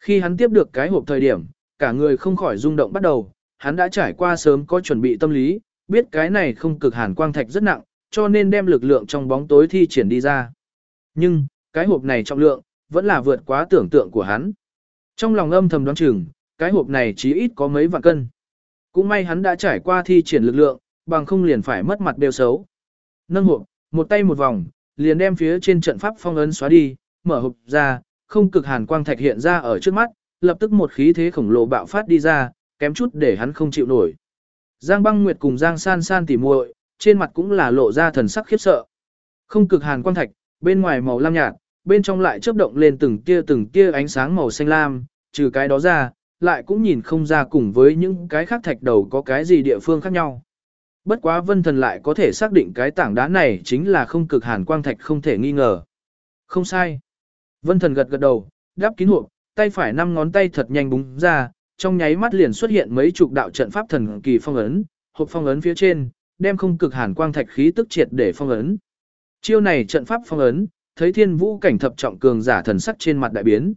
Khi hắn tiếp được cái hộp thời điểm, cả người không khỏi rung động bắt đầu, hắn đã trải qua sớm có chuẩn bị tâm lý, biết cái này không cực hàn quang thạch rất nặng, cho nên đem lực lượng trong bóng tối thi triển đi ra. Nhưng, cái hộp này trọng lượng, vẫn là vượt quá tưởng tượng của hắn. Trong lòng âm thầm đoán chừng, cái hộp này chí ít có mấy vạn cân. Cũng may hắn đã trải qua thi triển lực lượng, bằng không liền phải mất mặt đều xấu. Nâng hộp, một tay một vòng, liền đem phía trên trận pháp phong ấn xóa đi, mở hộp ra, không cực hàn quang thạch hiện ra ở trước mắt, lập tức một khí thế khổng lồ bạo phát đi ra, kém chút để hắn không chịu nổi. Giang Băng Nguyệt cùng Giang San San tỉ muội, trên mặt cũng là lộ ra thần sắc khiếp sợ. Không cực hàn quang thạch, bên ngoài màu lam nhạt, bên trong lại chớp động lên từng tia từng tia ánh sáng màu xanh lam, trừ cái đó ra, lại cũng nhìn không ra cùng với những cái khác thạch đầu có cái gì địa phương khác nhau. Bất quá vân thần lại có thể xác định cái tảng đá này chính là không cực hàn quang thạch không thể nghi ngờ. Không sai. Vân thần gật gật đầu, đáp kín hộp, tay phải năm ngón tay thật nhanh búng ra, trong nháy mắt liền xuất hiện mấy chục đạo trận pháp thần kỳ phong ấn, hộp phong ấn phía trên, đem không cực hàn quang thạch khí tức triệt để phong ấn. Chiêu này trận pháp phong ấn, thấy thiên vũ cảnh thập trọng cường giả thần sắc trên mặt đại biến.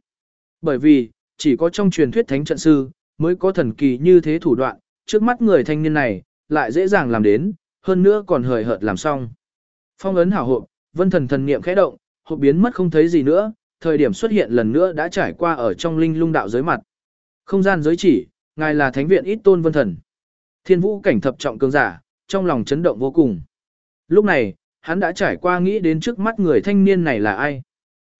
Bởi vì, chỉ có trong truyền thuyết thánh trận sư, mới có thần kỳ như thế thủ đoạn, trước mắt người thanh niên này, lại dễ dàng làm đến, hơn nữa còn hời hợt làm xong. Phong ấn hảo hộp, vân thần thần niệm khẽ động, hộp biến mất không thấy gì nữa, thời điểm xuất hiện lần nữa đã trải qua ở trong linh lung đạo giới mặt. Không gian giới chỉ, ngài là thánh viện ít tôn vân thần. Thiên vũ cảnh thập trọng cường giả, trong lòng chấn động vô cùng. Lúc này, hắn đã trải qua nghĩ đến trước mắt người thanh niên này là ai.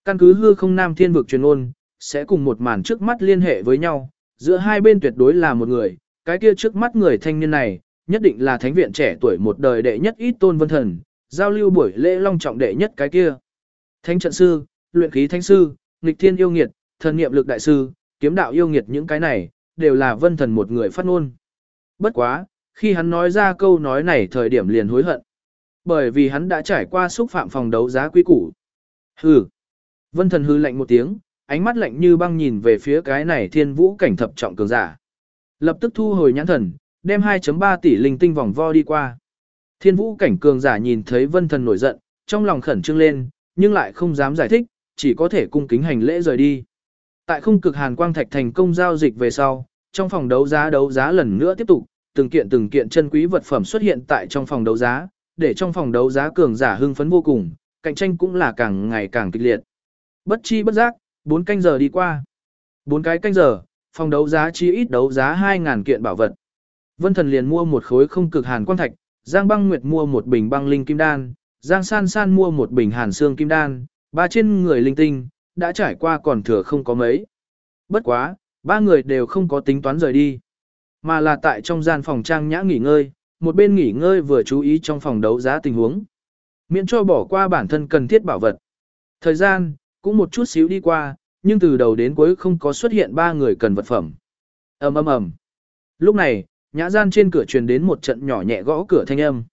Căn cứ hư không nam thiên vực truyền ôn, sẽ cùng một màn trước mắt liên hệ với nhau, giữa hai bên tuyệt đối là một người, cái kia trước mắt người thanh niên này, nhất định là thánh viện trẻ tuổi một đời đệ nhất ít tôn vân thần, giao lưu buổi lễ long trọng đệ nhất cái kia. Thánh trận sư, luyện khí thánh sư, nghịch thiên yêu nghiệt, thần niệm lực đại sư, kiếm đạo yêu nghiệt những cái này, đều là vân thần một người phát ngôn. Bất quá, khi hắn nói ra câu nói này thời điểm liền hối hận. Bởi vì hắn đã trải qua xúc phạm phòng đấu giá quý củ. Hừ, Vân thần hư lạnh một tiếng, ánh mắt lạnh như băng nhìn về phía cái này thiên vũ cảnh thập trọng cường giả. Lập tức thu hồi nhãn thần, đem 2.3 tỷ linh tinh vòng vo đi qua. Thiên vũ cảnh cường giả nhìn thấy vân thần nổi giận, trong lòng khẩn trương lên, nhưng lại không dám giải thích, chỉ có thể cung kính hành lễ rời đi. Tại không cực hàn quang thạch thành công giao dịch về sau, trong phòng đấu giá đấu giá lần nữa tiếp tục, từng kiện từng kiện chân quý vật phẩm xuất hiện tại trong phòng đấu giá, để trong phòng đấu giá cường giả hưng phấn vô cùng, cạnh tranh cũng là càng ngày càng kịch liệt. Bất chi bất giác, 4 canh giờ đi qua. 4 cái canh giờ, phòng đấu giá chi ít đấu giá 2000 kiện bảo vật. Vân Thần liền mua một khối không cực hàn quang thạch, Giang Băng Nguyệt mua một bình băng linh kim đan, Giang San San mua một bình hàn xương kim đan, ba trên người linh tinh, đã trải qua còn thừa không có mấy. Bất quá, ba người đều không có tính toán rời đi, mà là tại trong gian phòng trang nhã nghỉ ngơi, một bên nghỉ ngơi vừa chú ý trong phòng đấu giá tình huống. Miễn cho bỏ qua bản thân cần thiết bảo vật. Thời gian, cũng một chút xíu đi qua, nhưng từ đầu đến cuối không có xuất hiện ba người cần vật phẩm. ầm ầm ầm. Lúc này, nhã gian trên cửa truyền đến một trận nhỏ nhẹ gõ cửa thanh âm.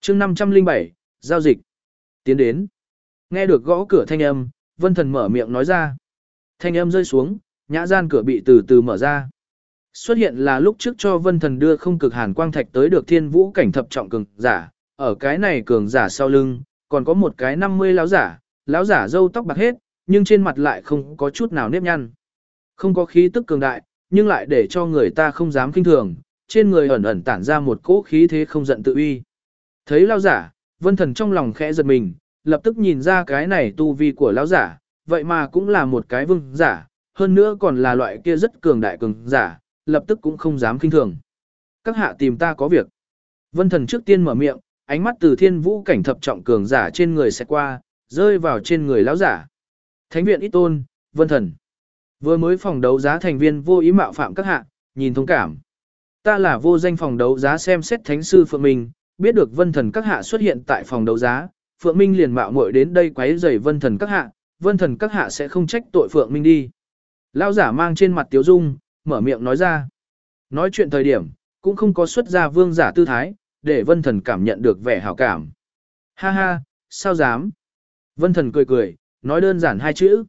chương 507, giao dịch. Tiến đến. Nghe được gõ cửa thanh âm, vân thần mở miệng nói ra. Thanh âm rơi xuống, nhã gian cửa bị từ từ mở ra. Xuất hiện là lúc trước cho vân thần đưa không cực hàn quang thạch tới được thiên vũ cảnh thập trọng cường giả, ở cái này cường giả sau lưng, còn có một cái 50 lão giả, lão giả râu tóc bạc hết, nhưng trên mặt lại không có chút nào nếp nhăn. Không có khí tức cường đại, nhưng lại để cho người ta không dám kinh thường, trên người ẩn ẩn tản ra một cỗ khí thế không giận tự uy. Thấy lão giả, vân thần trong lòng khẽ giật mình, lập tức nhìn ra cái này tu vi của lão giả, vậy mà cũng là một cái vương giả, hơn nữa còn là loại kia rất cường đại cường giả, lập tức cũng không dám kinh thường. Các hạ tìm ta có việc. Vân thần trước tiên mở miệng, ánh mắt từ thiên vũ cảnh thập trọng cường giả trên người sẽ qua, rơi vào trên người lão giả. Thánh viện ít tôn, vân thần. Vừa mới phòng đấu giá thành viên vô ý mạo phạm các hạ, nhìn thông cảm. Ta là vô danh phòng đấu giá xem xét thánh sư Phượng mình, biết được vân thần các hạ xuất hiện tại phòng đấu giá, Phượng Minh liền mạo muội đến đây quấy rầy vân thần các hạ, vân thần các hạ sẽ không trách tội Phượng Minh đi. Lão giả mang trên mặt tiếu dung, mở miệng nói ra. Nói chuyện thời điểm, cũng không có xuất ra vương giả tư thái, để vân thần cảm nhận được vẻ hảo cảm. Ha ha, sao dám? Vân thần cười cười, nói đơn giản hai chữ.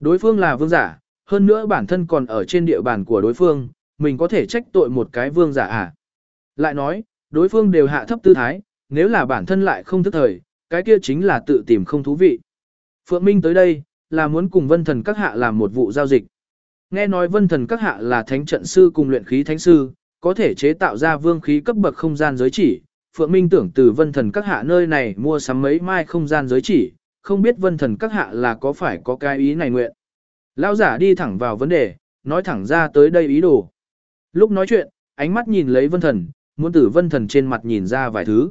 Đối phương là vương giả, hơn nữa bản thân còn ở trên địa bàn của đối phương, mình có thể trách tội một cái vương giả à? Lại nói, đối phương đều hạ thấp tư thái, nếu là bản thân lại không thức thời, cái kia chính là tự tìm không thú vị. Phượng Minh tới đây, là muốn cùng vân thần các hạ làm một vụ giao dịch. Nghe nói vân thần các hạ là thánh trận sư cùng luyện khí thánh sư, có thể chế tạo ra vương khí cấp bậc không gian giới chỉ. Phượng Minh tưởng từ vân thần các hạ nơi này mua sắm mấy mai không gian giới chỉ, không biết vân thần các hạ là có phải có cái ý này nguyện. Lão giả đi thẳng vào vấn đề, nói thẳng ra tới đây ý đồ. Lúc nói chuyện, ánh mắt nhìn lấy vân thần, muốn từ vân thần trên mặt nhìn ra vài thứ.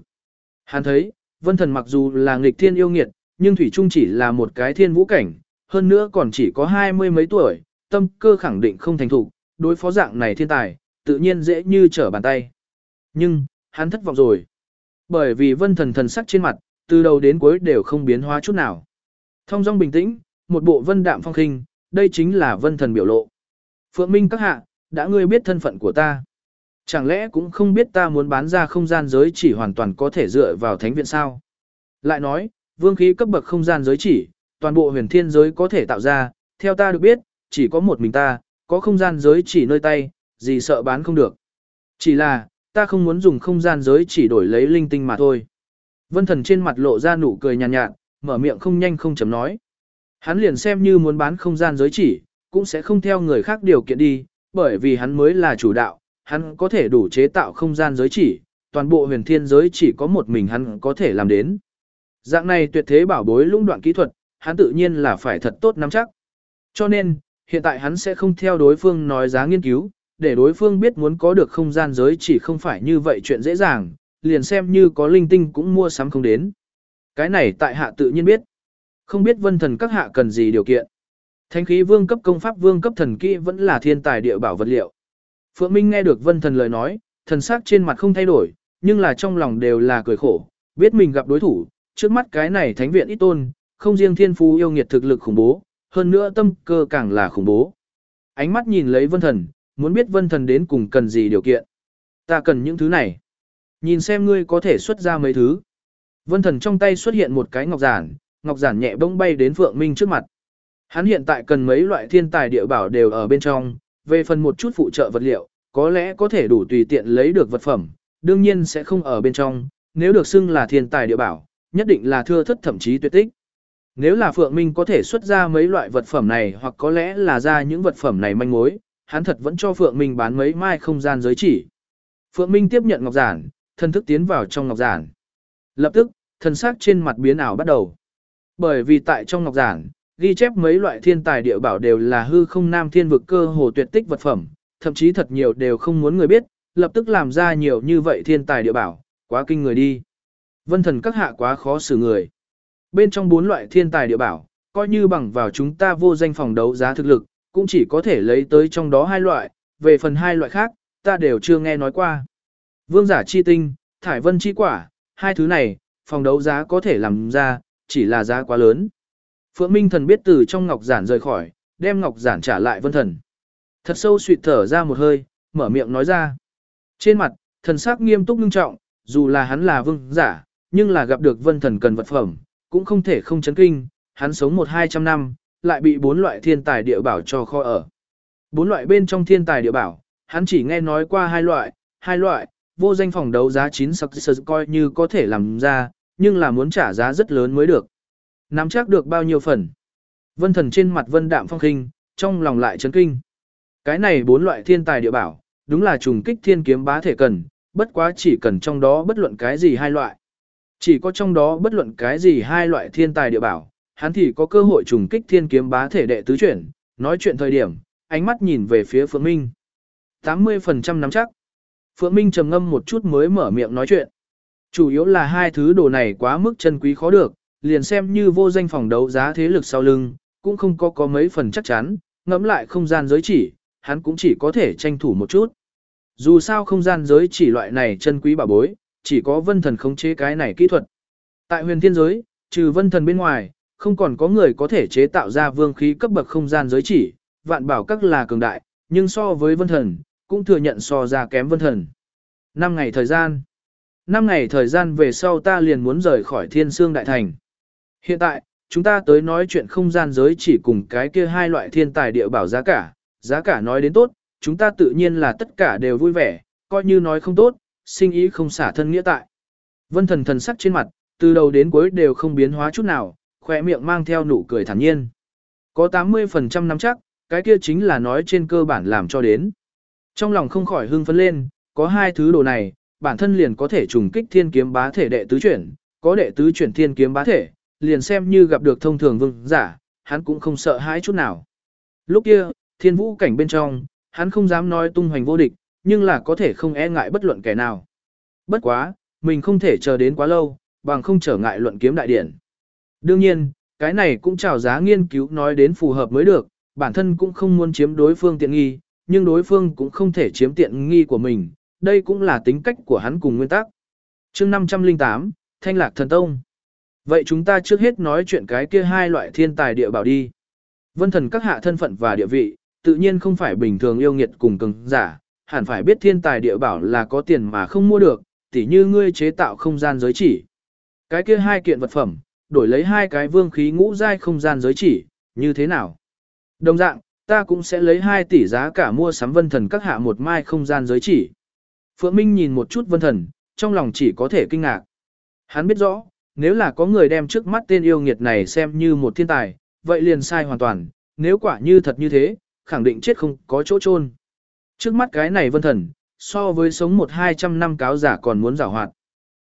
Hắn thấy, vân thần mặc dù là nghịch thiên yêu nghiệt, nhưng Thủy Trung chỉ là một cái thiên vũ cảnh, hơn nữa còn chỉ có hai mươi mấy tuổi, tâm cơ khẳng định không thành thục, đối phó dạng này thiên tài, tự nhiên dễ như trở bàn tay. Nhưng, hắn thất vọng rồi. Bởi vì vân thần thần sắc trên mặt, từ đầu đến cuối đều không biến hóa chút nào. Thông dong bình tĩnh, một bộ vân đạm phong khinh, đây chính là vân thần biểu lộ. Phượng Minh các hạ, đã ngươi biết thân phận của ta. Chẳng lẽ cũng không biết ta muốn bán ra không gian giới chỉ hoàn toàn có thể dựa vào thánh viện sao? Lại nói, vương khí cấp bậc không gian giới chỉ, toàn bộ huyền thiên giới có thể tạo ra, theo ta được biết, chỉ có một mình ta, có không gian giới chỉ nơi tay, gì sợ bán không được. Chỉ là, ta không muốn dùng không gian giới chỉ đổi lấy linh tinh mà thôi. Vân thần trên mặt lộ ra nụ cười nhàn nhạt, nhạt, mở miệng không nhanh không chấm nói. Hắn liền xem như muốn bán không gian giới chỉ, cũng sẽ không theo người khác điều kiện đi, bởi vì hắn mới là chủ đạo, hắn có thể đủ chế tạo không gian giới chỉ, toàn bộ huyền thiên giới chỉ có một mình hắn có thể làm đến. Dạng này tuyệt thế bảo bối lũng đoạn kỹ thuật, hắn tự nhiên là phải thật tốt nắm chắc. Cho nên, hiện tại hắn sẽ không theo đối phương nói giá nghiên cứu, để đối phương biết muốn có được không gian giới chỉ không phải như vậy chuyện dễ dàng, liền xem như có linh tinh cũng mua sắm không đến. Cái này tại hạ tự nhiên biết. Không biết vân thần các hạ cần gì điều kiện. Thánh khí vương cấp công pháp vương cấp thần kỹ vẫn là thiên tài địa bảo vật liệu. Phượng Minh nghe được vân thần lời nói, thần sắc trên mặt không thay đổi, nhưng là trong lòng đều là cười khổ, biết mình gặp đối thủ, trước mắt cái này thánh viện ít tôn, không riêng thiên phú yêu nghiệt thực lực khủng bố, hơn nữa tâm cơ càng là khủng bố. Ánh mắt nhìn lấy vân thần, muốn biết vân thần đến cùng cần gì điều kiện. Ta cần những thứ này. Nhìn xem ngươi có thể xuất ra mấy thứ. Vân thần trong tay xuất hiện một cái ngọc giản, ngọc giản nhẹ bỗng bay đến Phượng Minh trước mặt. Hắn hiện tại cần mấy loại thiên tài địa bảo đều ở bên trong, về phần một chút phụ trợ vật liệu, có lẽ có thể đủ tùy tiện lấy được vật phẩm, đương nhiên sẽ không ở bên trong, nếu được xưng là thiên tài địa bảo, nhất định là thưa thất thậm chí tuyệt tích. Nếu là Phượng Minh có thể xuất ra mấy loại vật phẩm này hoặc có lẽ là ra những vật phẩm này manh mối, hắn thật vẫn cho Phượng Minh bán mấy mai không gian giới chỉ. Phượng Minh tiếp nhận ngọc giản, thân thức tiến vào trong ngọc giản. Lập tức, thân xác trên mặt biến ảo bắt đầu. Bởi vì tại trong ngọc giản, ghi chép mấy loại thiên tài địa bảo đều là hư không nam thiên vực cơ hồ tuyệt tích vật phẩm, thậm chí thật nhiều đều không muốn người biết, lập tức làm ra nhiều như vậy thiên tài địa bảo, quá kinh người đi. Vân thần các hạ quá khó xử người. Bên trong bốn loại thiên tài địa bảo, coi như bằng vào chúng ta vô danh phòng đấu giá thực lực, cũng chỉ có thể lấy tới trong đó hai loại, về phần hai loại khác, ta đều chưa nghe nói qua. Vương giả chi tinh, thải vân chi quả, hai thứ này, phòng đấu giá có thể làm ra, chỉ là giá quá lớn. Phượng Minh thần biết từ trong ngọc giản rời khỏi, đem ngọc giản trả lại vân thần. Thật sâu suyệt thở ra một hơi, mở miệng nói ra. Trên mặt, thần sắc nghiêm túc nghiêm trọng, dù là hắn là vương giả, nhưng là gặp được vân thần cần vật phẩm, cũng không thể không chấn kinh, hắn sống một hai trăm năm, lại bị bốn loại thiên tài địa bảo cho kho ở. Bốn loại bên trong thiên tài địa bảo, hắn chỉ nghe nói qua hai loại, hai loại, vô danh phòng đấu giá chín sắc coi như có thể làm ra, nhưng là muốn trả giá rất lớn mới được. Nắm chắc được bao nhiêu phần. Vân thần trên mặt vân đạm phong khinh, trong lòng lại chấn kinh. Cái này bốn loại thiên tài địa bảo, đúng là trùng kích thiên kiếm bá thể cần, bất quá chỉ cần trong đó bất luận cái gì hai loại. Chỉ có trong đó bất luận cái gì hai loại thiên tài địa bảo, hắn thì có cơ hội trùng kích thiên kiếm bá thể đệ tứ chuyển, nói chuyện thời điểm, ánh mắt nhìn về phía Phượng Minh. 80% nắm chắc. Phượng Minh trầm ngâm một chút mới mở miệng nói chuyện. Chủ yếu là hai thứ đồ này quá mức chân quý khó được, liền xem như vô danh phòng đấu giá thế lực sau lưng, cũng không có có mấy phần chắc chắn, ngẫm lại không gian giới chỉ, hắn cũng chỉ có thể tranh thủ một chút. Dù sao không gian giới chỉ loại này chân quý bảo bối, chỉ có vân thần khống chế cái này kỹ thuật. Tại huyền thiên giới, trừ vân thần bên ngoài, không còn có người có thể chế tạo ra vương khí cấp bậc không gian giới chỉ, vạn bảo các là cường đại, nhưng so với vân thần, cũng thừa nhận so ra kém vân thần. Năm ngày thời gian. Năm ngày thời gian về sau ta liền muốn rời khỏi thiên sương đại thành. Hiện tại, chúng ta tới nói chuyện không gian giới chỉ cùng cái kia hai loại thiên tài địa bảo giá cả, giá cả nói đến tốt, chúng ta tự nhiên là tất cả đều vui vẻ, coi như nói không tốt, sinh ý không xả thân nghĩa tại. Vân thần thần sắc trên mặt, từ đầu đến cuối đều không biến hóa chút nào, khỏe miệng mang theo nụ cười thản nhiên. Có 80% nắm chắc, cái kia chính là nói trên cơ bản làm cho đến. Trong lòng không khỏi hưng phấn lên, có hai thứ đồ này, bản thân liền có thể trùng kích thiên kiếm bá thể đệ tứ chuyển, có đệ tứ chuyển thiên kiếm bá thể, liền xem như gặp được thông thường vương giả, hắn cũng không sợ hãi chút nào. Lúc kia, thiên vũ cảnh bên trong, hắn không dám nói tung hoành vô địch, nhưng là có thể không e ngại bất luận kẻ nào. Bất quá, mình không thể chờ đến quá lâu, bằng không trở ngại luận kiếm đại điển. Đương nhiên, cái này cũng chào giá nghiên cứu nói đến phù hợp mới được, bản thân cũng không muốn chiếm đối phương tiện nghi, nhưng đối phương cũng không thể chiếm tiện nghi của mình, đây cũng là tính cách của hắn cùng nguyên tắc. chương 508, Thanh Lạc Thần Tông. Vậy chúng ta trước hết nói chuyện cái kia hai loại thiên tài địa bảo đi. Vân thần các hạ thân phận và địa vị, tự nhiên không phải bình thường yêu nghiệt cùng cường giả, hẳn phải biết thiên tài địa bảo là có tiền mà không mua được, tỉ như ngươi chế tạo không gian giới chỉ. Cái kia hai kiện vật phẩm, đổi lấy hai cái vương khí ngũ giai không gian giới chỉ, như thế nào? Đồng dạng, ta cũng sẽ lấy 2 tỷ giá cả mua sắm vân thần các hạ một mai không gian giới chỉ. Phượng Minh nhìn một chút vân thần, trong lòng chỉ có thể kinh ngạc. Hắn biết rõ, nếu là có người đem trước mắt tên yêu nghiệt này xem như một thiên tài, vậy liền sai hoàn toàn, nếu quả như thật như thế, khẳng định chết không có chỗ chôn. Trước mắt cái này vân thần, so với sống một hai trăm năm cáo giả còn muốn giảo hoạt.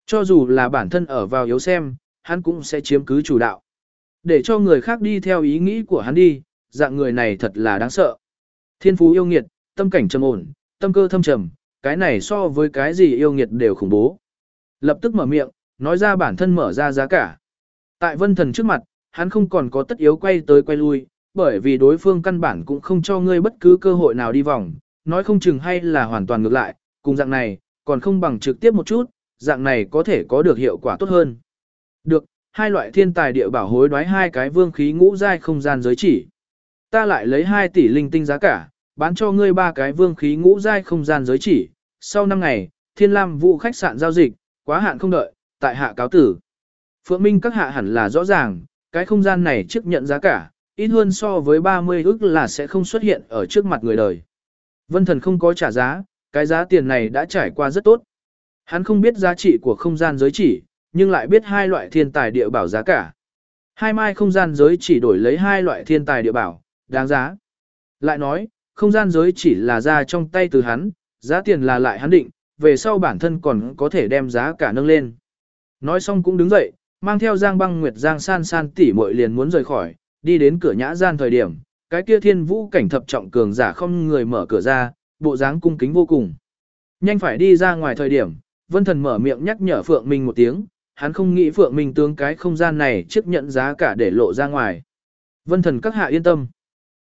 Cho dù là bản thân ở vào yếu xem, hắn cũng sẽ chiếm cứ chủ đạo. Để cho người khác đi theo ý nghĩ của hắn đi, dạng người này thật là đáng sợ. Thiên phú yêu nghiệt, tâm cảnh trầm ổn, tâm cơ thâm trầm, cái này so với cái gì yêu nghiệt đều khủng bố. Lập tức mở miệng, nói ra bản thân mở ra giá cả. Tại vân thần trước mặt, hắn không còn có tất yếu quay tới quay lui, bởi vì đối phương căn bản cũng không cho ngươi bất cứ cơ hội nào đi vòng, nói không chừng hay là hoàn toàn ngược lại, cùng dạng này, còn không bằng trực tiếp một chút, dạng này có thể có được hiệu quả tốt hơn. Được, hai loại thiên tài địa bảo hối đoái hai cái vương khí ngũ giai không gian giới chỉ. Ta lại lấy 2 tỷ linh tinh giá cả, bán cho ngươi ba cái vương khí ngũ giai không gian giới chỉ. Sau 5 ngày, Thiên Lam vụ khách sạn giao dịch, quá hạn không đợi, tại hạ cáo tử. Phượng Minh các hạ hẳn là rõ ràng, cái không gian này trước nhận giá cả, ít hơn so với 30 ức là sẽ không xuất hiện ở trước mặt người đời. Vân thần không có trả giá, cái giá tiền này đã trải qua rất tốt. Hắn không biết giá trị của không gian giới chỉ, nhưng lại biết hai loại thiên tài địa bảo giá cả. Hai mai không gian giới chỉ đổi lấy hai loại thiên tài địa bảo, đáng giá. Lại nói, không gian giới chỉ là ra trong tay từ hắn, giá tiền là lại hắn định, về sau bản thân còn có thể đem giá cả nâng lên. Nói xong cũng đứng dậy, mang theo Giang Băng Nguyệt Giang San San tỷ muội liền muốn rời khỏi, đi đến cửa nhã gian thời điểm, cái kia thiên vũ cảnh thập trọng cường giả không người mở cửa ra, bộ dáng cung kính vô cùng. Nhanh phải đi ra ngoài thời điểm, Vân Thần mở miệng nhắc nhở Phượng Minh một tiếng, hắn không nghĩ Phượng Minh tướng cái không gian này chấp nhận giá cả để lộ ra ngoài. Vân Thần các hạ yên tâm.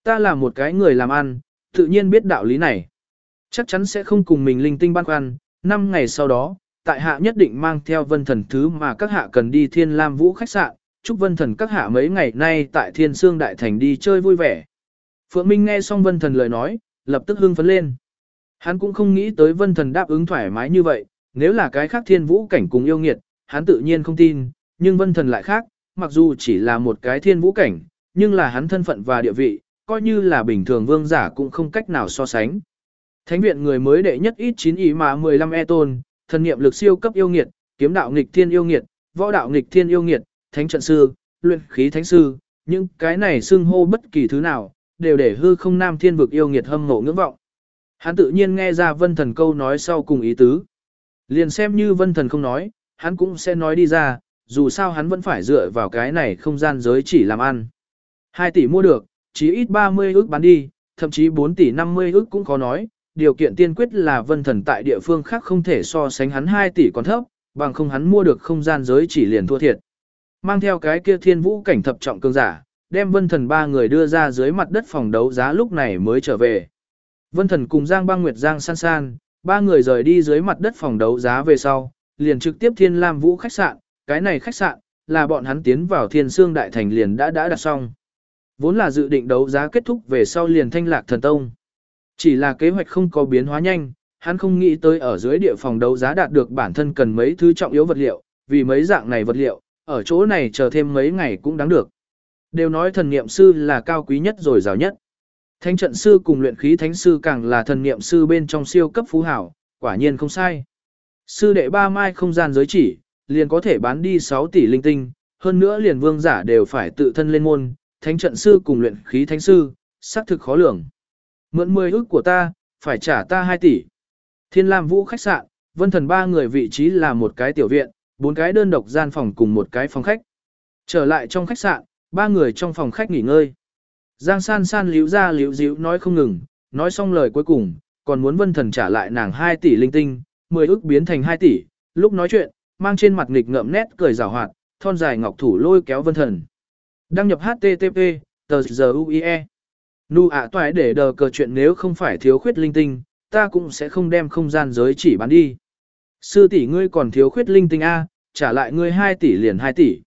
Ta là một cái người làm ăn, tự nhiên biết đạo lý này. Chắc chắn sẽ không cùng mình linh tinh băn khoăn, năm ngày sau đó, tại hạ nhất định mang theo vân thần thứ mà các hạ cần đi thiên lam vũ khách sạn, chúc vân thần các hạ mấy ngày nay tại thiên sương đại thành đi chơi vui vẻ. Phượng Minh nghe xong vân thần lời nói, lập tức hưng phấn lên. Hắn cũng không nghĩ tới vân thần đáp ứng thoải mái như vậy, nếu là cái khác thiên vũ cảnh cùng yêu nghiệt, hắn tự nhiên không tin, nhưng vân thần lại khác, mặc dù chỉ là một cái thiên vũ cảnh, nhưng là hắn thân phận và địa vị, coi như là bình thường vương giả cũng không cách nào so sánh. Thánh viện người mới đệ nhất ít 9 ý mà 15 e tôn, thần niệm lực siêu cấp yêu nghiệt, kiếm đạo nghịch thiên yêu nghiệt, võ đạo nghịch thiên yêu nghiệt, thánh trận sư, luyện khí thánh sư, những cái này xưng hô bất kỳ thứ nào, đều để hư không nam thiên vực yêu nghiệt hâm mộ ngưỡng vọng. Hắn tự nhiên nghe ra vân thần câu nói sau cùng ý tứ. Liền xem như vân thần không nói, hắn cũng sẽ nói đi ra, dù sao hắn vẫn phải dựa vào cái này không gian giới chỉ làm ăn. 2 tỷ mua được, chí ít 30 ước bán đi, thậm chí 4 tỷ 50 ước cũng có nói, điều kiện tiên quyết là vân thần tại địa phương khác không thể so sánh hắn 2 tỷ còn thấp, bằng không hắn mua được không gian giới chỉ liền thua thiệt. Mang theo cái kia thiên vũ cảnh thập trọng cường giả, đem vân thần ba người đưa ra dưới mặt đất phòng đấu giá lúc này mới trở về. Vân thần cùng Giang băng nguyệt Giang san san, ba người rời đi dưới mặt đất phòng đấu giá về sau, liền trực tiếp thiên lam vũ khách sạn, cái này khách sạn, là bọn hắn tiến vào thiên sương đại thành liền đã đã đặt xong. Vốn là dự định đấu giá kết thúc về sau liền thanh lạc thần tông. Chỉ là kế hoạch không có biến hóa nhanh, hắn không nghĩ tới ở dưới địa phòng đấu giá đạt được bản thân cần mấy thứ trọng yếu vật liệu, vì mấy dạng này vật liệu, ở chỗ này chờ thêm mấy ngày cũng đáng được. Đều nói thần niệm sư là cao quý nhất rồi giàu nhất. Thánh trận sư cùng luyện khí thánh sư càng là thần niệm sư bên trong siêu cấp phú hảo, quả nhiên không sai. Sư đệ ba mai không gian giới chỉ, liền có thể bán đi 6 tỷ linh tinh, hơn nữa liền vương giả đều phải tự thân lên môn, thánh trận sư cùng luyện khí thánh sư, xác thực khó lường. Mượn 10 ức của ta, phải trả ta 2 tỷ. Thiên Lam Vũ khách sạn, Vân Thần ba người vị trí là một cái tiểu viện, bốn cái đơn độc gian phòng cùng một cái phòng khách. Trở lại trong khách sạn, ba người trong phòng khách nghỉ ngơi. Giang San San liễu ra liễu díu nói không ngừng, nói xong lời cuối cùng, còn muốn Vân Thần trả lại nàng 2 tỷ linh tinh, 10 ức biến thành 2 tỷ, lúc nói chuyện, mang trên mặt nghịch ngợm nét cười giảo hoạt, thon dài ngọc thủ lôi kéo Vân Thần. Đăng nhập HTTP, tờ giờ UIE. Nu ạ toại để đờ cờ chuyện nếu không phải thiếu khuyết linh tinh, ta cũng sẽ không đem không gian giới chỉ bán đi. Sư tỷ ngươi còn thiếu khuyết linh tinh A, trả lại ngươi 2 tỷ liền 2 tỷ.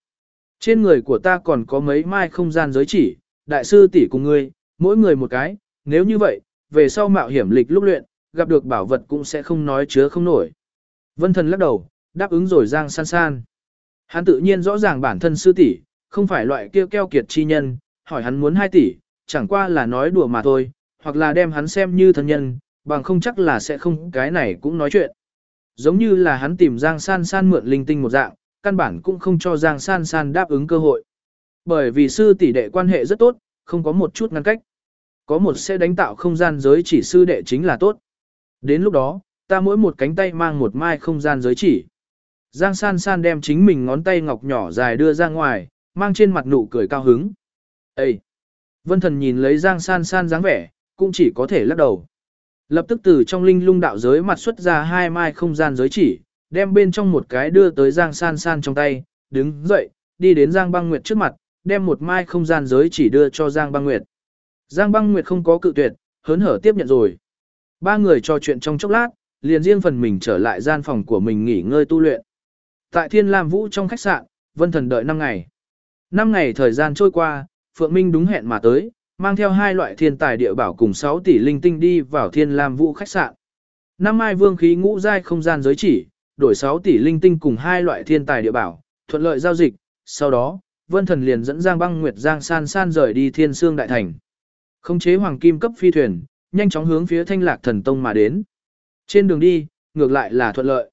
Trên người của ta còn có mấy mai không gian giới chỉ, đại sư tỷ cùng ngươi, mỗi người một cái, nếu như vậy, về sau mạo hiểm lịch lúc luyện, gặp được bảo vật cũng sẽ không nói chứa không nổi. Vân thần lắc đầu, đáp ứng rồi giang san san. Hắn tự nhiên rõ ràng bản thân sư tỷ, không phải loại kia keo kiệt chi nhân, hỏi hắn muốn 2 tỷ, chẳng qua là nói đùa mà thôi, hoặc là đem hắn xem như thân nhân, bằng không chắc là sẽ không cái này cũng nói chuyện. Giống như là hắn tìm Giang San San mượn linh tinh một dạng, căn bản cũng không cho Giang San San đáp ứng cơ hội. Bởi vì sư tỷ đệ quan hệ rất tốt, không có một chút ngăn cách. Có một sẽ đánh tạo không gian giới chỉ sư đệ chính là tốt. Đến lúc đó, ta mỗi một cánh tay mang một mai không gian giới chỉ. Giang San San đem chính mình ngón tay ngọc nhỏ dài đưa ra ngoài, mang trên mặt nụ cười cao hứng. Ê! Vân thần nhìn lấy Giang San San dáng vẻ, cũng chỉ có thể lắc đầu. Lập tức từ trong linh lung đạo giới mặt xuất ra hai mai không gian giới chỉ, đem bên trong một cái đưa tới Giang San San trong tay, đứng dậy, đi đến Giang Băng Nguyệt trước mặt, đem một mai không gian giới chỉ đưa cho Giang Băng Nguyệt. Giang Băng Nguyệt không có cự tuyệt, hớn hở tiếp nhận rồi. Ba người trò chuyện trong chốc lát, liền riêng phần mình trở lại gian phòng của mình nghỉ ngơi tu luyện. Tại Thiên Lam Vũ trong khách sạn, Vân Thần đợi 5 ngày. 5 ngày thời gian trôi qua, Phượng Minh đúng hẹn mà tới, mang theo hai loại thiên tài địa bảo cùng 6 tỷ linh tinh đi vào Thiên Lam Vũ khách sạn. Năm mai vương khí ngũ giai không gian giới chỉ, đổi 6 tỷ linh tinh cùng hai loại thiên tài địa bảo, thuận lợi giao dịch, sau đó, Vân Thần liền dẫn Giang Băng Nguyệt Giang San San rời đi Thiên Sương Đại Thành. Khống chế hoàng kim cấp phi thuyền, nhanh chóng hướng phía Thanh Lạc Thần Tông mà đến. Trên đường đi, ngược lại là thuận lợi.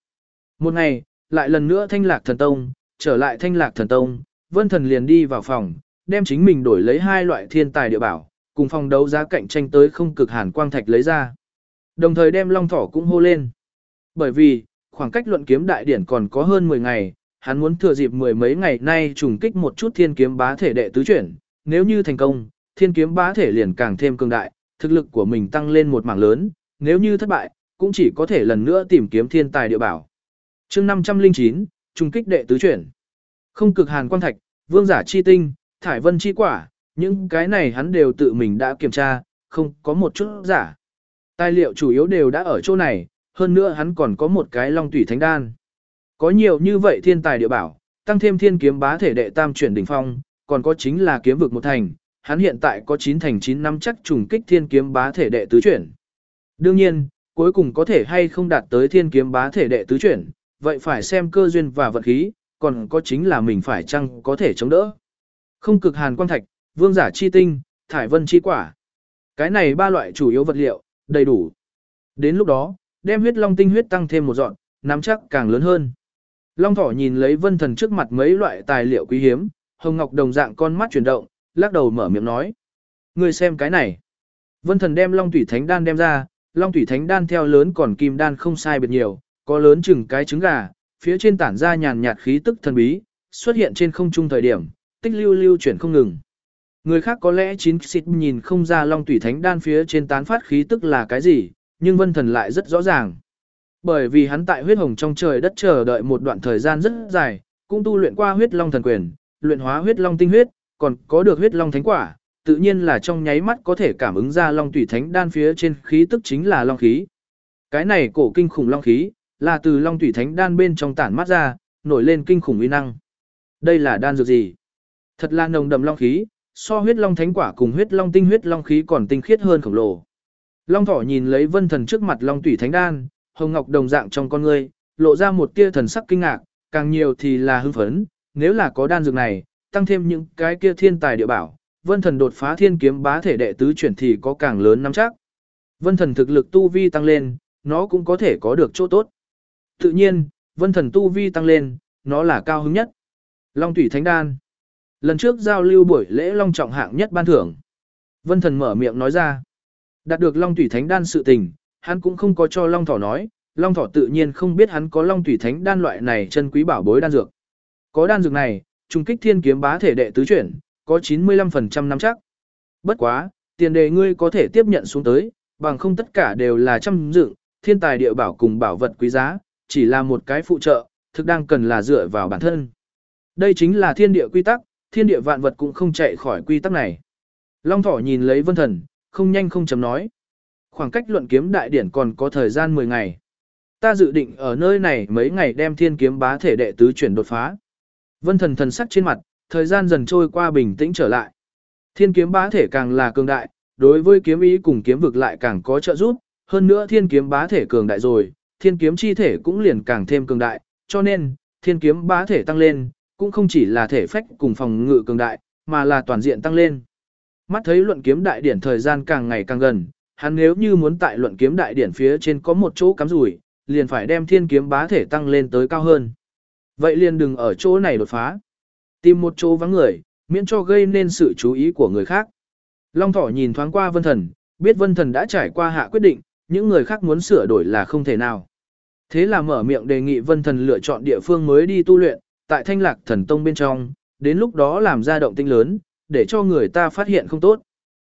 Một ngày, lại lần nữa Thanh Lạc Thần Tông, trở lại Thanh Lạc Thần Tông, Vân Thần liền đi vào phòng, đem chính mình đổi lấy hai loại thiên tài địa bảo, cùng phòng đấu giá cạnh tranh tới không cực hàn quang thạch lấy ra. Đồng thời đem Long Thỏ cũng hô lên. Bởi vì, khoảng cách luận kiếm đại điển còn có hơn 10 ngày, hắn muốn thừa dịp mười mấy ngày nay trùng kích một chút thiên kiếm bá thể đệ tứ chuyển, nếu như thành công, thiên kiếm bá thể liền càng thêm cường đại, thực lực của mình tăng lên một mảng lớn, nếu như thất bại, cũng chỉ có thể lần nữa tìm kiếm thiên tài địa bảo. chương 509, trùng kích đệ tứ chuyển. Không cực hàn quang thạch, vương giả chi tinh, thải vân chi quả, những cái này hắn đều tự mình đã kiểm tra, không có một chút giả. Tài liệu chủ yếu đều đã ở chỗ này, hơn nữa hắn còn có một cái long tủy thánh đan. Có nhiều như vậy thiên tài địa bảo, tăng thêm thiên kiếm bá thể đệ tam chuyển đỉnh phong, còn có chính là kiếm vực một thành, hắn hiện tại có 9 thành 9 năm chắc trùng kích thiên kiếm bá thể đệ tứ chuyển. Đương nhiên, cuối cùng có thể hay không đạt tới thiên kiếm bá thể đệ tứ chuyển, vậy phải xem cơ duyên và vận khí, còn có chính là mình phải chăng có thể chống đỡ. Không cực hàn quang thạch, vương giả chi tinh, thải vân chi quả. Cái này ba loại chủ yếu vật liệu, đầy đủ. Đến lúc đó, đem huyết long tinh huyết tăng thêm một dọn, nắm chắc càng lớn hơn. Long thỏ nhìn lấy vân thần trước mặt mấy loại tài liệu quý hiếm, hồng ngọc đồng dạng con mắt chuyển động, lắc đầu mở miệng nói. Ngươi xem cái này. Vân thần đem long thủy thánh đan đem ra, long thủy thánh đan theo lớn còn kim đan không sai biệt nhiều, có lớn chừng cái trứng gà, phía trên tản ra nhàn nhạt khí tức thần bí, xuất hiện trên không trung thời điểm, tích lưu lưu chuyển không ngừng. Người khác có lẽ chín xịt nhìn không ra long thủy thánh đan phía trên tán phát khí tức là cái gì, nhưng vân thần lại rất rõ ràng. Bởi vì hắn tại huyết hồng trong trời đất chờ đợi một đoạn thời gian rất dài, cũng tu luyện qua huyết long thần quyền, luyện hóa huyết long tinh huyết, còn có được huyết long thánh quả, tự nhiên là trong nháy mắt có thể cảm ứng ra long tủy thánh đan phía trên khí tức chính là long khí. Cái này cổ kinh khủng long khí, là từ long tủy thánh đan bên trong tản mắt ra, nổi lên kinh khủng uy năng. Đây là đan dược gì? Thật là nồng đậm long khí, so huyết long thánh quả cùng huyết long tinh huyết long khí còn tinh khiết hơn khổng lồ. Long thỏ nhìn lấy vân thần trước mặt long tủy thánh đan, hồng ngọc đồng dạng trong con ngươi, lộ ra một tia thần sắc kinh ngạc, càng nhiều thì là hưng phấn, nếu là có đan dược này, tăng thêm những cái kia thiên tài địa bảo, vân thần đột phá thiên kiếm bá thể đệ tứ chuyển thì có càng lớn nắm chắc. Vân thần thực lực tu vi tăng lên, nó cũng có thể có được chỗ tốt. Tự nhiên, vân thần tu vi tăng lên, nó là cao hứng nhất. Long thủy thánh đan. Lần trước giao lưu buổi lễ long trọng hạng nhất ban thưởng. Vân thần mở miệng nói ra. Đạt được long thủy thánh đan sự tình, hắn cũng không có cho Long Thỏ nói, Long Thỏ tự nhiên không biết hắn có Long Thủy Thánh đan loại này chân quý bảo bối đan dược. Có đan dược này, trung kích thiên kiếm bá thể đệ tứ chuyển, có 95% nắm chắc. Bất quá, tiền đề ngươi có thể tiếp nhận xuống tới, bằng không tất cả đều là trăm dựng, thiên tài địa bảo cùng bảo vật quý giá, chỉ là một cái phụ trợ, thực đang cần là dựa vào bản thân. Đây chính là thiên địa quy tắc, thiên địa vạn vật cũng không chạy khỏi quy tắc này. Long Thỏ nhìn lấy Vân Thần, không nhanh không chấm nói. Khoảng cách luận kiếm đại điển còn có thời gian 10 ngày. Ta dự định ở nơi này mấy ngày đem thiên kiếm bá thể đệ tứ chuyển đột phá. Vân thần thần sắc trên mặt, thời gian dần trôi qua bình tĩnh trở lại. Thiên kiếm bá thể càng là cường đại, đối với kiếm ý cùng kiếm vực lại càng có trợ giúp, hơn nữa thiên kiếm bá thể cường đại rồi, thiên kiếm chi thể cũng liền càng thêm cường đại, cho nên, thiên kiếm bá thể tăng lên, cũng không chỉ là thể phách cùng phòng ngự cường đại, mà là toàn diện tăng lên. Mắt thấy luận kiếm đại điển thời gian càng ngày càng gần, hắn nếu như muốn tại luận kiếm đại điển phía trên có một chỗ cắm rủi, liền phải đem thiên kiếm bá thể tăng lên tới cao hơn. Vậy liền đừng ở chỗ này đột phá. Tìm một chỗ vắng người, miễn cho gây nên sự chú ý của người khác. Long thỏ nhìn thoáng qua vân thần, biết vân thần đã trải qua hạ quyết định, những người khác muốn sửa đổi là không thể nào. Thế là mở miệng đề nghị vân thần lựa chọn địa phương mới đi tu luyện, tại thanh lạc thần tông bên trong, đến lúc đó làm ra động tinh lớn, để cho người ta phát hiện không tốt.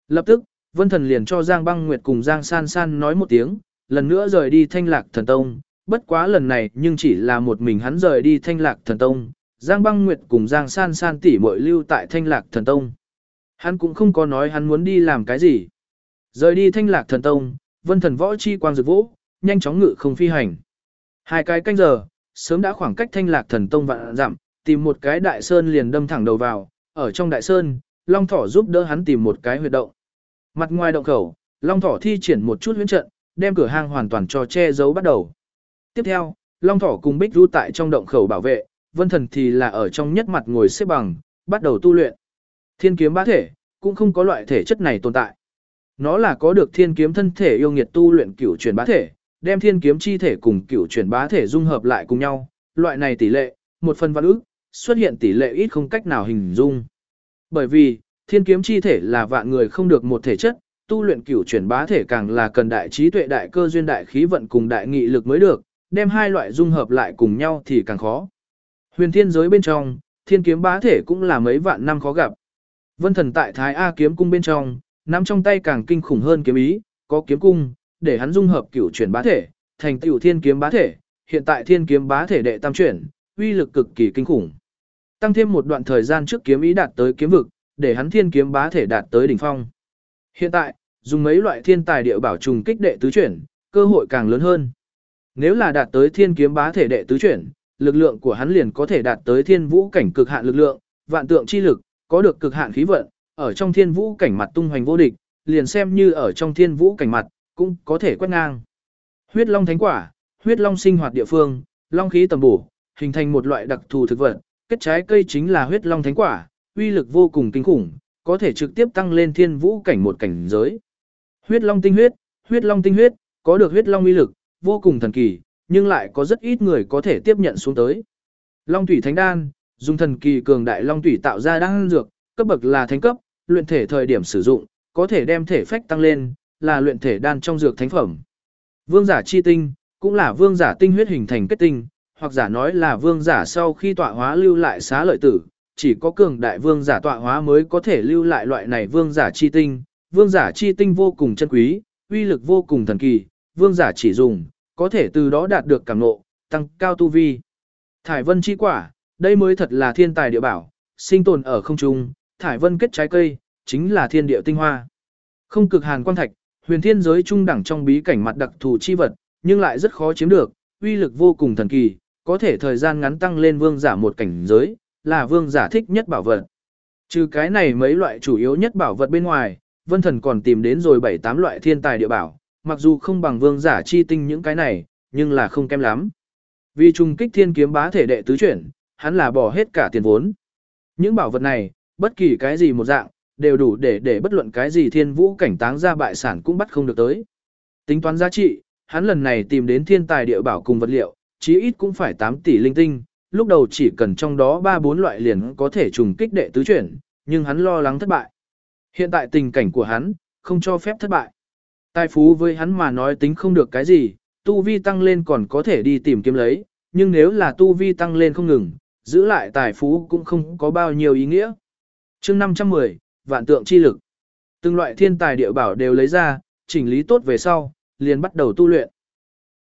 Lập tức, Vân Thần liền cho Giang Băng Nguyệt cùng Giang San San nói một tiếng, lần nữa rời đi Thanh Lạc Thần Tông, bất quá lần này nhưng chỉ là một mình hắn rời đi Thanh Lạc Thần Tông, Giang Băng Nguyệt cùng Giang San San tỷ muội lưu tại Thanh Lạc Thần Tông. Hắn cũng không có nói hắn muốn đi làm cái gì. Rời đi Thanh Lạc Thần Tông, Vân Thần võ chi quang dược vũ, nhanh chóng ngự không phi hành. Hai cái canh giờ, sớm đã khoảng cách Thanh Lạc Thần Tông vạn dặm, tìm một cái đại sơn liền đâm thẳng đầu vào, ở trong đại sơn, Long Thỏ giúp đỡ hắn tìm một cái huyệt động. Mặt ngoài động khẩu, Long Thỏ thi triển một chút huyễn trận, đem cửa hang hoàn toàn cho che giấu bắt đầu. Tiếp theo, Long Thỏ cùng Bích Du tại trong động khẩu bảo vệ, Vân Thần thì là ở trong nhất mặt ngồi xếp bằng, bắt đầu tu luyện. Thiên kiếm bá thể, cũng không có loại thể chất này tồn tại. Nó là có được thiên kiếm thân thể yêu nghiệt tu luyện cửu truyền bá thể, đem thiên kiếm chi thể cùng cửu chuyển bá thể dung hợp lại cùng nhau, loại này tỷ lệ, một phần vạn ức, xuất hiện tỷ lệ ít không cách nào hình dung. Bởi vì, thiên kiếm chi thể là vạn người không được một thể chất, tu luyện cửu chuyển bá thể càng là cần đại trí tuệ đại cơ duyên đại khí vận cùng đại nghị lực mới được, đem hai loại dung hợp lại cùng nhau thì càng khó. Huyền thiên giới bên trong, thiên kiếm bá thể cũng là mấy vạn năm khó gặp. Vân thần tại Thái A kiếm cung bên trong, nắm trong tay càng kinh khủng hơn kiếm ý, có kiếm cung, để hắn dung hợp cửu chuyển bá thể, thành tiểu thiên kiếm bá thể, hiện tại thiên kiếm bá thể đệ tam chuyển, uy lực cực kỳ kinh khủng. Tăng thêm một đoạn thời gian trước kiếm ý đạt tới kiếm vực, để hắn thiên kiếm bá thể đạt tới đỉnh phong. Hiện tại, dùng mấy loại thiên tài địa bảo trùng kích đệ tứ chuyển, cơ hội càng lớn hơn. Nếu là đạt tới thiên kiếm bá thể đệ tứ chuyển, lực lượng của hắn liền có thể đạt tới thiên vũ cảnh cực hạn lực lượng, vạn tượng chi lực, có được cực hạn khí vận, ở trong thiên vũ cảnh mặt tung hoành vô địch, liền xem như ở trong thiên vũ cảnh mặt, cũng có thể quét ngang. Huyết long thánh quả, huyết long sinh hoạt địa phương, long khí tầm bổ, hình thành một loại đặc thù thực vật, kết trái cây chính là huyết long thánh quả, uy lực vô cùng kinh khủng, có thể trực tiếp tăng lên thiên vũ cảnh một cảnh giới. Huyết long tinh huyết, huyết long tinh huyết, có được huyết long uy lực, vô cùng thần kỳ, nhưng lại có rất ít người có thể tiếp nhận xuống tới. Long thủy thánh đan, dùng thần kỳ cường đại long thủy tạo ra đan dược, cấp bậc là thánh cấp, luyện thể thời điểm sử dụng, có thể đem thể phách tăng lên, là luyện thể đan trong dược thánh phẩm. Vương giả chi tinh, cũng là vương giả tinh huyết hình thành kết tinh, hoặc giả nói là vương giả sau khi tọa hóa lưu lại xá lợi tử, chỉ có cường đại vương giả tọa hóa mới có thể lưu lại loại này vương giả chi tinh, vương giả chi tinh vô cùng chân quý, uy lực vô cùng thần kỳ, vương giả chỉ dùng, có thể từ đó đạt được cảm ngộ, tăng cao tu vi. Thải vân chi quả, đây mới thật là thiên tài địa bảo, sinh tồn ở không trung, thải vân kết trái cây, chính là thiên địa tinh hoa. Không cực hàn quan thạch, huyền thiên giới trung đẳng trong bí cảnh mặt đặc thù chi vật, nhưng lại rất khó chiếm được, uy lực vô cùng thần kỳ, có thể thời gian ngắn tăng lên vương giả một cảnh giới, là vương giả thích nhất bảo vật. Trừ cái này mấy loại chủ yếu nhất bảo vật bên ngoài, vân thần còn tìm đến rồi 7-8 loại thiên tài địa bảo, mặc dù không bằng vương giả chi tinh những cái này, nhưng là không kém lắm. Vì trùng kích thiên kiếm bá thể đệ tứ chuyển, hắn là bỏ hết cả tiền vốn. Những bảo vật này, bất kỳ cái gì một dạng, đều đủ để để bất luận cái gì thiên vũ cảnh táng ra bại sản cũng bắt không được tới. Tính toán giá trị, hắn lần này tìm đến thiên tài địa bảo cùng vật liệu, chí ít cũng phải 8 tỷ linh tinh, lúc đầu chỉ cần trong đó 3-4 loại liền có thể trùng kích đệ tứ chuyển, nhưng hắn lo lắng thất bại. Hiện tại tình cảnh của hắn, không cho phép thất bại. Tài phú với hắn mà nói tính không được cái gì, tu vi tăng lên còn có thể đi tìm kiếm lấy, nhưng nếu là tu vi tăng lên không ngừng, giữ lại tài phú cũng không có bao nhiêu ý nghĩa. chương 510, vạn tượng chi lực. Từng loại thiên tài địa bảo đều lấy ra, chỉnh lý tốt về sau, liền bắt đầu tu luyện.